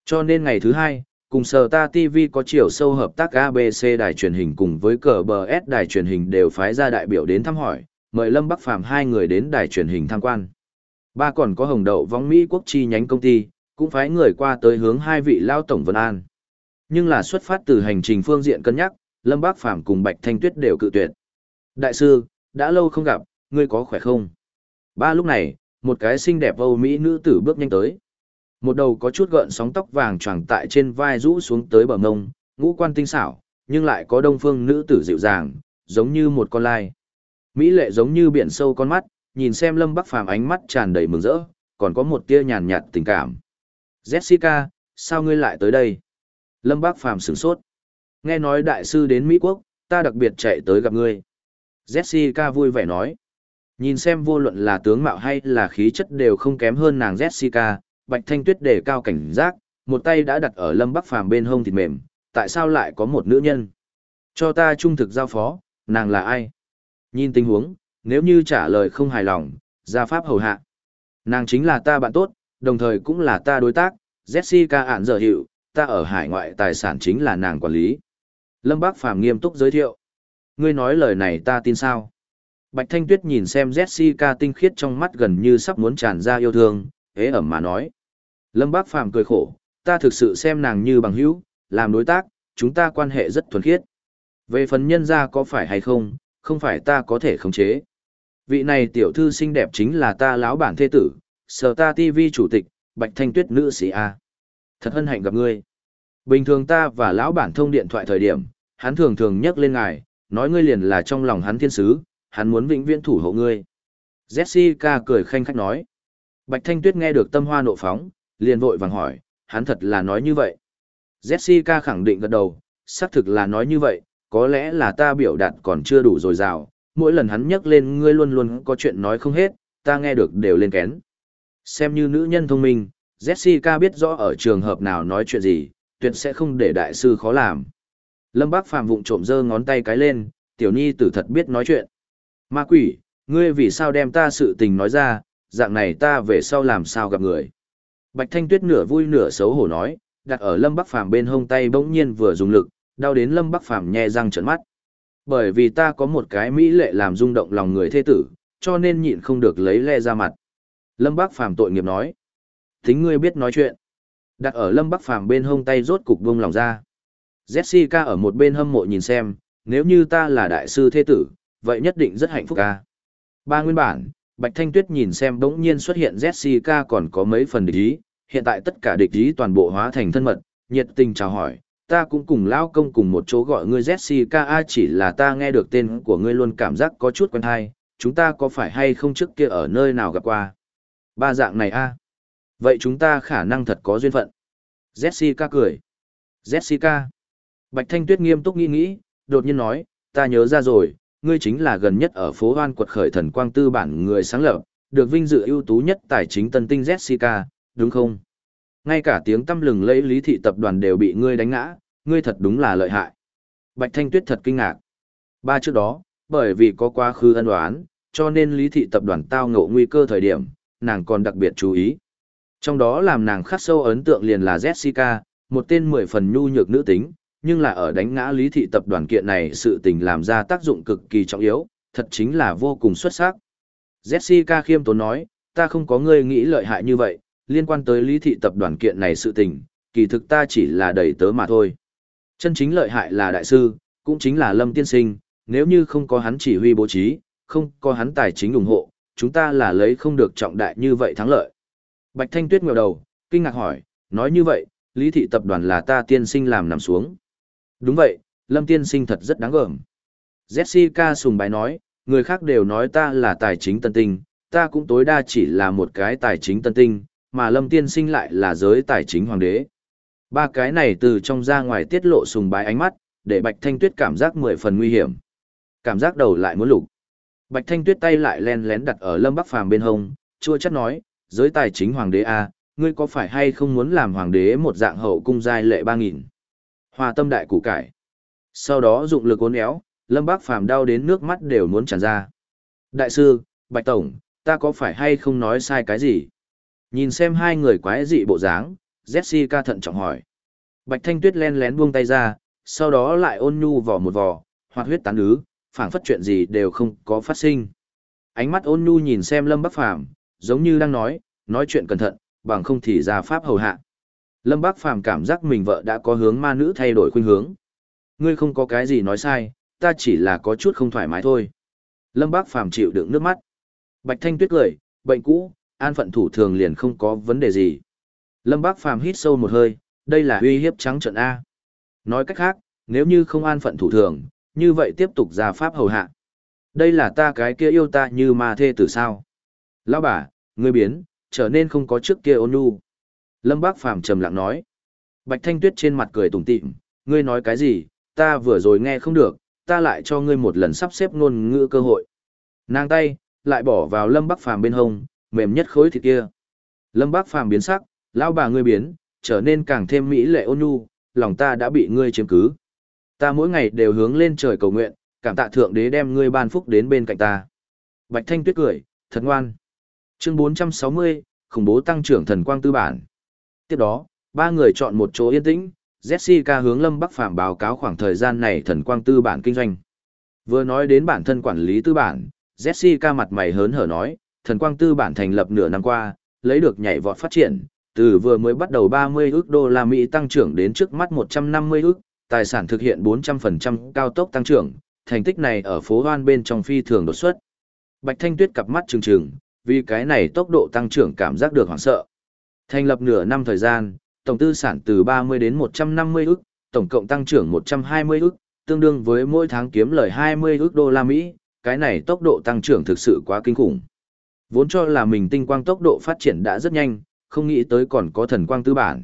Cho nên ngày thứ hai, cùng sở ta TV có chiều sâu hợp tác ABC đài truyền hình cùng với cờ bờ S đài truyền hình đều phái ra đại biểu đến thăm hỏi, mời Lâm Bắc Phàm hai người đến đài truyền hình tham quan. Ba còn có hồng đậu vong Mỹ quốc chi nhánh công ty, cũng phái người qua tới hướng hai vị lao tổng Vân An. Nhưng là xuất phát từ hành trình phương diện cân nhắc, Lâm Bác Phàm cùng Bạch Thanh Tuyết đều cự tuyệt. Đại sư, đã lâu không gặp, ngươi có khỏe không? Ba lúc này, một cái xinh đẹp Âu Mỹ nữ tử bước nhanh tới. Một đầu có chút gợn sóng tóc vàng choàng tại trên vai rũ xuống tới bờ mông, ngũ quan tinh xảo, nhưng lại có đông phương nữ tử dịu dàng, giống như một con lai. Mỹ lệ giống như biển sâu con mắt, nhìn xem Lâm Bắc Phàm ánh mắt tràn đầy mừng rỡ, còn có một tia nhàn nhạt tình cảm. Jessica, sao ngươi lại tới đây? Lâm Bắc Phàm sửng sốt. Nghe nói đại sư đến Mỹ Quốc, ta đặc biệt chạy tới gặp ngươi. Jessica vui vẻ nói. Nhìn xem vô luận là tướng mạo hay là khí chất đều không kém hơn nàng Jessica, Bạch Thanh Tuyết đề cao cảnh giác, một tay đã đặt ở Lâm Bắc Phàm bên hông thịt mềm, tại sao lại có một nữ nhân? Cho ta trung thực giao phó, nàng là ai? Nhìn tình huống, nếu như trả lời không hài lòng, ra pháp hầu hạ. Nàng chính là ta bạn tốt, đồng thời cũng là ta đối tác, Jessica ản giờ hiệu, ta ở hải ngoại tài sản chính là nàng quản lý. Lâm Bác Phàm nghiêm túc giới thiệu. Ngươi nói lời này ta tin sao? Bạch Thanh Tuyết nhìn xem Jessica tinh khiết trong mắt gần như sắp muốn tràn ra yêu thương, hế ẩm mà nói. Lâm Bác Phàm cười khổ, ta thực sự xem nàng như bằng hữu, làm đối tác, chúng ta quan hệ rất thuần khiết. Về phần nhân gia có phải hay không, không phải ta có thể khống chế. Vị này tiểu thư xinh đẹp chính là ta lão bản thê tử, sở ta TV chủ tịch, Bạch Thanh Tuyết nữ sĩ A. Thật hân hạnh gặp ngươi. Bình thường ta và lão bản thông điện thoại thời điểm, hắn thường thường nhắc lên ngài, nói ngươi liền là trong lòng hắn thiên sứ, hắn muốn vĩnh viễn thủ hộ ngươi. Jessica cười khanh khách nói. Bạch Thanh Tuyết nghe được tâm hoa nộ phóng, liền vội vàng hỏi, hắn thật là nói như vậy. Jessica khẳng định gật đầu, xác thực là nói như vậy, có lẽ là ta biểu đạt còn chưa đủ dồi dào, mỗi lần hắn nhắc lên ngươi luôn luôn có chuyện nói không hết, ta nghe được đều lên kén. Xem như nữ nhân thông minh, Jessica biết rõ ở trường hợp nào nói chuyện gì, tuyệt sẽ không để đại sư khó làm. Lâm Bác Phàm vụng trộm giơ ngón tay cái lên, tiểu nhi tử thật biết nói chuyện. Ma quỷ, ngươi vì sao đem ta sự tình nói ra, dạng này ta về sau làm sao gặp người. Bạch Thanh Tuyết nửa vui nửa xấu hổ nói, đặt ở Lâm Bắc Phàm bên hông tay bỗng nhiên vừa dùng lực, đau đến Lâm Bắc Phàm nhe răng trợn mắt. Bởi vì ta có một cái mỹ lệ làm rung động lòng người thế tử, cho nên nhịn không được lấy le ra mặt. Lâm Bắc Phàm tội nghiệp nói, tính ngươi biết nói chuyện. Đặt ở Lâm Bắc Phàm bên hông tay rốt cục buông lòng ra. Jessica ở một bên hâm mộ nhìn xem, nếu như ta là đại sư thế tử, vậy nhất định rất hạnh phúc ca. Ba nguyên bản, Bạch Thanh Tuyết nhìn xem bỗng nhiên xuất hiện Jessica còn có mấy phần địch ý, hiện tại tất cả địch ý toàn bộ hóa thành thân mật, nhiệt tình chào hỏi, ta cũng cùng lao công cùng một chỗ gọi ngươi Jessica A chỉ là ta nghe được tên của ngươi luôn cảm giác có chút quen hay, chúng ta có phải hay không trước kia ở nơi nào gặp qua? Ba dạng này A. Vậy chúng ta khả năng thật có duyên phận. Jessica cười. Jessica. Bạch Thanh Tuyết nghiêm túc nghĩ nghĩ, đột nhiên nói, ta nhớ ra rồi, ngươi chính là gần nhất ở phố hoan quật khởi thần quang tư bản người sáng lập, được vinh dự ưu tú nhất tài chính tân tinh Jessica, đúng không? Ngay cả tiếng tâm lừng lẫy lý thị tập đoàn đều bị ngươi đánh ngã, ngươi thật đúng là lợi hại. Bạch Thanh Tuyết thật kinh ngạc. Ba trước đó, bởi vì có quá khứ ân oán, cho nên lý thị tập đoàn tao ngộ nguy cơ thời điểm, nàng còn đặc biệt chú ý. Trong đó làm nàng khắc sâu ấn tượng liền là Jessica, một tên mười phần nhu nhược nữ tính, nhưng là ở đánh ngã lý thị tập đoàn kiện này sự tình làm ra tác dụng cực kỳ trọng yếu, thật chính là vô cùng xuất sắc. Jessica khiêm tốn nói, ta không có ngươi nghĩ lợi hại như vậy, liên quan tới lý thị tập đoàn kiện này sự tình, kỳ thực ta chỉ là đầy tớ mà thôi. Chân chính lợi hại là đại sư, cũng chính là lâm tiên sinh, nếu như không có hắn chỉ huy bố trí, không có hắn tài chính ủng hộ, chúng ta là lấy không được trọng đại như vậy thắng lợi. Bạch Thanh Tuyết ngẩng đầu, kinh ngạc hỏi, nói như vậy, lý thị tập đoàn là ta tiên sinh làm nằm xuống. Đúng vậy, Lâm tiên sinh thật rất đáng gờm. Jessica sùng bái nói, người khác đều nói ta là tài chính tân tinh, ta cũng tối đa chỉ là một cái tài chính tân tinh, mà Lâm tiên sinh lại là giới tài chính hoàng đế. Ba cái này từ trong ra ngoài tiết lộ sùng bái ánh mắt, để Bạch Thanh Tuyết cảm giác mười phần nguy hiểm. Cảm giác đầu lại muốn lục. Bạch Thanh Tuyết tay lại len lén đặt ở Lâm Bắc Phàm bên hông, chua chát nói, giới tài chính hoàng đế a, ngươi có phải hay không muốn làm hoàng đế một dạng hậu cung giai lệ ba nghìn? Hoa tâm đại củ cải. Sau đó dụng lực uốn éo, Lâm Bác Phàm đau đến nước mắt đều muốn tràn ra. Đại sư, Bạch Tổng, ta có phải hay không nói sai cái gì? Nhìn xem hai người quái dị bộ dáng, Jessica thận trọng hỏi. Bạch Thanh Tuyết len lén buông tay ra, sau đó lại ôn nhu vò một vò, hoạt huyết tán ứ, phảng phất chuyện gì đều không có phát sinh. Ánh mắt ôn nhu nhìn xem Lâm Bắc Phàm, giống như đang nói, nói chuyện cẩn thận, bằng không thì ra pháp hầu hạ. Lâm Bác Phàm cảm giác mình vợ đã có hướng ma nữ thay đổi khuynh hướng. Ngươi không có cái gì nói sai, ta chỉ là có chút không thoải mái thôi. Lâm Bác Phàm chịu đựng nước mắt. Bạch Thanh Tuyết cười, bệnh cũ, an phận thủ thường liền không có vấn đề gì. Lâm Bác Phàm hít sâu một hơi, đây là uy hiếp trắng trận A. Nói cách khác, nếu như không an phận thủ thường, như vậy tiếp tục ra pháp hầu hạ. Đây là ta cái kia yêu ta như ma thê tử sao. Lão bà, ngươi biến, trở nên không có trước kia ôn nhu. Lâm Bác Phàm trầm lặng nói. Bạch Thanh Tuyết trên mặt cười tủm tỉm, ngươi nói cái gì, ta vừa rồi nghe không được, ta lại cho ngươi một lần sắp xếp ngôn ngữ cơ hội. Nàng tay, lại bỏ vào Lâm Bắc Phàm bên hông, mềm nhất khối thịt kia. Lâm Bắc Phàm biến sắc, lão bà ngươi biến, trở nên càng thêm mỹ lệ ôn nhu, lòng ta đã bị ngươi chiếm cứ. Ta mỗi ngày đều hướng lên trời cầu nguyện, cảm tạ thượng đế đem ngươi ban phúc đến bên cạnh ta. Bạch Thanh Tuyết cười, thật ngoan. Chương 460, khủng bố tăng trưởng thần quang tư bản. Tiếp đó, ba người chọn một chỗ yên tĩnh, Jessica hướng Lâm Bắc Phàm báo cáo khoảng thời gian này thần quang tư bản kinh doanh. Vừa nói đến bản thân quản lý tư bản, Jessica mặt mày hớn hở nói, thần quang tư bản thành lập nửa năm qua, lấy được nhảy vọt phát triển, từ vừa mới bắt đầu 30 ước đô la Mỹ tăng trưởng đến trước mắt 150 ước, tài sản thực hiện 400% cao tốc tăng trưởng, thành tích này ở phố hoan bên trong phi thường đột xuất. Bạch Thanh Tuyết cặp mắt trừng trừng, vì cái này tốc độ tăng trưởng cảm giác được hoảng sợ. Thành lập nửa năm thời gian, tổng tư sản từ 30 đến 150 ức, tổng cộng tăng trưởng 120 ức, tương đương với mỗi tháng kiếm lời 20 ức đô la Mỹ, cái này tốc độ tăng trưởng thực sự quá kinh khủng. Vốn cho là mình tinh quang tốc độ phát triển đã rất nhanh, không nghĩ tới còn có thần quang tư bản.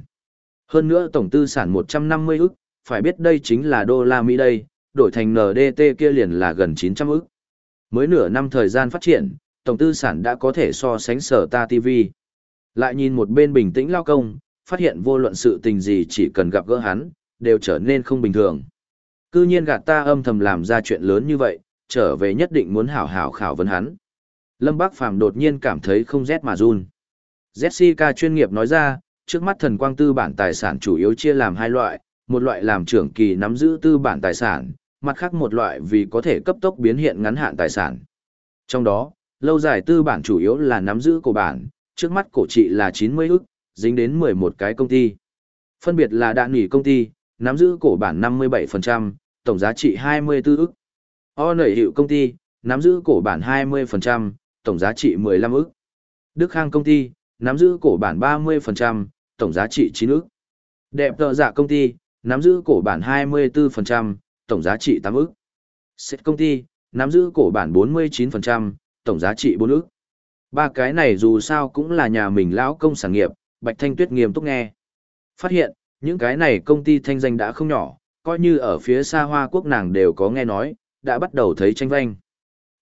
Hơn nữa tổng tư sản 150 ức, phải biết đây chính là đô la Mỹ đây, đổi thành NDT kia liền là gần 900 ức. Mới nửa năm thời gian phát triển, tổng tư sản đã có thể so sánh sở ta TV. Lại nhìn một bên bình tĩnh lao công, phát hiện vô luận sự tình gì chỉ cần gặp gỡ hắn, đều trở nên không bình thường. Cư nhiên gạt ta âm thầm làm ra chuyện lớn như vậy, trở về nhất định muốn hảo hảo khảo vấn hắn. Lâm Bác Phàm đột nhiên cảm thấy không rét mà run. Jessica chuyên nghiệp nói ra, trước mắt thần quang tư bản tài sản chủ yếu chia làm hai loại, một loại làm trưởng kỳ nắm giữ tư bản tài sản, mặt khác một loại vì có thể cấp tốc biến hiện ngắn hạn tài sản. Trong đó, lâu dài tư bản chủ yếu là nắm giữ cổ bản, trước mắt cổ trị là 90 ức, dính đến 11 cái công ty. Phân biệt là đạn nghỉ công ty, nắm giữ cổ bản 57%, tổng giá trị 24 ức. O nảy hiệu công ty, nắm giữ cổ bản 20%, tổng giá trị 15 ức. Đức Khang công ty, nắm giữ cổ bản 30%, tổng giá trị 9 ức. Đẹp tợ dạ công ty, nắm giữ cổ bản 24%, tổng giá trị 8 ức. Xét công ty, nắm giữ cổ bản 49%, tổng giá trị 4 ức. Ba cái này dù sao cũng là nhà mình lão công sản nghiệp, Bạch Thanh Tuyết nghiêm túc nghe. Phát hiện, những cái này công ty thanh danh đã không nhỏ, coi như ở phía xa hoa quốc nàng đều có nghe nói, đã bắt đầu thấy tranh vanh.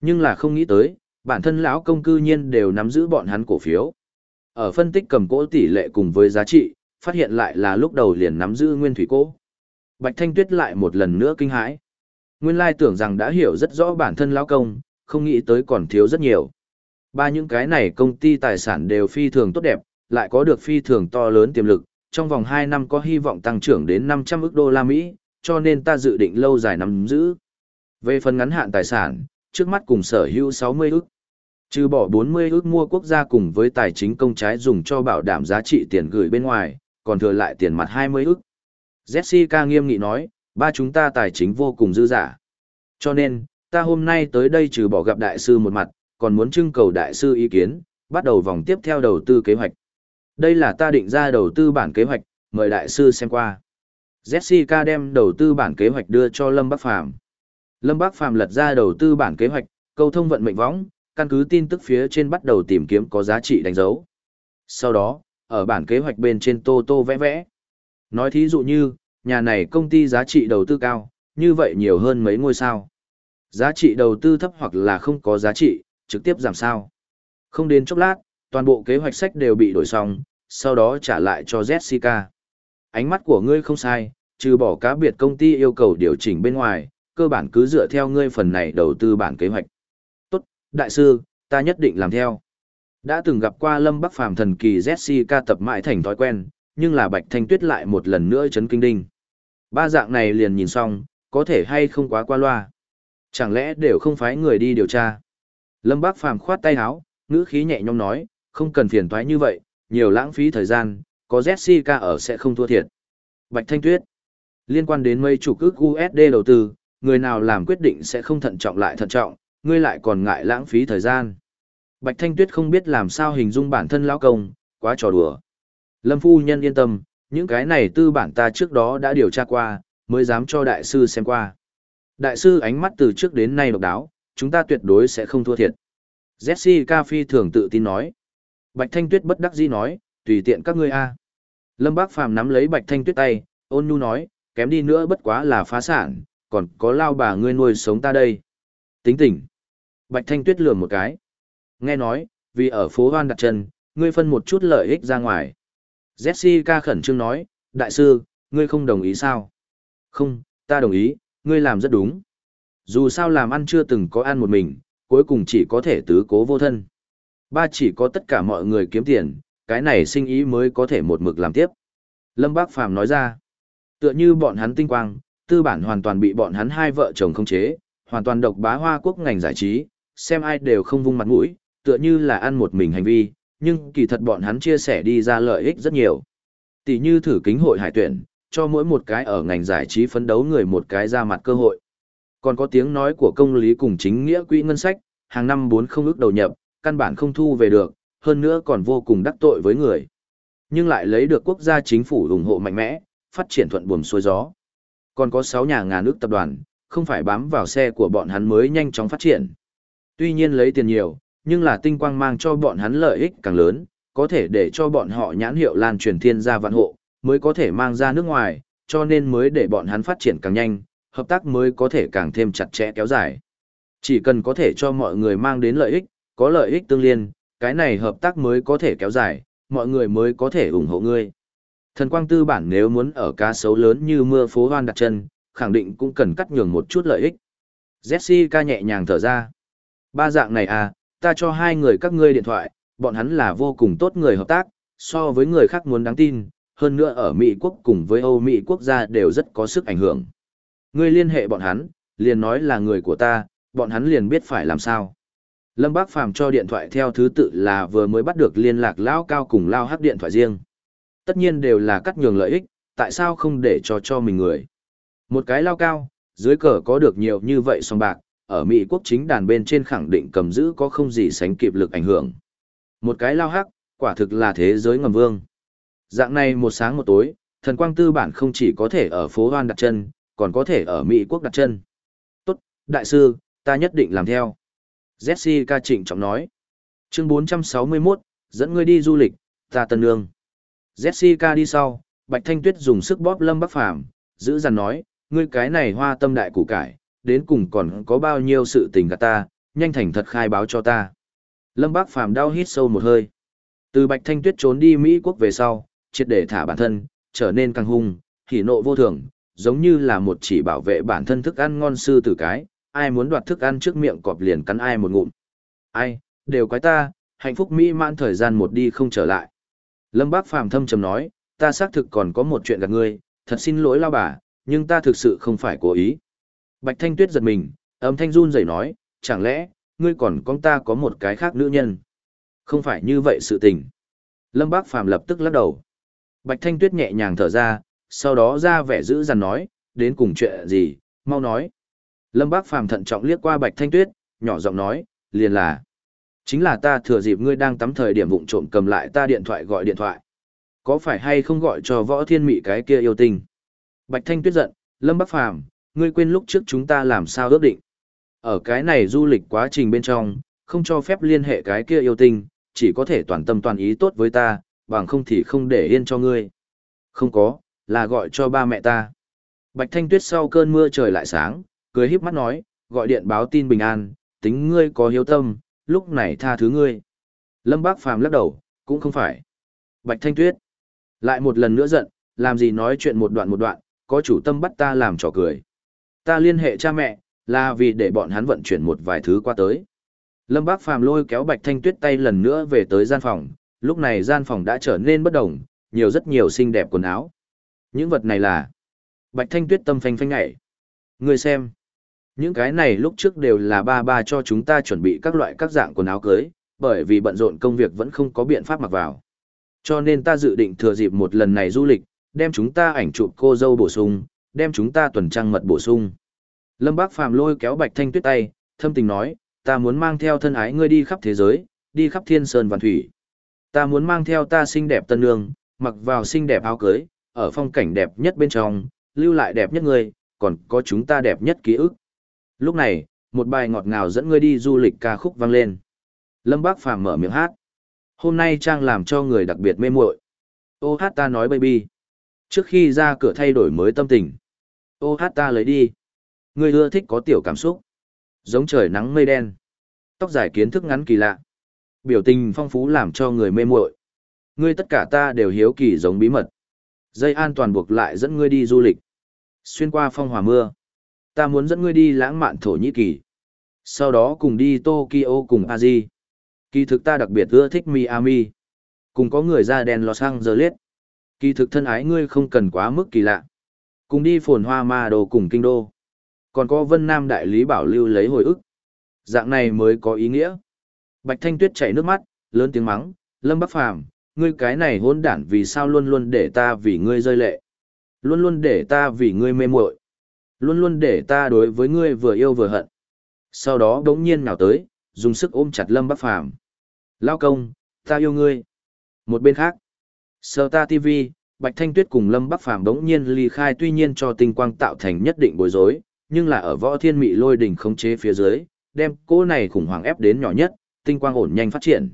Nhưng là không nghĩ tới, bản thân lão công cư nhiên đều nắm giữ bọn hắn cổ phiếu. Ở phân tích cầm cố tỷ lệ cùng với giá trị, phát hiện lại là lúc đầu liền nắm giữ nguyên thủy cố. Bạch Thanh Tuyết lại một lần nữa kinh hãi. Nguyên lai tưởng rằng đã hiểu rất rõ bản thân lão công, không nghĩ tới còn thiếu rất nhiều. Ba những cái này công ty tài sản đều phi thường tốt đẹp, lại có được phi thường to lớn tiềm lực, trong vòng 2 năm có hy vọng tăng trưởng đến 500 ức đô la Mỹ, cho nên ta dự định lâu dài nắm giữ. Về phần ngắn hạn tài sản, trước mắt cùng sở hữu 60 ức. Trừ bỏ 40 ức mua quốc gia cùng với tài chính công trái dùng cho bảo đảm giá trị tiền gửi bên ngoài, còn thừa lại tiền mặt 20 ức. Jessica nghiêm nghị nói, ba chúng ta tài chính vô cùng dư giả. Cho nên, ta hôm nay tới đây trừ bỏ gặp đại sư một mặt, còn muốn trưng cầu đại sư ý kiến, bắt đầu vòng tiếp theo đầu tư kế hoạch. Đây là ta định ra đầu tư bản kế hoạch, mời đại sư xem qua. Jessica đem đầu tư bản kế hoạch đưa cho Lâm Bắc Phàm. Lâm Bắc Phàm lật ra đầu tư bản kế hoạch, câu thông vận mệnh võng, căn cứ tin tức phía trên bắt đầu tìm kiếm có giá trị đánh dấu. Sau đó, ở bản kế hoạch bên trên tô tô vẽ vẽ. Nói thí dụ như, nhà này công ty giá trị đầu tư cao, như vậy nhiều hơn mấy ngôi sao. Giá trị đầu tư thấp hoặc là không có giá trị, trực tiếp giảm sao. Không đến chốc lát, toàn bộ kế hoạch sách đều bị đổi xong, sau đó trả lại cho Jessica. Ánh mắt của ngươi không sai, trừ bỏ cá biệt công ty yêu cầu điều chỉnh bên ngoài, cơ bản cứ dựa theo ngươi phần này đầu tư bản kế hoạch. Tốt, đại sư, ta nhất định làm theo. Đã từng gặp qua Lâm Bắc Phàm thần kỳ Jessica tập mãi thành thói quen, nhưng là Bạch Thanh Tuyết lại một lần nữa chấn kinh đinh. Ba dạng này liền nhìn xong, có thể hay không quá qua loa. Chẳng lẽ đều không phải người đi điều tra. Lâm Bác Phàm khoát tay áo, ngữ khí nhẹ nhõm nói, không cần phiền toái như vậy, nhiều lãng phí thời gian, có Jessica ở sẽ không thua thiệt. Bạch Thanh Tuyết, liên quan đến mấy chủ cước USD đầu tư, người nào làm quyết định sẽ không thận trọng lại thận trọng, ngươi lại còn ngại lãng phí thời gian. Bạch Thanh Tuyết không biết làm sao hình dung bản thân lão công, quá trò đùa. Lâm phu nhân yên tâm, những cái này tư bản ta trước đó đã điều tra qua, mới dám cho đại sư xem qua. Đại sư ánh mắt từ trước đến nay độc đáo, chúng ta tuyệt đối sẽ không thua thiệt. Jessica phi thường tự tin nói. Bạch Thanh Tuyết bất đắc dĩ nói, tùy tiện các ngươi a. Lâm Bác Phàm nắm lấy Bạch Thanh Tuyết tay, ôn nhu nói, kém đi nữa bất quá là phá sản, còn có lao bà ngươi nuôi sống ta đây. Tính tỉnh. Bạch Thanh Tuyết lườm một cái. Nghe nói, vì ở phố hoan đặt chân, ngươi phân một chút lợi ích ra ngoài. Jessica khẩn trương nói, đại sư, ngươi không đồng ý sao? Không, ta đồng ý, ngươi làm rất đúng. Dù sao làm ăn chưa từng có ăn một mình, cuối cùng chỉ có thể tứ cố vô thân. Ba chỉ có tất cả mọi người kiếm tiền, cái này sinh ý mới có thể một mực làm tiếp. Lâm Bác Phàm nói ra, tựa như bọn hắn tinh quang, tư bản hoàn toàn bị bọn hắn hai vợ chồng không chế, hoàn toàn độc bá hoa quốc ngành giải trí, xem ai đều không vung mặt mũi, tựa như là ăn một mình hành vi, nhưng kỳ thật bọn hắn chia sẻ đi ra lợi ích rất nhiều. Tỷ như thử kính hội hải tuyển, cho mỗi một cái ở ngành giải trí phấn đấu người một cái ra mặt cơ hội. Còn có tiếng nói của công lý cùng chính nghĩa quỹ ngân sách, hàng năm bốn không ước đầu nhập, căn bản không thu về được, hơn nữa còn vô cùng đắc tội với người. Nhưng lại lấy được quốc gia chính phủ ủng hộ mạnh mẽ, phát triển thuận buồm xuôi gió. Còn có 6 nhà ngàn nước tập đoàn, không phải bám vào xe của bọn hắn mới nhanh chóng phát triển. Tuy nhiên lấy tiền nhiều, nhưng là tinh quang mang cho bọn hắn lợi ích càng lớn, có thể để cho bọn họ nhãn hiệu lan truyền thiên gia vạn hộ, mới có thể mang ra nước ngoài, cho nên mới để bọn hắn phát triển càng nhanh, hợp tác mới có thể càng thêm chặt chẽ kéo dài. Chỉ cần có thể cho mọi người mang đến lợi ích, có lợi ích tương liên, cái này hợp tác mới có thể kéo dài, mọi người mới có thể ủng hộ ngươi. Thần quang tư bản nếu muốn ở cá sấu lớn như mưa phố hoan đặt chân, khẳng định cũng cần cắt nhường một chút lợi ích. Jessica nhẹ nhàng thở ra. Ba dạng này à, ta cho hai người các ngươi điện thoại, bọn hắn là vô cùng tốt người hợp tác, so với người khác muốn đáng tin, hơn nữa ở Mỹ quốc cùng với Âu Mỹ quốc gia đều rất có sức ảnh hưởng. Ngươi liên hệ bọn hắn, liền nói là người của ta, bọn hắn liền biết phải làm sao. Lâm Bác Phàm cho điện thoại theo thứ tự là vừa mới bắt được liên lạc Lao Cao cùng Lao Hắc điện thoại riêng. Tất nhiên đều là cắt nhường lợi ích, tại sao không để cho cho mình người. Một cái Lao Cao, dưới cờ có được nhiều như vậy song bạc, ở Mỹ quốc chính đàn bên trên khẳng định cầm giữ có không gì sánh kịp lực ảnh hưởng. Một cái Lao Hắc, quả thực là thế giới ngầm vương. Dạng này một sáng một tối, thần quang tư bản không chỉ có thể ở phố hoan đặt chân, còn có thể ở Mỹ quốc đặt chân. Tốt, đại sư, ta nhất định làm theo. Jessica trịnh trọng nói. Chương 461, dẫn ngươi đi du lịch, ta tân nương. Jessica đi sau, Bạch Thanh Tuyết dùng sức bóp Lâm Bắc Phàm, giữ dằn nói, ngươi cái này hoa tâm đại củ cải, đến cùng còn có bao nhiêu sự tình gạt ta, nhanh thành thật khai báo cho ta. Lâm Bắc Phàm đau hít sâu một hơi. Từ Bạch Thanh Tuyết trốn đi Mỹ quốc về sau, triệt để thả bản thân, trở nên càng hung, hỉ nộ vô thường, giống như là một chỉ bảo vệ bản thân thức ăn ngon sư tử cái, ai muốn đoạt thức ăn trước miệng cọp liền cắn ai một ngụm. Ai, đều quái ta, hạnh phúc mỹ mãn thời gian một đi không trở lại. Lâm Bác Phàm thâm trầm nói, ta xác thực còn có một chuyện gặp ngươi, thật xin lỗi lao bà, nhưng ta thực sự không phải cố ý. Bạch Thanh Tuyết giật mình, âm thanh run rẩy nói, chẳng lẽ, ngươi còn con ta có một cái khác nữ nhân? Không phải như vậy sự tình. Lâm Bác Phàm lập tức lắc đầu. Bạch Thanh Tuyết nhẹ nhàng thở ra, sau đó ra vẻ giữ dằn nói, đến cùng chuyện gì, mau nói. Lâm Bác Phàm thận trọng liếc qua Bạch Thanh Tuyết, nhỏ giọng nói, liền là. Chính là ta thừa dịp ngươi đang tắm thời điểm vụng trộm cầm lại ta điện thoại gọi điện thoại. Có phải hay không gọi cho võ thiên mị cái kia yêu tình? Bạch Thanh Tuyết giận, Lâm Bác Phàm ngươi quên lúc trước chúng ta làm sao ước định. Ở cái này du lịch quá trình bên trong, không cho phép liên hệ cái kia yêu tinh, chỉ có thể toàn tâm toàn ý tốt với ta, bằng không thì không để yên cho ngươi. Không có, là gọi cho ba mẹ ta. Bạch Thanh Tuyết sau cơn mưa trời lại sáng, cười híp mắt nói, gọi điện báo tin bình an, tính ngươi có hiếu tâm, lúc này tha thứ ngươi. Lâm Bác Phàm lắc đầu, cũng không phải. Bạch Thanh Tuyết, lại một lần nữa giận, làm gì nói chuyện một đoạn một đoạn, có chủ tâm bắt ta làm trò cười. Ta liên hệ cha mẹ, là vì để bọn hắn vận chuyển một vài thứ qua tới. Lâm Bác Phàm lôi kéo Bạch Thanh Tuyết tay lần nữa về tới gian phòng, lúc này gian phòng đã trở nên bất đồng, nhiều rất nhiều xinh đẹp quần áo. Những vật này là... Bạch Thanh Tuyết tâm phanh phanh ngảy. Người xem. Những cái này lúc trước đều là ba ba cho chúng ta chuẩn bị các loại các dạng quần áo cưới, bởi vì bận rộn công việc vẫn không có biện pháp mặc vào. Cho nên ta dự định thừa dịp một lần này du lịch, đem chúng ta ảnh chụp cô dâu bổ sung, đem chúng ta tuần trăng mật bổ sung. Lâm Bác Phàm lôi kéo Bạch Thanh Tuyết tay, thâm tình nói, ta muốn mang theo thân ái ngươi đi khắp thế giới, đi khắp thiên sơn và thủy. Ta muốn mang theo ta xinh đẹp tân nương, mặc vào xinh đẹp áo cưới, ở phong cảnh đẹp nhất bên trong, lưu lại đẹp nhất người, còn có chúng ta đẹp nhất ký ức. Lúc này, một bài ngọt ngào dẫn ngươi đi du lịch ca khúc vang lên. Lâm Bác Phàm mở miệng hát. Hôm nay Trang làm cho người đặc biệt mê muội. Ô hát ta nói baby. Trước khi ra cửa thay đổi mới tâm tình. Ô hát ta lấy đi. Ngươi ưa thích có tiểu cảm xúc. Giống trời nắng mây đen. Tóc dài kiến thức ngắn kỳ lạ. Biểu tình phong phú làm cho người mê muội. Ngươi tất cả ta đều hiếu kỳ giống bí mật. Dây an toàn buộc lại dẫn ngươi đi du lịch. Xuyên qua phong hòa mưa. Ta muốn dẫn ngươi đi lãng mạn Thổ Nhĩ Kỳ. Sau đó cùng đi Tokyo cùng Aji. Kỳ thực ta đặc biệt ưa thích Miami. Cùng có người da đen Los Angeles. Kỳ thực thân ái ngươi không cần quá mức kỳ lạ. Cùng đi phồn hoa ma đồ cùng kinh đô. Còn có Vân Nam đại lý bảo lưu lấy hồi ức. Dạng này mới có ý nghĩa. Bạch Thanh Tuyết chảy nước mắt, lớn tiếng mắng, Lâm Bắc Phàm ngươi cái này hỗn đản vì sao luôn luôn để ta vì ngươi rơi lệ. Luôn luôn để ta vì ngươi mê muội Luôn luôn để ta đối với ngươi vừa yêu vừa hận. Sau đó đống nhiên nào tới, dùng sức ôm chặt Lâm Bắc Phàm Lao công, ta yêu ngươi. Một bên khác, Sơ ta TV, Bạch Thanh Tuyết cùng Lâm Bắc Phàm đống nhiên ly khai tuy nhiên cho tinh quang tạo thành nhất định bối rối, nhưng là ở võ thiên mị lôi đỉnh khống chế phía dưới, đem cô này khủng hoảng ép đến nhỏ nhất, tinh quang ổn nhanh phát triển.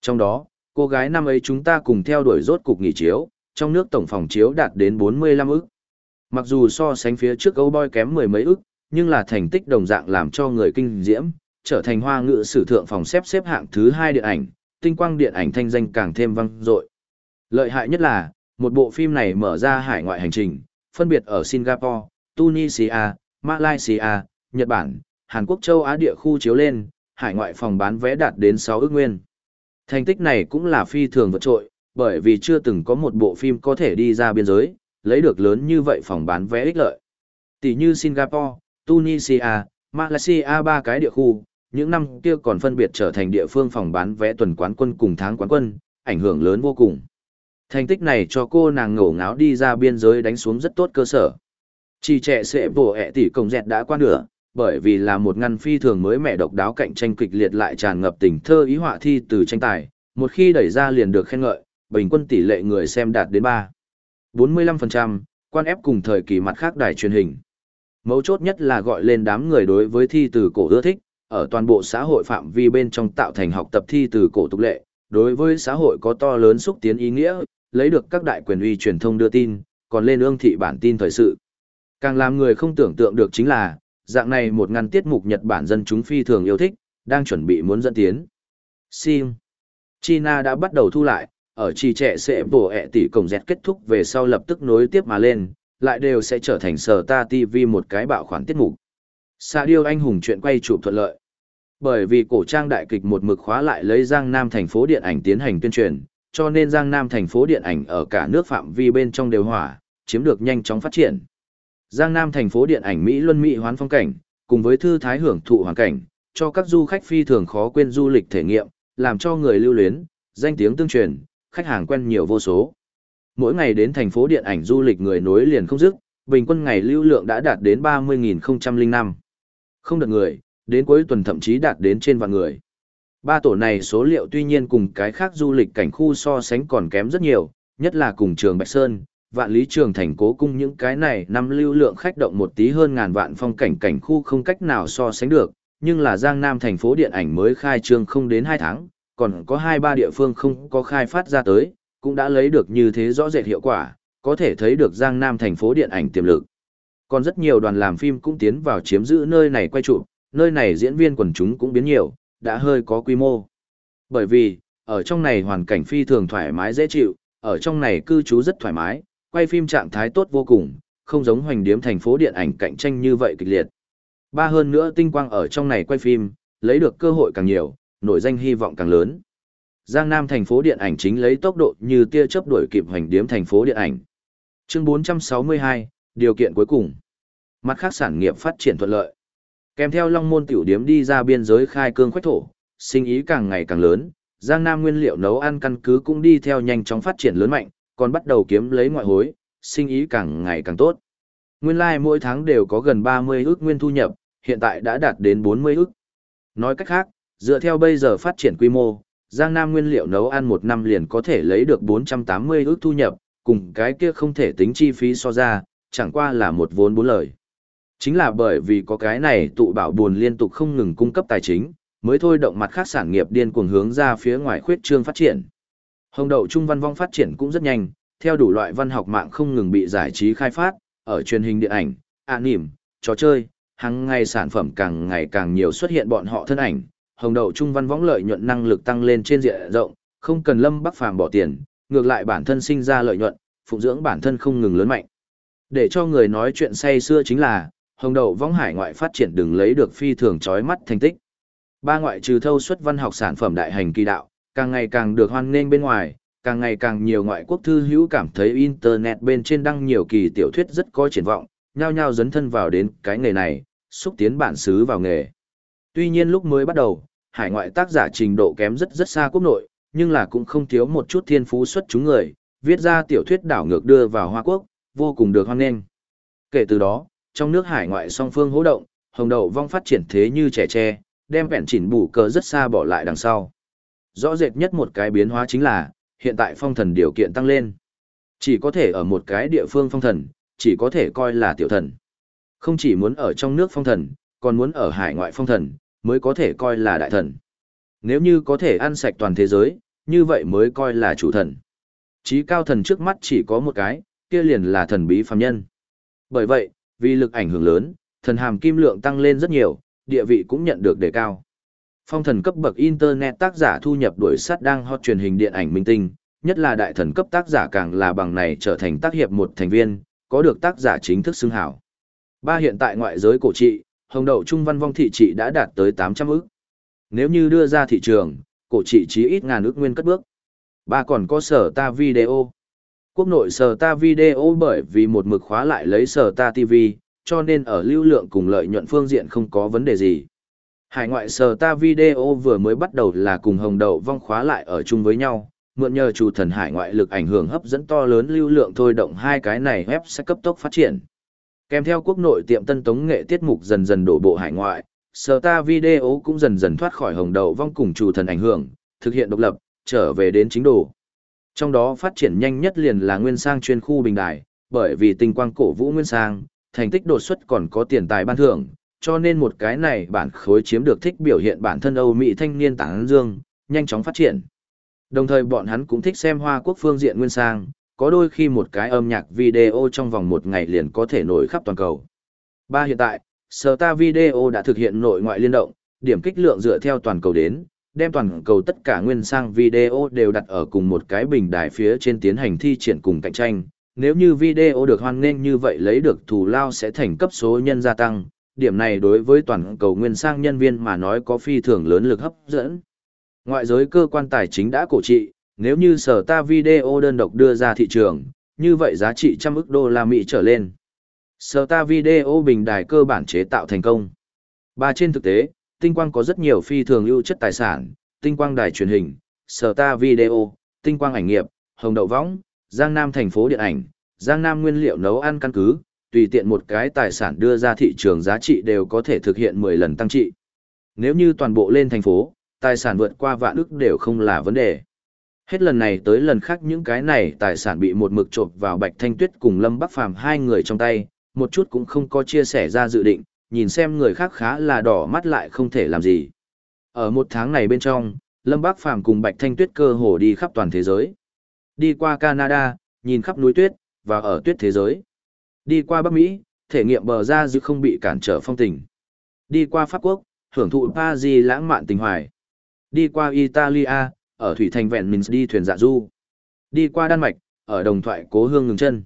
Trong đó, cô gái năm ấy chúng ta cùng theo đuổi rốt cục nghỉ chiếu, trong nước tổng phòng chiếu đạt đến 45 ức. Mặc dù so sánh phía trước Âu Boy kém mười mấy ức, nhưng là thành tích đồng dạng làm cho người kinh diễm, trở thành hoa ngữ sử thượng phòng xếp xếp hạng thứ hai điện ảnh, tinh quang điện ảnh thanh danh càng thêm vang dội. Lợi hại nhất là, một bộ phim này mở ra hải ngoại hành trình, phân biệt ở Singapore, Tunisia, Malaysia, Nhật Bản, Hàn Quốc châu Á địa khu chiếu lên, hải ngoại phòng bán vé đạt đến 6 ước nguyên. Thành tích này cũng là phi thường vượt trội, bởi vì chưa từng có một bộ phim có thể đi ra biên giới, lấy được lớn như vậy phòng bán vé ích lợi. Tỷ như Singapore, Tunisia, Malaysia ba cái địa khu, những năm kia còn phân biệt trở thành địa phương phòng bán vé tuần quán quân cùng tháng quán quân, ảnh hưởng lớn vô cùng. Thành tích này cho cô nàng ngổ ngáo đi ra biên giới đánh xuống rất tốt cơ sở. Chỉ trẻ sẽ bổ ẹ tỷ công dẹt đã qua nửa, bởi vì là một ngăn phi thường mới mẹ độc đáo cạnh tranh kịch liệt lại tràn ngập tình thơ ý họa thi từ tranh tài, một khi đẩy ra liền được khen ngợi, bình quân tỷ lệ người xem đạt đến 3. 45%, quan ép cùng thời kỳ mặt khác đài truyền hình. Mấu chốt nhất là gọi lên đám người đối với thi từ cổ ưa thích, ở toàn bộ xã hội phạm vi bên trong tạo thành học tập thi từ cổ tục lệ, đối với xã hội có to lớn xúc tiến ý nghĩa, lấy được các đại quyền uy truyền thông đưa tin, còn lên ương thị bản tin thời sự. Càng làm người không tưởng tượng được chính là, dạng này một ngăn tiết mục Nhật Bản dân chúng phi thường yêu thích, đang chuẩn bị muốn dẫn tiến. Sim. China đã bắt đầu thu lại, ở trì trẻ sẽ bổ ẹ tỷ cổng dẹt kết thúc về sau lập tức nối tiếp mà lên, lại đều sẽ trở thành sở ta TV một cái bạo khoản tiết mục. Xa điêu anh hùng chuyện quay chụp thuận lợi. Bởi vì cổ trang đại kịch một mực khóa lại lấy Giang Nam thành phố điện ảnh tiến hành tuyên truyền, cho nên Giang Nam thành phố điện ảnh ở cả nước phạm vi bên trong đều hỏa, chiếm được nhanh chóng phát triển. Giang Nam thành phố điện ảnh Mỹ Luân Mỹ hoán phong cảnh, cùng với thư thái hưởng thụ hoàn cảnh, cho các du khách phi thường khó quên du lịch thể nghiệm, làm cho người lưu luyến, danh tiếng tương truyền, khách hàng quen nhiều vô số. Mỗi ngày đến thành phố điện ảnh du lịch người nối liền không dứt, bình quân ngày lưu lượng đã đạt đến 30.005. Không được người, đến cuối tuần thậm chí đạt đến trên vạn người. Ba tổ này số liệu tuy nhiên cùng cái khác du lịch cảnh khu so sánh còn kém rất nhiều, nhất là cùng trường Bạch Sơn, vạn lý trường thành cố cung những cái này năm lưu lượng khách động một tí hơn ngàn vạn phong cảnh cảnh khu không cách nào so sánh được, nhưng là Giang Nam thành phố điện ảnh mới khai trương không đến 2 tháng, còn có 2-3 địa phương không có khai phát ra tới, cũng đã lấy được như thế rõ rệt hiệu quả, có thể thấy được Giang Nam thành phố điện ảnh tiềm lực. Còn rất nhiều đoàn làm phim cũng tiến vào chiếm giữ nơi này quay chụp, nơi này diễn viên quần chúng cũng biến nhiều, đã hơi có quy mô. Bởi vì, ở trong này hoàn cảnh phi thường thoải mái dễ chịu, ở trong này cư trú rất thoải mái, quay phim trạng thái tốt vô cùng, không giống hoành điếm thành phố điện ảnh cạnh tranh như vậy kịch liệt. Ba hơn nữa tinh quang ở trong này quay phim, lấy được cơ hội càng nhiều, nổi danh hy vọng càng lớn. Giang Nam thành phố điện ảnh chính lấy tốc độ như tia chớp đuổi kịp hoành điếm thành phố điện ảnh. Chương 462, điều kiện cuối cùng. Mặt khác sản nghiệp phát triển thuận lợi. Kèm theo Long Môn tiểu điếm đi ra biên giới khai cương khoách thổ, sinh ý càng ngày càng lớn, Giang Nam nguyên liệu nấu ăn căn cứ cũng đi theo nhanh chóng phát triển lớn mạnh, còn bắt đầu kiếm lấy ngoại hối, sinh ý càng ngày càng tốt. Nguyên lai like mỗi tháng đều có gần 30 ước nguyên thu nhập, hiện tại đã đạt đến 40 ước. Nói cách khác, dựa theo bây giờ phát triển quy mô, Giang Nam nguyên liệu nấu ăn một năm liền có thể lấy được 480 ước thu nhập, cùng cái kia không thể tính chi phí so ra, chẳng qua là một vốn bốn lời. Chính là bởi vì có cái này tụ bảo buồn liên tục không ngừng cung cấp tài chính, mới thôi động mặt khác sản nghiệp điên cuồng hướng ra phía ngoài khuyết trương phát triển. Hồng đậu trung văn vong phát triển cũng rất nhanh, theo đủ loại văn học mạng không ngừng bị giải trí khai phát, ở truyền hình điện ảnh, anime, trò chơi, hàng ngày sản phẩm càng ngày càng nhiều xuất hiện bọn họ thân ảnh, hồng đậu trung văn võng lợi nhuận năng lực tăng lên trên diện rộng, không cần lâm bắc phàm bỏ tiền, ngược lại bản thân sinh ra lợi nhuận, phụng dưỡng bản thân không ngừng lớn mạnh. Để cho người nói chuyện say xưa chính là, hồng đậu võng hải ngoại phát triển đừng lấy được phi thường chói mắt thành tích. Ba ngoại trừ thâu xuất văn học sản phẩm đại hành kỳ đạo, càng ngày càng được hoan nghênh bên ngoài, càng ngày càng nhiều ngoại quốc thư hữu cảm thấy internet bên trên đăng nhiều kỳ tiểu thuyết rất có triển vọng, nhao nhao dấn thân vào đến cái nghề này, xúc tiến bản xứ vào nghề. Tuy nhiên lúc mới bắt đầu, hải ngoại tác giả trình độ kém rất rất xa quốc nội, nhưng là cũng không thiếu một chút thiên phú xuất chúng người, viết ra tiểu thuyết đảo ngược đưa vào Hoa Quốc, vô cùng được hoan nghênh. Kể từ đó, trong nước hải ngoại song phương hỗ động, hồng đậu vong phát triển thế như trẻ tre, đem vẹn chỉnh bù cờ rất xa bỏ lại đằng sau. Rõ rệt nhất một cái biến hóa chính là, hiện tại phong thần điều kiện tăng lên. Chỉ có thể ở một cái địa phương phong thần, chỉ có thể coi là tiểu thần. Không chỉ muốn ở trong nước phong thần, còn muốn ở hải ngoại phong thần, mới có thể coi là đại thần. Nếu như có thể ăn sạch toàn thế giới, như vậy mới coi là chủ thần. Chí cao thần trước mắt chỉ có một cái, kia liền là thần bí phàm nhân. Bởi vậy, vì lực ảnh hưởng lớn, thần hàm kim lượng tăng lên rất nhiều, địa vị cũng nhận được đề cao. Phong thần cấp bậc Internet tác giả thu nhập đuổi sát đang hot truyền hình điện ảnh minh tinh, nhất là đại thần cấp tác giả càng là bằng này trở thành tác hiệp một thành viên, có được tác giả chính thức xưng hảo. Ba hiện tại ngoại giới cổ trị, hồng đậu trung văn vong thị trị đã đạt tới 800 ức. Nếu như đưa ra thị trường, cổ trị chí ít ngàn ức nguyên cất bước. Ba còn có sở ta video. Quốc nội sở ta video bởi vì một mực khóa lại lấy sở ta TV, cho nên ở lưu lượng cùng lợi nhuận phương diện không có vấn đề gì. Hải ngoại sờ ta video vừa mới bắt đầu là cùng hồng đậu vong khóa lại ở chung với nhau, mượn nhờ chủ thần hải ngoại lực ảnh hưởng hấp dẫn to lớn lưu lượng thôi động hai cái này web sẽ cấp tốc phát triển. Kèm theo quốc nội tiệm tân tống nghệ tiết mục dần dần đổ bộ hải ngoại, sờ ta video cũng dần dần thoát khỏi hồng đậu vong cùng chủ thần ảnh hưởng, thực hiện độc lập, trở về đến chính đồ. Trong đó phát triển nhanh nhất liền là nguyên sang chuyên khu bình đài, bởi vì tình quang cổ vũ nguyên sang, thành tích đột xuất còn có tiền tài ban thưởng, cho nên một cái này bản khối chiếm được thích biểu hiện bản thân Âu Mỹ thanh niên tảng dương, nhanh chóng phát triển. Đồng thời bọn hắn cũng thích xem Hoa Quốc phương diện nguyên sang, có đôi khi một cái âm nhạc video trong vòng một ngày liền có thể nổi khắp toàn cầu. Ba hiện tại, Star Video đã thực hiện nội ngoại liên động, điểm kích lượng dựa theo toàn cầu đến, đem toàn cầu tất cả nguyên sang video đều đặt ở cùng một cái bình đài phía trên tiến hành thi triển cùng cạnh tranh. Nếu như video được hoan nghênh như vậy lấy được thù lao sẽ thành cấp số nhân gia tăng, điểm này đối với toàn cầu nguyên sang nhân viên mà nói có phi thường lớn lực hấp dẫn. Ngoại giới cơ quan tài chính đã cổ trị, nếu như sở ta video đơn độc đưa ra thị trường, như vậy giá trị trăm ức đô la Mỹ trở lên. Sở ta video bình đài cơ bản chế tạo thành công. Ba trên thực tế, tinh quang có rất nhiều phi thường ưu chất tài sản, tinh quang đài truyền hình, sở ta video, tinh quang ảnh nghiệp, hồng đậu võng, giang nam thành phố điện ảnh, giang nam nguyên liệu nấu ăn căn cứ, tùy tiện một cái tài sản đưa ra thị trường giá trị đều có thể thực hiện 10 lần tăng trị. Nếu như toàn bộ lên thành phố, tài sản vượt qua vạn ức đều không là vấn đề. Hết lần này tới lần khác những cái này tài sản bị một mực trộm vào Bạch Thanh Tuyết cùng Lâm Bắc Phàm hai người trong tay, một chút cũng không có chia sẻ ra dự định, nhìn xem người khác khá là đỏ mắt lại không thể làm gì. Ở một tháng này bên trong, Lâm Bắc Phàm cùng Bạch Thanh Tuyết cơ hồ đi khắp toàn thế giới. Đi qua Canada, nhìn khắp núi tuyết, và ở tuyết thế giới. Đi qua Bắc Mỹ, thể nghiệm bờ ra dư không bị cản trở phong tình. Đi qua Pháp Quốc, hưởng thụ Paris lãng mạn tình hoài. Đi qua Italia, ở thủy thành vẹn mình đi thuyền dạ du. Đi qua Đan Mạch, ở đồng thoại cố hương ngừng chân.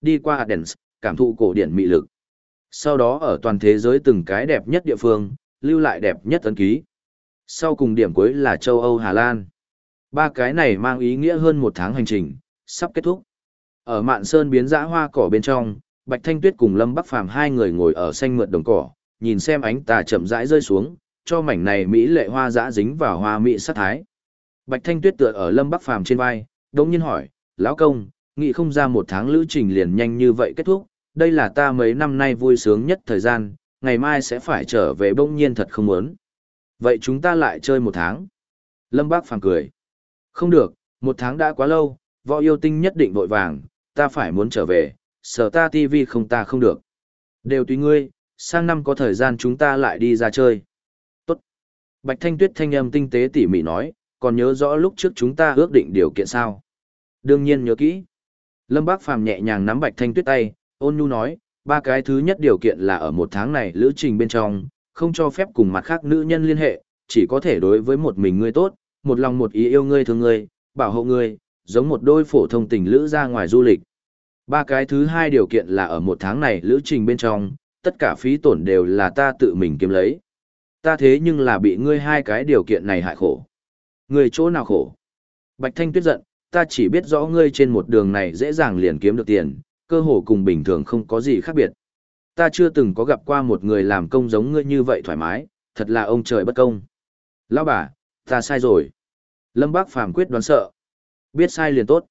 Đi qua Athens, cảm thụ cổ điển mị lực. Sau đó ở toàn thế giới từng cái đẹp nhất địa phương, lưu lại đẹp nhất ấn ký. Sau cùng điểm cuối là châu Âu Hà Lan. Ba cái này mang ý nghĩa hơn một tháng hành trình, sắp kết thúc. Ở mạn sơn biến dã hoa cỏ bên trong, Bạch Thanh Tuyết cùng Lâm Bắc Phàm hai người ngồi ở xanh mượt đồng cỏ, nhìn xem ánh tà chậm rãi rơi xuống, cho mảnh này mỹ lệ hoa dã dính vào hoa mỹ sát thái. Bạch Thanh Tuyết tựa ở Lâm Bắc Phàm trên vai, đống nhiên hỏi, lão công, nghĩ không ra một tháng lữ trình liền nhanh như vậy kết thúc, đây là ta mấy năm nay vui sướng nhất thời gian, ngày mai sẽ phải trở về bỗng nhiên thật không muốn. Vậy chúng ta lại chơi một tháng. Lâm Bác Phàm cười. Không được, một tháng đã quá lâu, võ yêu tinh nhất định vội vàng, ta phải muốn trở về, sở ta TV không ta không được. Đều tùy ngươi, sang năm có thời gian chúng ta lại đi ra chơi. Tốt. Bạch Thanh Tuyết thanh âm tinh tế tỉ mỉ nói, còn nhớ rõ lúc trước chúng ta ước định điều kiện sao. Đương nhiên nhớ kỹ. Lâm Bác Phàm nhẹ nhàng nắm Bạch Thanh Tuyết tay, ôn nhu nói, ba cái thứ nhất điều kiện là ở một tháng này lữ trình bên trong, không cho phép cùng mặt khác nữ nhân liên hệ, chỉ có thể đối với một mình ngươi tốt, một lòng một ý yêu ngươi thương ngươi, bảo hộ ngươi, giống một đôi phổ thông tình lữ ra ngoài du lịch. Ba cái thứ hai điều kiện là ở một tháng này lữ trình bên trong, tất cả phí tổn đều là ta tự mình kiếm lấy. Ta thế nhưng là bị ngươi hai cái điều kiện này hại khổ. Ngươi chỗ nào khổ? Bạch Thanh Tuyết giận, ta chỉ biết rõ ngươi trên một đường này dễ dàng liền kiếm được tiền, cơ hồ cùng bình thường không có gì khác biệt. Ta chưa từng có gặp qua một người làm công giống ngươi như vậy thoải mái, thật là ông trời bất công. Lão bà, ta sai rồi. Lâm Bác Phàm quyết đoán sợ. Biết sai liền tốt.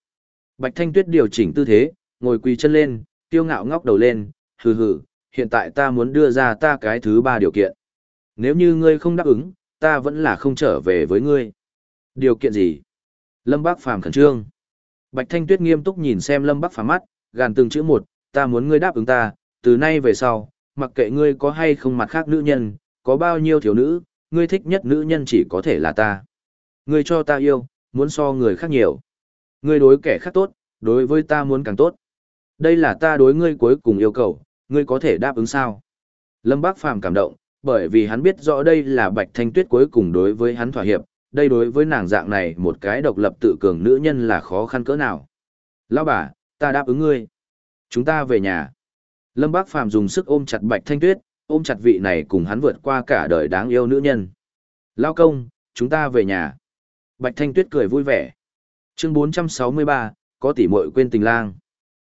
Bạch Thanh Tuyết điều chỉnh tư thế, ngồi quỳ chân lên, tiêu ngạo ngóc đầu lên, hừ hừ, hiện tại ta muốn đưa ra ta cái thứ ba điều kiện. Nếu như ngươi không đáp ứng, ta vẫn là không trở về với ngươi. Điều kiện gì? Lâm Bác Phàm khẩn trương. Bạch Thanh Tuyết nghiêm túc nhìn xem Lâm Bác Phàm mắt, gàn từng chữ một, ta muốn ngươi đáp ứng ta, từ nay về sau, mặc kệ ngươi có hay không mặt khác nữ nhân, có bao nhiêu thiếu nữ, ngươi thích nhất nữ nhân chỉ có thể là ta. Ngươi cho ta yêu, muốn so người khác nhiều. Ngươi đối kẻ khác tốt, đối với ta muốn càng tốt. Đây là ta đối ngươi cuối cùng yêu cầu, ngươi có thể đáp ứng sao? Lâm Bác Phàm cảm động, bởi vì hắn biết rõ đây là Bạch Thanh Tuyết cuối cùng đối với hắn thỏa hiệp, đây đối với nàng dạng này một cái độc lập tự cường nữ nhân là khó khăn cỡ nào. Lão bà, ta đáp ứng ngươi. Chúng ta về nhà. Lâm Bác Phàm dùng sức ôm chặt Bạch Thanh Tuyết, ôm chặt vị này cùng hắn vượt qua cả đời đáng yêu nữ nhân. Lao công, chúng ta về nhà. Bạch Thanh Tuyết cười vui vẻ. Chương 463, có tỷ muội quên tình lang.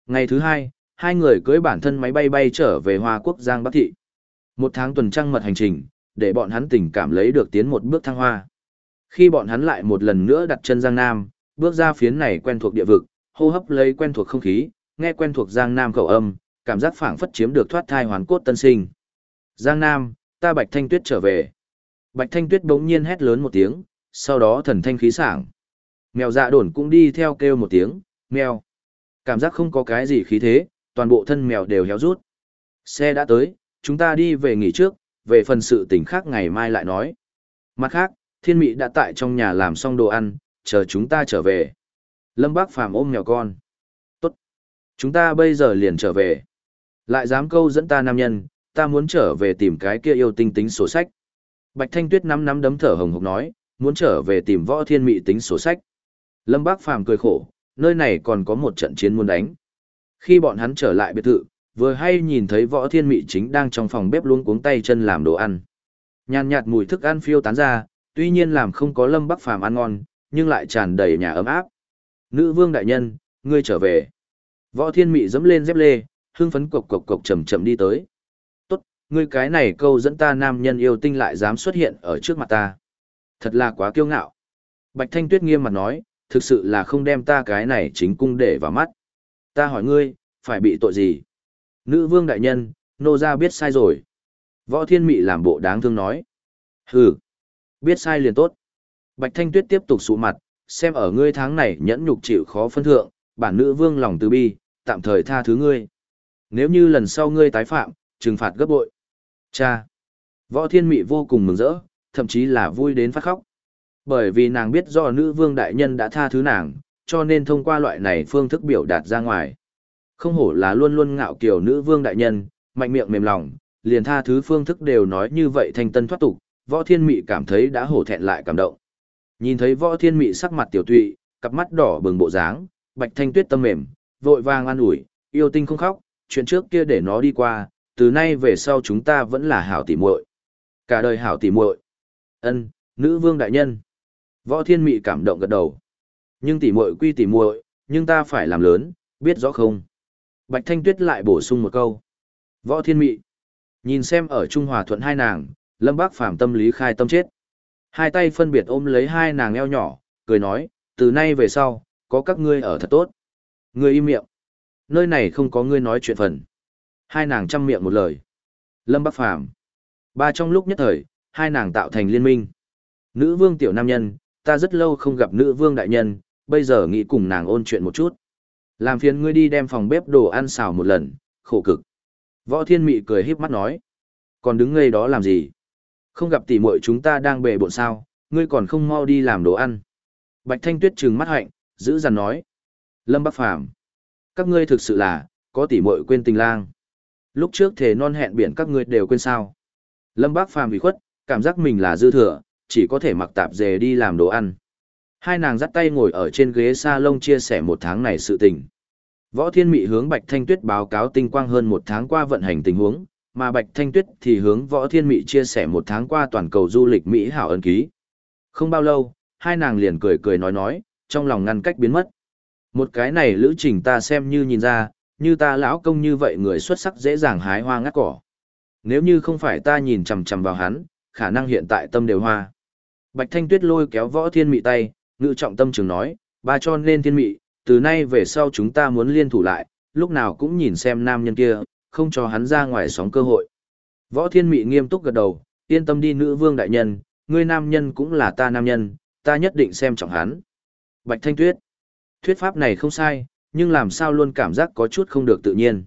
Ngày thứ hai, hai người cưới bản thân máy bay bay trở về Hoa Quốc Giang Bắc Thị. Một tháng tuần trăng mật hành trình, để bọn hắn tình cảm lấy được tiến một bước thăng hoa. Khi bọn hắn lại một lần nữa đặt chân Giang Nam, bước ra phiến này quen thuộc địa vực, hô hấp lấy quen thuộc không khí, nghe quen thuộc Giang Nam khẩu âm, cảm giác phảng phất chiếm được thoát thai hoàn cốt tân sinh. Giang Nam, ta Bạch Thanh Tuyết trở về. Bạch Thanh Tuyết bỗng nhiên hét lớn một tiếng, sau đó thần thanh khí sảng. Mèo dạ đồn cũng đi theo kêu một tiếng, mèo. Cảm giác không có cái gì khí thế, toàn bộ thân mèo đều héo rút. Xe đã tới, chúng ta đi về nghỉ trước, về phần sự tình khác ngày mai lại nói. Mặt khác, thiên mị đã tại trong nhà làm xong đồ ăn, chờ chúng ta trở về. Lâm Bác Phàm ôm mèo con. Tốt. Chúng ta bây giờ liền trở về. Lại dám câu dẫn ta nam nhân, ta muốn trở về tìm cái kia yêu tinh tính sổ sách. Bạch Thanh Tuyết nắm nắm đấm thở hồng hộc nói, muốn trở về tìm võ thiên mị tính sổ sách. Lâm Bác Phàm cười khổ, nơi này còn có một trận chiến muốn đánh. Khi bọn hắn trở lại biệt thự, vừa hay nhìn thấy võ thiên mị chính đang trong phòng bếp luôn cuống tay chân làm đồ ăn. Nhàn nhạt mùi thức ăn phiêu tán ra, tuy nhiên làm không có Lâm Bắc Phàm ăn ngon, nhưng lại tràn đầy nhà ấm áp. Nữ vương đại nhân, ngươi trở về. Võ thiên mị dẫm lên dép lê, hưng phấn cộc cộc cộc chậm chậm đi tới. Tốt, ngươi cái này câu dẫn ta nam nhân yêu tinh lại dám xuất hiện ở trước mặt ta. Thật là quá kiêu ngạo. Bạch Thanh Tuyết nghiêm mặt nói, thực sự là không đem ta cái này chính cung để vào mắt. Ta hỏi ngươi, phải bị tội gì? Nữ vương đại nhân, nô ra biết sai rồi. Võ thiên mị làm bộ đáng thương nói. Hừ, biết sai liền tốt. Bạch Thanh Tuyết tiếp tục sụ mặt, xem ở ngươi tháng này nhẫn nhục chịu khó phân thượng, bản nữ vương lòng từ bi, tạm thời tha thứ ngươi. Nếu như lần sau ngươi tái phạm, trừng phạt gấp bội. Cha! Võ thiên mị vô cùng mừng rỡ, thậm chí là vui đến phát khóc. Bởi vì nàng biết do nữ vương đại nhân đã tha thứ nàng, cho nên thông qua loại này phương thức biểu đạt ra ngoài. Không hổ là luôn luôn ngạo kiều nữ vương đại nhân, mạnh miệng mềm lòng, liền tha thứ phương thức đều nói như vậy thanh tân thoát tục, võ thiên mị cảm thấy đã hổ thẹn lại cảm động. Nhìn thấy võ thiên mị sắc mặt tiểu tụy, cặp mắt đỏ bừng bộ dáng, bạch thanh tuyết tâm mềm, vội vàng an ủi, yêu tinh không khóc, chuyện trước kia để nó đi qua, từ nay về sau chúng ta vẫn là hảo tỉ muội. Cả đời hảo tỉ muội. Ân, nữ vương đại nhân. Võ Thiên Mị cảm động gật đầu. Nhưng tỉ muội quy tỉ muội, nhưng ta phải làm lớn, biết rõ không? Bạch Thanh Tuyết lại bổ sung một câu. Võ Thiên Mị. Nhìn xem ở Trung Hòa Thuận hai nàng, Lâm Bác Phàm tâm lý khai tâm chết. Hai tay phân biệt ôm lấy hai nàng eo nhỏ, cười nói, từ nay về sau, có các ngươi ở thật tốt. Ngươi im miệng. Nơi này không có ngươi nói chuyện phần. Hai nàng chăm miệng một lời. Lâm Bác Phàm Ba trong lúc nhất thời, hai nàng tạo thành liên minh. Nữ vương tiểu nam nhân, ta rất lâu không gặp nữ vương đại nhân, bây giờ nghĩ cùng nàng ôn chuyện một chút. Làm phiền ngươi đi đem phòng bếp đồ ăn xào một lần, khổ cực. Võ Thiên Mị cười híp mắt nói. Còn đứng ngây đó làm gì? Không gặp tỷ muội chúng ta đang bề bộn sao, ngươi còn không mau đi làm đồ ăn. Bạch Thanh Tuyết trừng mắt hạnh, giữ dằn nói. Lâm Bắc Phàm Các ngươi thực sự là, có tỷ muội quên tình lang. Lúc trước thề non hẹn biển các ngươi đều quên sao. Lâm Bắc Phàm bị khuất, cảm giác mình là dư thừa, chỉ có thể mặc tạp dề đi làm đồ ăn. Hai nàng dắt tay ngồi ở trên ghế salon chia sẻ một tháng này sự tình. Võ Thiên Mị hướng Bạch Thanh Tuyết báo cáo tinh quang hơn một tháng qua vận hành tình huống, mà Bạch Thanh Tuyết thì hướng Võ Thiên Mị chia sẻ một tháng qua toàn cầu du lịch Mỹ hảo ân ký. Không bao lâu, hai nàng liền cười cười nói nói, trong lòng ngăn cách biến mất. Một cái này lữ trình ta xem như nhìn ra, như ta lão công như vậy người xuất sắc dễ dàng hái hoa ngắt cỏ. Nếu như không phải ta nhìn chằm chằm vào hắn, khả năng hiện tại tâm đều hoa. Bạch Thanh Tuyết lôi kéo Võ Thiên Mị tay, ngự trọng tâm trường nói, ba cho nên Thiên Mị, từ nay về sau chúng ta muốn liên thủ lại, lúc nào cũng nhìn xem nam nhân kia, không cho hắn ra ngoài sóng cơ hội. Võ Thiên Mị nghiêm túc gật đầu, yên tâm đi nữ vương đại nhân, ngươi nam nhân cũng là ta nam nhân, ta nhất định xem trọng hắn. Bạch Thanh Tuyết, thuyết pháp này không sai, nhưng làm sao luôn cảm giác có chút không được tự nhiên.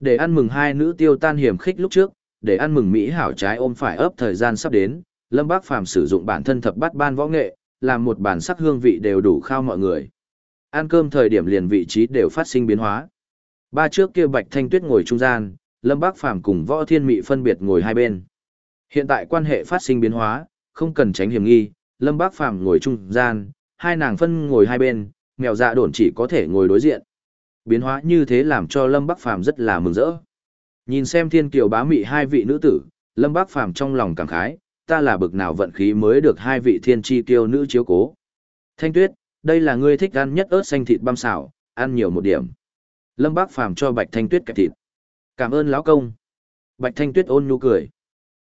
Để ăn mừng hai nữ tiêu tan hiểm khích lúc trước, để ăn mừng Mỹ hảo trái ôm phải ấp thời gian sắp đến, Lâm Bác Phàm sử dụng bản thân thập bát ban võ nghệ, làm một bản sắc hương vị đều đủ khao mọi người. Ăn cơm thời điểm liền vị trí đều phát sinh biến hóa. Ba trước kia Bạch Thanh Tuyết ngồi trung gian, Lâm Bác Phàm cùng Võ Thiên Mị phân biệt ngồi hai bên. Hiện tại quan hệ phát sinh biến hóa, không cần tránh hiểm nghi, Lâm Bác Phàm ngồi trung gian, hai nàng phân ngồi hai bên, mèo dạ đồn chỉ có thể ngồi đối diện. Biến hóa như thế làm cho Lâm Bác Phàm rất là mừng rỡ. Nhìn xem thiên kiều bá mị hai vị nữ tử, Lâm Bác Phàm trong lòng cảm khái, ta là bực nào vận khí mới được hai vị thiên chi kiêu nữ chiếu cố. Thanh Tuyết, đây là ngươi thích ăn nhất ớt xanh thịt băm xào, ăn nhiều một điểm. Lâm Bác Phàm cho Bạch Thanh Tuyết kẹp thịt. Cảm ơn lão công. Bạch Thanh Tuyết ôn nhu cười.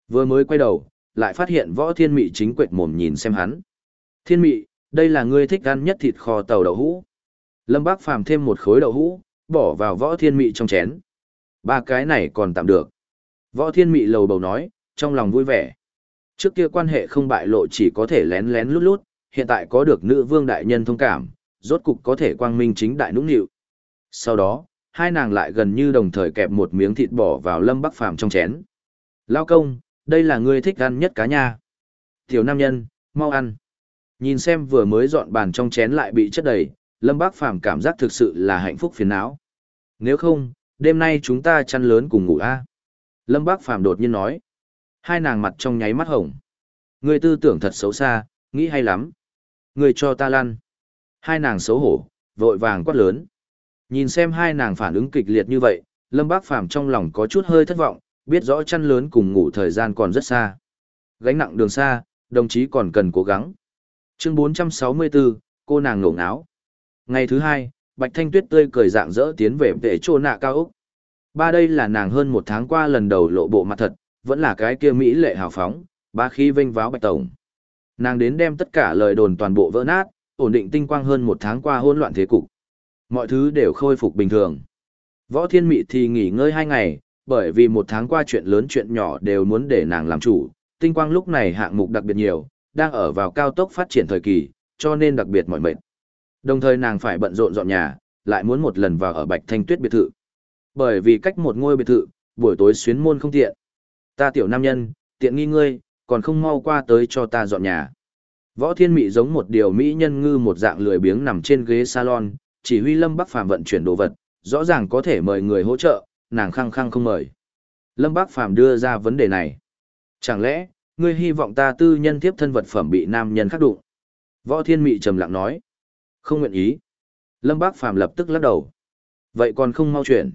Vừa mới quay đầu, lại phát hiện võ thiên mị chính quệt mồm nhìn xem hắn. Thiên mị, đây là ngươi thích ăn nhất thịt kho tàu đậu hũ. Lâm Bác Phàm thêm một khối đậu hũ, bỏ vào võ thiên mị trong chén. Ba cái này còn tạm được. Võ thiên mị lầu bầu nói, trong lòng vui vẻ. Trước kia quan hệ không bại lộ chỉ có thể lén lén lút lút, hiện tại có được nữ vương đại nhân thông cảm, rốt cục có thể quang minh chính đại nũng nịu. Sau đó, hai nàng lại gần như đồng thời kẹp một miếng thịt bỏ vào lâm bắc phàm trong chén. Lao công, đây là ngươi thích ăn nhất cá nha. Tiểu nam nhân, mau ăn. Nhìn xem vừa mới dọn bàn trong chén lại bị chất đầy, lâm bắc phàm cảm giác thực sự là hạnh phúc phiền não. Nếu không, đêm nay chúng ta chăn lớn cùng ngủ a. Lâm Bác Phàm đột nhiên nói. Hai nàng mặt trong nháy mắt hồng. người tư tưởng thật xấu xa, nghĩ hay lắm. người cho ta lăn. Hai nàng xấu hổ, vội vàng quát lớn. Nhìn xem hai nàng phản ứng kịch liệt như vậy, Lâm Bác Phàm trong lòng có chút hơi thất vọng, biết rõ chăn lớn cùng ngủ thời gian còn rất xa. Gánh nặng đường xa, đồng chí còn cần cố gắng. Chương 464, cô nàng ngổ ngáo. Ngày thứ hai, Bạch Thanh Tuyết tươi cười dạng dỡ tiến về vệ trô nạ cao Úc. Ba đây là nàng hơn một tháng qua lần đầu lộ bộ mặt thật, vẫn là cái kia Mỹ lệ hào phóng, ba khí vinh váo Bạch Tổng. Nàng đến đem tất cả lời đồn toàn bộ vỡ nát, ổn định tinh quang hơn một tháng qua hỗn loạn thế cục. Mọi thứ đều khôi phục bình thường. Võ Thiên Mị thì nghỉ ngơi hai ngày, bởi vì một tháng qua chuyện lớn chuyện nhỏ đều muốn để nàng làm chủ. Tinh quang lúc này hạng mục đặc biệt nhiều, đang ở vào cao tốc phát triển thời kỳ, cho nên đặc biệt mỏi mệt. Đồng thời nàng phải bận rộn dọn nhà, lại muốn một lần vào ở Bạch Thanh Tuyết biệt thự. Bởi vì cách một ngôi biệt thự, buổi tối xuyến môn không tiện. Ta tiểu nam nhân, tiện nghi ngươi, còn không mau qua tới cho ta dọn nhà. Võ Thiên Mị giống một điều mỹ nhân ngư một dạng lười biếng nằm trên ghế salon, chỉ huy Lâm Bắc Phàm vận chuyển đồ vật, rõ ràng có thể mời người hỗ trợ, nàng khăng khăng không mời. Lâm Bắc Phàm đưa ra vấn đề này. Chẳng lẽ, ngươi hy vọng ta tư nhân tiếp thân vật phẩm bị nam nhân khắc đụng? Võ Thiên Mị trầm lặng nói. Không nguyện ý. Lâm Bác Phàm lập tức lắc đầu. Vậy còn không mau chuyển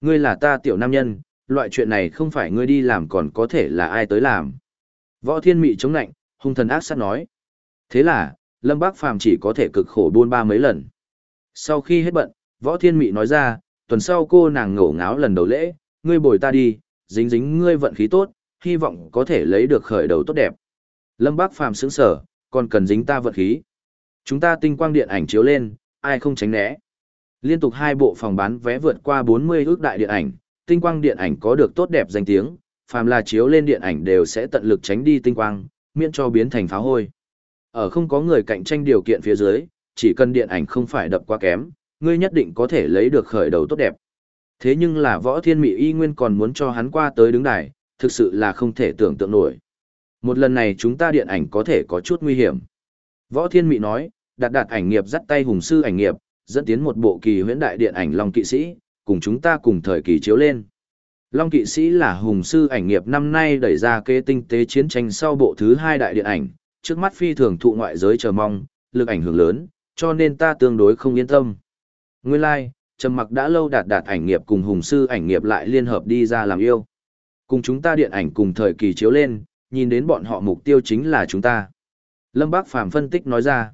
Ngươi là ta tiểu nam nhân, loại chuyện này không phải ngươi đi làm còn có thể là ai tới làm. Võ Thiên Mị chống nạnh, hung thần ác sát nói. Thế là, Lâm Bác Phàm chỉ có thể cực khổ buôn ba mấy lần. Sau khi hết bận, Võ Thiên Mị nói ra, tuần sau cô nàng ngổ ngáo lần đầu lễ, ngươi bồi ta đi, dính dính ngươi vận khí tốt, hy vọng có thể lấy được khởi đầu tốt đẹp. Lâm Bác Phàm sững sở, còn cần dính ta vận khí. Chúng ta tinh quang điện ảnh chiếu lên, ai không tránh né. Liên tục hai bộ phòng bán vé vượt qua 40 ước đại điện ảnh, tinh quang điện ảnh có được tốt đẹp danh tiếng, phàm là chiếu lên điện ảnh đều sẽ tận lực tránh đi tinh quang, miễn cho biến thành pháo hôi. Ở không có người cạnh tranh điều kiện phía dưới, chỉ cần điện ảnh không phải đập quá kém, ngươi nhất định có thể lấy được khởi đầu tốt đẹp. Thế nhưng là võ thiên mỹ y nguyên còn muốn cho hắn qua tới đứng đài, thực sự là không thể tưởng tượng nổi. Một lần này chúng ta điện ảnh có thể có chút nguy hiểm. Võ thiên mỹ nói, đạt đạt ảnh nghiệp dắt tay hùng sư ảnh nghiệp, dẫn tiến một bộ kỳ huyễn đại điện ảnh Long Kỵ Sĩ, cùng chúng ta cùng thời kỳ chiếu lên. Long Kỵ Sĩ là hùng sư ảnh nghiệp năm nay đẩy ra kế tinh tế chiến tranh sau bộ thứ hai đại điện ảnh, trước mắt phi thường thụ ngoại giới chờ mong, lực ảnh hưởng lớn, cho nên ta tương đối không yên tâm. Nguyên lai, like, trầm mặc đã lâu đạt đạt ảnh nghiệp cùng hùng sư ảnh nghiệp lại liên hợp đi ra làm yêu. Cùng chúng ta điện ảnh cùng thời kỳ chiếu lên, nhìn đến bọn họ mục tiêu chính là chúng ta. Lâm Bác Phàm phân tích nói ra.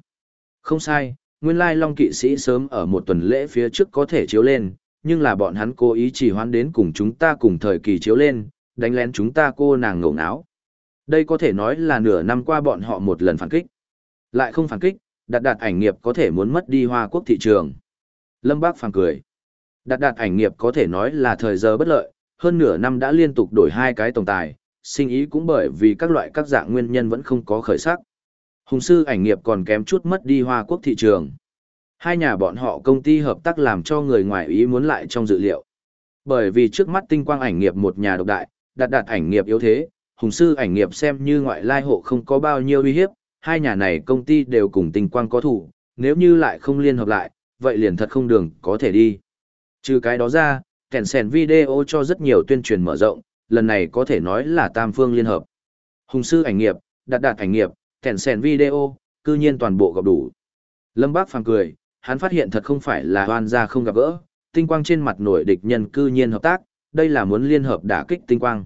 Không sai, nguyên lai Long kỵ sĩ sớm ở một tuần lễ phía trước có thể chiếu lên, nhưng là bọn hắn cố ý chỉ hoán đến cùng chúng ta cùng thời kỳ chiếu lên, đánh lén chúng ta cô nàng ngổ ngáo. Đây có thể nói là nửa năm qua bọn họ một lần phản kích. Lại không phản kích, đạt đạt ảnh nghiệp có thể muốn mất đi hoa quốc thị trường. Lâm Bác phàng cười. Đạt đạt ảnh nghiệp có thể nói là thời giờ bất lợi, hơn nửa năm đã liên tục đổi hai cái tổng tài, sinh ý cũng bởi vì các loại các dạng nguyên nhân vẫn không có khởi sắc. Hùng sư ảnh nghiệp còn kém chút mất đi hoa quốc thị trường. Hai nhà bọn họ công ty hợp tác làm cho người ngoài ý muốn lại trong dự liệu. Bởi vì trước mắt tinh quang ảnh nghiệp một nhà độc đại, đạt đạt ảnh nghiệp yếu thế, hùng sư ảnh nghiệp xem như ngoại lai hộ không có bao nhiêu uy hiếp, hai nhà này công ty đều cùng tinh quang có thủ, nếu như lại không liên hợp lại, vậy liền thật không đường có thể đi. Trừ cái đó ra, kèn sèn video cho rất nhiều tuyên truyền mở rộng, lần này có thể nói là tam phương liên hợp. Hùng sư ảnh nghiệp, đạt đạt ảnh nghiệp, kèn sèn video, cư nhiên toàn bộ gặp đủ. Lâm Bác phàng cười, hắn phát hiện thật không phải là hoan gia không gặp gỡ, tinh quang trên mặt nổi địch nhân cư nhiên hợp tác, đây là muốn liên hợp đả kích tinh quang.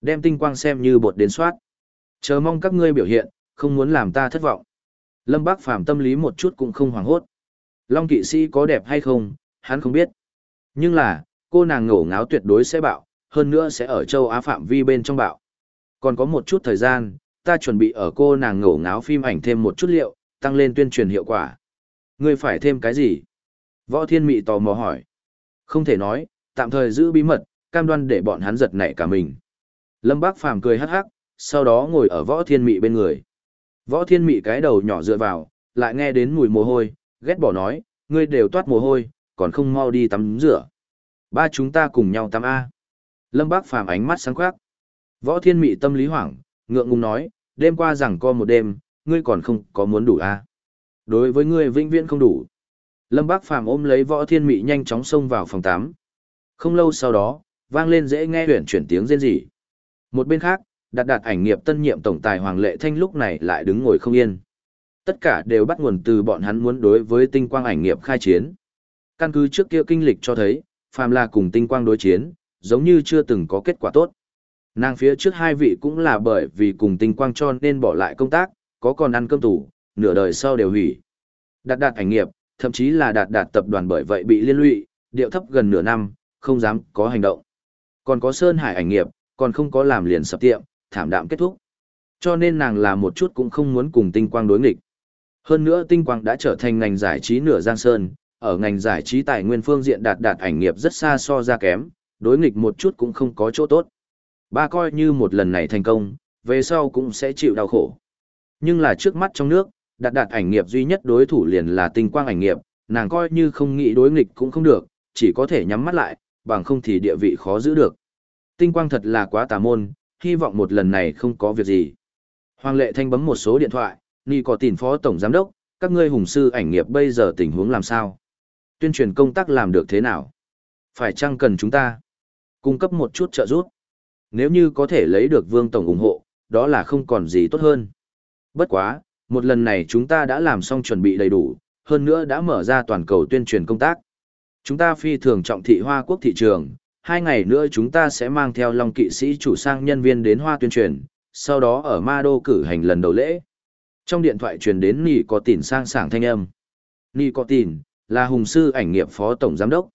Đem tinh quang xem như bột đến soát. Chờ mong các ngươi biểu hiện, không muốn làm ta thất vọng. Lâm Bác phàm tâm lý một chút cũng không hoảng hốt. Long kỵ sĩ có đẹp hay không, hắn không biết. Nhưng là, cô nàng ngổ ngáo tuyệt đối sẽ bạo, hơn nữa sẽ ở châu Á phạm vi bên trong bạo. Còn có một chút thời gian, ta chuẩn bị ở cô nàng ngổ ngáo phim ảnh thêm một chút liệu, tăng lên tuyên truyền hiệu quả. Ngươi phải thêm cái gì? Võ Thiên Mị tò mò hỏi. Không thể nói, tạm thời giữ bí mật, cam đoan để bọn hắn giật nảy cả mình. Lâm Bác Phàm cười hắc hắc, sau đó ngồi ở Võ Thiên Mị bên người. Võ Thiên Mị cái đầu nhỏ dựa vào, lại nghe đến mùi mồ hôi, ghét bỏ nói, ngươi đều toát mồ hôi, còn không mau đi tắm rửa. Ba chúng ta cùng nhau tắm A. Lâm Bác Phàm ánh mắt sáng khoác. Võ Thiên Mị tâm lý hoảng, ngượng ngùng nói, đêm qua rằng co một đêm, ngươi còn không có muốn đủ A. Đối với ngươi vĩnh viễn không đủ. Lâm Bác Phàm ôm lấy Võ Thiên Mị nhanh chóng xông vào phòng tắm. Không lâu sau đó, vang lên dễ nghe huyền chuyển tiếng rên rỉ. Một bên khác, đạt đạt ảnh nghiệp tân nhiệm tổng tài Hoàng Lệ Thanh lúc này lại đứng ngồi không yên. Tất cả đều bắt nguồn từ bọn hắn muốn đối với tinh quang ảnh nghiệp khai chiến. Căn cứ trước kia kinh lịch cho thấy, phàm là cùng tinh quang đối chiến, giống như chưa từng có kết quả tốt. Nàng phía trước hai vị cũng là bởi vì cùng tinh quang cho nên bỏ lại công tác, có còn ăn cơm tủ, nửa đời sau đều hủy. Đạt đạt ảnh nghiệp, thậm chí là đạt đạt tập đoàn bởi vậy bị liên lụy, điệu thấp gần nửa năm, không dám có hành động. Còn có Sơn Hải ảnh nghiệp, còn không có làm liền sập tiệm, thảm đạm kết thúc. Cho nên nàng là một chút cũng không muốn cùng tinh quang đối nghịch. Hơn nữa tinh quang đã trở thành ngành giải trí nửa giang sơn, ở ngành giải trí tài nguyên phương diện đạt đạt ảnh nghiệp rất xa so ra kém, đối nghịch một chút cũng không có chỗ tốt. Ba coi như một lần này thành công, về sau cũng sẽ chịu đau khổ. Nhưng là trước mắt trong nước, đạt đạt ảnh nghiệp duy nhất đối thủ liền là tinh quang ảnh nghiệp, nàng coi như không nghĩ đối nghịch cũng không được, chỉ có thể nhắm mắt lại, bằng không thì địa vị khó giữ được. Tinh quang thật là quá tà môn, hy vọng một lần này không có việc gì. Hoàng lệ thanh bấm một số điện thoại, Nì có tìm phó tổng giám đốc, các ngươi hùng sư ảnh nghiệp bây giờ tình huống làm sao? Tuyên truyền công tác làm được thế nào? Phải chăng cần chúng ta? Cung cấp một chút trợ giúp. Nếu như có thể lấy được vương tổng ủng hộ, đó là không còn gì tốt hơn. Bất quá, một lần này chúng ta đã làm xong chuẩn bị đầy đủ, hơn nữa đã mở ra toàn cầu tuyên truyền công tác. Chúng ta phi thường trọng thị Hoa Quốc thị trường, hai ngày nữa chúng ta sẽ mang theo Long kỵ sĩ chủ sang nhân viên đến Hoa tuyên truyền, sau đó ở Ma Đô cử hành lần đầu lễ. Trong điện thoại truyền đến Nì có tỉn sang sảng thanh âm. Nì có tỉn, là hùng sư ảnh nghiệp phó tổng giám đốc.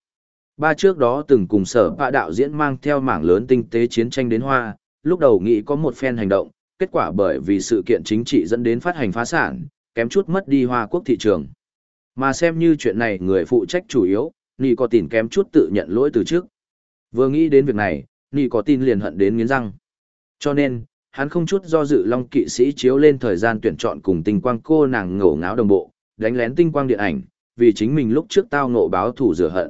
Ba trước đó từng cùng sở bạ đạo diễn mang theo mảng lớn tinh tế chiến tranh đến Hoa, lúc đầu nghĩ có một phen hành động, kết quả bởi vì sự kiện chính trị dẫn đến phát hành phá sản, kém chút mất đi Hoa quốc thị trường. Mà xem như chuyện này người phụ trách chủ yếu, Nì có tin kém chút tự nhận lỗi từ trước. Vừa nghĩ đến việc này, Nì có tin liền hận đến nghiến răng. Cho nên, hắn không chút do dự long kỵ sĩ chiếu lên thời gian tuyển chọn cùng tinh quang cô nàng ngổ ngáo đồng bộ, đánh lén tinh quang điện ảnh, vì chính mình lúc trước tao ngộ báo thủ rửa hận.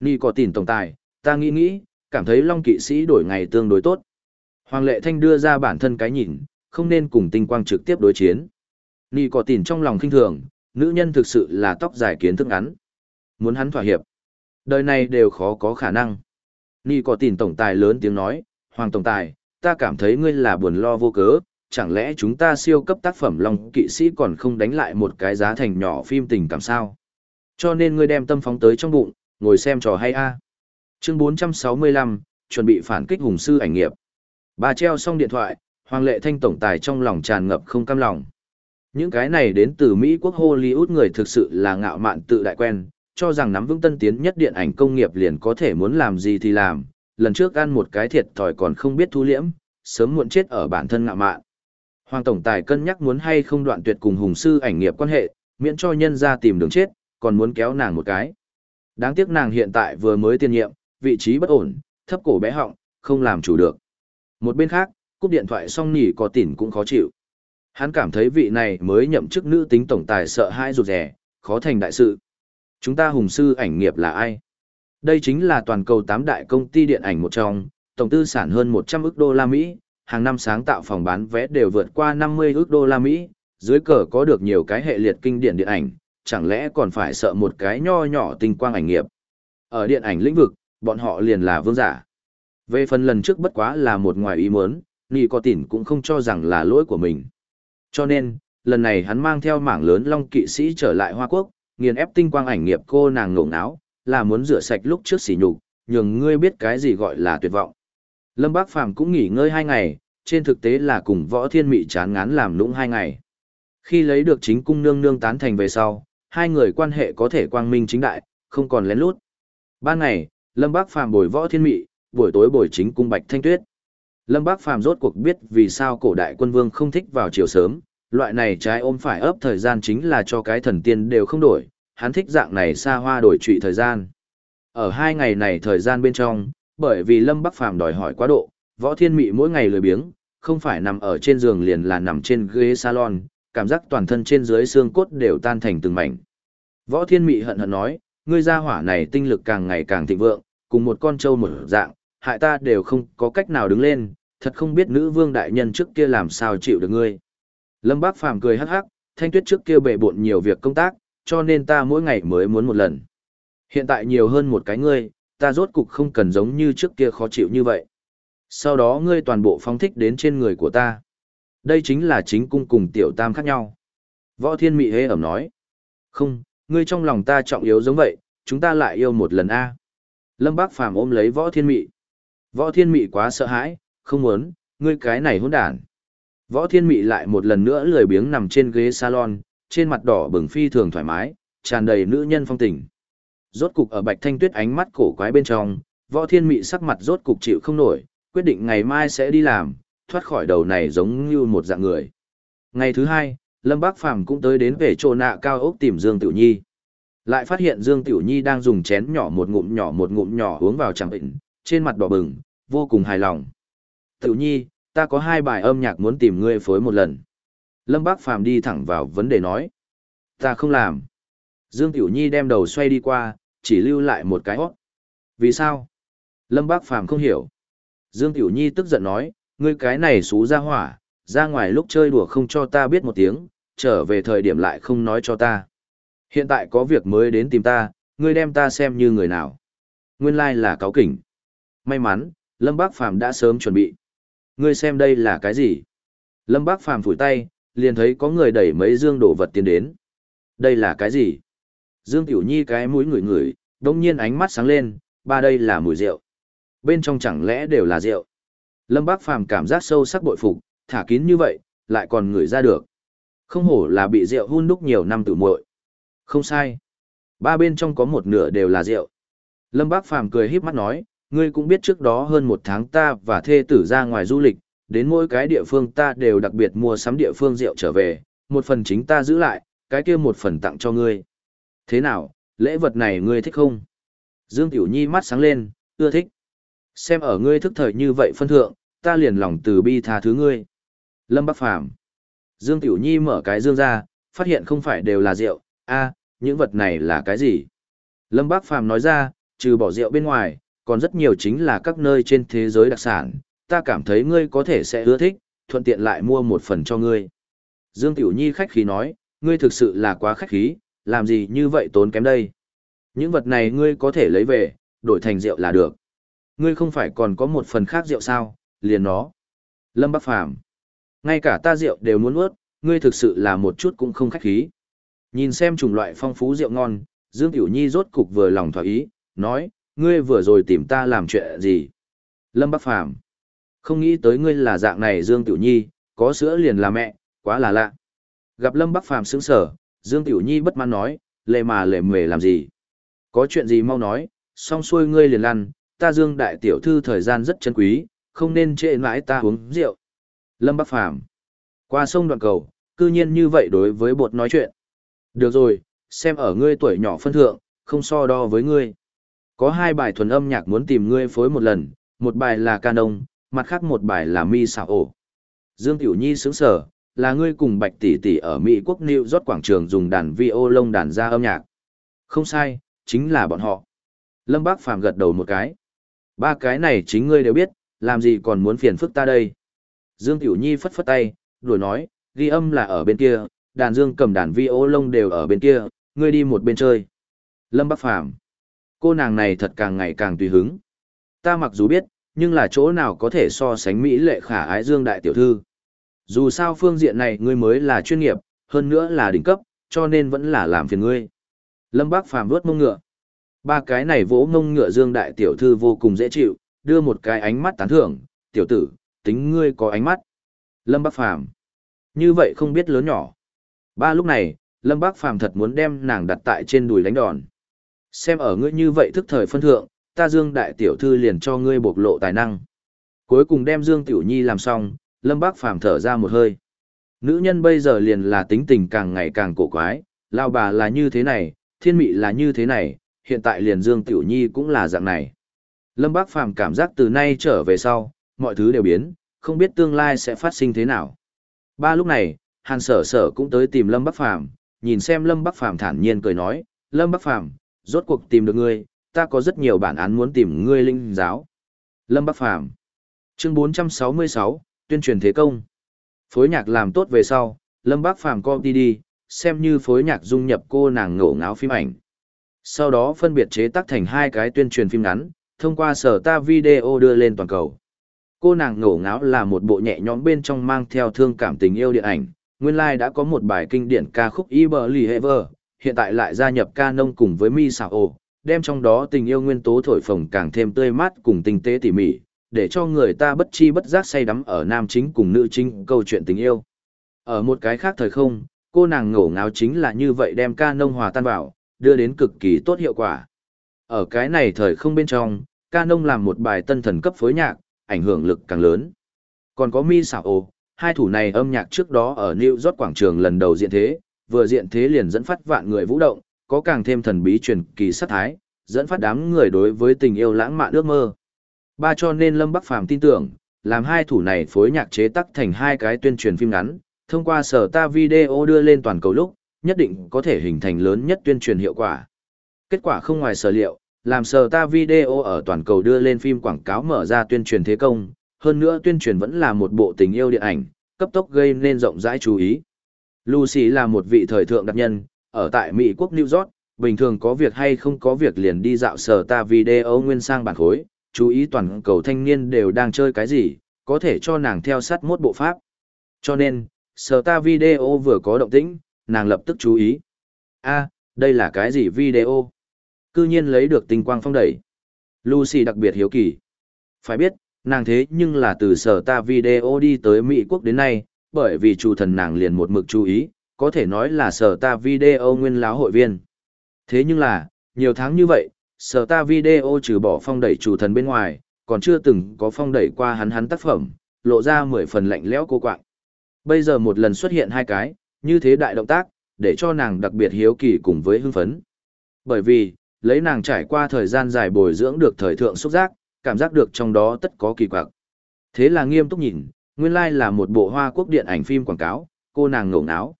Nì có tin tổng tài, ta nghĩ nghĩ, cảm thấy long kỵ sĩ đổi ngày tương đối tốt. Hoàng lệ thanh đưa ra bản thân cái nhìn, không nên cùng tinh quang trực tiếp đối chiến. Nhi có tình trong lòng khinh thường, nữ nhân thực sự là tóc dài kiến thức ngắn. Muốn hắn thỏa hiệp. Đời này đều khó có khả năng. Nhi có tình tổng tài lớn tiếng nói, Hoàng tổng tài, ta cảm thấy ngươi là buồn lo vô cớ, chẳng lẽ chúng ta siêu cấp tác phẩm Long kỵ sĩ còn không đánh lại một cái giá thành nhỏ phim tình cảm sao? Cho nên ngươi đem tâm phóng tới trong bụng, ngồi xem trò hay a. Chương 465, chuẩn bị phản kích hùng sư ảnh nghiệp. Bà treo xong điện thoại, Hoàng Lệ Thanh tổng tài trong lòng tràn ngập không cam lòng. Những cái này đến từ Mỹ quốc Hollywood người thực sự là ngạo mạn tự đại quen, cho rằng nắm vững tân tiến nhất điện ảnh công nghiệp liền có thể muốn làm gì thì làm, lần trước ăn một cái thiệt thòi còn không biết thu liễm, sớm muộn chết ở bản thân ngạo mạn. Hoàng Tổng Tài cân nhắc muốn hay không đoạn tuyệt cùng hùng sư ảnh nghiệp quan hệ, miễn cho nhân ra tìm đường chết, còn muốn kéo nàng một cái. Đáng tiếc nàng hiện tại vừa mới tiên nhiệm, vị trí bất ổn, thấp cổ bé họng, không làm chủ được. Một bên khác, cúp điện thoại xong nỉ có tỉn cũng khó chịu. Hắn cảm thấy vị này mới nhậm chức nữ tính tổng tài sợ hãi rụt rẻ, khó thành đại sự. Chúng ta hùng sư ảnh nghiệp là ai? Đây chính là toàn cầu tám đại công ty điện ảnh một trong, tổng tư sản hơn 100 ức đô la Mỹ, hàng năm sáng tạo phòng bán vé đều vượt qua 50 ức đô la Mỹ, dưới cờ có được nhiều cái hệ liệt kinh điển điện ảnh, chẳng lẽ còn phải sợ một cái nho nhỏ tinh quang ảnh nghiệp. Ở điện ảnh lĩnh vực, bọn họ liền là vương giả. Về phần lần trước bất quá là một ngoài ý muốn, Nì có tỉn cũng không cho rằng là lỗi của mình. Cho nên, lần này hắn mang theo mảng lớn long kỵ sĩ trở lại Hoa Quốc, nghiền ép tinh quang ảnh nghiệp cô nàng ngộ ngáo, là muốn rửa sạch lúc trước sỉ nhục, nhường ngươi biết cái gì gọi là tuyệt vọng. Lâm Bác Phàm cũng nghỉ ngơi hai ngày, trên thực tế là cùng võ thiên mị chán ngán làm lũng hai ngày. Khi lấy được chính cung nương nương tán thành về sau, hai người quan hệ có thể quang minh chính đại, không còn lén lút. Ban ngày, Lâm Bác Phàm bồi võ thiên mị, buổi tối bồi chính cung Bạch Thanh Tuyết. Lâm Bác Phàm rốt cuộc biết vì sao cổ đại quân vương không thích vào chiều sớm, loại này trái ôm phải ấp thời gian chính là cho cái thần tiên đều không đổi, hắn thích dạng này xa hoa đổi trụy thời gian. Ở hai ngày này thời gian bên trong, bởi vì Lâm Bắc Phàm đòi hỏi quá độ, võ thiên mị mỗi ngày lười biếng, không phải nằm ở trên giường liền là nằm trên ghế salon, cảm giác toàn thân trên dưới xương cốt đều tan thành từng mảnh. Võ thiên mị hận hận nói, ngươi gia hỏa này tinh lực càng ngày càng thịnh vượng, cùng một con trâu một dạng, hại ta đều không có cách nào đứng lên, thật không biết nữ vương đại nhân trước kia làm sao chịu được ngươi. Lâm Bác Phàm cười hắc hắc, thanh tuyết trước kia bệ bộn nhiều việc công tác, cho nên ta mỗi ngày mới muốn một lần. Hiện tại nhiều hơn một cái ngươi, ta rốt cục không cần giống như trước kia khó chịu như vậy. Sau đó ngươi toàn bộ phóng thích đến trên người của ta. Đây chính là chính cung cùng tiểu tam khác nhau. Võ thiên mị hế ẩm nói. Không, ngươi trong lòng ta trọng yếu giống vậy, chúng ta lại yêu một lần a. Lâm Bác Phàm ôm lấy võ thiên mị. Võ thiên mị quá sợ hãi, không muốn, ngươi cái này hỗn đản. Võ thiên mị lại một lần nữa lười biếng nằm trên ghế salon, trên mặt đỏ bừng phi thường thoải mái, tràn đầy nữ nhân phong tình. Rốt cục ở Bạch Thanh Tuyết ánh mắt cổ quái bên trong, Võ Thiên Mị sắc mặt rốt cục chịu không nổi, quyết định ngày mai sẽ đi làm, thoát khỏi đầu này giống như một dạng người. Ngày thứ hai, Lâm Bác Phàm cũng tới đến về chỗ nạ cao ốc tìm Dương Tiểu Nhi. Lại phát hiện Dương Tiểu Nhi đang dùng chén nhỏ một ngụm nhỏ một ngụm nhỏ uống vào chẳng bệnh, trên mặt đỏ bừng, vô cùng hài lòng. Tiểu Nhi, ta có hai bài âm nhạc muốn tìm ngươi phối một lần. Lâm Bác Phàm đi thẳng vào vấn đề nói. Ta không làm. Dương Tiểu Nhi đem đầu xoay đi qua, chỉ lưu lại một cái hót. Vì sao? Lâm Bác Phàm không hiểu. Dương Tiểu Nhi tức giận nói, ngươi cái này xú ra hỏa, ra ngoài lúc chơi đùa không cho ta biết một tiếng, trở về thời điểm lại không nói cho ta. Hiện tại có việc mới đến tìm ta, ngươi đem ta xem như người nào. Nguyên lai là cáo kỉnh. May mắn, Lâm Bác Phàm đã sớm chuẩn bị. Ngươi xem đây là cái gì? Lâm Bác Phàm phủi tay, liền thấy có người đẩy mấy dương đồ vật tiến đến. Đây là cái gì? Dương Tiểu Nhi cái mũi ngửi ngửi, đông nhiên ánh mắt sáng lên, ba đây là mùi rượu. Bên trong chẳng lẽ đều là rượu. Lâm Bác Phàm cảm giác sâu sắc bội phục, thả kín như vậy, lại còn ngửi ra được. Không hổ là bị rượu hun đúc nhiều năm tử muội. Không sai. Ba bên trong có một nửa đều là rượu. Lâm Bác Phàm cười híp mắt nói, ngươi cũng biết trước đó hơn một tháng ta và thê tử ra ngoài du lịch, đến mỗi cái địa phương ta đều đặc biệt mua sắm địa phương rượu trở về, một phần chính ta giữ lại, cái kia một phần tặng cho ngươi. Thế nào, lễ vật này ngươi thích không? Dương Tiểu Nhi mắt sáng lên, ưa thích. Xem ở ngươi thức thời như vậy phân thượng, ta liền lòng từ bi tha thứ ngươi. Lâm Bắc Phàm Dương Tiểu Nhi mở cái dương ra, phát hiện không phải đều là rượu, a những vật này là cái gì? Lâm Bác Phàm nói ra, trừ bỏ rượu bên ngoài, còn rất nhiều chính là các nơi trên thế giới đặc sản, ta cảm thấy ngươi có thể sẽ ưa thích, thuận tiện lại mua một phần cho ngươi. Dương Tiểu Nhi khách khí nói, ngươi thực sự là quá khách khí, làm gì như vậy tốn kém đây. Những vật này ngươi có thể lấy về, đổi thành rượu là được. Ngươi không phải còn có một phần khác rượu sao, liền nó. Lâm Bắc Phàm ngay cả ta rượu đều muốn ướt, ngươi thực sự là một chút cũng không khách khí. Nhìn xem chủng loại phong phú rượu ngon, Dương Tiểu Nhi rốt cục vừa lòng thỏa ý, nói, ngươi vừa rồi tìm ta làm chuyện gì? Lâm Bắc Phàm không nghĩ tới ngươi là dạng này Dương Tiểu Nhi, có sữa liền là mẹ, quá là lạ. Gặp Lâm Bắc Phàm sững sở, Dương Tiểu Nhi bất mãn nói, lệ mà lệ mề làm gì? Có chuyện gì mau nói, xong xuôi ngươi liền lăn, ta Dương Đại Tiểu Thư thời gian rất chân quý, không nên trễ mãi ta uống rượu. Lâm Bắc Phàm Qua sông đoạn cầu, cư nhiên như vậy đối với bột nói chuyện. Được rồi, xem ở ngươi tuổi nhỏ phân thượng, không so đo với ngươi. Có hai bài thuần âm nhạc muốn tìm ngươi phối một lần, một bài là canon, mặt khác một bài là mi xảo ổ. Dương Tiểu Nhi sướng sở, là ngươi cùng Bạch Tỷ Tỷ ở Mỹ quốc New York quảng trường dùng đàn vi ô lông đàn ra âm nhạc. Không sai, chính là bọn họ. Lâm Bác Phàm gật đầu một cái. Ba cái này chính ngươi đều biết, làm gì còn muốn phiền phức ta đây. Dương Tiểu Nhi phất phất tay, đuổi nói, ghi âm là ở bên kia, đàn dương cầm đàn vi ô lông đều ở bên kia, ngươi đi một bên chơi. Lâm Bắc Phàm Cô nàng này thật càng ngày càng tùy hứng. Ta mặc dù biết, nhưng là chỗ nào có thể so sánh Mỹ lệ khả ái Dương Đại Tiểu Thư. Dù sao phương diện này ngươi mới là chuyên nghiệp, hơn nữa là đỉnh cấp, cho nên vẫn là làm phiền ngươi. Lâm Bác Phàm vuốt mông ngựa. Ba cái này vỗ mông ngựa Dương Đại Tiểu Thư vô cùng dễ chịu, đưa một cái ánh mắt tán thưởng, tiểu tử, tính ngươi có ánh mắt. Lâm Bác Phàm Như vậy không biết lớn nhỏ. Ba lúc này, Lâm Bác Phàm thật muốn đem nàng đặt tại trên đùi đánh đòn. Xem ở ngươi như vậy thức thời phân thượng, ta Dương Đại Tiểu Thư liền cho ngươi bộc lộ tài năng. Cuối cùng đem Dương Tiểu Nhi làm xong, Lâm Bác Phàm thở ra một hơi. Nữ nhân bây giờ liền là tính tình càng ngày càng cổ quái, lao bà là như thế này, thiên mị là như thế này, hiện tại liền Dương Tiểu Nhi cũng là dạng này. Lâm Bác Phàm cảm giác từ nay trở về sau, mọi thứ đều biến, không biết tương lai sẽ phát sinh thế nào. Ba lúc này, Hàn Sở Sở cũng tới tìm Lâm Bắc Phàm, nhìn xem Lâm Bắc Phàm thản nhiên cười nói, "Lâm Bắc Phàm, rốt cuộc tìm được ngươi, ta có rất nhiều bản án muốn tìm ngươi linh giáo." Lâm Bắc Phàm. Chương 466, tuyên truyền thế công. Phối nhạc làm tốt về sau, Lâm Bắc Phàm co đi đi, xem như phối nhạc dung nhập cô nàng ngổ ngáo phim ảnh. Sau đó phân biệt chế tác thành hai cái tuyên truyền phim ngắn, thông qua sở ta video đưa lên toàn cầu. Cô nàng ngổ ngáo là một bộ nhẹ nhõm bên trong mang theo thương cảm tình yêu điện ảnh, nguyên lai like đã có một bài kinh điển ca khúc Iberly Ever hiện tại lại gia nhập ca nông cùng với Mi Sao đem trong đó tình yêu nguyên tố thổi phồng càng thêm tươi mát cùng tinh tế tỉ mỉ, để cho người ta bất chi bất giác say đắm ở nam chính cùng nữ chính câu chuyện tình yêu. Ở một cái khác thời không, cô nàng ngổ ngáo chính là như vậy đem ca nông hòa tan vào, đưa đến cực kỳ tốt hiệu quả. Ở cái này thời không bên trong, ca nông làm một bài tân thần cấp phối nhạc, ảnh hưởng lực càng lớn. Còn có Mi xảo Ô, hai thủ này âm nhạc trước đó ở New York quảng trường lần đầu diện thế, vừa diện thế liền dẫn phát vạn người vũ động, có càng thêm thần bí truyền kỳ sát thái, dẫn phát đám người đối với tình yêu lãng mạn ước mơ. Ba cho nên Lâm Bắc Phàm tin tưởng, làm hai thủ này phối nhạc chế tác thành hai cái tuyên truyền phim ngắn, thông qua sở ta video đưa lên toàn cầu lúc, nhất định có thể hình thành lớn nhất tuyên truyền hiệu quả. Kết quả không ngoài sở liệu, làm sở ta video ở toàn cầu đưa lên phim quảng cáo mở ra tuyên truyền thế công, hơn nữa tuyên truyền vẫn là một bộ tình yêu điện ảnh, cấp tốc gây nên rộng rãi chú ý. Lucy là một vị thời thượng đặc nhân, ở tại Mỹ quốc New York, bình thường có việc hay không có việc liền đi dạo sở ta video nguyên sang bản khối, chú ý toàn cầu thanh niên đều đang chơi cái gì, có thể cho nàng theo sát mốt bộ pháp. Cho nên, sở ta video vừa có động tĩnh, nàng lập tức chú ý. a đây là cái gì video? Cư nhiên lấy được tinh quang phong đẩy. Lucy đặc biệt hiếu kỳ. Phải biết, nàng thế nhưng là từ sở ta video đi tới Mỹ quốc đến nay, bởi vì chủ thần nàng liền một mực chú ý, có thể nói là sở ta video nguyên láo hội viên. Thế nhưng là, nhiều tháng như vậy, sở ta video trừ bỏ phong đẩy chủ thần bên ngoài, còn chưa từng có phong đẩy qua hắn hắn tác phẩm, lộ ra mười phần lạnh lẽo cô quạng. Bây giờ một lần xuất hiện hai cái, như thế đại động tác, để cho nàng đặc biệt hiếu kỳ cùng với hưng phấn. Bởi vì, lấy nàng trải qua thời gian dài bồi dưỡng được thời thượng xúc giác, cảm giác được trong đó tất có kỳ quặc. Thế là nghiêm túc nhìn, nguyên lai like là một bộ Hoa Quốc điện ảnh phim quảng cáo, cô nàng ngổ ngáo.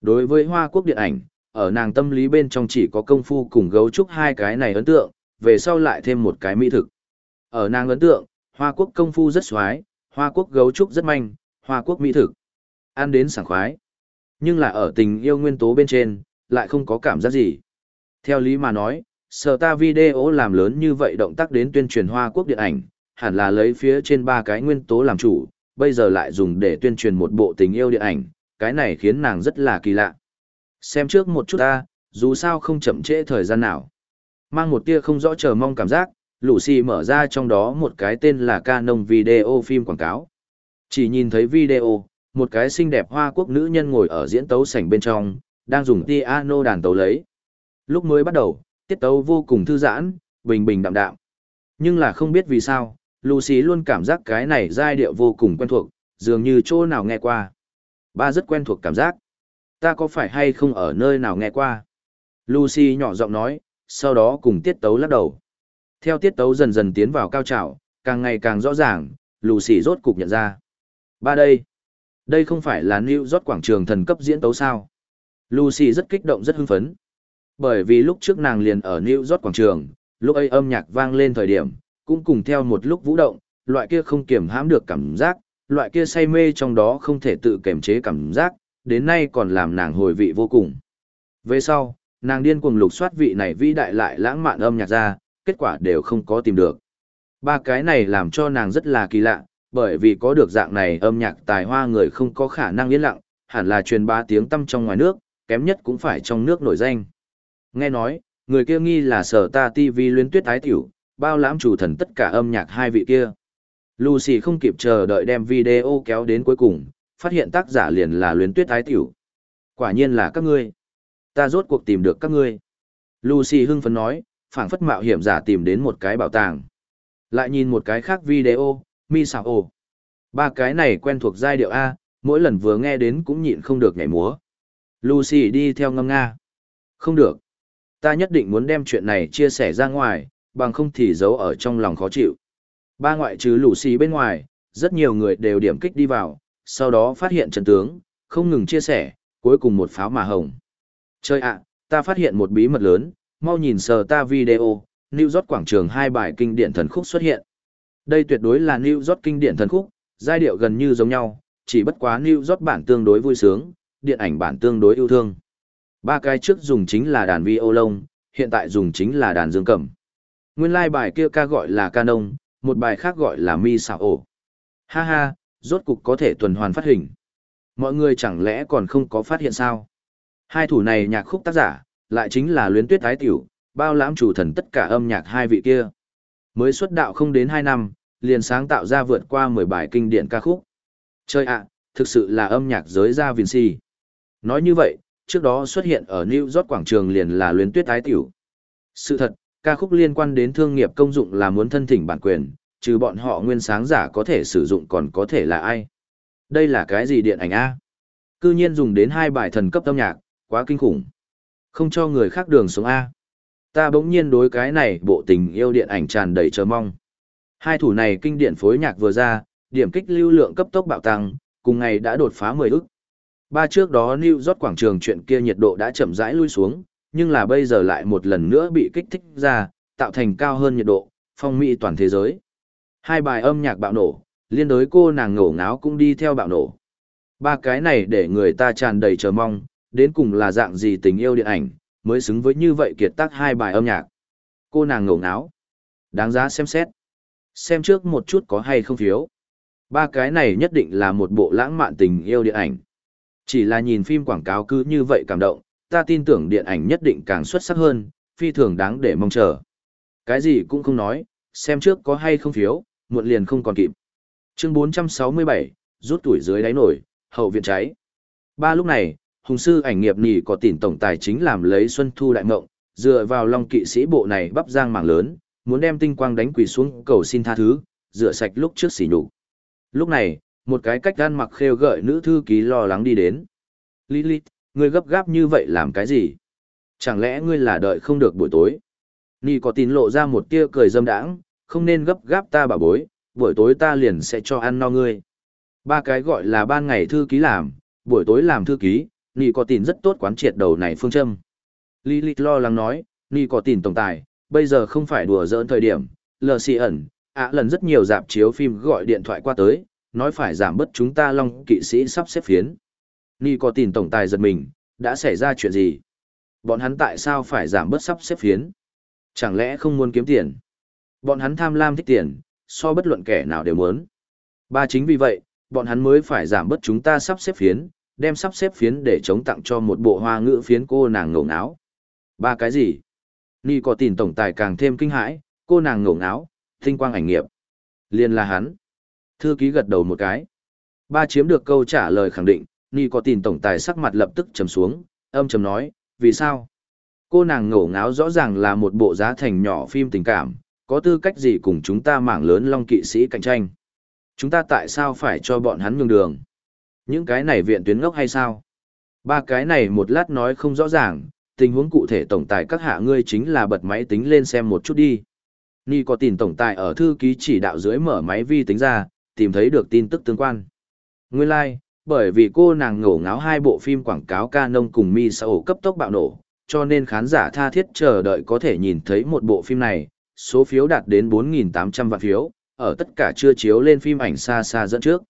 Đối với Hoa Quốc điện ảnh, ở nàng tâm lý bên trong chỉ có công phu cùng gấu trúc hai cái này ấn tượng, về sau lại thêm một cái mỹ thực. Ở nàng ấn tượng, Hoa Quốc công phu rất xoái, Hoa Quốc gấu trúc rất manh, Hoa Quốc mỹ thực. Ăn đến sảng khoái. Nhưng là ở tình yêu nguyên tố bên trên, lại không có cảm giác gì. Theo lý mà nói, sở ta video làm lớn như vậy động tác đến tuyên truyền Hoa Quốc điện ảnh, hẳn là lấy phía trên ba cái nguyên tố làm chủ, bây giờ lại dùng để tuyên truyền một bộ tình yêu điện ảnh, cái này khiến nàng rất là kỳ lạ. Xem trước một chút ta, dù sao không chậm trễ thời gian nào. Mang một tia không rõ chờ mong cảm giác, Lucy mở ra trong đó một cái tên là Canon Video phim quảng cáo. Chỉ nhìn thấy video, một cái xinh đẹp hoa quốc nữ nhân ngồi ở diễn tấu sảnh bên trong, đang dùng piano đàn tấu lấy. Lúc mới bắt đầu, tiết tấu vô cùng thư giãn, bình bình đạm đạm. Nhưng là không biết vì sao, Lucy luôn cảm giác cái này giai điệu vô cùng quen thuộc, dường như chỗ nào nghe qua. Ba rất quen thuộc cảm giác. Ta có phải hay không ở nơi nào nghe qua? Lucy nhỏ giọng nói, sau đó cùng tiết tấu lắc đầu. Theo tiết tấu dần dần tiến vào cao trào, càng ngày càng rõ ràng, Lucy rốt cục nhận ra. Ba đây. Đây không phải là New York quảng trường thần cấp diễn tấu sao. Lucy rất kích động rất hưng phấn. Bởi vì lúc trước nàng liền ở New York quảng trường, lúc ấy âm nhạc vang lên thời điểm, cũng cùng theo một lúc vũ động, loại kia không kiềm hãm được cảm giác, loại kia say mê trong đó không thể tự kiềm chế cảm giác, đến nay còn làm nàng hồi vị vô cùng. Về sau, nàng điên cuồng lục soát vị này vĩ đại lại lãng mạn âm nhạc ra, kết quả đều không có tìm được. Ba cái này làm cho nàng rất là kỳ lạ, bởi vì có được dạng này âm nhạc tài hoa người không có khả năng yên lặng, hẳn là truyền ba tiếng tâm trong ngoài nước, kém nhất cũng phải trong nước nổi danh. Nghe nói, người kia nghi là sở ta TV luyến tuyết ái tiểu, bao lãm chủ thần tất cả âm nhạc hai vị kia. Lucy không kịp chờ đợi đem video kéo đến cuối cùng, phát hiện tác giả liền là luyến tuyết ái tiểu. Quả nhiên là các ngươi. Ta rốt cuộc tìm được các ngươi. Lucy hưng phấn nói, phảng phất mạo hiểm giả tìm đến một cái bảo tàng. Lại nhìn một cái khác video, mi xào ồ. Ba cái này quen thuộc giai điệu A, mỗi lần vừa nghe đến cũng nhịn không được nhảy múa. Lucy đi theo ngâm nga. Không được. Ta nhất định muốn đem chuyện này chia sẻ ra ngoài, bằng không thì giấu ở trong lòng khó chịu. Ba ngoại trừ lũ xì bên ngoài, rất nhiều người đều điểm kích đi vào, sau đó phát hiện trận tướng, không ngừng chia sẻ, cuối cùng một pháo mà hồng. Chơi ạ, ta phát hiện một bí mật lớn, mau nhìn sờ ta video, New York quảng trường hai bài kinh điển thần khúc xuất hiện. Đây tuyệt đối là New York kinh điển thần khúc, giai điệu gần như giống nhau, chỉ bất quá New York bản tương đối vui sướng, điện ảnh bản tương đối yêu thương. Ba cái trước dùng chính là đàn violon, hiện tại dùng chính là đàn dương cầm. Nguyên lai like bài kia ca gọi là ca nông, một bài khác gọi là mi xảo ổ. Ha ha, rốt cục có thể tuần hoàn phát hình. Mọi người chẳng lẽ còn không có phát hiện sao? Hai thủ này nhạc khúc tác giả, lại chính là luyến tuyết Thái tiểu, bao lãm chủ thần tất cả âm nhạc hai vị kia. Mới xuất đạo không đến hai năm, liền sáng tạo ra vượt qua 10 bài kinh điển ca khúc. Chơi ạ, thực sự là âm nhạc giới ra Vinci. Nói như vậy, trước đó xuất hiện ở New York quảng trường liền là luyến tuyết Thái tiểu. Sự thật, ca khúc liên quan đến thương nghiệp công dụng là muốn thân thỉnh bản quyền, trừ bọn họ nguyên sáng giả có thể sử dụng còn có thể là ai. Đây là cái gì điện ảnh A? Cư nhiên dùng đến hai bài thần cấp âm nhạc, quá kinh khủng. Không cho người khác đường xuống A. Ta bỗng nhiên đối cái này bộ tình yêu điện ảnh tràn đầy chờ mong. Hai thủ này kinh điển phối nhạc vừa ra, điểm kích lưu lượng cấp tốc bạo tăng, cùng ngày đã đột phá 10 ức. Ba trước đó New York quảng trường chuyện kia nhiệt độ đã chậm rãi lui xuống, nhưng là bây giờ lại một lần nữa bị kích thích ra, tạo thành cao hơn nhiệt độ, phong mỹ toàn thế giới. Hai bài âm nhạc bạo nổ, liên đối cô nàng ngổ ngáo cũng đi theo bạo nổ. Ba cái này để người ta tràn đầy chờ mong, đến cùng là dạng gì tình yêu điện ảnh, mới xứng với như vậy kiệt tác hai bài âm nhạc. Cô nàng ngổ ngáo. Đáng giá xem xét. Xem trước một chút có hay không phiếu. Ba cái này nhất định là một bộ lãng mạn tình yêu điện ảnh. Chỉ là nhìn phim quảng cáo cứ như vậy cảm động, ta tin tưởng điện ảnh nhất định càng xuất sắc hơn, phi thường đáng để mong chờ. Cái gì cũng không nói, xem trước có hay không phiếu, muộn liền không còn kịp. Chương 467, rút tuổi dưới đáy nổi, hậu viện cháy. Ba lúc này, hùng sư ảnh nghiệp nỉ có tỉnh tổng tài chính làm lấy xuân thu đại ngộng, dựa vào long kỵ sĩ bộ này bắp giang mảng lớn, muốn đem tinh quang đánh quỳ xuống cầu xin tha thứ, rửa sạch lúc trước xỉ nhục. Lúc này, một cái cách gan mặc khêu gợi nữ thư ký lo lắng đi đến. Lilith, ngươi gấp gáp như vậy làm cái gì? Chẳng lẽ ngươi là đợi không được buổi tối? Nhi có tin lộ ra một tia cười dâm đãng, không nên gấp gáp ta bà bối, buổi tối ta liền sẽ cho ăn no ngươi. Ba cái gọi là ban ngày thư ký làm, buổi tối làm thư ký, Nhi có tin rất tốt quán triệt đầu này phương châm. Lilith lo lắng nói, Nhi có tin tổng tài, bây giờ không phải đùa giỡn thời điểm, lờ xì ẩn, ạ lần rất nhiều dạp chiếu phim gọi điện thoại qua tới, nói phải giảm bớt chúng ta long kỵ sĩ sắp xếp phiến. Nì có tin tổng tài giật mình, đã xảy ra chuyện gì? Bọn hắn tại sao phải giảm bớt sắp xếp phiến? Chẳng lẽ không muốn kiếm tiền? Bọn hắn tham lam thích tiền, so bất luận kẻ nào đều muốn. Ba chính vì vậy, bọn hắn mới phải giảm bớt chúng ta sắp xếp phiến, đem sắp xếp phiến để chống tặng cho một bộ hoa ngữ phiến cô nàng ngầu ngáo. Ba cái gì? Ni có tin tổng tài càng thêm kinh hãi, cô nàng ngầu ngáo, tinh quang ảnh nghiệp. Liên là hắn. Thư ký gật đầu một cái. Ba chiếm được câu trả lời khẳng định, Ni có tiền tổng tài sắc mặt lập tức trầm xuống, âm trầm nói, vì sao? Cô nàng ngổ ngáo rõ ràng là một bộ giá thành nhỏ phim tình cảm, có tư cách gì cùng chúng ta mảng lớn long kỵ sĩ cạnh tranh? Chúng ta tại sao phải cho bọn hắn nhường đường? Những cái này viện tuyến ngốc hay sao? Ba cái này một lát nói không rõ ràng, tình huống cụ thể tổng tài các hạ ngươi chính là bật máy tính lên xem một chút đi. Ni có tin tổng tài ở thư ký chỉ đạo dưới mở máy vi tính ra, tìm thấy được tin tức tương quan. Nguyên lai, like, bởi vì cô nàng ngổ ngáo hai bộ phim quảng cáo ca nông cùng mi sầu cấp tốc bạo nổ, cho nên khán giả tha thiết chờ đợi có thể nhìn thấy một bộ phim này, số phiếu đạt đến 4.800 vạn phiếu, ở tất cả chưa chiếu lên phim ảnh xa xa dẫn trước.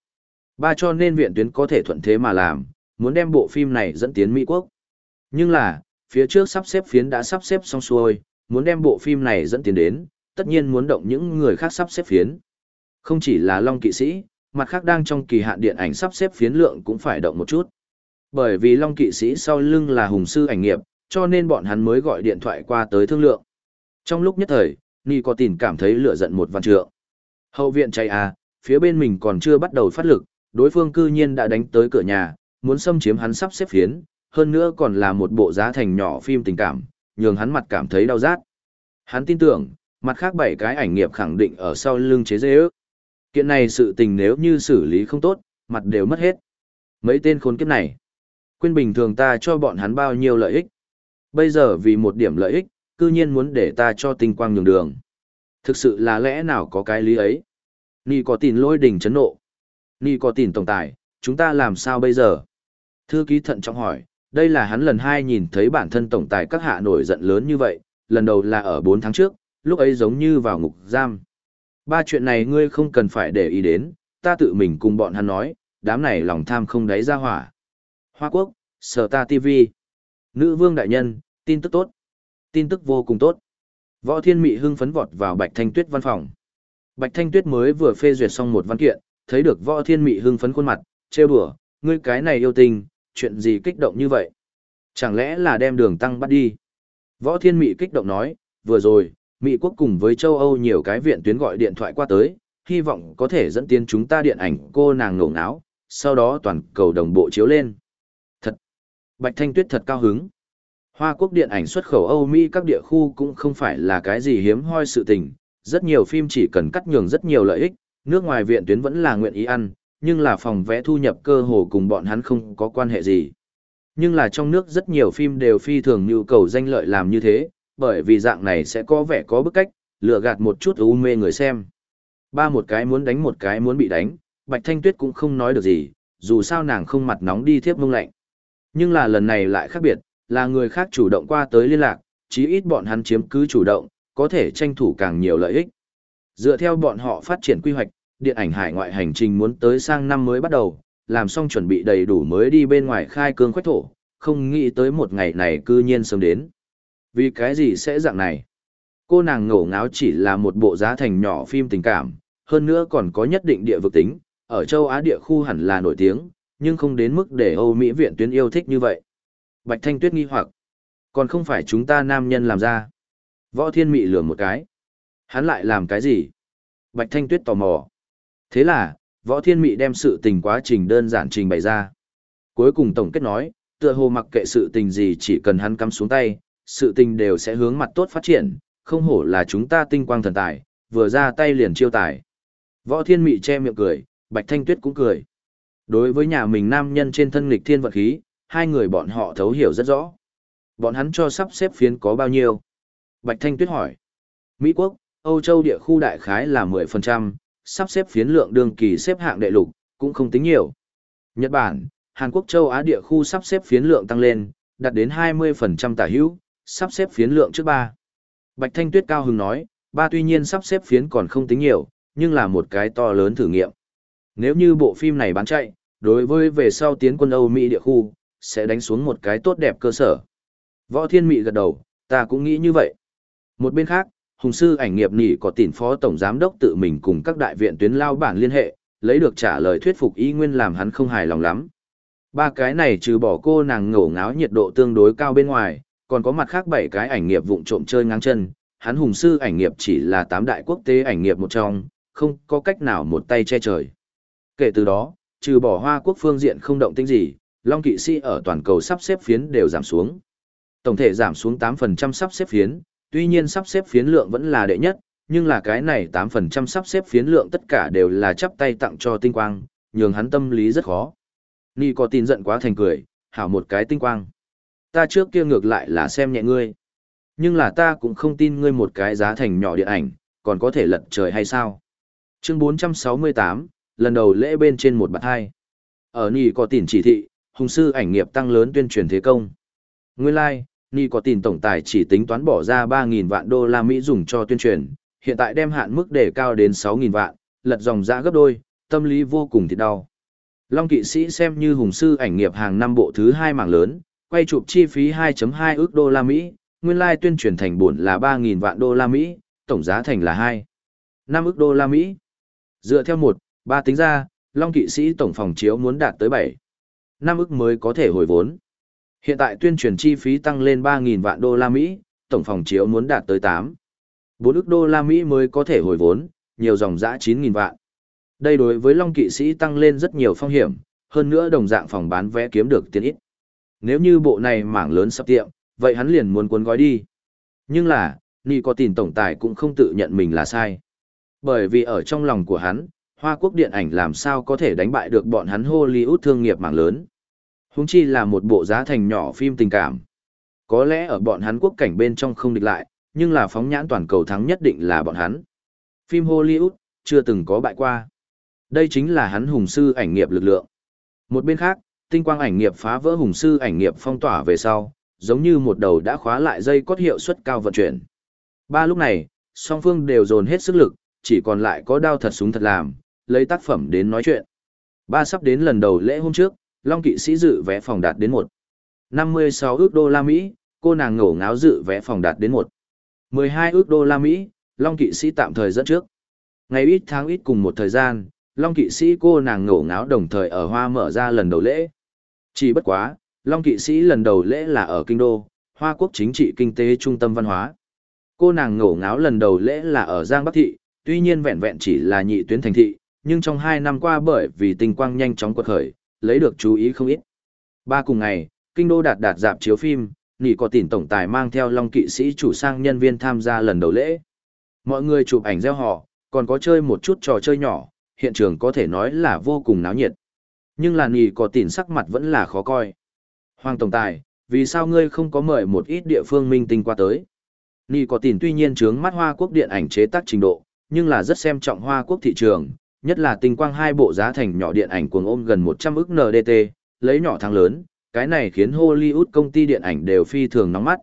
Ba cho nên viện tuyến có thể thuận thế mà làm, muốn đem bộ phim này dẫn tiến Mỹ Quốc. Nhưng là, phía trước sắp xếp phiến đã sắp xếp xong xuôi, muốn đem bộ phim này dẫn tiến đến, tất nhiên muốn động những người khác sắp xếp phiến. Không chỉ là Long Kỵ Sĩ, mặt khác đang trong kỳ hạn điện ảnh sắp xếp phiến lượng cũng phải động một chút. Bởi vì Long Kỵ Sĩ sau lưng là hùng sư ảnh nghiệp, cho nên bọn hắn mới gọi điện thoại qua tới thương lượng. Trong lúc nhất thời, Nhi có tình cảm thấy lửa giận một văn trượng. Hậu viện chạy à, phía bên mình còn chưa bắt đầu phát lực, đối phương cư nhiên đã đánh tới cửa nhà, muốn xâm chiếm hắn sắp xếp phiến, hơn nữa còn là một bộ giá thành nhỏ phim tình cảm, nhường hắn mặt cảm thấy đau rát. Hắn tin tưởng, mặt khác bảy cái ảnh nghiệp khẳng định ở sau lưng chế dê ước. Kiện này sự tình nếu như xử lý không tốt, mặt đều mất hết. Mấy tên khốn kiếp này. Quên bình thường ta cho bọn hắn bao nhiêu lợi ích. Bây giờ vì một điểm lợi ích, cư nhiên muốn để ta cho tinh quang nhường đường. Thực sự là lẽ nào có cái lý ấy? Nì có tin lôi đỉnh chấn nộ. Nì có tin tổng tài, chúng ta làm sao bây giờ? Thư ký thận trọng hỏi, đây là hắn lần hai nhìn thấy bản thân tổng tài các hạ nổi giận lớn như vậy, lần đầu là ở 4 tháng trước, lúc ấy giống như vào ngục giam. Ba chuyện này ngươi không cần phải để ý đến, ta tự mình cùng bọn hắn nói, đám này lòng tham không đáy ra hỏa. Hoa Quốc, Sở Ta TV. Nữ vương đại nhân, tin tức tốt. Tin tức vô cùng tốt. Võ Thiên Mị hưng phấn vọt vào Bạch Thanh Tuyết văn phòng. Bạch Thanh Tuyết mới vừa phê duyệt xong một văn kiện, thấy được Võ Thiên Mị hưng phấn khuôn mặt, trêu đùa, ngươi cái này yêu tình, chuyện gì kích động như vậy? Chẳng lẽ là đem đường tăng bắt đi? Võ Thiên Mị kích động nói, vừa rồi, Mỹ quốc cùng với châu Âu nhiều cái viện tuyến gọi điện thoại qua tới, hy vọng có thể dẫn tiến chúng ta điện ảnh cô nàng ngổ ngáo, sau đó toàn cầu đồng bộ chiếu lên. Thật! Bạch Thanh Tuyết thật cao hứng. Hoa quốc điện ảnh xuất khẩu Âu Mỹ các địa khu cũng không phải là cái gì hiếm hoi sự tình, rất nhiều phim chỉ cần cắt nhường rất nhiều lợi ích, nước ngoài viện tuyến vẫn là nguyện ý ăn, nhưng là phòng vẽ thu nhập cơ hồ cùng bọn hắn không có quan hệ gì. Nhưng là trong nước rất nhiều phim đều phi thường nhu cầu danh lợi làm như thế, bởi vì dạng này sẽ có vẻ có bức cách, lừa gạt một chút u mê người xem. Ba một cái muốn đánh một cái muốn bị đánh, Bạch Thanh Tuyết cũng không nói được gì, dù sao nàng không mặt nóng đi thiếp mông lạnh. Nhưng là lần này lại khác biệt, là người khác chủ động qua tới liên lạc, chí ít bọn hắn chiếm cứ chủ động, có thể tranh thủ càng nhiều lợi ích. Dựa theo bọn họ phát triển quy hoạch, điện ảnh hải ngoại hành trình muốn tới sang năm mới bắt đầu, làm xong chuẩn bị đầy đủ mới đi bên ngoài khai cương khoách thổ, không nghĩ tới một ngày này cư nhiên sớm đến. Vì cái gì sẽ dạng này? Cô nàng ngổ ngáo chỉ là một bộ giá thành nhỏ phim tình cảm, hơn nữa còn có nhất định địa vực tính, ở châu Á địa khu hẳn là nổi tiếng, nhưng không đến mức để Âu Mỹ viện tuyến yêu thích như vậy. Bạch Thanh Tuyết nghi hoặc, còn không phải chúng ta nam nhân làm ra. Võ Thiên Mị lừa một cái. Hắn lại làm cái gì? Bạch Thanh Tuyết tò mò. Thế là, Võ Thiên Mị đem sự tình quá trình đơn giản trình bày ra. Cuối cùng tổng kết nói, tựa hồ mặc kệ sự tình gì chỉ cần hắn cắm xuống tay, sự tình đều sẽ hướng mặt tốt phát triển, không hổ là chúng ta tinh quang thần tài, vừa ra tay liền chiêu tài. Võ Thiên Mị che miệng cười, Bạch Thanh Tuyết cũng cười. Đối với nhà mình nam nhân trên thân nghịch thiên vật khí, hai người bọn họ thấu hiểu rất rõ. Bọn hắn cho sắp xếp phiến có bao nhiêu? Bạch Thanh Tuyết hỏi. Mỹ Quốc, Âu Châu địa khu đại khái là 10%, sắp xếp phiến lượng đương kỳ xếp hạng đệ lục, cũng không tính nhiều. Nhật Bản, Hàn Quốc châu Á địa khu sắp xếp phiến lượng tăng lên, đạt đến 20% tả hữu, sắp xếp phiến lượng trước ba. Bạch Thanh Tuyết cao hứng nói, ba tuy nhiên sắp xếp phiến còn không tính nhiều, nhưng là một cái to lớn thử nghiệm. Nếu như bộ phim này bán chạy, đối với về sau tiến quân Âu Mỹ địa khu, sẽ đánh xuống một cái tốt đẹp cơ sở. Võ Thiên mỹ gật đầu, ta cũng nghĩ như vậy. Một bên khác, Hùng sư ảnh nghiệp nỉ có tỉnh phó tổng giám đốc tự mình cùng các đại viện tuyến lao bản liên hệ, lấy được trả lời thuyết phục y nguyên làm hắn không hài lòng lắm. Ba cái này trừ bỏ cô nàng ngổ ngáo nhiệt độ tương đối cao bên ngoài, còn có mặt khác bảy cái ảnh nghiệp vụng trộm chơi ngang chân, hắn hùng sư ảnh nghiệp chỉ là tám đại quốc tế ảnh nghiệp một trong, không có cách nào một tay che trời. Kể từ đó, trừ bỏ hoa quốc phương diện không động tĩnh gì, Long kỵ sĩ ở toàn cầu sắp xếp phiến đều giảm xuống. Tổng thể giảm xuống 8% sắp xếp phiến, tuy nhiên sắp xếp phiến lượng vẫn là đệ nhất, nhưng là cái này 8% sắp xếp phiến lượng tất cả đều là chắp tay tặng cho tinh quang, nhường hắn tâm lý rất khó. Nhi có tin giận quá thành cười, hảo một cái tinh quang. Ta trước kia ngược lại là xem nhẹ ngươi. Nhưng là ta cũng không tin ngươi một cái giá thành nhỏ điện ảnh, còn có thể lật trời hay sao. Chương 468, lần đầu lễ bên trên một bạc hai. Ở Ni có tỉnh chỉ thị, hùng sư ảnh nghiệp tăng lớn tuyên truyền thế công. Nguyên lai, like, Ni có tỉnh tổng tài chỉ tính toán bỏ ra 3.000 vạn đô la Mỹ dùng cho tuyên truyền, hiện tại đem hạn mức đề cao đến 6.000 vạn, lật dòng ra gấp đôi, tâm lý vô cùng thì đau. Long kỵ sĩ xem như hùng sư ảnh nghiệp hàng năm bộ thứ hai mảng lớn, quay chụp chi phí 2.2 ước đô la Mỹ, nguyên lai tuyên truyền thành bổn là 3.000 vạn đô la Mỹ, tổng giá thành là 2. 5 ước đô la Mỹ. Dựa theo một, ba tính ra, Long kỵ sĩ tổng phòng chiếu muốn đạt tới 7. 5 ước mới có thể hồi vốn. Hiện tại tuyên truyền chi phí tăng lên 3.000 vạn đô la Mỹ, tổng phòng chiếu muốn đạt tới 8. 4 ước đô la Mỹ mới có thể hồi vốn, nhiều dòng dã 9.000 vạn. Đây đối với Long kỵ sĩ tăng lên rất nhiều phong hiểm, hơn nữa đồng dạng phòng bán vé kiếm được tiền ít. Nếu như bộ này mảng lớn sắp tiệm, vậy hắn liền muốn cuốn gói đi. Nhưng là, Nì có tiền tổng tài cũng không tự nhận mình là sai. Bởi vì ở trong lòng của hắn, Hoa Quốc điện ảnh làm sao có thể đánh bại được bọn hắn Hollywood thương nghiệp mảng lớn. Húng chi là một bộ giá thành nhỏ phim tình cảm. Có lẽ ở bọn hắn quốc cảnh bên trong không địch lại, nhưng là phóng nhãn toàn cầu thắng nhất định là bọn hắn. Phim Hollywood, chưa từng có bại qua. Đây chính là hắn hùng sư ảnh nghiệp lực lượng. Một bên khác, tinh quang ảnh nghiệp phá vỡ hùng sư ảnh nghiệp phong tỏa về sau, giống như một đầu đã khóa lại dây cót hiệu suất cao vận chuyển. Ba lúc này, song phương đều dồn hết sức lực, chỉ còn lại có đao thật súng thật làm, lấy tác phẩm đến nói chuyện. Ba sắp đến lần đầu lễ hôm trước, Long kỵ sĩ dự vé phòng đạt đến một 56 ước đô la Mỹ, cô nàng ngổ ngáo dự vé phòng đạt đến một 12 ước đô la Mỹ, Long kỵ sĩ tạm thời dẫn trước. Ngày ít tháng ít cùng một thời gian, Long kỵ sĩ cô nàng ngổ ngáo đồng thời ở Hoa mở ra lần đầu lễ. Chỉ bất quá, Long kỵ sĩ lần đầu lễ là ở Kinh Đô, Hoa quốc chính trị kinh tế trung tâm văn hóa. Cô nàng ngổ ngáo lần đầu lễ là ở Giang Bắc Thị, tuy nhiên vẹn vẹn chỉ là nhị tuyến thành thị, nhưng trong hai năm qua bởi vì tình quang nhanh chóng quật khởi, lấy được chú ý không ít. Ba cùng ngày, Kinh Đô đạt đạt dạp chiếu phim, nỉ có tỉnh tổng tài mang theo long kỵ sĩ chủ sang nhân viên tham gia lần đầu lễ. Mọi người chụp ảnh gieo họ, còn có chơi một chút trò chơi nhỏ, hiện trường có thể nói là vô cùng náo nhiệt. Nhưng là nỉ có tỉn sắc mặt vẫn là khó coi. Hoàng tổng tài, vì sao ngươi không có mời một ít địa phương minh tinh qua tới? Nỉ có tỉn tuy nhiên trướng mắt Hoa Quốc điện ảnh chế tác trình độ, nhưng là rất xem trọng Hoa Quốc thị trường, nhất là tinh quang hai bộ giá thành nhỏ điện ảnh cuồng ôm gần 100 ức NDT, lấy nhỏ thắng lớn, cái này khiến Hollywood công ty điện ảnh đều phi thường nóng mắt.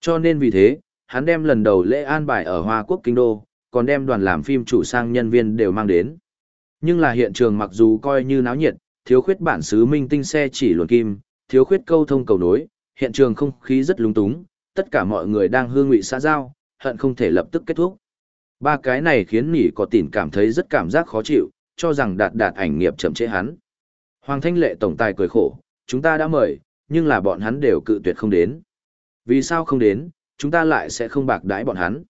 Cho nên vì thế, hắn đem lần đầu lễ an bài ở Hoa Quốc Kinh Đô, còn đem đoàn làm phim chủ sang nhân viên đều mang đến. Nhưng là hiện trường mặc dù coi như náo nhiệt, thiếu khuyết bản xứ minh tinh xe chỉ luồn kim, thiếu khuyết câu thông cầu nối, hiện trường không khí rất lung túng, tất cả mọi người đang hương ngụy xã giao, hận không thể lập tức kết thúc. Ba cái này khiến nỉ có tỉn cảm thấy rất cảm giác khó chịu, cho rằng đạt đạt ảnh nghiệp chậm trễ hắn. Hoàng Thanh Lệ tổng tài cười khổ, chúng ta đã mời, nhưng là bọn hắn đều cự tuyệt không đến. Vì sao không đến, chúng ta lại sẽ không bạc đãi bọn hắn.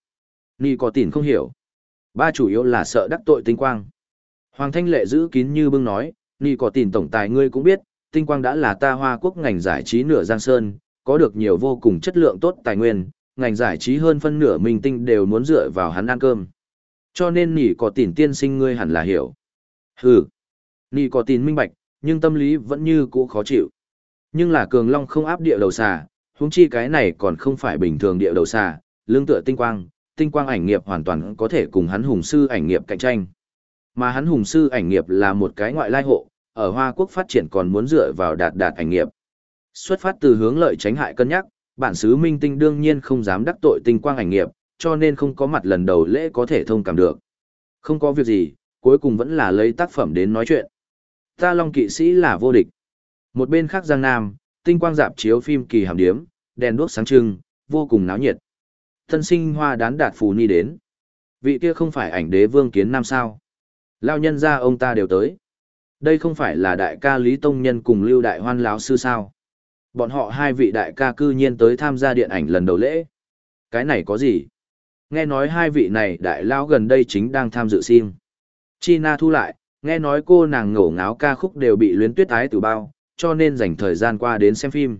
Ni có tỉn không hiểu. Ba chủ yếu là sợ đắc tội tinh quang. Hoàng Thanh Lệ giữ kín như bưng nói, Ni có tin tổng tài ngươi cũng biết, tinh quang đã là ta hoa quốc ngành giải trí nửa giang sơn, có được nhiều vô cùng chất lượng tốt tài nguyên, ngành giải trí hơn phân nửa minh tinh đều muốn dựa vào hắn ăn cơm. Cho nên Nỉ có tin tiên sinh ngươi hẳn là hiểu. Hừ. Nỉ có tin minh bạch, nhưng tâm lý vẫn như cũ khó chịu. Nhưng là cường long không áp địa đầu xà, huống chi cái này còn không phải bình thường địa đầu xà, lương tựa tinh quang, tinh quang ảnh nghiệp hoàn toàn có thể cùng hắn hùng sư ảnh nghiệp cạnh tranh. Mà hắn hùng sư ảnh nghiệp là một cái ngoại lai hộ, ở Hoa Quốc phát triển còn muốn dựa vào đạt đạt ảnh nghiệp. Xuất phát từ hướng lợi tránh hại cân nhắc, bản sứ minh tinh đương nhiên không dám đắc tội tinh quang ảnh nghiệp, cho nên không có mặt lần đầu lễ có thể thông cảm được. Không có việc gì, cuối cùng vẫn là lấy tác phẩm đến nói chuyện. Ta Long kỵ sĩ là vô địch. Một bên khác Giang Nam, tinh quang dạp chiếu phim kỳ hàm điếm, đèn đuốc sáng trưng, vô cùng náo nhiệt. Thân sinh hoa đán đạt phù ni đến. Vị kia không phải ảnh đế vương kiến nam sao. Lao nhân ra ông ta đều tới. Đây không phải là đại ca Lý Tông Nhân cùng Lưu Đại Hoan lão sư sao. Bọn họ hai vị đại ca cư nhiên tới tham gia điện ảnh lần đầu lễ. Cái này có gì? Nghe nói hai vị này đại lao gần đây chính đang tham dự sim. Chi Na thu lại, nghe nói cô nàng ngổ ngáo ca khúc đều bị luyến tuyết ái từ bao, cho nên dành thời gian qua đến xem phim.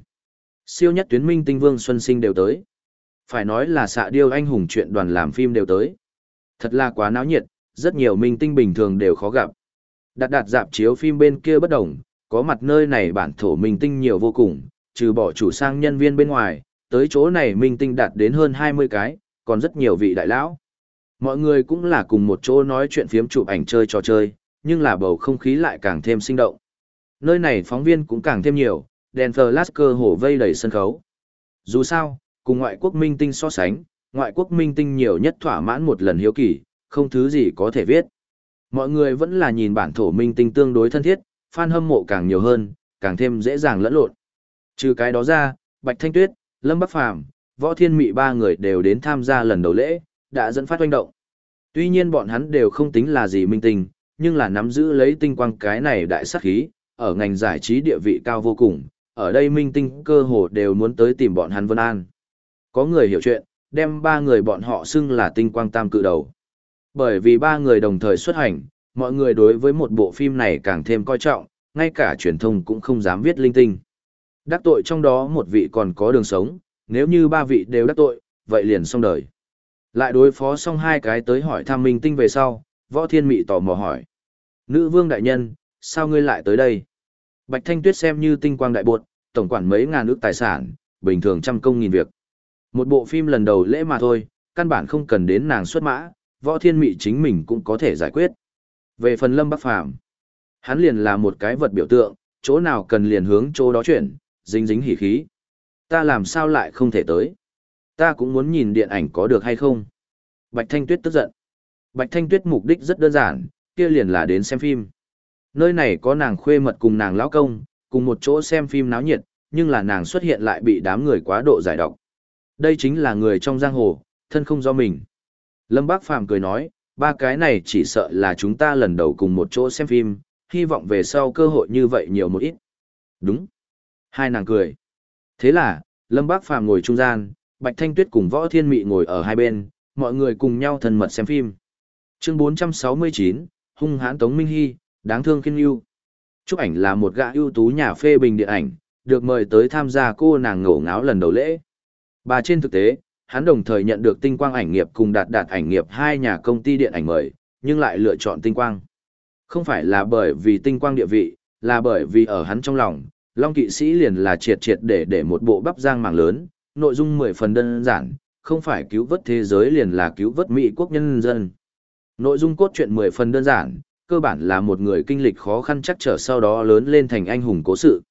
Siêu nhất tuyến minh tinh vương Xuân Sinh đều tới. Phải nói là xạ điêu anh hùng chuyện đoàn làm phim đều tới. Thật là quá náo nhiệt, rất nhiều minh tinh bình thường đều khó gặp. Đặt đặt dạp chiếu phim bên kia bất đồng, có mặt nơi này bản thổ minh tinh nhiều vô cùng, trừ bỏ chủ sang nhân viên bên ngoài, tới chỗ này minh tinh đạt đến hơn 20 cái, còn rất nhiều vị đại lão. Mọi người cũng là cùng một chỗ nói chuyện phiếm chụp ảnh chơi trò chơi, nhưng là bầu không khí lại càng thêm sinh động. Nơi này phóng viên cũng càng thêm nhiều, đèn flash cơ hồ vây đầy sân khấu. Dù sao, cùng ngoại quốc minh tinh so sánh, ngoại quốc minh tinh nhiều nhất thỏa mãn một lần hiếu kỳ, không thứ gì có thể viết. Mọi người vẫn là nhìn bản thổ minh tinh tương đối thân thiết, fan hâm mộ càng nhiều hơn, càng thêm dễ dàng lẫn lộn. Trừ cái đó ra, Bạch Thanh Tuyết, Lâm Bắc Phàm, Võ Thiên Mị ba người đều đến tham gia lần đầu lễ, đã dẫn phát hoành động. Tuy nhiên bọn hắn đều không tính là gì minh tinh, nhưng là nắm giữ lấy tinh quang cái này đại sắc khí, ở ngành giải trí địa vị cao vô cùng, ở đây minh tinh cơ hồ đều muốn tới tìm bọn hắn Vân An. Có người hiểu chuyện, đem ba người bọn họ xưng là tinh quang tam cự đầu. Bởi vì ba người đồng thời xuất hành, mọi người đối với một bộ phim này càng thêm coi trọng, ngay cả truyền thông cũng không dám viết linh tinh. Đắc tội trong đó một vị còn có đường sống, nếu như ba vị đều đắc tội, vậy liền xong đời. Lại đối phó xong hai cái tới hỏi thăm minh tinh về sau, võ thiên mị tò mò hỏi. Nữ vương đại nhân, sao ngươi lại tới đây? Bạch Thanh Tuyết xem như tinh quang đại bột, tổng quản mấy ngàn ước tài sản, bình thường trăm công nghìn việc. Một bộ phim lần đầu lễ mà thôi, căn bản không cần đến nàng xuất mã, võ thiên mị chính mình cũng có thể giải quyết. Về phần lâm bắc phàm, hắn liền là một cái vật biểu tượng, chỗ nào cần liền hướng chỗ đó chuyển, dính dính hỉ khí. Ta làm sao lại không thể tới? Ta cũng muốn nhìn điện ảnh có được hay không? Bạch Thanh Tuyết tức giận. Bạch Thanh Tuyết mục đích rất đơn giản, kia liền là đến xem phim. Nơi này có nàng khuê mật cùng nàng lão công, cùng một chỗ xem phim náo nhiệt, nhưng là nàng xuất hiện lại bị đám người quá độ giải độc. Đây chính là người trong giang hồ, thân không do mình. Lâm Bác Phàm cười nói, ba cái này chỉ sợ là chúng ta lần đầu cùng một chỗ xem phim, hy vọng về sau cơ hội như vậy nhiều một ít. Đúng. Hai nàng cười. Thế là, Lâm Bác Phàm ngồi trung gian, Bạch Thanh Tuyết cùng Võ Thiên Mị ngồi ở hai bên, mọi người cùng nhau thân mật xem phim. Chương 469, hung hãn Tống Minh Hy, đáng thương kiên yêu. Trúc ảnh là một gã ưu tú nhà phê bình điện ảnh, được mời tới tham gia cô nàng ngổ ngáo lần đầu lễ. Bà trên thực tế, hắn đồng thời nhận được tinh quang ảnh nghiệp cùng đạt đạt ảnh nghiệp hai nhà công ty điện ảnh mời, nhưng lại lựa chọn tinh quang. Không phải là bởi vì tinh quang địa vị, là bởi vì ở hắn trong lòng, Long kỵ sĩ liền là triệt triệt để để một bộ bắp giang mảng lớn, nội dung mười phần đơn giản, không phải cứu vớt thế giới liền là cứu vớt Mỹ quốc nhân dân. Nội dung cốt truyện mười phần đơn giản, cơ bản là một người kinh lịch khó khăn chắc trở sau đó lớn lên thành anh hùng cố sự.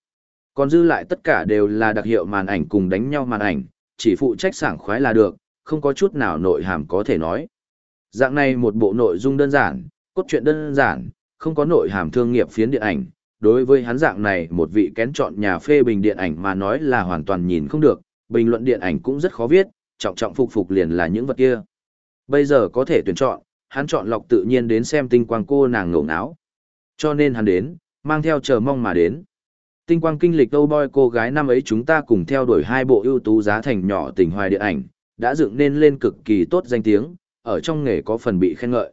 Còn dư lại tất cả đều là đặc hiệu màn ảnh cùng đánh nhau màn ảnh, chỉ phụ trách sảng khoái là được, không có chút nào nội hàm có thể nói. Dạng này một bộ nội dung đơn giản, cốt truyện đơn giản, không có nội hàm thương nghiệp phiến điện ảnh, đối với hắn dạng này một vị kén chọn nhà phê bình điện ảnh mà nói là hoàn toàn nhìn không được, bình luận điện ảnh cũng rất khó viết, trọng trọng phục phục liền là những vật kia. Bây giờ có thể tuyển chọn, hắn chọn lọc tự nhiên đến xem tinh quang cô nàng ngổ ngáo. Cho nên hắn đến, mang theo chờ mong mà đến. Tinh quang kinh lịch Âu Boy cô gái năm ấy chúng ta cùng theo đuổi hai bộ ưu tú giá thành nhỏ tình hoài điện ảnh, đã dựng nên lên cực kỳ tốt danh tiếng, ở trong nghề có phần bị khen ngợi.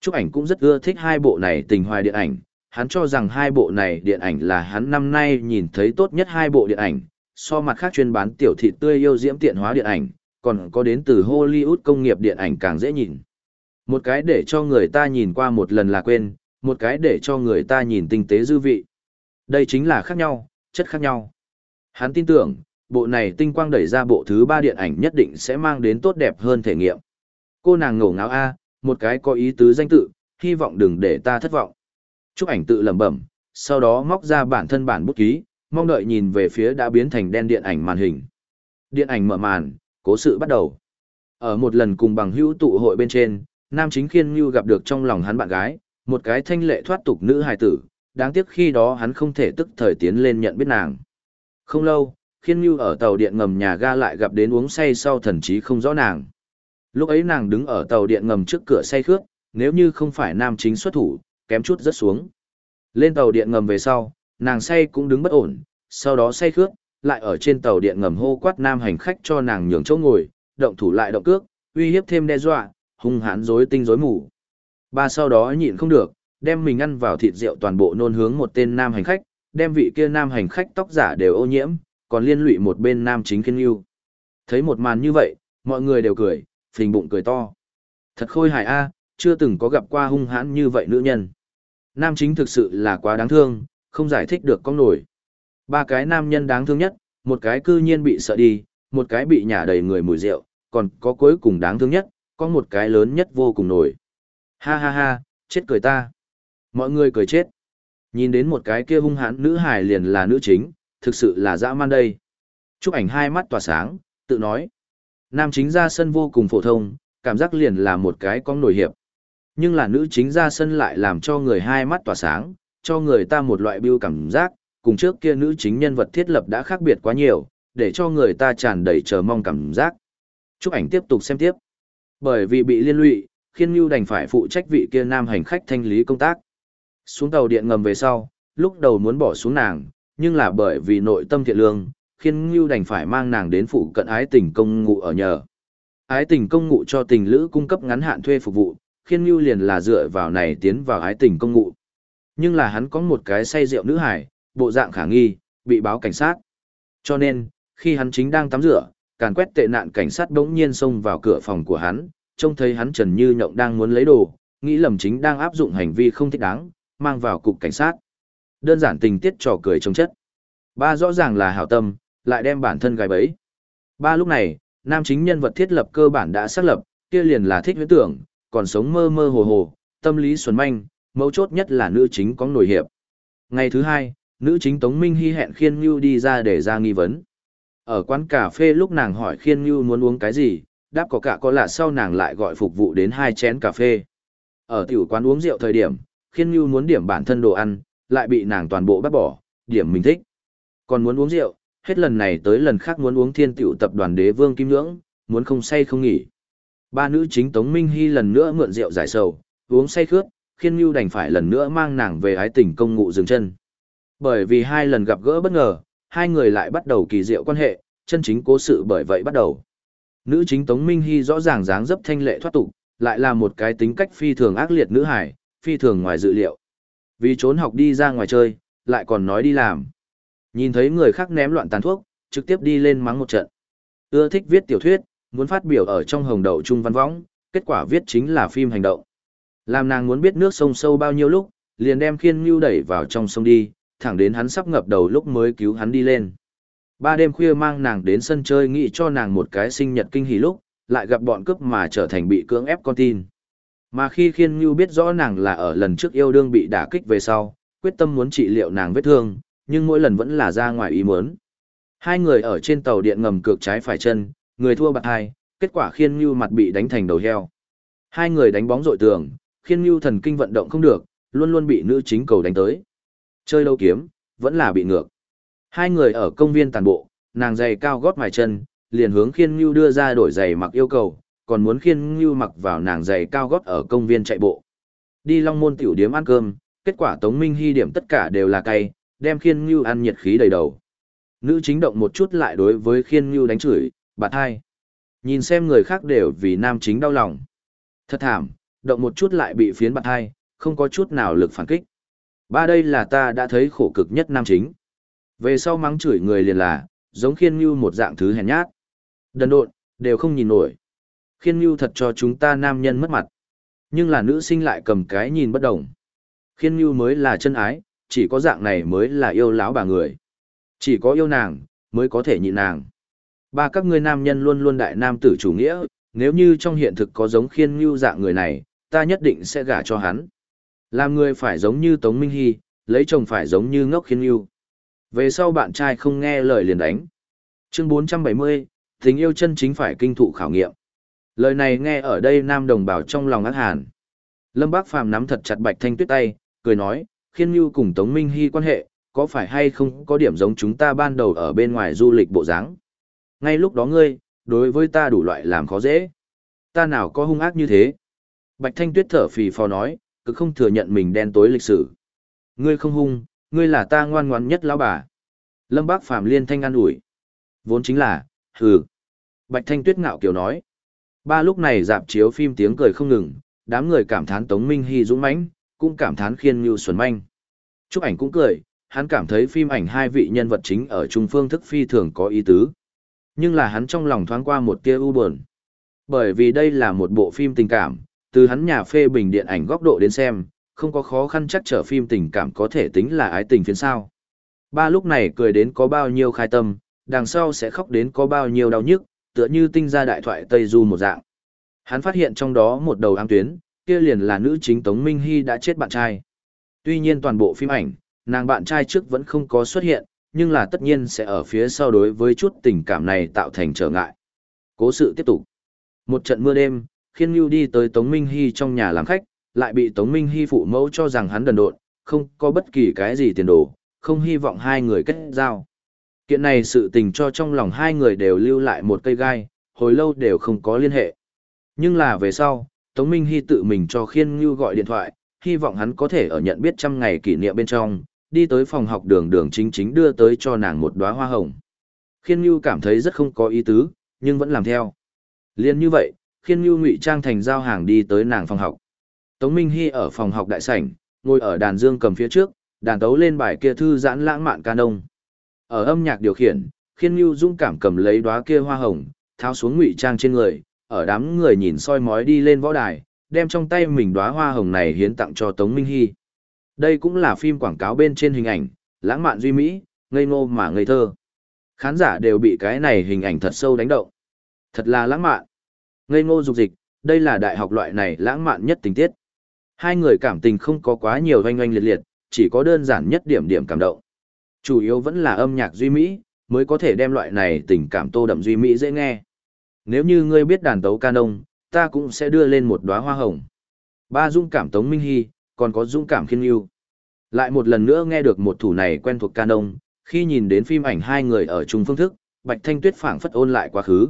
Trúc ảnh cũng rất ưa thích hai bộ này tình hoài điện ảnh, hắn cho rằng hai bộ này điện ảnh là hắn năm nay nhìn thấy tốt nhất hai bộ điện ảnh, so mặt khác chuyên bán tiểu thị tươi yêu diễm tiện hóa điện ảnh, còn có đến từ Hollywood công nghiệp điện ảnh càng dễ nhìn. Một cái để cho người ta nhìn qua một lần là quên, một cái để cho người ta nhìn tinh tế dư vị. Đây chính là khác nhau, chất khác nhau. Hắn tin tưởng, bộ này tinh quang đẩy ra bộ thứ ba điện ảnh nhất định sẽ mang đến tốt đẹp hơn thể nghiệm. Cô nàng ngổ ngáo A, một cái có ý tứ danh tự, hy vọng đừng để ta thất vọng. Trúc ảnh tự lẩm bẩm, sau đó móc ra bản thân bản bút ký, mong đợi nhìn về phía đã biến thành đen điện ảnh màn hình. Điện ảnh mở màn, cố sự bắt đầu. Ở một lần cùng bằng hữu tụ hội bên trên, Nam Chính Khiên Như gặp được trong lòng hắn bạn gái, một cái thanh lệ thoát tục nữ hài tử, đáng tiếc khi đó hắn không thể tức thời tiến lên nhận biết nàng. Không lâu, Khiên Như ở tàu điện ngầm nhà ga lại gặp đến uống say sau thần trí không rõ nàng. Lúc ấy nàng đứng ở tàu điện ngầm trước cửa say khước, nếu như không phải Nam Chính xuất thủ, kém chút rất xuống. Lên tàu điện ngầm về sau, nàng say cũng đứng bất ổn, sau đó say khước, lại ở trên tàu điện ngầm hô quát nam hành khách cho nàng nhường chỗ ngồi, động thủ lại động cước, uy hiếp thêm đe dọa, hung hãn rối tinh rối mù. Ba sau đó nhịn không được, đem mình ăn vào thịt rượu toàn bộ nôn hướng một tên nam hành khách, đem vị kia nam hành khách tóc giả đều ô nhiễm, còn liên lụy một bên nam chính kiên yêu. Thấy một màn như vậy, mọi người đều cười, phình bụng cười to. Thật khôi hài a, chưa từng có gặp qua hung hãn như vậy nữ nhân. Nam chính thực sự là quá đáng thương, không giải thích được con nổi. Ba cái nam nhân đáng thương nhất, một cái cư nhiên bị sợ đi, một cái bị nhả đầy người mùi rượu, còn có cuối cùng đáng thương nhất, có một cái lớn nhất vô cùng nổi. Ha ha ha, chết cười ta. Mọi người cười chết. Nhìn đến một cái kia hung hãn nữ hài liền là nữ chính, thực sự là dã man đây. Chúc ảnh hai mắt tỏa sáng, tự nói. Nam chính ra sân vô cùng phổ thông, cảm giác liền là một cái con nổi hiệp. Nhưng là nữ chính ra sân lại làm cho người hai mắt tỏa sáng, cho người ta một loại biêu cảm giác, cùng trước kia nữ chính nhân vật thiết lập đã khác biệt quá nhiều, để cho người ta tràn đầy chờ mong cảm giác. Chúc ảnh tiếp tục xem tiếp. Bởi vì bị liên lụy, khiên nhu đành phải phụ trách vị kia nam hành khách thanh lý công tác. Xuống tàu điện ngầm về sau, lúc đầu muốn bỏ xuống nàng, nhưng là bởi vì nội tâm thiện lương, khiến Ngưu đành phải mang nàng đến phụ cận ái tình công ngụ ở nhờ. Ái tình công ngụ cho tình lữ cung cấp ngắn hạn thuê phục vụ, khiến Ngưu liền là dựa vào này tiến vào ái tình công ngụ. Nhưng là hắn có một cái say rượu nữ hải, bộ dạng khả nghi, bị báo cảnh sát. Cho nên, khi hắn chính đang tắm rửa, càn quét tệ nạn cảnh sát bỗng nhiên xông vào cửa phòng của hắn, trông thấy hắn trần như nhộng đang muốn lấy đồ, nghĩ lầm chính đang áp dụng hành vi không thích đáng, mang vào cục cảnh sát. Đơn giản tình tiết trò cười trông chất. Ba rõ ràng là hảo tâm, lại đem bản thân gài bẫy. Ba lúc này, nam chính nhân vật thiết lập cơ bản đã xác lập, kia liền là thích huyễn tưởng, còn sống mơ mơ hồ hồ, tâm lý xuẩn manh, mấu chốt nhất là nữ chính có nổi hiệp. Ngày thứ hai, nữ chính Tống Minh Hy hẹn Khiên Nhu đi ra để ra nghi vấn. Ở quán cà phê lúc nàng hỏi Khiên Nhu muốn uống cái gì, đáp có cả có lạ sau nàng lại gọi phục vụ đến hai chén cà phê. Ở tiểu quán uống rượu thời điểm, Khiên như muốn điểm bản thân đồ ăn, lại bị nàng toàn bộ bắt bỏ, điểm mình thích. Còn muốn uống rượu, hết lần này tới lần khác muốn uống thiên tiểu tập đoàn đế vương kim nhưỡng, muốn không say không nghỉ. Ba nữ chính Tống Minh Hy lần nữa mượn rượu giải sầu, uống say khướt, Khiên như đành phải lần nữa mang nàng về ái tình công ngụ dừng chân. Bởi vì hai lần gặp gỡ bất ngờ, hai người lại bắt đầu kỳ diệu quan hệ, chân chính cố sự bởi vậy bắt đầu. Nữ chính Tống Minh Hy rõ ràng dáng dấp thanh lệ thoát tục, lại là một cái tính cách phi thường ác liệt nữ hải, phi thường ngoài dự liệu. Vì trốn học đi ra ngoài chơi, lại còn nói đi làm. Nhìn thấy người khác ném loạn tàn thuốc, trực tiếp đi lên mắng một trận. Ưa thích viết tiểu thuyết, muốn phát biểu ở trong hồng đậu trung văn võng, kết quả viết chính là phim hành động. Làm nàng muốn biết nước sông sâu bao nhiêu lúc, liền đem khiên ngưu đẩy vào trong sông đi, thẳng đến hắn sắp ngập đầu lúc mới cứu hắn đi lên. Ba đêm khuya mang nàng đến sân chơi nghĩ cho nàng một cái sinh nhật kinh hỉ lúc, lại gặp bọn cướp mà trở thành bị cưỡng ép con tin. Mà khi khiên ngưu biết rõ nàng là ở lần trước yêu đương bị đả kích về sau, quyết tâm muốn trị liệu nàng vết thương, nhưng mỗi lần vẫn là ra ngoài ý muốn. Hai người ở trên tàu điện ngầm cược trái phải chân, người thua bạc hai, kết quả khiên ngưu mặt bị đánh thành đầu heo. Hai người đánh bóng rội tường, khiên ngưu thần kinh vận động không được, luôn luôn bị nữ chính cầu đánh tới. Chơi lâu kiếm, vẫn là bị ngược. Hai người ở công viên tàn bộ, nàng giày cao gót mài chân, liền hướng khiên ngưu đưa ra đổi giày mặc yêu cầu, còn muốn khiên ngưu mặc vào nàng giày cao gót ở công viên chạy bộ. Đi long môn tiểu điếm ăn cơm, kết quả Tống Minh Hy điểm tất cả đều là cay, đem khiên ngưu ăn nhiệt khí đầy đầu. Nữ chính động một chút lại đối với khiên ngưu đánh chửi, bạt hai. Nhìn xem người khác đều vì nam chính đau lòng. Thật thảm, động một chút lại bị phiến bạt hai, không có chút nào lực phản kích. Ba đây là ta đã thấy khổ cực nhất nam chính. Về sau mắng chửi người liền là, giống khiên như một dạng thứ hèn nhát. Đần độn, đều không nhìn nổi. Khiên mưu thật cho chúng ta nam nhân mất mặt. Nhưng là nữ sinh lại cầm cái nhìn bất đồng. Khiên mưu mới là chân ái, chỉ có dạng này mới là yêu lão bà người. Chỉ có yêu nàng, mới có thể nhịn nàng. Ba các ngươi nam nhân luôn luôn đại nam tử chủ nghĩa, nếu như trong hiện thực có giống khiên mưu dạng người này, ta nhất định sẽ gả cho hắn. Làm người phải giống như Tống Minh Hy, lấy chồng phải giống như ngốc khiên mưu. Về sau bạn trai không nghe lời liền đánh. Chương 470, tình yêu chân chính phải kinh thụ khảo nghiệm. Lời này nghe ở đây nam đồng bào trong lòng ác hàn. Lâm Bác Phàm nắm thật chặt Bạch Thanh Tuyết tay, cười nói, khiên như cùng Tống Minh Hy quan hệ, có phải hay không có điểm giống chúng ta ban đầu ở bên ngoài du lịch bộ dáng Ngay lúc đó ngươi, đối với ta đủ loại làm khó dễ. Ta nào có hung ác như thế? Bạch Thanh Tuyết thở phì phò nói, cứ không thừa nhận mình đen tối lịch sử. Ngươi không hung, ngươi là ta ngoan ngoãn nhất lão bà. Lâm Bác Phàm liên thanh an ủi. Vốn chính là, hừ. Bạch Thanh Tuyết ngạo kiều nói. Ba lúc này dạp chiếu phim tiếng cười không ngừng, đám người cảm thán Tống Minh Hy dũng mãnh, cũng cảm thán Khiên Nhu xuẩn manh. Trúc ảnh cũng cười, hắn cảm thấy phim ảnh hai vị nhân vật chính ở trung phương thức phi thường có ý tứ. Nhưng là hắn trong lòng thoáng qua một tia u buồn. Bởi vì đây là một bộ phim tình cảm, từ hắn nhà phê bình điện ảnh góc độ đến xem, không có khó khăn chắc trở phim tình cảm có thể tính là ái tình phiến sao. Ba lúc này cười đến có bao nhiêu khai tâm, đằng sau sẽ khóc đến có bao nhiêu đau nhức, tựa như tinh ra đại thoại Tây Du một dạng. Hắn phát hiện trong đó một đầu ám tuyến, kia liền là nữ chính Tống Minh Hy đã chết bạn trai. Tuy nhiên toàn bộ phim ảnh, nàng bạn trai trước vẫn không có xuất hiện, nhưng là tất nhiên sẽ ở phía sau đối với chút tình cảm này tạo thành trở ngại. Cố sự tiếp tục. Một trận mưa đêm, Khiên Ngưu đi tới Tống Minh Hy trong nhà làm khách, lại bị Tống Minh Hy phụ mẫu cho rằng hắn đần độn, không có bất kỳ cái gì tiền đồ, không hy vọng hai người kết giao. Kiện này sự tình cho trong lòng hai người đều lưu lại một cây gai, hồi lâu đều không có liên hệ. Nhưng là về sau, Tống Minh Hy tự mình cho Khiên Ngưu gọi điện thoại, hy vọng hắn có thể ở nhận biết trăm ngày kỷ niệm bên trong, đi tới phòng học đường đường chính chính đưa tới cho nàng một đóa hoa hồng. Khiên Ngưu cảm thấy rất không có ý tứ, nhưng vẫn làm theo. Liên như vậy, Khiên Ngưu ngụy trang thành giao hàng đi tới nàng phòng học. Tống Minh Hy ở phòng học đại sảnh, ngồi ở đàn dương cầm phía trước, đàn tấu lên bài kia thư giãn lãng mạn ca nông. Ở âm nhạc điều khiển, Khiên Nhu dũng cảm cầm lấy đóa kia hoa hồng, tháo xuống ngụy trang trên người, ở đám người nhìn soi mói đi lên võ đài, đem trong tay mình đóa hoa hồng này hiến tặng cho Tống Minh Hy. Đây cũng là phim quảng cáo bên trên hình ảnh, lãng mạn duy mỹ, ngây ngô mà ngây thơ. Khán giả đều bị cái này hình ảnh thật sâu đánh động. Thật là lãng mạn. Ngây ngô dục dịch, đây là đại học loại này lãng mạn nhất tình tiết. Hai người cảm tình không có quá nhiều oanh oanh liệt liệt, chỉ có đơn giản nhất điểm điểm cảm động. Chủ yếu vẫn là âm nhạc duy mỹ, mới có thể đem loại này tình cảm tô đậm duy mỹ dễ nghe. Nếu như ngươi biết đàn tấu canon, ta cũng sẽ đưa lên một đóa hoa hồng. Ba dung cảm Tống Minh Hy, còn có dung cảm khiên yêu. Lại một lần nữa nghe được một thủ này quen thuộc canon, khi nhìn đến phim ảnh hai người ở chung phương thức, Bạch Thanh Tuyết phảng phất ôn lại quá khứ.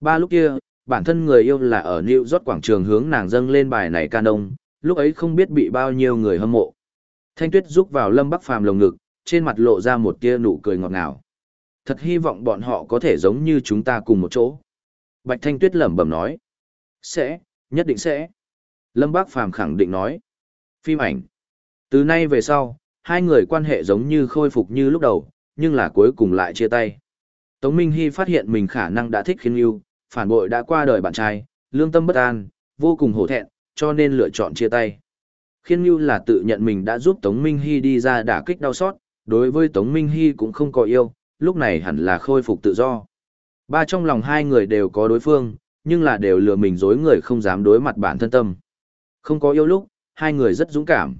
Ba lúc kia, bản thân người yêu là ở New York quảng trường hướng nàng dâng lên bài này canon, lúc ấy không biết bị bao nhiêu người hâm mộ. Thanh Tuyết rúc vào Lâm Bắc Phàm lồng ngực, trên mặt lộ ra một tia nụ cười ngọt ngào. Thật hy vọng bọn họ có thể giống như chúng ta cùng một chỗ. Bạch Thanh Tuyết lẩm bẩm nói. Sẽ, nhất định sẽ. Lâm Bác Phàm khẳng định nói. Phim ảnh. Từ nay về sau, hai người quan hệ giống như khôi phục như lúc đầu, nhưng là cuối cùng lại chia tay. Tống Minh Hy phát hiện mình khả năng đã thích khiên yêu, phản bội đã qua đời bạn trai, lương tâm bất an, vô cùng hổ thẹn, cho nên lựa chọn chia tay. Khiên Nhu là tự nhận mình đã giúp Tống Minh Hy đi ra đả kích đau xót, đối với Tống Minh Hy cũng không có yêu, lúc này hẳn là khôi phục tự do. Ba trong lòng hai người đều có đối phương, nhưng là đều lừa mình dối người không dám đối mặt bản thân tâm. Không có yêu lúc, hai người rất dũng cảm.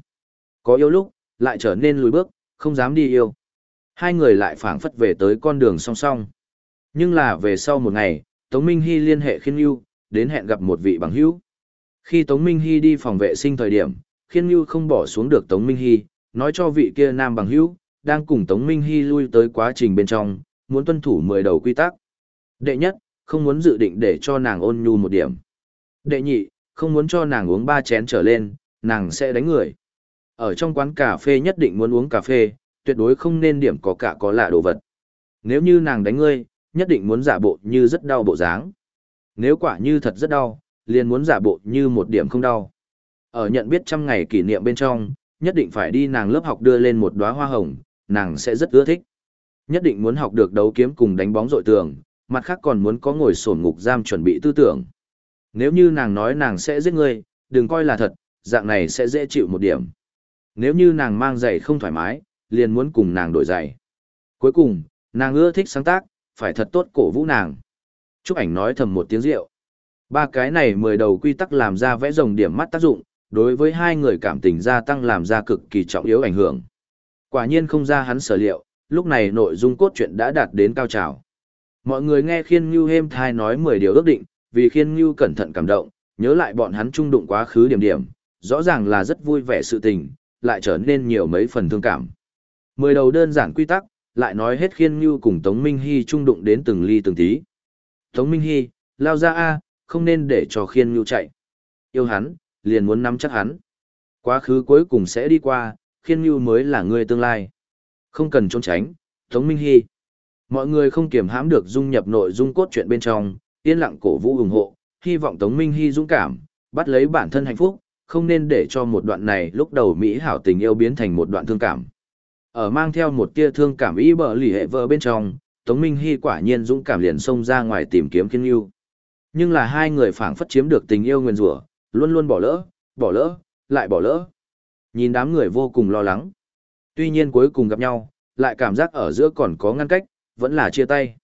Có yêu lúc, lại trở nên lùi bước, không dám đi yêu. Hai người lại phảng phất về tới con đường song song. Nhưng là về sau một ngày, Tống Minh Hy liên hệ Khiên yêu, đến hẹn gặp một vị bằng hữu. Khi Tống Minh Hy đi phòng vệ sinh thời điểm, Khiên yêu không bỏ xuống được Tống Minh Hy, nói cho vị kia nam bằng hữu, đang cùng Tống Minh Hy lui tới quá trình bên trong, muốn tuân thủ 10 đầu quy tắc. Đệ nhất, không muốn dự định để cho nàng ôn nhu một điểm. Đệ nhị, không muốn cho nàng uống ba chén trở lên, nàng sẽ đánh người. Ở trong quán cà phê nhất định muốn uống cà phê, tuyệt đối không nên điểm có cả có lạ đồ vật. Nếu như nàng đánh ngươi, nhất định muốn giả bộ như rất đau bộ dáng. Nếu quả như thật rất đau, liền muốn giả bộ như một điểm không đau. Ở nhận biết trăm ngày kỷ niệm bên trong, nhất định phải đi nàng lớp học đưa lên một đóa hoa hồng, nàng sẽ rất ưa thích. Nhất định muốn học được đấu kiếm cùng đánh bóng rội tường, mặt khác còn muốn có ngồi sổn ngục giam chuẩn bị tư tưởng. Nếu như nàng nói nàng sẽ giết ngươi, đừng coi là thật, dạng này sẽ dễ chịu một điểm. Nếu như nàng mang giày không thoải mái, liền muốn cùng nàng đổi giày. Cuối cùng, nàng ưa thích sáng tác, phải thật tốt cổ vũ nàng. Trúc ảnh nói thầm một tiếng rượu. Ba cái này mười đầu quy tắc làm ra vẽ rồng điểm mắt tác dụng, đối với hai người cảm tình gia tăng làm ra cực kỳ trọng yếu ảnh hưởng. Quả nhiên không ra hắn sở liệu, lúc này nội dung cốt truyện đã đạt đến cao trào. Mọi người nghe Khiên Ngưu Hêm thai nói 10 điều ước định, vì Khiên Ngưu cẩn thận cảm động, nhớ lại bọn hắn trung đụng quá khứ điểm điểm, rõ ràng là rất vui vẻ sự tình, lại trở nên nhiều mấy phần thương cảm. Mười đầu đơn giản quy tắc, lại nói hết Khiên Ngưu cùng Tống Minh Hy trung đụng đến từng ly từng tí. Tống Minh Hy, lao ra A, không nên để cho Khiên Ngưu chạy. Yêu hắn, liền muốn nắm chắc hắn. Quá khứ cuối cùng sẽ đi qua, Khiên Nhu mới là người tương lai. Không cần trốn tránh, Tống Minh Hy. Mọi người không kiềm hãm được dung nhập nội dung cốt truyện bên trong, yên lặng cổ vũ ủng hộ, hy vọng Tống Minh Hy dũng cảm, bắt lấy bản thân hạnh phúc, không nên để cho một đoạn này lúc đầu Mỹ hảo tình yêu biến thành một đoạn thương cảm. Ở mang theo một tia thương cảm ý bờ lì hệ vợ bên trong, Tống Minh Hy quả nhiên dũng cảm liền xông ra ngoài tìm kiếm kiên Nhu. Nhưng là hai người phảng phất chiếm được tình yêu nguyên rủa, luôn luôn bỏ lỡ, bỏ lỡ, lại bỏ lỡ. Nhìn đám người vô cùng lo lắng. Tuy nhiên cuối cùng gặp nhau, lại cảm giác ở giữa còn có ngăn cách, vẫn là chia tay.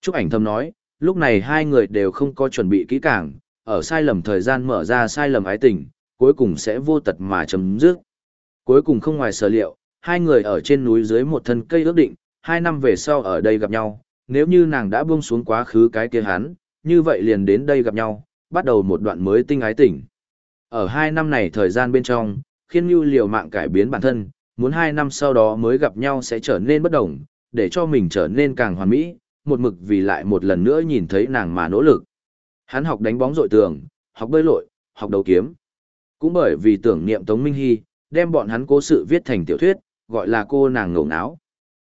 Trúc ảnh thầm nói, lúc này hai người đều không có chuẩn bị kỹ càng, ở sai lầm thời gian mở ra sai lầm ái tình, cuối cùng sẽ vô tật mà chấm dứt. Cuối cùng không ngoài sở liệu, hai người ở trên núi dưới một thân cây ước định, hai năm về sau ở đây gặp nhau, nếu như nàng đã buông xuống quá khứ cái kia hắn, như vậy liền đến đây gặp nhau, bắt đầu một đoạn mới tinh ái tình. Ở hai năm này thời gian bên trong, khiên như liều mạng cải biến bản thân, muốn hai năm sau đó mới gặp nhau sẽ trở nên bất đồng, để cho mình trở nên càng hoàn mỹ, một mực vì lại một lần nữa nhìn thấy nàng mà nỗ lực. Hắn học đánh bóng rội tường, học bơi lội, học đấu kiếm. Cũng bởi vì tưởng niệm Tống Minh Hy, đem bọn hắn cố sự viết thành tiểu thuyết, gọi là cô nàng ngổ ngáo.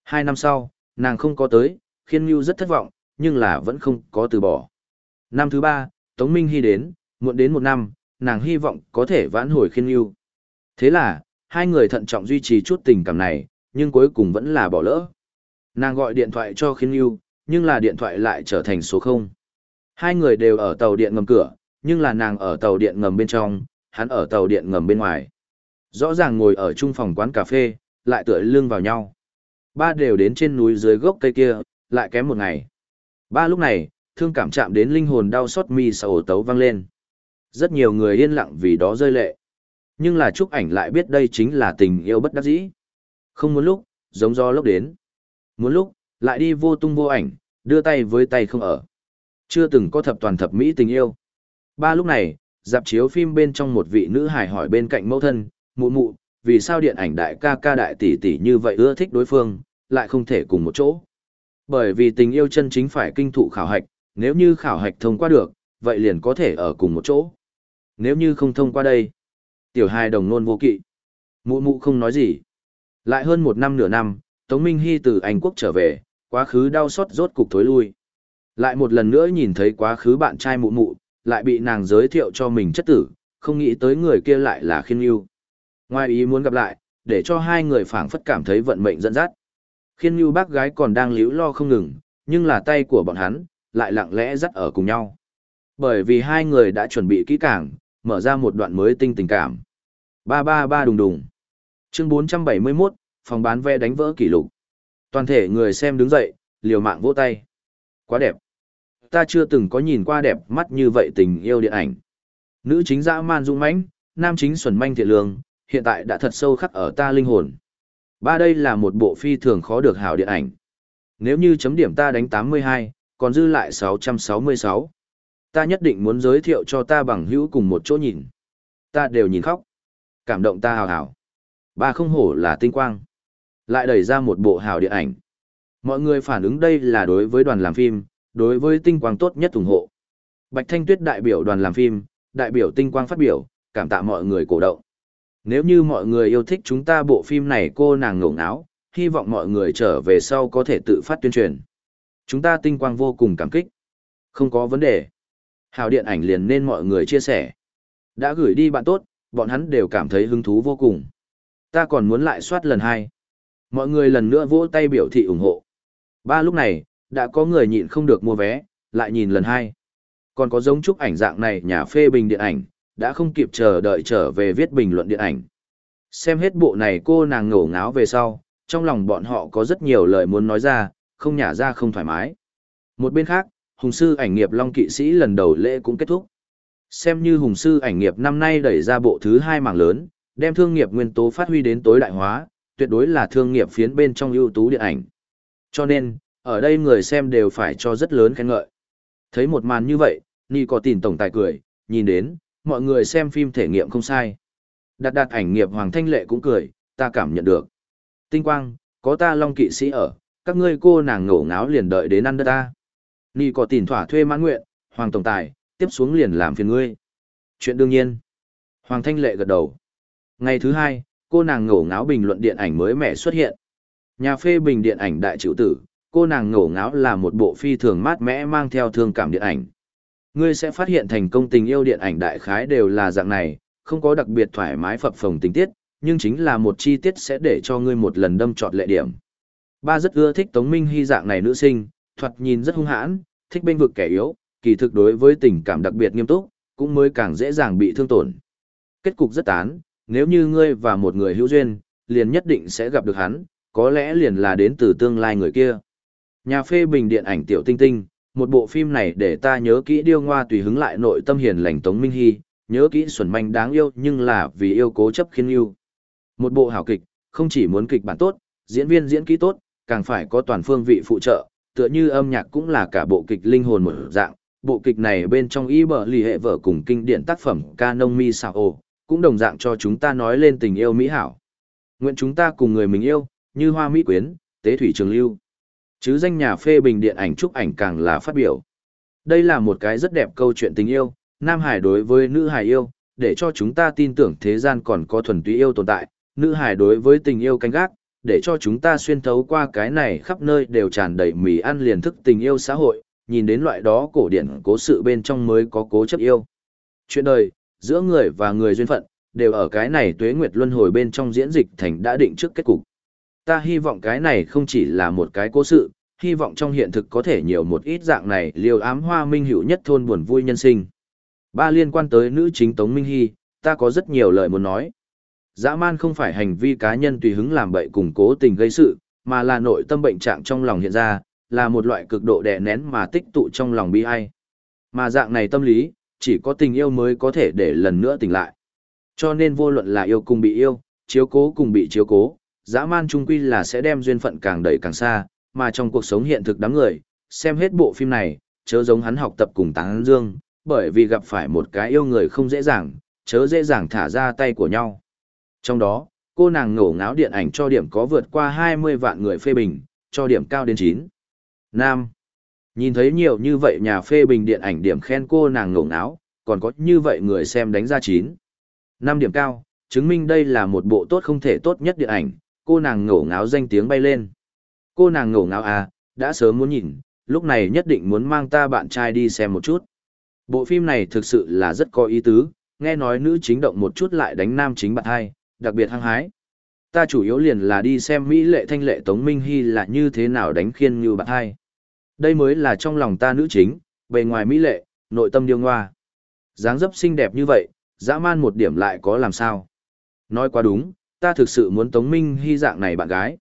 Hai năm sau, nàng không có tới, khiên mưu rất thất vọng, nhưng là vẫn không có từ bỏ. Năm thứ ba, Tống Minh Hy đến, muộn đến một năm, nàng hy vọng có thể vãn hồi khiên mưu. Thế là, hai người thận trọng duy trì chút tình cảm này, nhưng cuối cùng vẫn là bỏ lỡ. Nàng gọi điện thoại cho Khiến Yêu, nhưng là điện thoại lại trở thành số 0. Hai người đều ở tàu điện ngầm cửa, nhưng là nàng ở tàu điện ngầm bên trong, hắn ở tàu điện ngầm bên ngoài. Rõ ràng ngồi ở chung phòng quán cà phê, lại tựa lưng vào nhau. Ba đều đến trên núi dưới gốc cây kia, lại kém một ngày. Ba lúc này, thương cảm chạm đến linh hồn đau xót mi sầu tấu vang lên. Rất nhiều người yên lặng vì đó rơi lệ. Nhưng là Trúc ảnh lại biết đây chính là tình yêu bất đắc dĩ. Không muốn lúc, giống do lúc đến. Muốn lúc, lại đi vô tung vô ảnh, đưa tay với tay không ở. Chưa từng có thập toàn thập mỹ tình yêu. Ba lúc này, dạp chiếu phim bên trong một vị nữ hài hỏi bên cạnh mẫu thân, mụ mụ, vì sao điện ảnh đại ca ca đại tỷ tỷ như vậy ưa thích đối phương, lại không thể cùng một chỗ. Bởi vì tình yêu chân chính phải kinh thụ khảo hạch, nếu như khảo hạch thông qua được, vậy liền có thể ở cùng một chỗ. Nếu như không thông qua đây, tiểu Hai đồng nôn vô kỵ. Mụ mụ không nói gì. Lại hơn một năm nửa năm, Tống Minh Hy từ Anh Quốc trở về, quá khứ đau xót rốt cục thối lui. Lại một lần nữa nhìn thấy quá khứ bạn trai mụ mụ, lại bị nàng giới thiệu cho mình chất tử, không nghĩ tới người kia lại là khiên yêu. Ngoài ý muốn gặp lại, để cho hai người phảng phất cảm thấy vận mệnh dẫn dắt. Khiên yêu bác gái còn đang liễu lo không ngừng, nhưng là tay của bọn hắn, lại lặng lẽ dắt ở cùng nhau. Bởi vì hai người đã chuẩn bị kỹ càng, mở ra một đoạn mới tinh tình cảm. Ba ba ba đùng đùng. Chương 471, phòng bán vé đánh vỡ kỷ lục. Toàn thể người xem đứng dậy, liều mạng vỗ tay. Quá đẹp. Ta chưa từng có nhìn qua đẹp mắt như vậy tình yêu điện ảnh. Nữ chính dã man dũng mãnh, nam chính xuẩn manh thiện lương, hiện tại đã thật sâu khắc ở ta linh hồn. Ba đây là một bộ phi thường khó được hảo điện ảnh. Nếu như chấm điểm ta đánh 82, còn dư lại 666. Ta nhất định muốn giới thiệu cho ta bằng hữu cùng một chỗ nhìn. Ta đều nhìn khóc. Cảm động ta hào hào. Ba không hổ là tinh quang. Lại đẩy ra một bộ hào điện ảnh. Mọi người phản ứng đây là đối với đoàn làm phim, đối với tinh quang tốt nhất ủng hộ. Bạch Thanh Tuyết đại biểu đoàn làm phim, đại biểu tinh quang phát biểu, cảm tạ mọi người cổ động. Nếu như mọi người yêu thích chúng ta bộ phim này cô nàng ngổng áo, hy vọng mọi người trở về sau có thể tự phát tuyên truyền. Chúng ta tinh quang vô cùng cảm kích. Không có vấn đề. Hào điện ảnh liền nên mọi người chia sẻ. Đã gửi đi bạn tốt, bọn hắn đều cảm thấy hứng thú vô cùng. Ta còn muốn lại soát lần hai. Mọi người lần nữa vỗ tay biểu thị ủng hộ. Ba lúc này, đã có người nhịn không được mua vé, lại nhìn lần hai. Còn có giống chúc ảnh dạng này nhà phê bình điện ảnh, đã không kịp chờ đợi trở về viết bình luận điện ảnh. Xem hết bộ này cô nàng ngổ ngáo về sau, trong lòng bọn họ có rất nhiều lời muốn nói ra, không nhả ra không thoải mái. Một bên khác, Hùng sư ảnh nghiệp Long Kỵ Sĩ lần đầu lễ cũng kết thúc. Xem như Hùng sư ảnh nghiệp năm nay đẩy ra bộ thứ hai mảng lớn, đem thương nghiệp nguyên tố phát huy đến tối đại hóa, tuyệt đối là thương nghiệp phiến bên trong ưu tú điện ảnh. Cho nên, ở đây người xem đều phải cho rất lớn khen ngợi. Thấy một màn như vậy, Nhi có tìm tổng tài cười, nhìn đến, mọi người xem phim thể nghiệm không sai. Đặt đặt ảnh nghiệp Hoàng Thanh Lệ cũng cười, ta cảm nhận được. Tinh quang, có ta long kỵ sĩ ở, các ngươi cô nàng ngổ ngáo liền đợi đến ăn đất ta. Nhi có tiền thỏa thuê mãn nguyện, Hoàng Tổng Tài, tiếp xuống liền làm phiền ngươi. Chuyện đương nhiên. Hoàng Thanh Lệ gật đầu. Ngày thứ hai, cô nàng ngổ ngáo bình luận điện ảnh mới mẻ xuất hiện. Nhà phê bình điện ảnh đại chịu tử, cô nàng ngổ ngáo là một bộ phi thường mát mẽ mang theo thương cảm điện ảnh. Ngươi sẽ phát hiện thành công tình yêu điện ảnh đại khái đều là dạng này, không có đặc biệt thoải mái phập phồng tình tiết, nhưng chính là một chi tiết sẽ để cho ngươi một lần đâm trọt lệ điểm. Ba rất ưa thích Tống Minh Hy dạng này nữ sinh, thoạt nhìn rất hung hãn, thích bên vực kẻ yếu, kỳ thực đối với tình cảm đặc biệt nghiêm túc, cũng mới càng dễ dàng bị thương tổn. Kết cục rất tán, nếu như ngươi và một người hữu duyên, liền nhất định sẽ gặp được hắn, có lẽ liền là đến từ tương lai người kia. Nhà phê bình điện ảnh Tiểu Tinh Tinh, một bộ phim này để ta nhớ kỹ điêu ngoa tùy hứng lại nội tâm hiền lành Tống Minh Hy, nhớ kỹ xuẩn manh đáng yêu nhưng là vì yêu cố chấp khiên yêu. Một bộ hảo kịch, không chỉ muốn kịch bản tốt, diễn viên diễn kỹ tốt, càng phải có toàn phương vị phụ trợ, tựa như âm nhạc cũng là cả bộ kịch linh hồn một dạng. Bộ kịch này bên trong y bờ lì hệ vợ cùng kinh điển tác phẩm Canon mi sao cũng đồng dạng cho chúng ta nói lên tình yêu mỹ hảo. Nguyện chúng ta cùng người mình yêu, như hoa mỹ quyến, tế thủy trường lưu. Chứ danh nhà phê bình điện ảnh chúc ảnh càng là phát biểu. Đây là một cái rất đẹp câu chuyện tình yêu, nam hải đối với nữ hải yêu, để cho chúng ta tin tưởng thế gian còn có thuần túy yêu tồn tại, nữ hải đối với tình yêu canh gác, để cho chúng ta xuyên thấu qua cái này khắp nơi đều tràn đầy mì ăn liền thức tình yêu xã hội, nhìn đến loại đó cổ điển cố sự bên trong mới có cố chấp yêu. Chuyện đời, giữa người và người duyên phận, đều ở cái này tuế nguyệt luân hồi bên trong diễn dịch thành đã định trước kết cục. Ta hy vọng cái này không chỉ là một cái cố sự, hy vọng trong hiện thực có thể nhiều một ít dạng này liều ám hoa minh hữu nhất thôn buồn vui nhân sinh. Ba liên quan tới nữ chính Tống Minh Hy, ta có rất nhiều lời muốn nói. Dã man không phải hành vi cá nhân tùy hứng làm bậy cùng cố tình gây sự, mà là nội tâm bệnh trạng trong lòng hiện ra, là một loại cực độ đè nén mà tích tụ trong lòng bi ai. Mà dạng này tâm lý, chỉ có tình yêu mới có thể để lần nữa tỉnh lại. Cho nên vô luận là yêu cùng bị yêu, chiếu cố cùng bị chiếu cố, dã man trung quy là sẽ đem duyên phận càng đẩy càng xa, mà trong cuộc sống hiện thực đám người, xem hết bộ phim này, chớ giống hắn học tập cùng táng dương, bởi vì gặp phải một cái yêu người không dễ dàng, chớ dễ dàng thả ra tay của nhau. Trong đó, cô nàng ngổ ngáo điện ảnh cho điểm có vượt qua 20 vạn người phê bình, cho điểm cao đến 9. Nam. Nhìn thấy nhiều như vậy nhà phê bình điện ảnh điểm khen cô nàng ngổ ngáo, còn có như vậy người xem đánh ra 9. 5 điểm cao, chứng minh đây là một bộ tốt không thể tốt nhất điện ảnh, cô nàng ngổ ngáo danh tiếng bay lên. Cô nàng ngổ ngáo à, đã sớm muốn nhìn, lúc này nhất định muốn mang ta bạn trai đi xem một chút. Bộ phim này thực sự là rất có ý tứ, nghe nói nữ chính động một chút lại đánh nam chính bạn hai, đặc biệt hăng hái. Ta chủ yếu liền là đi xem Mỹ lệ thanh lệ Tống Minh Hy là như thế nào đánh khiên như bạn hai. Đây mới là trong lòng ta nữ chính, bề ngoài Mỹ lệ, nội tâm điêu ngoa. dáng dấp xinh đẹp như vậy, dã man một điểm lại có làm sao. Nói quá đúng, ta thực sự muốn Tống Minh Hy dạng này bạn gái.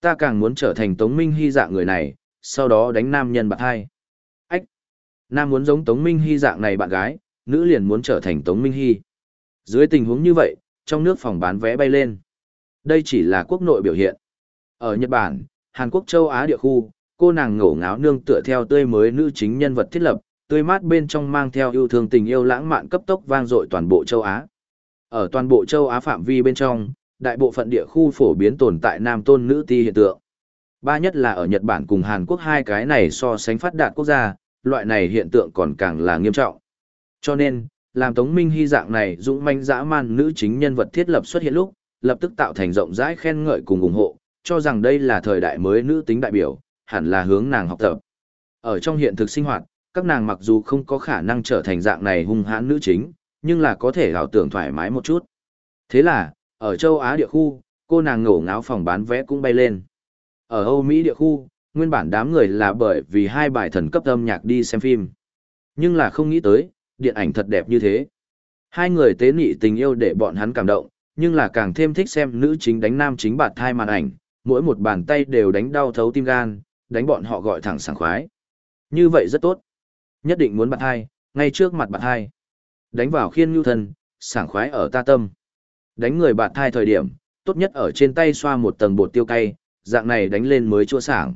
Ta càng muốn trở thành Tống Minh Hy dạng người này, sau đó đánh nam nhân bạn hai. Ách! Nam muốn giống Tống Minh Hy dạng này bạn gái, nữ liền muốn trở thành Tống Minh Hy. Dưới tình huống như vậy, trong nước phòng bán vé bay lên. Đây chỉ là quốc nội biểu hiện. Ở Nhật Bản, Hàn Quốc châu Á địa khu, cô nàng ngổ ngáo nương tựa theo tươi mới nữ chính nhân vật thiết lập, tươi mát bên trong mang theo yêu thương tình yêu lãng mạn cấp tốc vang dội toàn bộ châu Á. Ở toàn bộ châu Á phạm vi bên trong, đại bộ phận địa khu phổ biến tồn tại nam tôn nữ ti hiện tượng. Ba nhất là ở Nhật Bản cùng Hàn Quốc hai cái này so sánh phát đạt quốc gia, loại này hiện tượng còn càng là nghiêm trọng. Cho nên, làm Tống Minh Hy dạng này dũng manh dã man nữ chính nhân vật thiết lập xuất hiện lúc, lập tức tạo thành rộng rãi khen ngợi cùng ủng hộ, cho rằng đây là thời đại mới nữ tính đại biểu, hẳn là hướng nàng học tập. Ở trong hiện thực sinh hoạt, các nàng mặc dù không có khả năng trở thành dạng này hung hãn nữ chính, nhưng là có thể ảo tưởng thoải mái một chút. Thế là, ở châu Á địa khu, cô nàng ngổ ngáo phòng bán vé cũng bay lên. Ở Âu Mỹ địa khu, nguyên bản đám người là bởi vì hai bài thần cấp âm nhạc đi xem phim. Nhưng là không nghĩ tới, điện ảnh thật đẹp như thế. Hai người tế nị tình yêu để bọn hắn cảm động, nhưng là càng thêm thích xem nữ chính đánh nam chính bạt thai màn ảnh, mỗi một bàn tay đều đánh đau thấu tim gan, đánh bọn họ gọi thẳng sảng khoái. Như vậy rất tốt. Nhất định muốn bạt hai, ngay trước mặt bạt hai. Đánh vào khiên nhu thân, sảng khoái ở ta tâm. Đánh người bạt thai thời điểm, tốt nhất ở trên tay xoa một tầng bột tiêu cay, dạng này đánh lên mới chua sảng.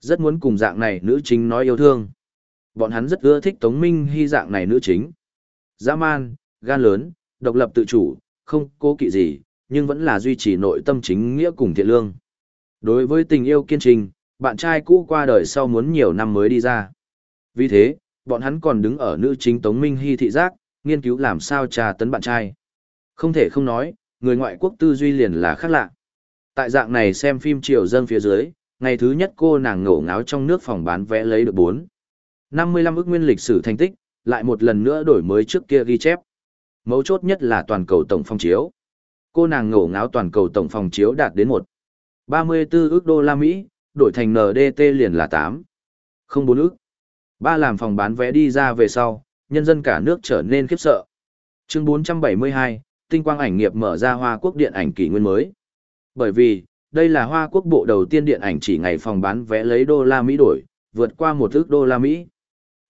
Rất muốn cùng dạng này nữ chính nói yêu thương. Bọn hắn rất ưa thích Tống Minh Hy dạng này nữ chính. Dã man, gan lớn, độc lập tự chủ, không cố kỵ gì, nhưng vẫn là duy trì nội tâm chính nghĩa cùng thiện lương. Đối với tình yêu kiên trình, bạn trai cũ qua đời sau muốn nhiều năm mới đi ra. Vì thế, bọn hắn còn đứng ở nữ chính Tống Minh Hy thị giác, nghiên cứu làm sao trà tấn bạn trai. Không thể không nói, người ngoại quốc tư duy liền là khác lạ. Tại dạng này xem phim triều dân phía dưới, ngày thứ nhất cô nàng ngổ ngáo trong nước phòng bán vé lấy được 4. 55 ước nguyên lịch sử thành tích, lại một lần nữa đổi mới trước kia ghi chép. Mấu chốt nhất là toàn cầu tổng phong chiếu. Cô nàng ngổ ngáo toàn cầu tổng phong chiếu đạt đến 1. 34 ước đô la Mỹ, đổi thành NDT liền là 8. Không bốn ước. Ba làm phòng bán vé đi ra về sau, nhân dân cả nước trở nên khiếp sợ. Chương 472, tinh quang ảnh nghiệp mở ra Hoa Quốc điện ảnh kỷ nguyên mới. Bởi vì, đây là Hoa Quốc bộ đầu tiên điện ảnh chỉ ngày phòng bán vé lấy đô la Mỹ đổi, vượt qua một ước đô la Mỹ.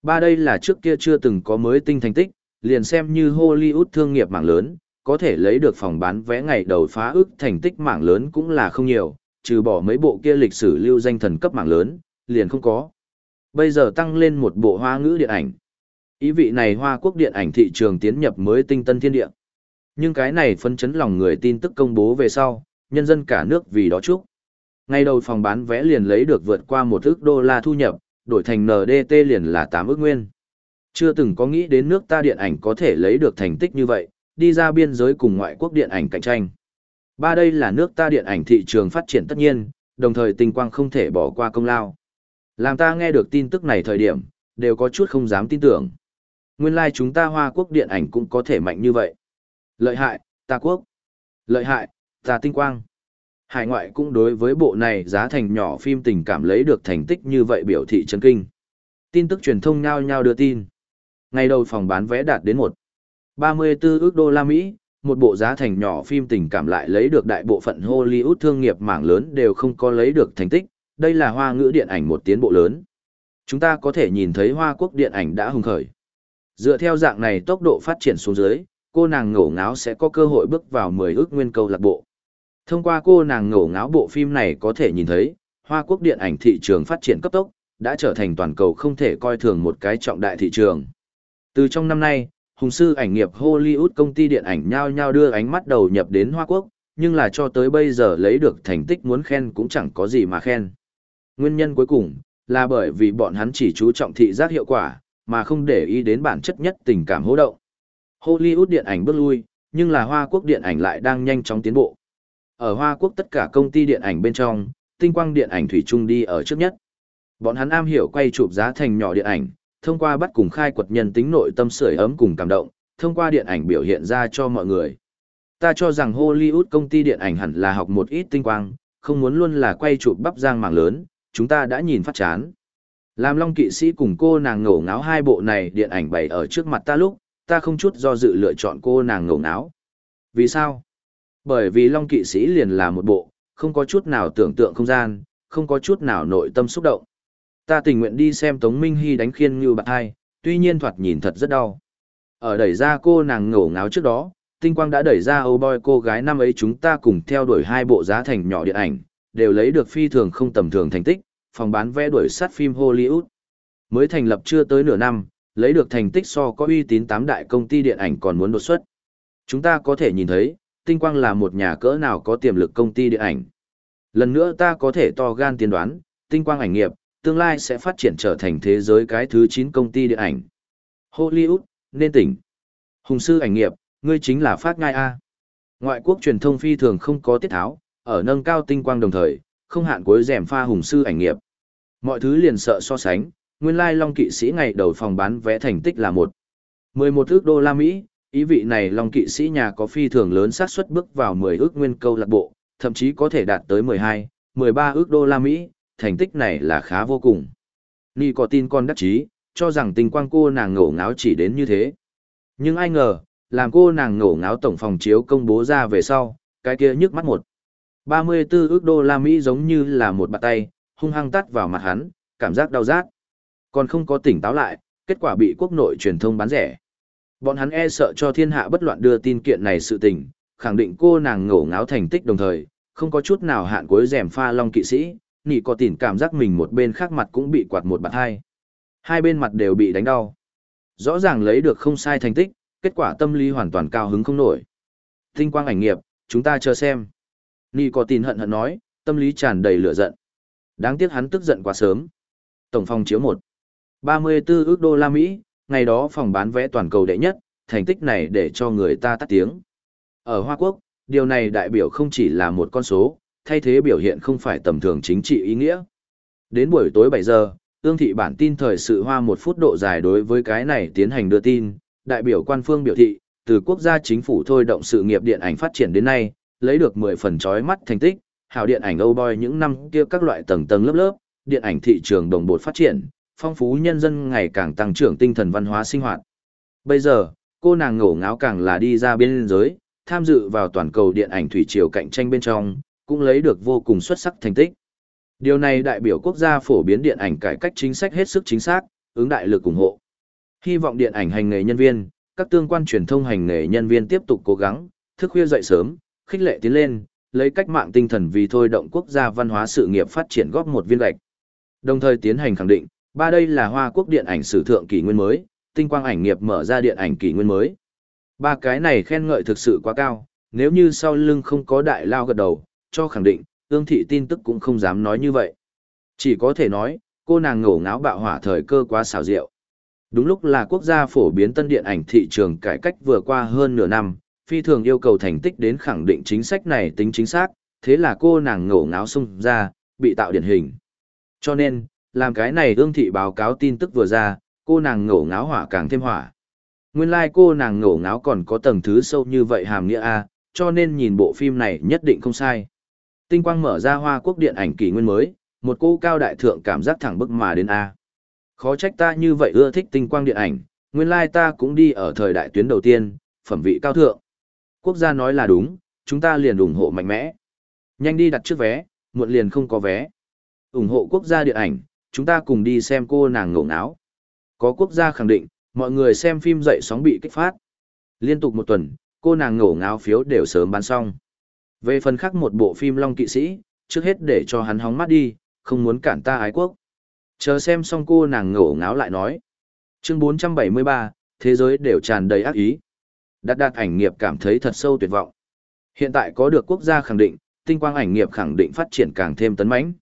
Ba đây là trước kia chưa từng có mới tinh thành tích, liền xem như Hollywood thương nghiệp mạng lớn, có thể lấy được phòng bán vé ngày đầu phá ước thành tích mạng lớn cũng là không nhiều, trừ bỏ mấy bộ kia lịch sử lưu danh thần cấp mạng lớn, liền không có. Bây giờ tăng lên một bộ hoa ngữ điện ảnh. Ý vị này Hoa Quốc điện ảnh thị trường tiến nhập mới tinh tân thiên địa. Nhưng cái này phân chấn lòng người tin tức công bố về sau, nhân dân cả nước vì đó chúc. Ngay đầu phòng bán vé liền lấy được vượt qua một ước đô la thu nhập, đổi thành NDT liền là 8 ước nguyên. Chưa từng có nghĩ đến nước ta điện ảnh có thể lấy được thành tích như vậy, đi ra biên giới cùng ngoại quốc điện ảnh cạnh tranh. Ba đây là nước ta điện ảnh thị trường phát triển tất nhiên, đồng thời tình quang không thể bỏ qua công lao. Làm ta nghe được tin tức này thời điểm, đều có chút không dám tin tưởng. Nguyên lai like chúng ta Hoa Quốc điện ảnh cũng có thể mạnh như vậy. Lợi hại, ta quốc. Lợi hại, ta tinh quang. Hải ngoại cũng đối với bộ này giá thành nhỏ phim tình cảm lấy được thành tích như vậy biểu thị chấn kinh. Tin tức truyền thông nhao nhao đưa tin. Ngày đầu phòng bán vé đạt đến 1. 34 ước đô la Mỹ, một bộ giá thành nhỏ phim tình cảm lại lấy được đại bộ phận Hollywood thương nghiệp mảng lớn đều không có lấy được thành tích, đây là hoa ngữ điện ảnh một tiến bộ lớn. Chúng ta có thể nhìn thấy hoa quốc điện ảnh đã hùng khởi. Dựa theo dạng này tốc độ phát triển xuống dưới, cô nàng ngổ ngáo sẽ có cơ hội bước vào 10 ước nguyên câu lạc bộ. Thông qua cô nàng ngổ ngáo bộ phim này có thể nhìn thấy, Hoa Quốc điện ảnh thị trường phát triển cấp tốc, đã trở thành toàn cầu không thể coi thường một cái trọng đại thị trường. Từ trong năm nay, hùng sư ảnh nghiệp Hollywood công ty điện ảnh nhau nhau đưa ánh mắt đầu nhập đến Hoa Quốc, nhưng là cho tới bây giờ lấy được thành tích muốn khen cũng chẳng có gì mà khen. Nguyên nhân cuối cùng, là bởi vì bọn hắn chỉ chú trọng thị giác hiệu quả, mà không để ý đến bản chất nhất tình cảm hỗ động. Hollywood điện ảnh bước lui, nhưng là Hoa Quốc điện ảnh lại đang nhanh chóng tiến bộ. Ở Hoa Quốc tất cả công ty điện ảnh bên trong, tinh quang điện ảnh thủy Trung đi ở trước nhất. Bọn hắn am hiểu quay chụp giá thành nhỏ điện ảnh, thông qua bắt cùng khai quật nhân tính nội tâm sưởi ấm cùng cảm động, thông qua điện ảnh biểu hiện ra cho mọi người. Ta cho rằng Hollywood công ty điện ảnh hẳn là học một ít tinh quang, không muốn luôn là quay chụp bắp giang mảng lớn, chúng ta đã nhìn phát chán. Làm Long kỵ sĩ cùng cô nàng ngổ ngáo hai bộ này điện ảnh bày ở trước mặt ta lúc, ta không chút do dự lựa chọn cô nàng ngổ ngáo. Vì sao? Bởi vì Long kỵ sĩ liền là một bộ, không có chút nào tưởng tượng không gian, không có chút nào nội tâm xúc động. Ta tình nguyện đi xem Tống Minh Hy đánh khiên như bạc hai, tuy nhiên thoạt nhìn thật rất đau. Ở đẩy ra cô nàng ngổ ngáo trước đó, Tinh Quang đã đẩy ra Âu Boy cô gái năm ấy chúng ta cùng theo đuổi hai bộ giá thành nhỏ điện ảnh, đều lấy được phi thường không tầm thường thành tích, phòng bán vé đuổi sát phim Hollywood. Mới thành lập chưa tới nửa năm, lấy được thành tích so có uy tín tám đại công ty điện ảnh còn muốn đột xuất. Chúng ta có thể nhìn thấy, Tinh Quang là một nhà cỡ nào có tiềm lực công ty điện ảnh. Lần nữa ta có thể to gan tiên đoán, Tinh Quang ảnh nghiệp, tương lai sẽ phát triển trở thành thế giới cái thứ 9 công ty điện ảnh. Hollywood, nên tỉnh. Hùng sư ảnh nghiệp, ngươi chính là phát ngai A. Ngoại quốc truyền thông phi thường không có tiết tháo, ở nâng cao tinh quang đồng thời, không hạn cuối rèm pha hùng sư ảnh nghiệp. Mọi thứ liền sợ so sánh, nguyên lai Long kỵ sĩ ngày đầu phòng bán vé thành tích là một 11 ước đô la Mỹ, ý vị này Long kỵ sĩ nhà có phi thường lớn xác suất bước vào 10 ước nguyên câu lạc bộ, thậm chí có thể đạt tới 12, 13 ước đô la Mỹ, thành tích này là khá vô cùng. Nhi có tin con đắc chí, cho rằng tình quang cô nàng ngổ ngáo chỉ đến như thế. Nhưng ai ngờ, làm cô nàng ngổ ngáo tổng phòng chiếu công bố ra về sau, cái kia nhức mắt một. 34 ước đô la Mỹ giống như là một bàn tay, hung hăng tắt vào mặt hắn, cảm giác đau rát. Còn không có tỉnh táo lại, kết quả bị quốc nội truyền thông bán rẻ. Bọn hắn e sợ cho thiên hạ bất loạn đưa tin kiện này sự tình, khẳng định cô nàng ngổ ngáo thành tích đồng thời, không có chút nào hạn cuối rèm pha long kỵ sĩ, nị có tỉn cảm giác mình một bên khác mặt cũng bị quạt một bạt hai. Hai bên mặt đều bị đánh đau. Rõ ràng lấy được không sai thành tích, kết quả tâm lý hoàn toàn cao hứng không nổi. Tinh quang ảnh nghiệp, chúng ta chờ xem. Nị có tin hận hận nói, tâm lý tràn đầy lửa giận. Đáng tiếc hắn tức giận quá sớm. Tổng phòng chiếu 1. 34 ước đô la Mỹ, ngày đó phòng bán vé toàn cầu đệ nhất, thành tích này để cho người ta tắt tiếng. Ở Hoa Quốc, điều này đại biểu không chỉ là một con số, thay thế biểu hiện không phải tầm thường chính trị ý nghĩa. Đến buổi tối 7 giờ, ương thị bản tin thời sự hoa một phút độ dài đối với cái này tiến hành đưa tin, đại biểu quan phương biểu thị, từ quốc gia chính phủ thôi động sự nghiệp điện ảnh phát triển đến nay, lấy được 10 phần chói mắt thành tích, hào điện ảnh Âu Boy những năm kia các loại tầng tầng lớp lớp, điện ảnh thị trường đồng bộ phát triển, phong phú nhân dân ngày càng tăng trưởng tinh thần văn hóa sinh hoạt. Bây giờ, cô nàng ngổ ngáo càng là đi ra biên giới, tham dự vào toàn cầu điện ảnh thủy triều cạnh tranh bên trong, cũng lấy được vô cùng xuất sắc thành tích. Điều này đại biểu quốc gia phổ biến điện ảnh cải cách chính sách hết sức chính xác, ứng đại lực ủng hộ. Hy vọng điện ảnh hành nghề nhân viên, các tương quan truyền thông hành nghề nhân viên tiếp tục cố gắng, thức khuya dậy sớm, khích lệ tiến lên, lấy cách mạng tinh thần vì thôi động quốc gia văn hóa sự nghiệp phát triển góp một viên gạch. Đồng thời tiến hành khẳng định, ba đây là Hoa Quốc điện ảnh sử thượng kỷ nguyên mới, tinh quang ảnh nghiệp mở ra điện ảnh kỷ nguyên mới. Ba cái này khen ngợi thực sự quá cao, nếu như sau lưng không có đại lao gật đầu, cho khẳng định, ương thị tin tức cũng không dám nói như vậy. Chỉ có thể nói, cô nàng ngổ ngáo bạo hỏa thời cơ quá xảo diệu. Đúng lúc là quốc gia phổ biến tân điện ảnh thị trường cải cách vừa qua hơn nửa năm, phi thường yêu cầu thành tích đến khẳng định chính sách này tính chính xác, thế là cô nàng ngổ ngáo xung ra, bị tạo điển hình. Cho nên, làm cái này ương thị báo cáo tin tức vừa ra, cô nàng ngổ ngáo hỏa càng thêm hỏa. Nguyên lai like cô nàng ngổ ngáo còn có tầng thứ sâu như vậy hàm nghĩa A, cho nên nhìn bộ phim này nhất định không sai. Tinh quang mở ra hoa quốc điện ảnh kỷ nguyên mới, một cô cao đại thượng cảm giác thẳng bức mà đến A. Khó trách ta như vậy ưa thích tinh quang điện ảnh, nguyên lai ta cũng đi ở thời đại tuyến đầu tiên, phẩm vị cao thượng. Quốc gia nói là đúng, chúng ta liền ủng hộ mạnh mẽ. Nhanh đi đặt trước vé, muộn liền không có vé. ủng hộ quốc gia điện ảnh, chúng ta cùng đi xem cô nàng ngổ ngáo. Có quốc gia khẳng định, mọi người xem phim dậy sóng bị kích phát. Liên tục một tuần, cô nàng ngổ ngáo phiếu đều sớm bán xong. Về phần khác một bộ phim Long Kỵ Sĩ, trước hết để cho hắn hóng mắt đi, không muốn cản ta ái quốc. Chờ xem xong cô nàng ngổ ngáo lại nói. Chương 473, thế giới đều tràn đầy ác ý. Đạt đạt ảnh nghiệp cảm thấy thật sâu tuyệt vọng. Hiện tại có được quốc gia khẳng định, tinh quang ảnh nghiệp khẳng định phát triển càng thêm tấn mãnh.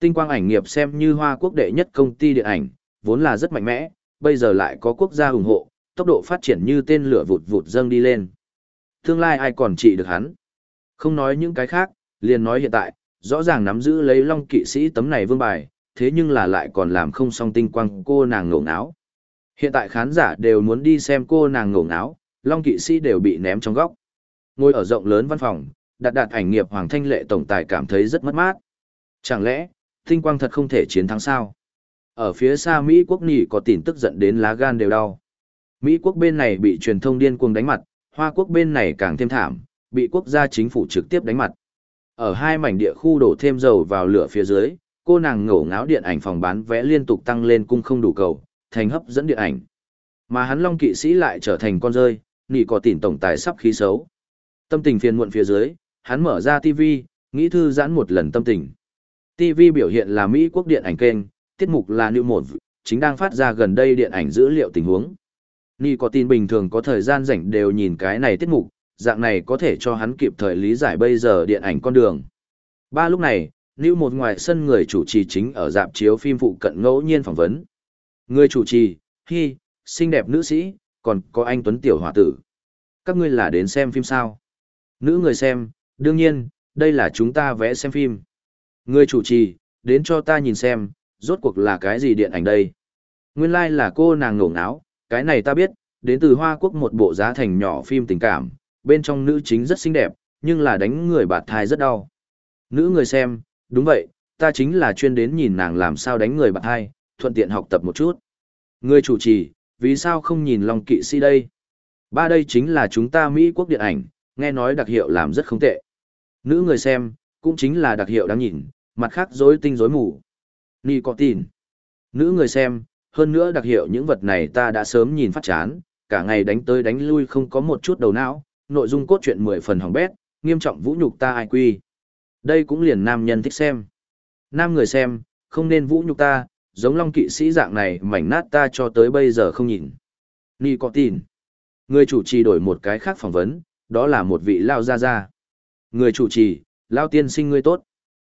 Tinh quang ảnh nghiệp xem như hoa quốc đệ nhất công ty điện ảnh, vốn là rất mạnh mẽ, bây giờ lại có quốc gia ủng hộ, tốc độ phát triển như tên lửa vụt vụt dâng đi lên. Tương lai ai còn trị được hắn? Không nói những cái khác, liền nói hiện tại, rõ ràng nắm giữ lấy long kỵ sĩ tấm này vương bài, thế nhưng là lại còn làm không xong tinh quang cô nàng ngổ ngáo. Hiện tại khán giả đều muốn đi xem cô nàng ngổ ngáo, long kỵ sĩ đều bị ném trong góc. Ngồi ở rộng lớn văn phòng, đặt đạt ảnh nghiệp Hoàng Thanh Lệ tổng tài cảm thấy rất mất mát. Chẳng lẽ, tinh quang thật không thể chiến thắng sao? Ở phía xa Mỹ quốc nỉ có tin tức giận đến lá gan đều đau. Mỹ quốc bên này bị truyền thông điên cuồng đánh mặt, Hoa quốc bên này càng thêm thảm, bị quốc gia chính phủ trực tiếp đánh mặt. Ở hai mảnh địa khu đổ thêm dầu vào lửa phía dưới, cô nàng ngổ ngáo điện ảnh phòng bán vé liên tục tăng lên cung không đủ cầu, thành hấp dẫn điện ảnh. Mà hắn Long kỵ sĩ lại trở thành con rơi, nỉ có tỉnh tổng tài sắp khí xấu. Tâm tình phiền muộn phía dưới, hắn mở ra TV, nghĩ thư giãn một lần tâm tình. TV biểu hiện là Mỹ quốc điện ảnh kênh, tiết mục là New một, chính đang phát ra gần đây điện ảnh dữ liệu tình huống. Nỉ có tin bình thường có thời gian rảnh đều nhìn cái này tiết mục, dạng này có thể cho hắn kịp thời lý giải bây giờ điện ảnh con đường. Ba lúc này, New một ngoài sân người chủ trì chính ở dạp chiếu phim phụ cận ngẫu nhiên phỏng vấn. Người chủ trì, hi, xinh đẹp nữ sĩ, còn có anh Tuấn Tiểu Hòa Tử. Các ngươi là đến xem phim sao? Nữ người xem, đương nhiên, đây là chúng ta vẽ xem phim. Người chủ trì, đến cho ta nhìn xem, rốt cuộc là cái gì điện ảnh đây? Nguyên lai like là cô nàng ngổ ngáo, cái này ta biết, đến từ Hoa Quốc một bộ giá thành nhỏ phim tình cảm, bên trong nữ chính rất xinh đẹp, nhưng là đánh người bạt thai rất đau. Nữ người xem, đúng vậy, ta chính là chuyên đến nhìn nàng làm sao đánh người bạt thai, thuận tiện học tập một chút. Người chủ trì, vì sao không nhìn Long Kỵ Sĩ đây? Ba đây chính là chúng ta Mỹ quốc điện ảnh, nghe nói đặc hiệu làm rất không tệ. Nữ người xem, cũng chính là đặc hiệu đáng nhìn, mặt khác rối tinh rối mù. Nì có tin. Nữ người xem, hơn nữa đặc hiệu những vật này ta đã sớm nhìn phát chán, cả ngày đánh tới đánh lui không có một chút đầu não, nội dung cốt truyện mười phần hỏng bét, nghiêm trọng vũ nhục ta ai quy. Đây cũng liền nam nhân thích xem. Nam người xem, không nên vũ nhục ta, giống long kỵ sĩ dạng này mảnh nát ta cho tới bây giờ không nhìn. Ni có tin. Người chủ trì đổi một cái khác phỏng vấn, đó là một vị lao gia gia. Người chủ trì, lao tiên sinh ngươi tốt.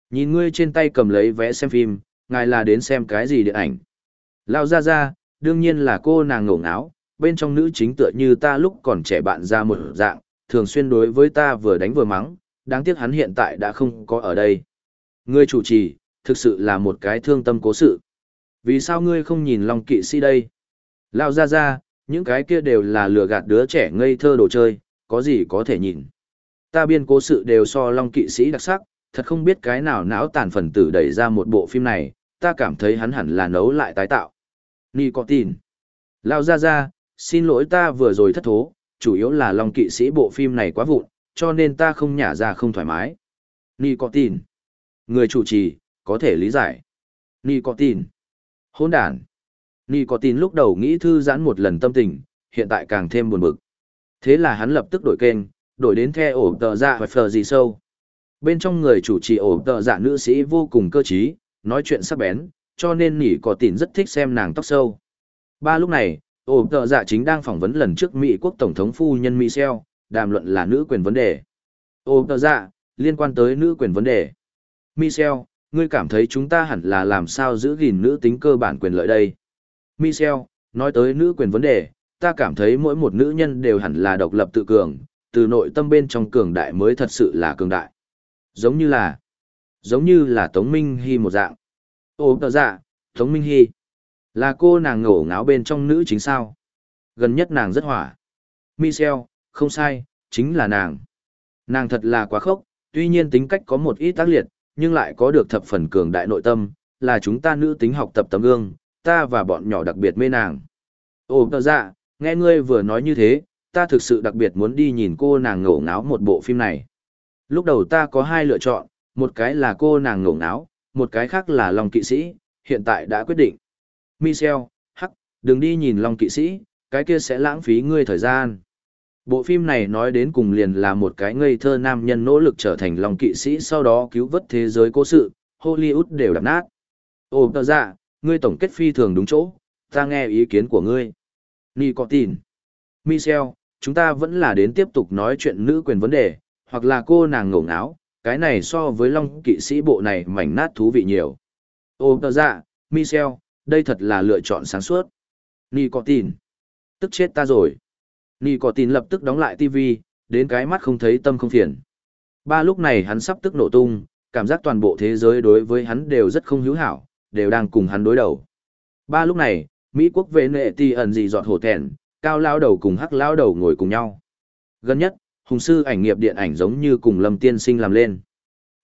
Nhìn ngươi trên tay cầm lấy vé xem phim, ngài là đến xem cái gì điện ảnh. Lao gia gia, đương nhiên là cô nàng ngổ ngáo, bên trong nữ chính tựa như ta lúc còn trẻ bạn ra một dạng, thường xuyên đối với ta vừa đánh vừa mắng, đáng tiếc hắn hiện tại đã không có ở đây. Ngươi chủ trì, thực sự là một cái thương tâm cố sự. Vì sao ngươi không nhìn Long kỵ sĩ đây? Lao ra ra, những cái kia đều là lừa gạt đứa trẻ ngây thơ đồ chơi, có gì có thể nhìn. Ta biên cố sự đều so Long kỵ sĩ đặc sắc, thật không biết cái nào não tàn phần tử đẩy ra một bộ phim này, ta cảm thấy hắn hẳn là nấu lại tái tạo. Ni có tin. Lao ra ra, xin lỗi ta vừa rồi thất thố, chủ yếu là Long kỵ sĩ bộ phim này quá vụn, cho nên ta không nhả ra không thoải mái. Ni có tin. Người chủ trì, có thể lý giải. Ni có tin. Hôn đàn. Ni có tin lúc đầu nghĩ thư giãn một lần tâm tình, hiện tại càng thêm buồn bực. Thế là hắn lập tức đổi kênh, đổi đến theo ổ tờ dạ và phờ gì sâu. Bên trong người chủ trì ổ tờ dạ nữ sĩ vô cùng cơ trí, nói chuyện sắc bén, cho nên nỉ có tin rất thích xem nàng tóc sâu. Ba lúc này, ổ tờ dạ chính đang phỏng vấn lần trước Mỹ quốc Tổng thống phu nhân Michel, đàm luận là nữ quyền vấn đề. Ổ tờ dạ, liên quan tới nữ quyền vấn đề. Michel, ngươi cảm thấy chúng ta hẳn là làm sao giữ gìn nữ tính cơ bản quyền lợi đây? Michel, nói tới nữ quyền vấn đề, ta cảm thấy mỗi một nữ nhân đều hẳn là độc lập tự cường, từ nội tâm bên trong cường đại mới thật sự là cường đại. Giống như là, giống như là Tống Minh Hy một dạng. ô tờ dạ, Tống Minh Hy, là cô nàng ngổ ngáo bên trong nữ chính sao? Gần nhất nàng rất hỏa. Michel, không sai, chính là nàng. Nàng thật là quá khốc, tuy nhiên tính cách có một ít tác liệt, nhưng lại có được thập phần cường đại nội tâm, là chúng ta nữ tính học tập tấm gương, ta và bọn nhỏ đặc biệt mê nàng. ô tờ dạ, nghe ngươi vừa nói như thế, ta thực sự đặc biệt muốn đi nhìn cô nàng ngổ ngáo một bộ phim này. Lúc đầu ta có hai lựa chọn, một cái là cô nàng ngổ ngáo, một cái khác là Long Kỵ Sĩ, hiện tại đã quyết định. Michel, hắc, đừng đi nhìn Long Kỵ Sĩ, cái kia sẽ lãng phí ngươi thời gian. Bộ phim này nói đến cùng liền là một cái ngây thơ nam nhân nỗ lực trở thành lòng kỵ sĩ sau đó cứu vớt thế giới cố sự, Hollywood đều đập nát. Ồ tờ dạ, ngươi tổng kết phi thường đúng chỗ, ta nghe ý kiến của ngươi. Nicotine. Michel, chúng ta vẫn là đến tiếp tục nói chuyện nữ quyền vấn đề, hoặc là cô nàng ngổ ngáo, cái này so với long kỵ sĩ bộ này mảnh nát thú vị nhiều. Ô tờ dạ, Michel, đây thật là lựa chọn sáng suốt. Nicotine. Tức chết ta rồi. Nicotine có tin lập tức đóng lại TV, đến cái mắt không thấy tâm không phiền. Ba lúc này hắn sắp tức nổ tung, cảm giác toàn bộ thế giới đối với hắn đều rất không hữu hảo, đều đang cùng hắn đối đầu. Ba lúc này, Mỹ quốc về nệ ti ẩn gì dọn hổ thẹn, cao lao đầu cùng hắc lao đầu ngồi cùng nhau. Gần nhất, hùng sư ảnh nghiệp điện ảnh giống như cùng lâm tiên sinh làm lên.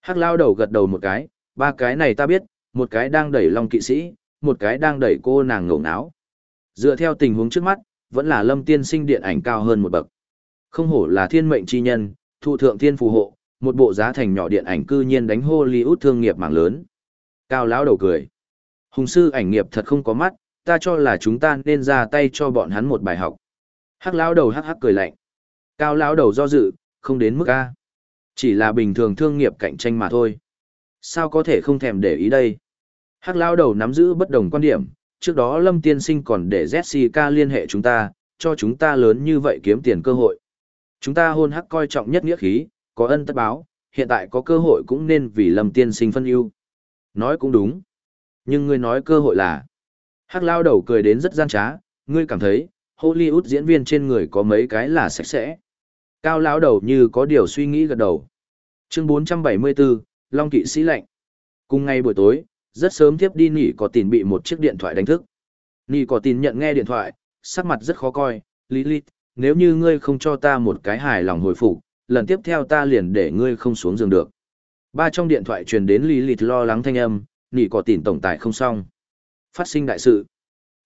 Hắc lao đầu gật đầu một cái, ba cái này ta biết, một cái đang đẩy long kỵ sĩ, một cái đang đẩy cô nàng ngổ náo. Dựa theo tình huống trước mắt, vẫn là lâm tiên sinh điện ảnh cao hơn một bậc. Không hổ là thiên mệnh chi nhân, thụ thượng thiên phù hộ, một bộ giá thành nhỏ điện ảnh cư nhiên đánh Hollywood thương nghiệp mạng lớn. Cao lão đầu cười. Hùng sư ảnh nghiệp thật không có mắt, ta cho là chúng ta nên ra tay cho bọn hắn một bài học. Hắc lão đầu hắc hắc cười lạnh. Cao lão đầu do dự, không đến mức A. Chỉ là bình thường thương nghiệp cạnh tranh mà thôi. Sao có thể không thèm để ý đây? Hắc lão đầu nắm giữ bất đồng quan điểm, trước đó Lâm Tiên Sinh còn để Jessica liên hệ chúng ta, cho chúng ta lớn như vậy kiếm tiền cơ hội. Chúng ta hôn hắc coi trọng nhất nghĩa khí, có ân tất báo, hiện tại có cơ hội cũng nên vì Lâm Tiên Sinh phân ưu. Nói cũng đúng. Nhưng ngươi nói cơ hội là... Hắc lao đầu cười đến rất gian trá, ngươi cảm thấy, Hollywood diễn viên trên người có mấy cái là sạch sẽ. Cao lão đầu như có điều suy nghĩ gật đầu. Chương 474, Long kỵ sĩ lệnh. Cùng ngày buổi tối, rất sớm tiếp đi nỉ có tin bị một chiếc điện thoại đánh thức. Nỉ có tin nhận nghe điện thoại, sắc mặt rất khó coi, Lilith, nếu như ngươi không cho ta một cái hài lòng hồi phục, lần tiếp theo ta liền để ngươi không xuống giường được. Ba trong điện thoại truyền đến Lilith lo lắng thanh âm, nỉ có tin tổng tài không xong. Phát sinh đại sự.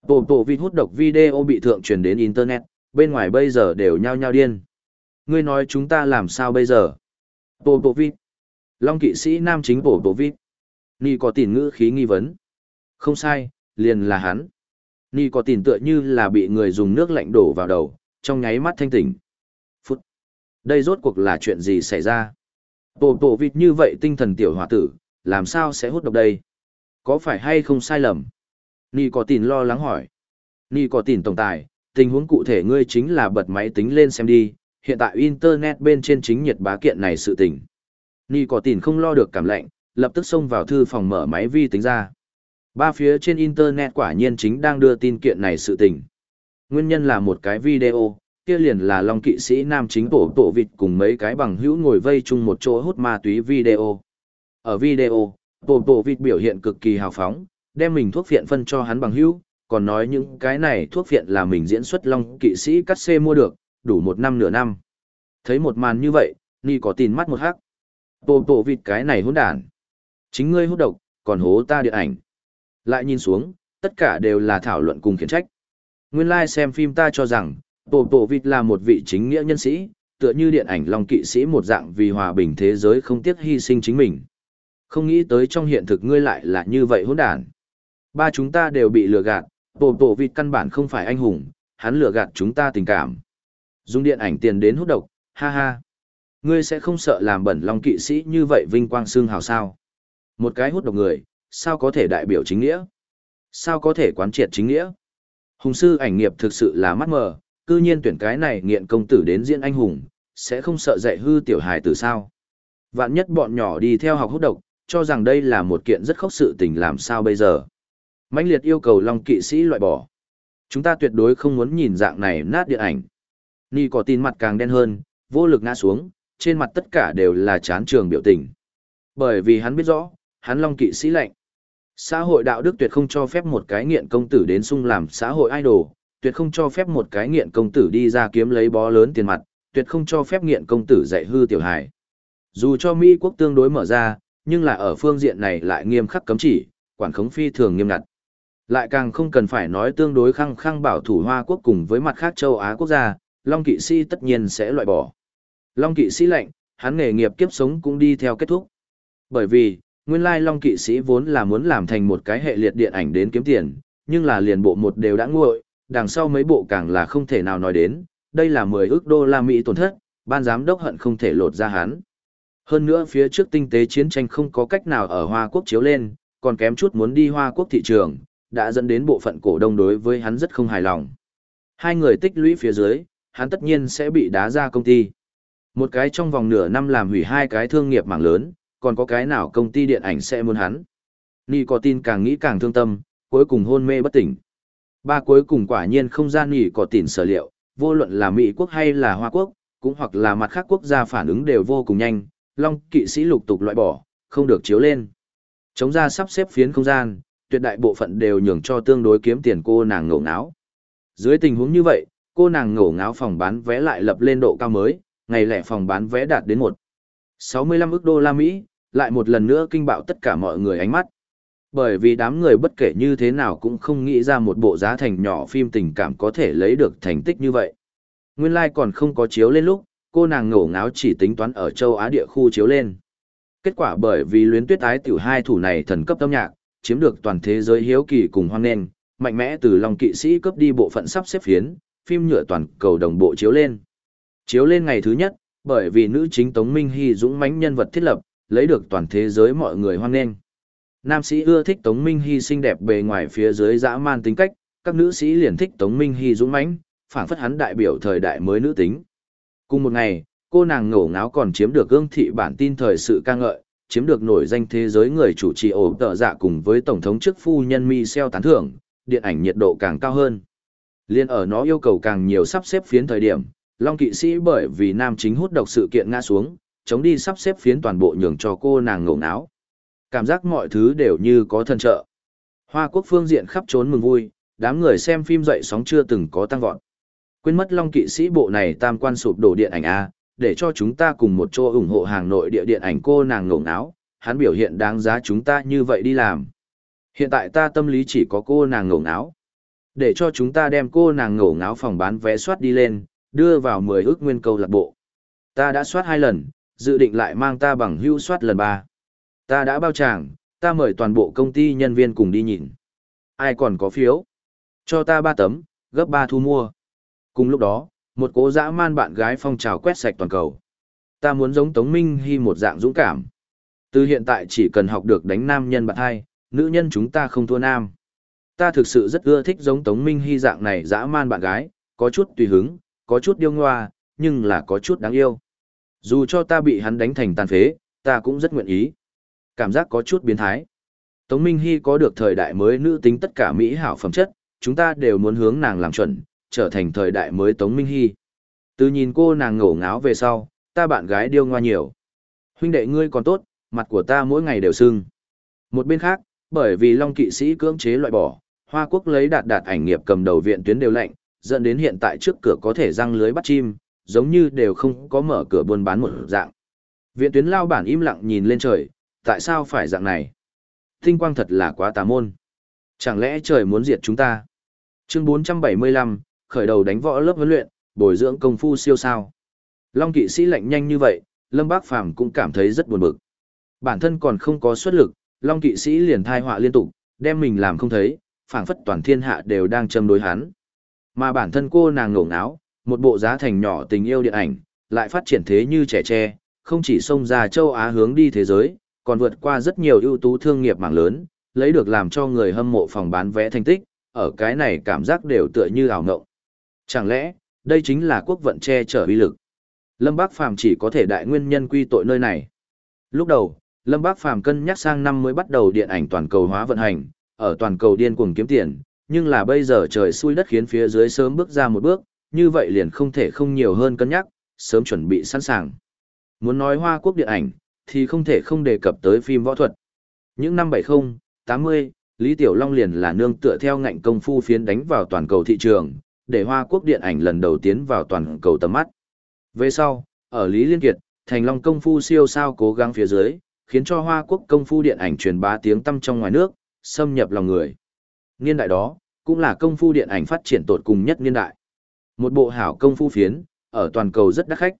Tổ bộ vịt hút độc video bị thượng truyền đến Internet, bên ngoài bây giờ đều nhao nhao điên. Ngươi nói chúng ta làm sao bây giờ? Tổ bộ vịt. Long kỵ sĩ nam chính tổ bộ vịt. ni có tiền ngữ khí nghi vấn. Không sai, liền là hắn. Ni có tin tựa như là bị người dùng nước lạnh đổ vào đầu, trong nháy mắt thanh tỉnh. Phút. Đây rốt cuộc là chuyện gì xảy ra? Bộ bộ vịt như vậy tinh thần tiểu hòa tử, làm sao sẽ hút độc đây? Có phải hay không sai lầm? Nì có tin lo lắng hỏi. Nì có tin tổng tài, tình huống cụ thể ngươi chính là bật máy tính lên xem đi, hiện tại Internet bên trên chính nhiệt bá kiện này sự tình. Nì có tin không lo được cảm lạnh, lập tức xông vào thư phòng mở máy vi tính ra. Ba phía trên Internet quả nhiên chính đang đưa tin kiện này sự tình. Nguyên nhân là một cái video, kia liền là Long kỵ sĩ nam chính tổ tổ vịt cùng mấy cái bằng hữu ngồi vây chung một chỗ hút ma túy video. Ở video, tổ tổ vịt biểu hiện cực kỳ hào phóng, đem mình thuốc phiện phân cho hắn bằng hữu, còn nói những cái này thuốc phiện là mình diễn xuất Long kỵ sĩ cắt xê mua được, đủ một năm nửa năm. Thấy một màn như vậy, Ni có tin mắt một hắc. Tổ tổ vịt cái này hỗn đản. Chính ngươi hút độc, còn hố ta điện ảnh. Lại nhìn xuống, tất cả đều là thảo luận cùng khiển trách. Nguyên lai like xem phim ta cho rằng, Tổ Tổ Vịt là một vị chính nghĩa nhân sĩ, tựa như điện ảnh Long Kỵ Sĩ một dạng vì hòa bình thế giới không tiếc hy sinh chính mình. Không nghĩ tới trong hiện thực ngươi lại là như vậy hỗn đản. Ba chúng ta đều bị lừa gạt, Tổ Tổ Vịt căn bản không phải anh hùng, hắn lừa gạt chúng ta tình cảm. Dùng điện ảnh tiền đến hút độc, ha ha. Ngươi sẽ không sợ làm bẩn Long Kỵ Sĩ như vậy vinh quang xương hào sao. Một cái hút độc người, sao có thể đại biểu chính nghĩa? Sao có thể quán triệt chính nghĩa? Hùng sư ảnh nghiệp thực sự là mắt mờ, cư nhiên tuyển cái này nghiện công tử đến diễn anh hùng, sẽ không sợ dạy hư tiểu hài từ sao. Vạn nhất bọn nhỏ đi theo học hút độc, cho rằng đây là một kiện rất khốc sự tình làm sao bây giờ mãnh liệt yêu cầu Long kỵ sĩ loại bỏ. Chúng ta tuyệt đối không muốn nhìn dạng này nát điện ảnh. Ni có tin mặt càng đen hơn, vô lực ngã xuống, trên mặt tất cả đều là chán trường biểu tình. Bởi vì hắn biết rõ, hắn Long kỵ sĩ lạnh. Xã hội đạo đức tuyệt không cho phép một cái nghiện công tử đến sung làm xã hội idol, tuyệt không cho phép một cái nghiện công tử đi ra kiếm lấy bó lớn tiền mặt, tuyệt không cho phép nghiện công tử dạy hư tiểu hài. Dù cho Mỹ quốc tương đối mở ra, nhưng là ở phương diện này lại nghiêm khắc cấm chỉ, quản khống phi thường nghiêm ngặt. Lại càng không cần phải nói tương đối khăng khăng bảo thủ Hoa quốc cùng với mặt khác châu Á quốc gia, Long kỵ sĩ tất nhiên sẽ loại bỏ. Long kỵ sĩ lệnh, hắn nghề nghiệp kiếp sống cũng đi theo kết thúc. Bởi vì, nguyên lai Long kỵ sĩ vốn là muốn làm thành một cái hệ liệt điện ảnh đến kiếm tiền, nhưng là liền bộ một đều đã nguội, đằng sau mấy bộ càng là không thể nào nói đến, đây là 10 ước đô la Mỹ tổn thất, ban giám đốc hận không thể lột ra hắn. Hơn nữa phía trước tinh tế chiến tranh không có cách nào ở Hoa Quốc chiếu lên, còn kém chút muốn đi Hoa Quốc thị trường, đã dẫn đến bộ phận cổ đông đối với hắn rất không hài lòng. Hai người tích lũy phía dưới, hắn tất nhiên sẽ bị đá ra công ty. Một cái trong vòng nửa năm làm hủy hai cái thương nghiệp mảng lớn, còn có cái nào công ty điện ảnh sẽ muốn hắn. Nì có tin càng nghĩ càng thương tâm, cuối cùng hôn mê bất tỉnh. Ba cuối cùng quả nhiên không gian nỉ có tỉn sở liệu, vô luận là Mỹ quốc hay là Hoa quốc, cũng hoặc là mặt khác quốc gia phản ứng đều vô cùng nhanh, long kỵ sĩ lục tục loại bỏ, không được chiếu lên. Chống ra sắp xếp phiến không gian, tuyệt đại bộ phận đều nhường cho tương đối kiếm tiền cô nàng ngổ ngáo. Dưới tình huống như vậy, cô nàng ngổ ngáo phòng bán vé lại lập lên độ cao mới, ngày lẻ phòng bán vé đạt đến 1. 65 ức đô la Mỹ, lại một lần nữa kinh bạo tất cả mọi người ánh mắt. Bởi vì đám người bất kể như thế nào cũng không nghĩ ra một bộ giá thành nhỏ phim tình cảm có thể lấy được thành tích như vậy. Nguyên lai like còn không có chiếu lên lúc, cô nàng ngổ ngáo chỉ tính toán ở châu Á địa khu chiếu lên. Kết quả bởi vì luyến tuyết ái tiểu hai thủ này thần cấp âm nhạc, chiếm được toàn thế giới hiếu kỳ cùng hoan nghênh, mạnh mẽ từ lòng kỵ sĩ cướp đi bộ phận sắp xếp phiến, phim nhựa toàn cầu đồng bộ chiếu lên. Chiếu lên ngày thứ nhất, bởi vì nữ chính Tống Minh Hy dũng mãnh nhân vật thiết lập, lấy được toàn thế giới mọi người hoan nghênh. Nam sĩ ưa thích Tống Minh Hy xinh đẹp bề ngoài phía dưới dã man tính cách, các nữ sĩ liền thích Tống Minh Hy dũng mãnh, phản phất hắn đại biểu thời đại mới nữ tính. Cùng một ngày, cô nàng ngổ ngáo còn chiếm được gương thị bản tin thời sự ca ngợi, chiếm được nổi danh thế giới người chủ trì ổ tợ dạ cùng với tổng thống chức phu nhân Michelle tán thưởng, điện ảnh nhiệt độ càng cao hơn. Liên ở nó yêu cầu càng nhiều sắp xếp phiến thời điểm, Long kỵ sĩ bởi vì nam chính hút độc sự kiện ngã xuống, chống đi sắp xếp phiến toàn bộ nhường cho cô nàng ngổ ngáo. Cảm giác mọi thứ đều như có thần trợ. Hoa quốc phương diện khắp trốn mừng vui, đám người xem phim dậy sóng chưa từng có tăng vọt. Quên mất Long kỵ sĩ bộ này tam quan sụp đổ điện ảnh A, để cho chúng ta cùng một chỗ ủng hộ hàng nội địa điện ảnh cô nàng ngổng áo, hắn biểu hiện đáng giá chúng ta như vậy đi làm. Hiện tại ta tâm lý chỉ có cô nàng ngổng áo. Để cho chúng ta đem cô nàng ngổ ngáo phòng bán vé soát đi lên, đưa vào 10 ước nguyên câu lạc bộ. Ta đã soát hai lần, dự định lại mang ta bằng hưu soát lần ba. Ta đã bao tràng, ta mời toàn bộ công ty nhân viên cùng đi nhìn. Ai còn có phiếu? Cho ta ba tấm, gấp ba thu mua. Cùng lúc đó, một cố dã man bạn gái phong trào quét sạch toàn cầu. Ta muốn giống Tống Minh Hy một dạng dũng cảm. Từ hiện tại chỉ cần học được đánh nam nhân bạn hai, nữ nhân chúng ta không thua nam. Ta thực sự rất ưa thích giống Tống Minh Hy dạng này dã man bạn gái, có chút tùy hứng, có chút điêu ngoa, nhưng là có chút đáng yêu. Dù cho ta bị hắn đánh thành tàn phế, ta cũng rất nguyện ý. Cảm giác có chút biến thái. Tống Minh Hy có được thời đại mới nữ tính tất cả mỹ hảo phẩm chất, chúng ta đều muốn hướng nàng làm chuẩn, trở thành thời đại mới Tống Minh Hy. Từ nhìn cô nàng ngổ ngáo về sau, ta bạn gái điêu ngoa nhiều. Huynh đệ ngươi còn tốt, mặt của ta mỗi ngày đều sưng. Một bên khác, bởi vì Long kỵ sĩ cưỡng chế loại bỏ, Hoa Quốc lấy đạt đạt ảnh nghiệp cầm đầu viện tuyến đều lạnh, dẫn đến hiện tại trước cửa có thể răng lưới bắt chim, giống như đều không có mở cửa buôn bán một dạng. Viện tuyến lao bản im lặng nhìn lên trời, tại sao phải dạng này? Tinh quang thật là quá tà môn. Chẳng lẽ trời muốn diệt chúng ta? Chương 475, khởi đầu đánh võ lớp huấn luyện, bồi dưỡng công phu siêu sao. Long kỵ sĩ lạnh nhanh như vậy, Lâm Bác Phàm cũng cảm thấy rất buồn bực. Bản thân còn không có xuất lực, Long kỵ sĩ liền thai họa liên tục, đem mình làm không thấy, phảng phất toàn thiên hạ đều đang châm đối hắn. Mà bản thân cô nàng ngổ ngáo, một bộ giá thành nhỏ tình yêu điện ảnh, lại phát triển thế như trẻ tre, không chỉ xông ra châu Á hướng đi thế giới, còn vượt qua rất nhiều ưu tú thương nghiệp mạng lớn, lấy được làm cho người hâm mộ phòng bán vé thành tích, ở cái này cảm giác đều tựa như ảo ngộng. Chẳng lẽ, đây chính là quốc vận che chở uy lực. Lâm Bác Phàm chỉ có thể đại nguyên nhân quy tội nơi này. Lúc đầu, Lâm Bác Phàm cân nhắc sang năm mới bắt đầu điện ảnh toàn cầu hóa vận hành, ở toàn cầu điên cuồng kiếm tiền, nhưng là bây giờ trời xui đất khiến phía dưới sớm bước ra một bước, như vậy liền không thể không nhiều hơn cân nhắc, sớm chuẩn bị sẵn sàng. Muốn nói Hoa Quốc điện ảnh, thì không thể không đề cập tới phim võ thuật. Những năm 70, 80, Lý Tiểu Long liền là nương tựa theo ngạnh công phu phiến đánh vào toàn cầu thị trường, để Hoa Quốc điện ảnh lần đầu tiến vào toàn cầu tầm mắt. Về sau, ở Lý Liên Kiệt, Thành Long công phu siêu sao cố gắng phía dưới, khiến cho Hoa Quốc công phu điện ảnh truyền bá tiếng tăm trong ngoài nước, xâm nhập lòng người. Niên đại đó, cũng là công phu điện ảnh phát triển tột cùng nhất niên đại. Một bộ hảo công phu phiến, ở toàn cầu rất đắt khách.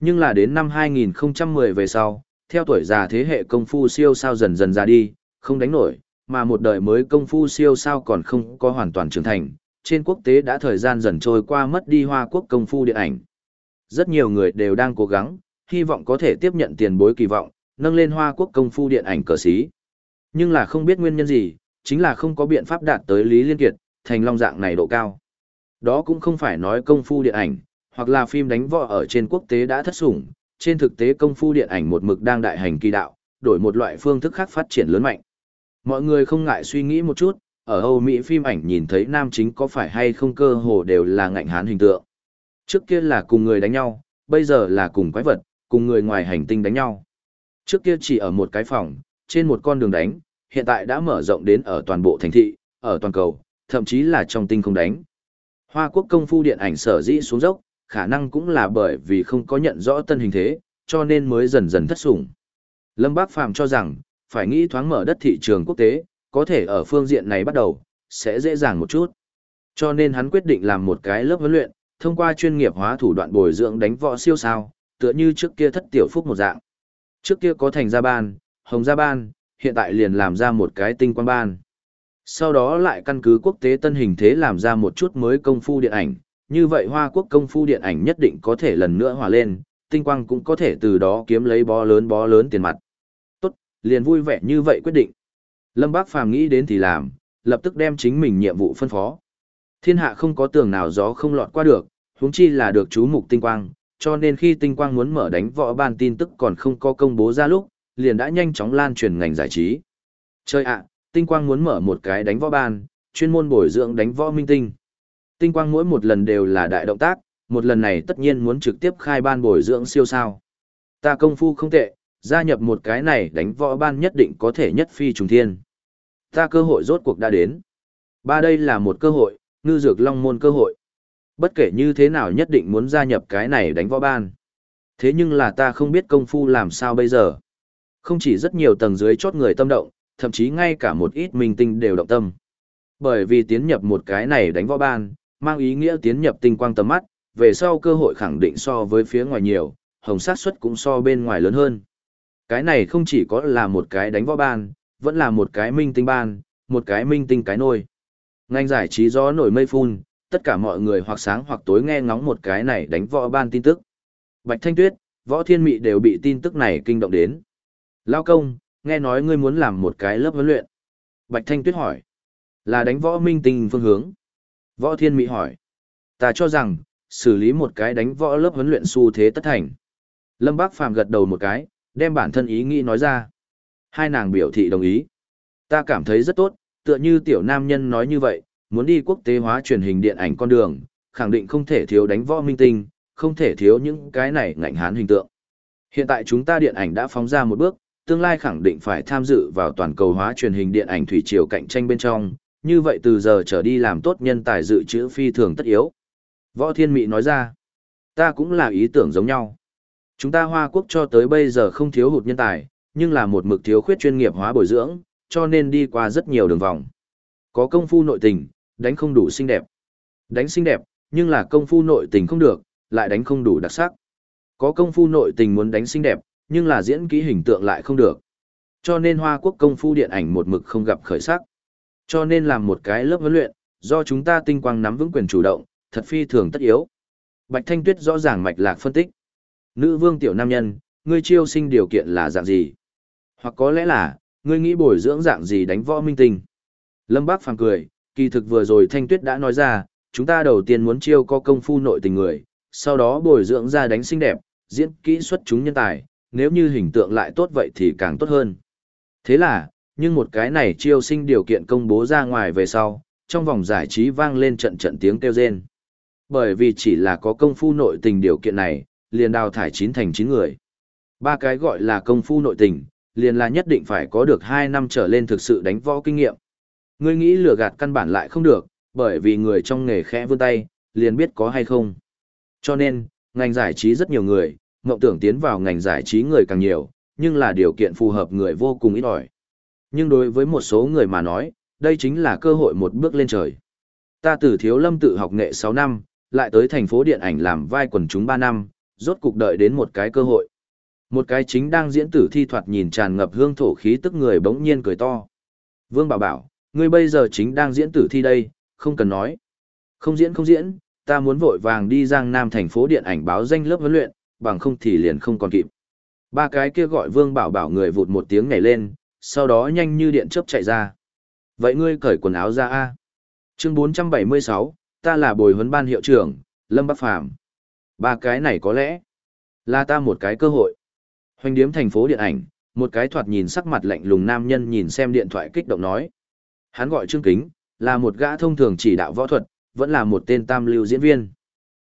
Nhưng là đến năm 2010 về sau, theo tuổi già thế hệ công phu siêu sao dần dần ra đi, không đánh nổi, mà một đời mới công phu siêu sao còn không có hoàn toàn trưởng thành, trên quốc tế đã thời gian dần trôi qua mất đi hoa quốc công phu điện ảnh. Rất nhiều người đều đang cố gắng, hy vọng có thể tiếp nhận tiền bối kỳ vọng, nâng lên hoa quốc công phu điện ảnh cờ sĩ. Nhưng là không biết nguyên nhân gì, chính là không có biện pháp đạt tới Lý Liên Kiệt, thành long dạng này độ cao. Đó cũng không phải nói công phu điện ảnh, hoặc là phim đánh võ ở trên quốc tế đã thất sủng, trên thực tế công phu điện ảnh một mực đang đại hành kỳ đạo, đổi một loại phương thức khác phát triển lớn mạnh. Mọi người không ngại suy nghĩ một chút, ở Âu Mỹ phim ảnh nhìn thấy nam chính có phải hay không cơ hồ đều là ngạnh hán hình tượng. Trước kia là cùng người đánh nhau, bây giờ là cùng quái vật, cùng người ngoài hành tinh đánh nhau. Trước kia chỉ ở một cái phòng, trên một con đường đánh, hiện tại đã mở rộng đến ở toàn bộ thành thị, ở toàn cầu, thậm chí là trong tinh không đánh. Hoa quốc công phu điện ảnh sở dĩ xuống dốc, khả năng cũng là bởi vì không có nhận rõ tân hình thế, cho nên mới dần dần thất sủng. Lâm Bác Phàm cho rằng, phải nghĩ thoáng mở đất thị trường quốc tế, có thể ở phương diện này bắt đầu, sẽ dễ dàng một chút. Cho nên hắn quyết định làm một cái lớp huấn luyện, thông qua chuyên nghiệp hóa thủ đoạn bồi dưỡng đánh võ siêu sao, tựa như trước kia thất tiểu phúc một dạng. Trước kia có thành gia ban, hồng gia ban, hiện tại liền làm ra một cái tinh quan ban. Sau đó lại căn cứ quốc tế tân hình thế làm ra một chút mới công phu điện ảnh, như vậy Hoa Quốc công phu điện ảnh nhất định có thể lần nữa hòa lên, tinh quang cũng có thể từ đó kiếm lấy bó lớn bó lớn tiền mặt. Tốt, liền vui vẻ như vậy quyết định. Lâm Bác Phàm nghĩ đến thì làm, lập tức đem chính mình nhiệm vụ phân phó. Thiên hạ không có tường nào gió không lọt qua được, huống chi là được chú mục tinh quang, cho nên khi tinh quang muốn mở đánh võ ban tin tức còn không có công bố ra lúc, liền đã nhanh chóng lan truyền ngành giải trí. Chơi ạ, tinh quang muốn mở một cái đánh võ ban, chuyên môn bồi dưỡng đánh võ minh tinh. Tinh quang mỗi một lần đều là đại động tác, một lần này tất nhiên muốn trực tiếp khai ban bồi dưỡng siêu sao. Ta công phu không tệ, gia nhập một cái này đánh võ ban nhất định có thể nhất phi trùng thiên. Ta cơ hội rốt cuộc đã đến. Ba đây là một cơ hội, ngư dược long môn cơ hội. Bất kể như thế nào nhất định muốn gia nhập cái này đánh võ ban. Thế nhưng là ta không biết công phu làm sao bây giờ. Không chỉ rất nhiều tầng dưới chót người tâm động, thậm chí ngay cả một ít minh tinh đều động tâm. Bởi vì tiến nhập một cái này đánh võ ban, mang ý nghĩa tiến nhập tinh quang tầm mắt, về sau cơ hội khẳng định so với phía ngoài nhiều, hồng sát suất cũng so bên ngoài lớn hơn. Cái này không chỉ có là một cái đánh võ ban, vẫn là một cái minh tinh ban, một cái minh tinh cái nôi. Ngành giải trí gió nổi mây phun, tất cả mọi người hoặc sáng hoặc tối nghe ngóng một cái này đánh võ ban tin tức. Bạch Thanh Tuyết, Võ Thiên Mị đều bị tin tức này kinh động đến. Lao công, nghe nói ngươi muốn làm một cái lớp huấn luyện. Bạch Thanh Tuyết hỏi. Là đánh võ minh tinh phương hướng. Võ Thiên Mị hỏi. Ta cho rằng, xử lý một cái đánh võ lớp huấn luyện xu thế tất thành. Lâm Bác Phàm gật đầu một cái, đem bản thân ý nghĩ nói ra. Hai nàng biểu thị đồng ý. Ta cảm thấy rất tốt, tựa như tiểu nam nhân nói như vậy, muốn đi quốc tế hóa truyền hình điện ảnh con đường, khẳng định không thể thiếu đánh võ minh tinh, không thể thiếu những cái này ngạnh hán hình tượng. Hiện tại chúng ta điện ảnh đã phóng ra một bước, tương lai khẳng định phải tham dự vào toàn cầu hóa truyền hình điện ảnh thủy triều cạnh tranh bên trong, như vậy từ giờ trở đi làm tốt nhân tài dự trữ phi thường tất yếu. Võ Thiên Mị nói ra, ta cũng là ý tưởng giống nhau. Chúng ta Hoa Quốc cho tới bây giờ không thiếu hụt nhân tài, nhưng là một mực thiếu khuyết chuyên nghiệp hóa bồi dưỡng, cho nên đi qua rất nhiều đường vòng. Có công phu nội tình, đánh không đủ xinh đẹp. Đánh xinh đẹp, nhưng là công phu nội tình không được, lại đánh không đủ đặc sắc. Có công phu nội tình muốn đánh xinh đẹp, nhưng là diễn kỹ hình tượng lại không được. Cho nên Hoa Quốc công phu điện ảnh một mực không gặp khởi sắc. Cho nên làm một cái lớp huấn luyện, do chúng ta tinh quang nắm vững quyền chủ động, thật phi thường tất yếu. Bạch Thanh Tuyết rõ ràng mạch lạc phân tích. Nữ vương tiểu nam nhân, ngươi chiêu sinh điều kiện là dạng gì? Hoặc có lẽ là, ngươi nghĩ bồi dưỡng dạng gì đánh võ minh tinh? Lâm Bác phàng cười, kỳ thực vừa rồi Thanh Tuyết đã nói ra, chúng ta đầu tiên muốn chiêu có công phu nội tình người, sau đó bồi dưỡng ra đánh xinh đẹp, diễn kỹ xuất chúng nhân tài, nếu như hình tượng lại tốt vậy thì càng tốt hơn. Thế là, nhưng một cái này chiêu sinh điều kiện công bố ra ngoài về sau, trong vòng giải trí vang lên trận trận tiếng kêu rên. Bởi vì chỉ là có công phu nội tình điều kiện này, liền đào thải chín thành chín người. Ba cái gọi là công phu nội tình, liền là nhất định phải có được 2 năm trở lên thực sự đánh võ kinh nghiệm. Ngươi nghĩ lừa gạt căn bản lại không được, bởi vì người trong nghề khẽ vươn tay, liền biết có hay không. Cho nên, ngành giải trí rất nhiều người, mộng tưởng tiến vào ngành giải trí người càng nhiều, nhưng là điều kiện phù hợp người vô cùng ít ỏi. Nhưng đối với một số người mà nói, đây chính là cơ hội một bước lên trời. Ta từ thiếu lâm tự học nghệ 6 năm, lại tới thành phố điện ảnh làm vai quần chúng 3 năm, rốt cục đợi đến một cái cơ hội. Một cái chính đang diễn tử thi thoạt nhìn tràn ngập hương thổ khí tức người bỗng nhiên cười to. Vương bảo bảo, ngươi bây giờ chính đang diễn tử thi đây, không cần nói. Không diễn không diễn, ta muốn vội vàng đi Giang Nam thành phố điện ảnh báo danh lớp huấn luyện, bằng không thì liền không còn kịp. Ba cái kia gọi Vương Bảo Bảo người vụt một tiếng nhảy lên, sau đó nhanh như điện chớp chạy ra. Vậy ngươi cởi quần áo ra a. Chương 476, ta là bồi huấn ban hiệu trưởng, Lâm Bắc Phàm. Ba cái này có lẽ là ta một cái cơ hội. Hoành điếm thành phố điện ảnh, một cái thoạt nhìn sắc mặt lạnh lùng nam nhân nhìn xem điện thoại kích động nói. Hắn gọi Trương Kính, là một gã thông thường chỉ đạo võ thuật, vẫn là một tên tam lưu diễn viên.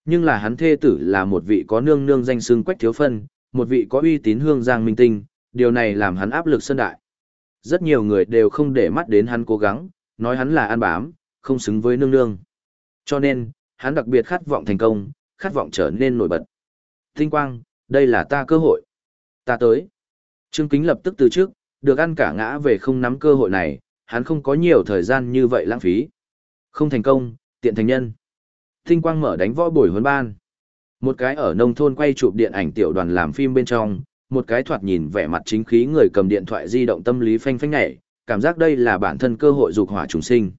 Nhưng là hắn thê tử là một vị có nương nương danh xưng quách thiếu phân, một vị có uy tín hương giang minh tinh, điều này làm hắn áp lực sân đại. Rất nhiều người đều không để mắt đến hắn cố gắng, nói hắn là ăn bám, không xứng với nương nương. Cho nên, hắn đặc biệt khát vọng thành công, khát vọng trở nên nổi bật. Tinh quang, đây là ta cơ hội. Ta tới. Trương Kính lập tức từ trước, được ăn cả ngã về không nắm cơ hội này, hắn không có nhiều thời gian như vậy lãng phí. Không thành công, tiện thành nhân. Tinh quang mở đánh võ buổi huấn ban. Một cái ở nông thôn quay chụp điện ảnh tiểu đoàn làm phim bên trong, một cái thoạt nhìn vẻ mặt chính khí người cầm điện thoại di động tâm lý phanh phanh nhảy, cảm giác đây là bản thân cơ hội dục hỏa trùng sinh.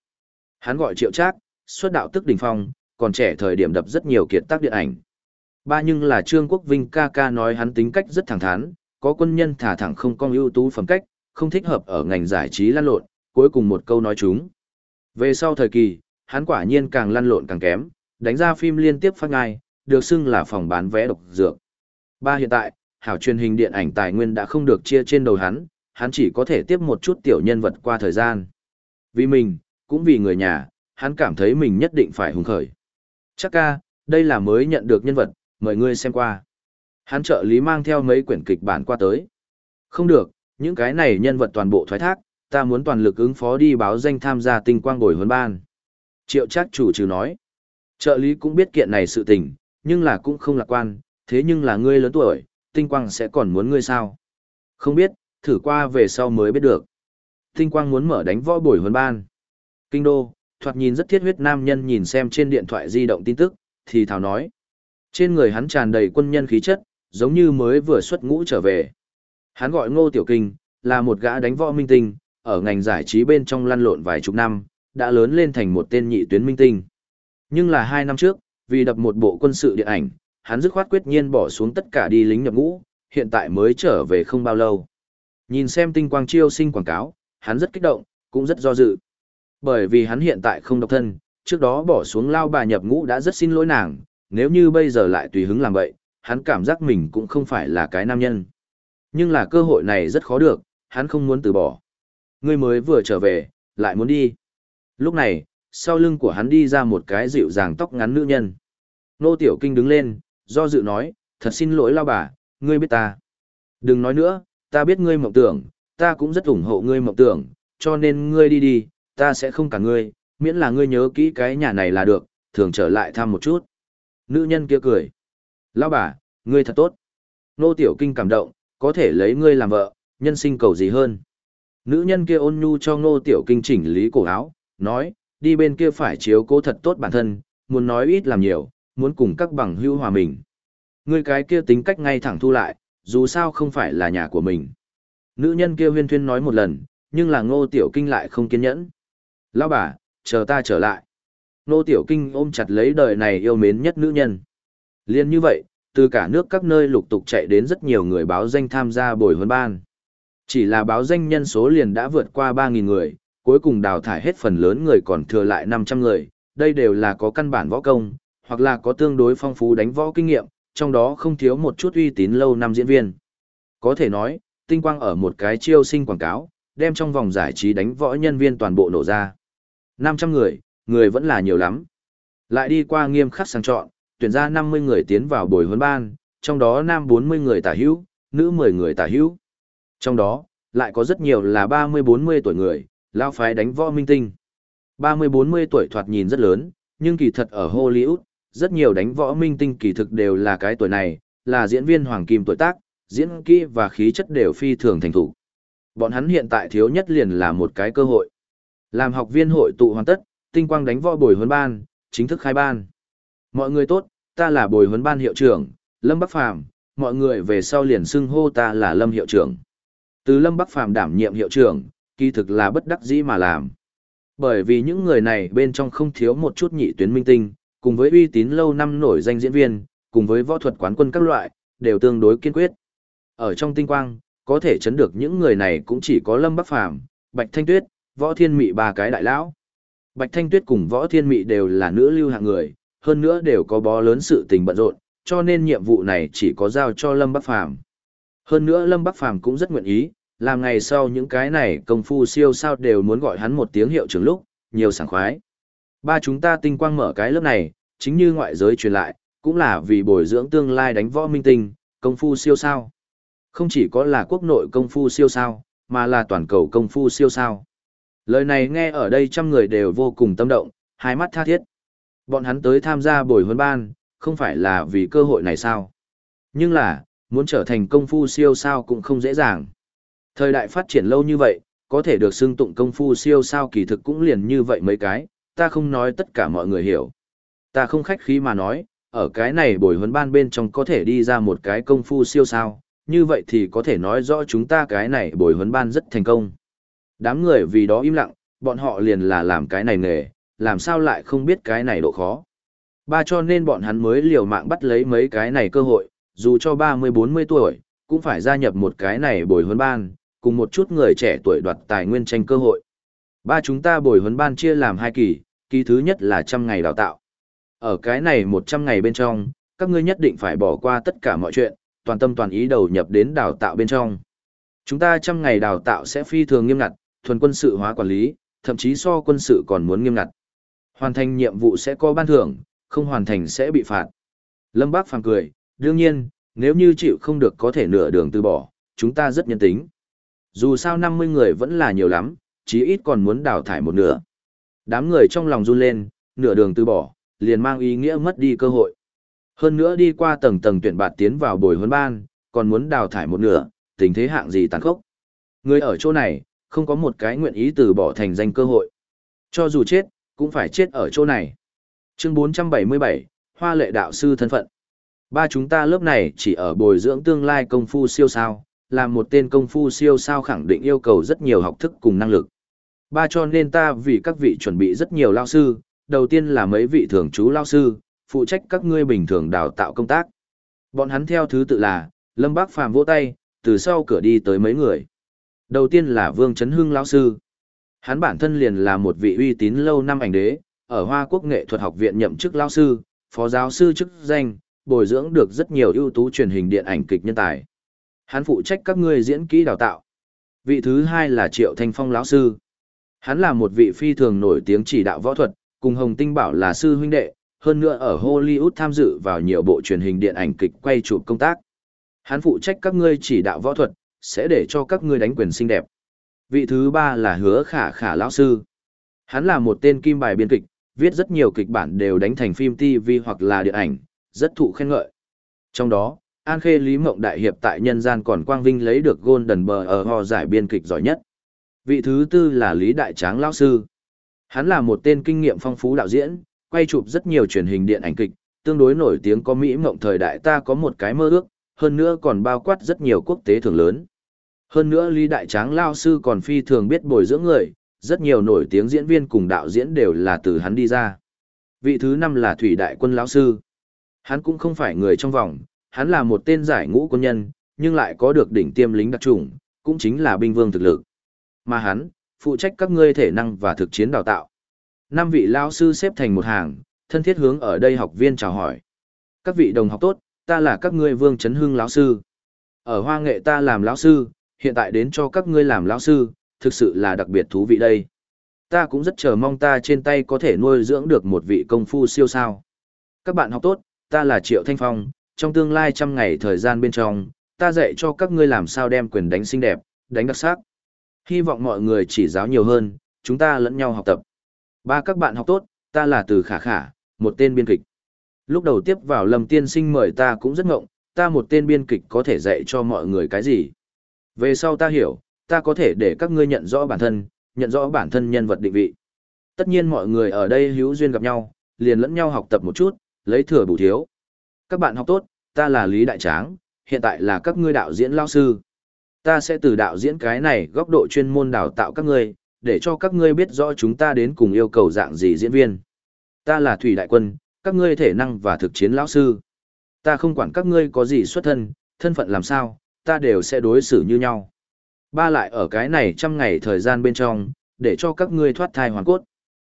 Hắn gọi Triệu Trác, xuất đạo tức đỉnh phong, còn trẻ thời điểm đập rất nhiều kiệt tác điện ảnh. Ba nhưng là Trương Quốc Vinh ca ca nói hắn tính cách rất thẳng thắn, có quân nhân thả thẳng không con ưu tú phẩm cách, không thích hợp ở ngành giải trí lăn lộn, cuối cùng một câu nói chúng. Về sau thời kỳ, hắn quả nhiên càng lăn lộn càng kém, đánh ra phim liên tiếp phát ngai, được xưng là phòng bán vé độc dược. Ba hiện tại, hảo truyền hình điện ảnh tài nguyên đã không được chia trên đầu hắn, hắn chỉ có thể tiếp một chút tiểu nhân vật qua thời gian. Vì mình, cũng vì người nhà, hắn cảm thấy mình nhất định phải hùng khởi. Chắc ca, đây là mới nhận được nhân vật, mời ngươi xem qua. Hắn trợ lý mang theo mấy quyển kịch bản qua tới. Không được, những cái này nhân vật toàn bộ thoái thác, ta muốn toàn lực ứng phó đi báo danh tham gia tinh quang bồi huấn ban. Triệu Trác chủ trừ nói. Trợ lý cũng biết kiện này sự tình, nhưng là cũng không lạc quan, thế nhưng là ngươi lớn tuổi, tinh quang sẽ còn muốn ngươi sao? Không biết, thử qua về sau mới biết được. Tinh quang muốn mở đánh võ bồi huấn ban. Kinh đô, thoạt nhìn rất thiết huyết nam nhân nhìn xem trên điện thoại di động tin tức, thì thảo nói. Trên người hắn tràn đầy quân nhân khí chất, giống như mới vừa xuất ngũ trở về. Hắn gọi Ngô Tiểu Kinh, là một gã đánh võ minh tinh, ở ngành giải trí bên trong lăn lộn vài chục năm, đã lớn lên thành một tên nhị tuyến minh tinh. Nhưng là hai năm trước, vì đập một bộ quân sự điện ảnh, hắn dứt khoát quyết nhiên bỏ xuống tất cả đi lính nhập ngũ, hiện tại mới trở về không bao lâu. Nhìn xem tinh quang chiêu sinh quảng cáo, hắn rất kích động, cũng rất do dự. Bởi vì hắn hiện tại không độc thân, trước đó bỏ xuống lao bà nhập ngũ đã rất xin lỗi nàng, nếu như bây giờ lại tùy hứng làm vậy, hắn cảm giác mình cũng không phải là cái nam nhân. Nhưng là cơ hội này rất khó được, hắn không muốn từ bỏ. Ngươi mới vừa trở về, lại muốn đi. Lúc này, sau lưng của hắn đi ra một cái dịu dàng tóc ngắn nữ nhân. Nô Tiểu Kinh đứng lên, do dự nói, thật xin lỗi lao bà, ngươi biết ta. Đừng nói nữa, ta biết ngươi mộng tưởng, ta cũng rất ủng hộ ngươi mộng tưởng, cho nên ngươi đi đi, ta sẽ không cả ngươi, miễn là ngươi nhớ kỹ cái nhà này là được, thường trở lại thăm một chút. Nữ nhân kia cười. Lão bà, ngươi thật tốt. Nô Tiểu Kinh cảm động, có thể lấy ngươi làm vợ, nhân sinh cầu gì hơn. Nữ nhân kia ôn nhu cho Nô Tiểu Kinh chỉnh lý cổ áo, nói, đi bên kia phải chiếu cố thật tốt bản thân, muốn nói ít làm nhiều, muốn cùng các bằng hữu hòa mình. Ngươi cái kia tính cách ngay thẳng thu lại, dù sao không phải là nhà của mình. Nữ nhân kia huyên thuyên nói một lần, nhưng là ngô tiểu kinh lại không kiên nhẫn. Lão bà, chờ ta trở lại. nô tiểu kinh ôm chặt lấy đời này yêu mến nhất nữ nhân. Liên như vậy, từ cả nước các nơi lục tục chạy đến rất nhiều người báo danh tham gia buổi huấn ban. Chỉ là báo danh nhân số liền đã vượt qua 3.000 người, cuối cùng đào thải hết phần lớn người còn thừa lại 500 người, đây đều là có căn bản võ công, hoặc là có tương đối phong phú đánh võ kinh nghiệm, trong đó không thiếu một chút uy tín lâu năm diễn viên. Có thể nói, tinh quang ở một cái chiêu sinh quảng cáo, đem trong vòng giải trí đánh võ nhân viên toàn bộ nổ ra. 500 người, người vẫn là nhiều lắm. Lại đi qua nghiêm khắc sang chọn, tuyển ra 50 người tiến vào buổi huấn ban, trong đó nam 40 người tả hữu, nữ 10 người tả hữu. Trong đó, lại có rất nhiều là 30-40 tuổi người, lao phái đánh võ minh tinh. 30-40 tuổi thoạt nhìn rất lớn, nhưng kỳ thật ở Hollywood, rất nhiều đánh võ minh tinh kỳ thực đều là cái tuổi này, là diễn viên hoàng kim tuổi tác, diễn kỹ và khí chất đều phi thường thành thủ. Bọn hắn hiện tại thiếu nhất liền là một cái cơ hội. Làm học viên hội tụ hoàn tất, tinh quang đánh võ bồi huấn ban, chính thức khai ban. Mọi người tốt, ta là bồi huấn ban hiệu trưởng, Lâm Bắc Phàm mọi người về sau liền xưng hô ta là Lâm hiệu trưởng. Từ Lâm Bắc Phàm đảm nhiệm hiệu trưởng, kỳ thực là bất đắc dĩ mà làm. Bởi vì những người này bên trong không thiếu một chút nhị tuyến minh tinh, cùng với uy tín lâu năm nổi danh diễn viên, cùng với võ thuật quán quân các loại, đều tương đối kiên quyết. Ở trong tinh quang, có thể chấn được những người này cũng chỉ có Lâm Bắc Phàm, Bạch Thanh Tuyết, Võ Thiên Mị ba cái đại lão. Bạch Thanh Tuyết cùng Võ Thiên Mị đều là nữ lưu hạng người, hơn nữa đều có bó lớn sự tình bận rộn, cho nên nhiệm vụ này chỉ có giao cho Lâm Bắc Phàm. Hơn nữa Lâm Bắc Phàm cũng rất nguyện ý, làm ngày sau những cái này công phu siêu sao đều muốn gọi hắn một tiếng hiệu trưởng lúc, nhiều sảng khoái. Ba chúng ta tinh quang mở cái lớp này, chính như ngoại giới truyền lại, cũng là vì bồi dưỡng tương lai đánh võ minh tinh, công phu siêu sao. Không chỉ có là quốc nội công phu siêu sao, mà là toàn cầu công phu siêu sao. Lời này nghe ở đây trăm người đều vô cùng tâm động, hai mắt tha thiết. Bọn hắn tới tham gia buổi huấn ban, không phải là vì cơ hội này sao. Nhưng là, muốn trở thành công phu siêu sao cũng không dễ dàng. Thời đại phát triển lâu như vậy, có thể được xưng tụng công phu siêu sao kỳ thực cũng liền như vậy mấy cái, ta không nói tất cả mọi người hiểu. Ta không khách khí mà nói, ở cái này buổi huấn ban bên trong có thể đi ra một cái công phu siêu sao, như vậy thì có thể nói rõ chúng ta cái này buổi huấn ban rất thành công. Đám người vì đó im lặng, bọn họ liền là làm cái này nghề, làm sao lại không biết cái này độ khó. Ba cho nên bọn hắn mới liều mạng bắt lấy mấy cái này cơ hội, dù cho 30-40 tuổi, cũng phải gia nhập một cái này buổi huấn ban, cùng một chút người trẻ tuổi đoạt tài nguyên tranh cơ hội. Ba chúng ta buổi huấn ban chia làm hai kỳ, kỳ thứ nhất là trăm ngày đào tạo. Ở cái này 100 ngày bên trong, các ngươi nhất định phải bỏ qua tất cả mọi chuyện, toàn tâm toàn ý đầu nhập đến đào tạo bên trong. Chúng ta trăm ngày đào tạo sẽ phi thường nghiêm ngặt, thuần quân sự hóa quản lý, thậm chí so quân sự còn muốn nghiêm ngặt. Hoàn thành nhiệm vụ sẽ có ban thưởng, không hoàn thành sẽ bị phạt. Lâm Bác phàng cười, đương nhiên, nếu như chịu không được có thể nửa đường từ bỏ, chúng ta rất nhân tính. Dù sao 50 người vẫn là nhiều lắm, chí ít còn muốn đào thải một nửa. Đám người trong lòng run lên, nửa đường từ bỏ, liền mang ý nghĩa mất đi cơ hội. Hơn nữa đi qua tầng tầng tuyển bạt tiến vào bồi huấn ban, còn muốn đào thải một nửa, tình thế hạng gì tàn khốc. Người ở chỗ này, không có một cái nguyện ý từ bỏ thành danh cơ hội. Cho dù chết, cũng phải chết ở chỗ này. Chương 477, Hoa lệ đạo sư thân phận. Ba chúng ta lớp này chỉ ở bồi dưỡng tương lai công phu siêu sao, làm một tên công phu siêu sao khẳng định yêu cầu rất nhiều học thức cùng năng lực. Ba cho nên ta vì các vị chuẩn bị rất nhiều lao sư, đầu tiên là mấy vị thường trú lao sư, phụ trách các ngươi bình thường đào tạo công tác. Bọn hắn theo thứ tự là, Lâm Bác Phàm vỗ tay, từ sau cửa đi tới mấy người. Đầu tiên là Vương Trấn Hưng lão sư. Hắn bản thân liền là một vị uy tín lâu năm ảnh đế, ở Hoa Quốc Nghệ thuật học viện nhậm chức lão sư, phó giáo sư chức danh, bồi dưỡng được rất nhiều ưu tú truyền hình điện ảnh kịch nhân tài. Hắn phụ trách các ngươi diễn kỹ đào tạo. Vị thứ hai là Triệu Thanh Phong lão sư. Hắn là một vị phi thường nổi tiếng chỉ đạo võ thuật, cùng Hồng Tinh Bảo là sư huynh đệ, hơn nữa ở Hollywood tham dự vào nhiều bộ truyền hình điện ảnh kịch quay chụp công tác. Hắn phụ trách các ngươi chỉ đạo võ thuật, sẽ để cho các ngươi đánh quyền xinh đẹp. Vị thứ ba là Hứa Khả Khả lão sư. Hắn là một tên kim bài biên kịch, viết rất nhiều kịch bản đều đánh thành phim TV hoặc là điện ảnh, rất thụ khen ngợi. Trong đó, An Khê Lý Mộng Đại Hiệp tại nhân gian còn quang vinh lấy được Golden Bờ ở ho giải biên kịch giỏi nhất. Vị thứ tư là Lý Đại Tráng lão sư. Hắn là một tên kinh nghiệm phong phú đạo diễn, quay chụp rất nhiều truyền hình điện ảnh kịch, tương đối nổi tiếng có Mỹ Mộng thời đại ta có một cái mơ ước, hơn nữa còn bao quát rất nhiều quốc tế thường lớn. Hơn nữa Lý Đại Tráng lao sư còn phi thường biết bồi dưỡng người, rất nhiều nổi tiếng diễn viên cùng đạo diễn đều là từ hắn đi ra. Vị thứ năm là Thủy Đại Quân lão sư. Hắn cũng không phải người trong vòng, hắn là một tên giải ngũ quân nhân, nhưng lại có được đỉnh tiêm lính đặc trùng, cũng chính là binh vương thực lực. Mà hắn, phụ trách các ngươi thể năng và thực chiến đào tạo. Năm vị lão sư xếp thành một hàng, thân thiết hướng ở đây học viên chào hỏi. Các vị đồng học tốt, ta là các ngươi Vương Trấn Hưng lão sư. Ở Hoa Nghệ ta làm lão sư, hiện tại đến cho các ngươi làm lão sư, thực sự là đặc biệt thú vị đây. Ta cũng rất chờ mong ta trên tay có thể nuôi dưỡng được một vị công phu siêu sao. Các bạn học tốt, ta là Triệu Thanh Phong, trong tương lai trăm ngày thời gian bên trong, ta dạy cho các ngươi làm sao đem quyền đánh xinh đẹp, đánh đặc sắc. Hy vọng mọi người chỉ giáo nhiều hơn, chúng ta lẫn nhau học tập. Ba các bạn học tốt, ta là Từ Khả Khả, một tên biên kịch. Lúc đầu tiếp vào Lâm Tiên Sinh mời ta cũng rất ngộng, ta một tên biên kịch có thể dạy cho mọi người cái gì. Về sau ta hiểu, ta có thể để các ngươi nhận rõ bản thân, nhận rõ bản thân nhân vật định vị. Tất nhiên mọi người ở đây hữu duyên gặp nhau, liền lẫn nhau học tập một chút, lấy thừa bù thiếu. Các bạn học tốt, ta là Lý Đại Tráng, hiện tại là các ngươi đạo diễn lao sư. Ta sẽ từ đạo diễn cái này góc độ chuyên môn đào tạo các ngươi, để cho các ngươi biết rõ chúng ta đến cùng yêu cầu dạng gì diễn viên. Ta là Thủy Đại Quân, các ngươi thể năng và thực chiến lão sư. Ta không quản các ngươi có gì xuất thân, thân phận làm sao, ta đều sẽ đối xử như nhau. Ba lại ở cái này trăm ngày thời gian bên trong, để cho các ngươi thoát thai hoàn cốt.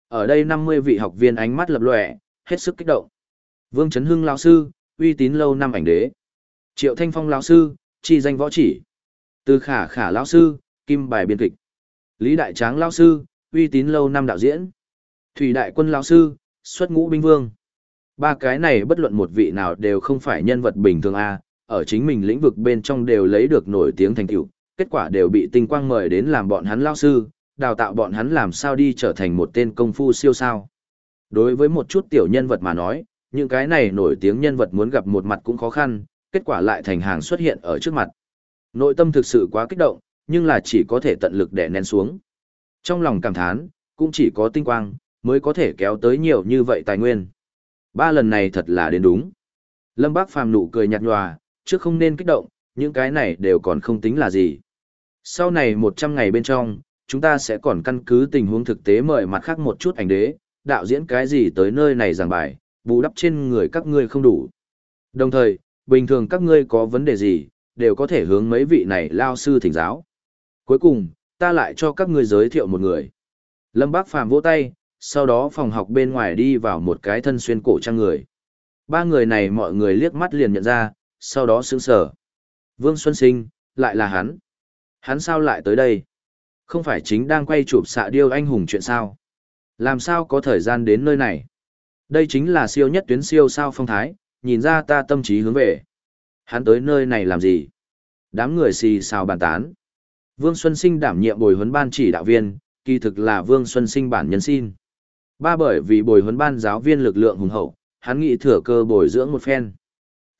Ở đây 50 vị học viên ánh mắt lập lòe, hết sức kích động. Vương Trấn Hưng lão sư, uy tín lâu năm ảnh đế. Triệu Thanh Phong lão sư, chi danh võ chỉ. Từ Khả Khả lão sư, kim bài biên kịch. Lý Đại Tráng lão sư, uy tín lâu năm đạo diễn. Thủy Đại Quân lão sư, xuất ngũ binh vương. Ba cái này bất luận một vị nào đều không phải nhân vật bình thường a, ở chính mình lĩnh vực bên trong đều lấy được nổi tiếng thành tựu, kết quả đều bị tinh quang mời đến làm bọn hắn lao sư, đào tạo bọn hắn làm sao đi trở thành một tên công phu siêu sao. Đối với một chút tiểu nhân vật mà nói, những cái này nổi tiếng nhân vật muốn gặp một mặt cũng khó khăn, kết quả lại thành hàng xuất hiện ở trước mặt. Nội tâm thực sự quá kích động, nhưng là chỉ có thể tận lực để nén xuống. Trong lòng cảm thán, cũng chỉ có tinh quang, mới có thể kéo tới nhiều như vậy tài nguyên. Ba lần này thật là đến đúng. Lâm Bác Phàm nụ cười nhạt nhòa, trước không nên kích động, những cái này đều còn không tính là gì. Sau này 100 ngày bên trong, chúng ta sẽ còn căn cứ tình huống thực tế mời mặt khác một chút ảnh đế, đạo diễn cái gì tới nơi này giảng bài, bù đắp trên người các ngươi không đủ. Đồng thời, bình thường các ngươi có vấn đề gì, đều có thể hướng mấy vị này lao sư thỉnh giáo. Cuối cùng, ta lại cho các ngươi giới thiệu một người. Lâm Bác Phàm vỗ tay, sau đó phòng học bên ngoài đi vào một cái thân xuyên cổ trang người. Ba người này mọi người liếc mắt liền nhận ra, sau đó sững sờ. Vương Xuân Sinh, lại là hắn. Hắn sao lại tới đây? Không phải chính đang quay chụp xạ điêu anh hùng chuyện sao? Làm sao có thời gian đến nơi này? Đây chính là siêu nhất tuyến siêu sao phong thái, nhìn ra ta tâm trí hướng về. Hắn tới nơi này làm gì? Đám người xì xào bàn tán. Vương Xuân Sinh đảm nhiệm bồi huấn ban chỉ đạo viên, kỳ thực là Vương Xuân Sinh bản nhân xin. Ba bởi vì bồi huấn ban giáo viên lực lượng hùng hậu, hắn nghĩ thừa cơ bồi dưỡng một phen.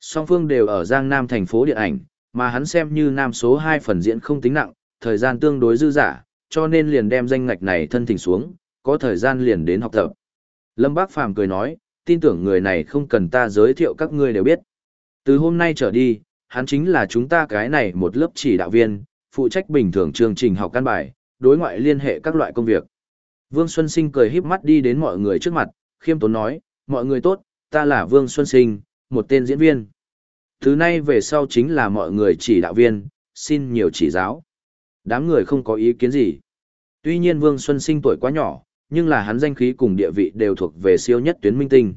Song phương đều ở Giang Nam thành phố điện ảnh, mà hắn xem như nam số 2 phần diễn không tính nặng, thời gian tương đối dư giả, cho nên liền đem danh ngạch này thân thỉnh xuống, có thời gian liền đến học tập. Lâm Bác Phàm cười nói, tin tưởng người này không cần ta giới thiệu các ngươi đều biết. Từ hôm nay trở đi, hắn chính là chúng ta cái này một lớp chỉ đạo viên, phụ trách bình thường chương trình học căn bài, đối ngoại liên hệ các loại công việc. Vương Xuân Sinh cười híp mắt đi đến mọi người trước mặt, khiêm tốn nói, mọi người tốt, ta là Vương Xuân Sinh, một tên diễn viên. Thứ nay về sau chính là mọi người chỉ đạo viên, xin nhiều chỉ giáo. Đám người không có ý kiến gì. Tuy nhiên Vương Xuân Sinh tuổi quá nhỏ, nhưng là hắn danh khí cùng địa vị đều thuộc về siêu nhất tuyến minh tinh.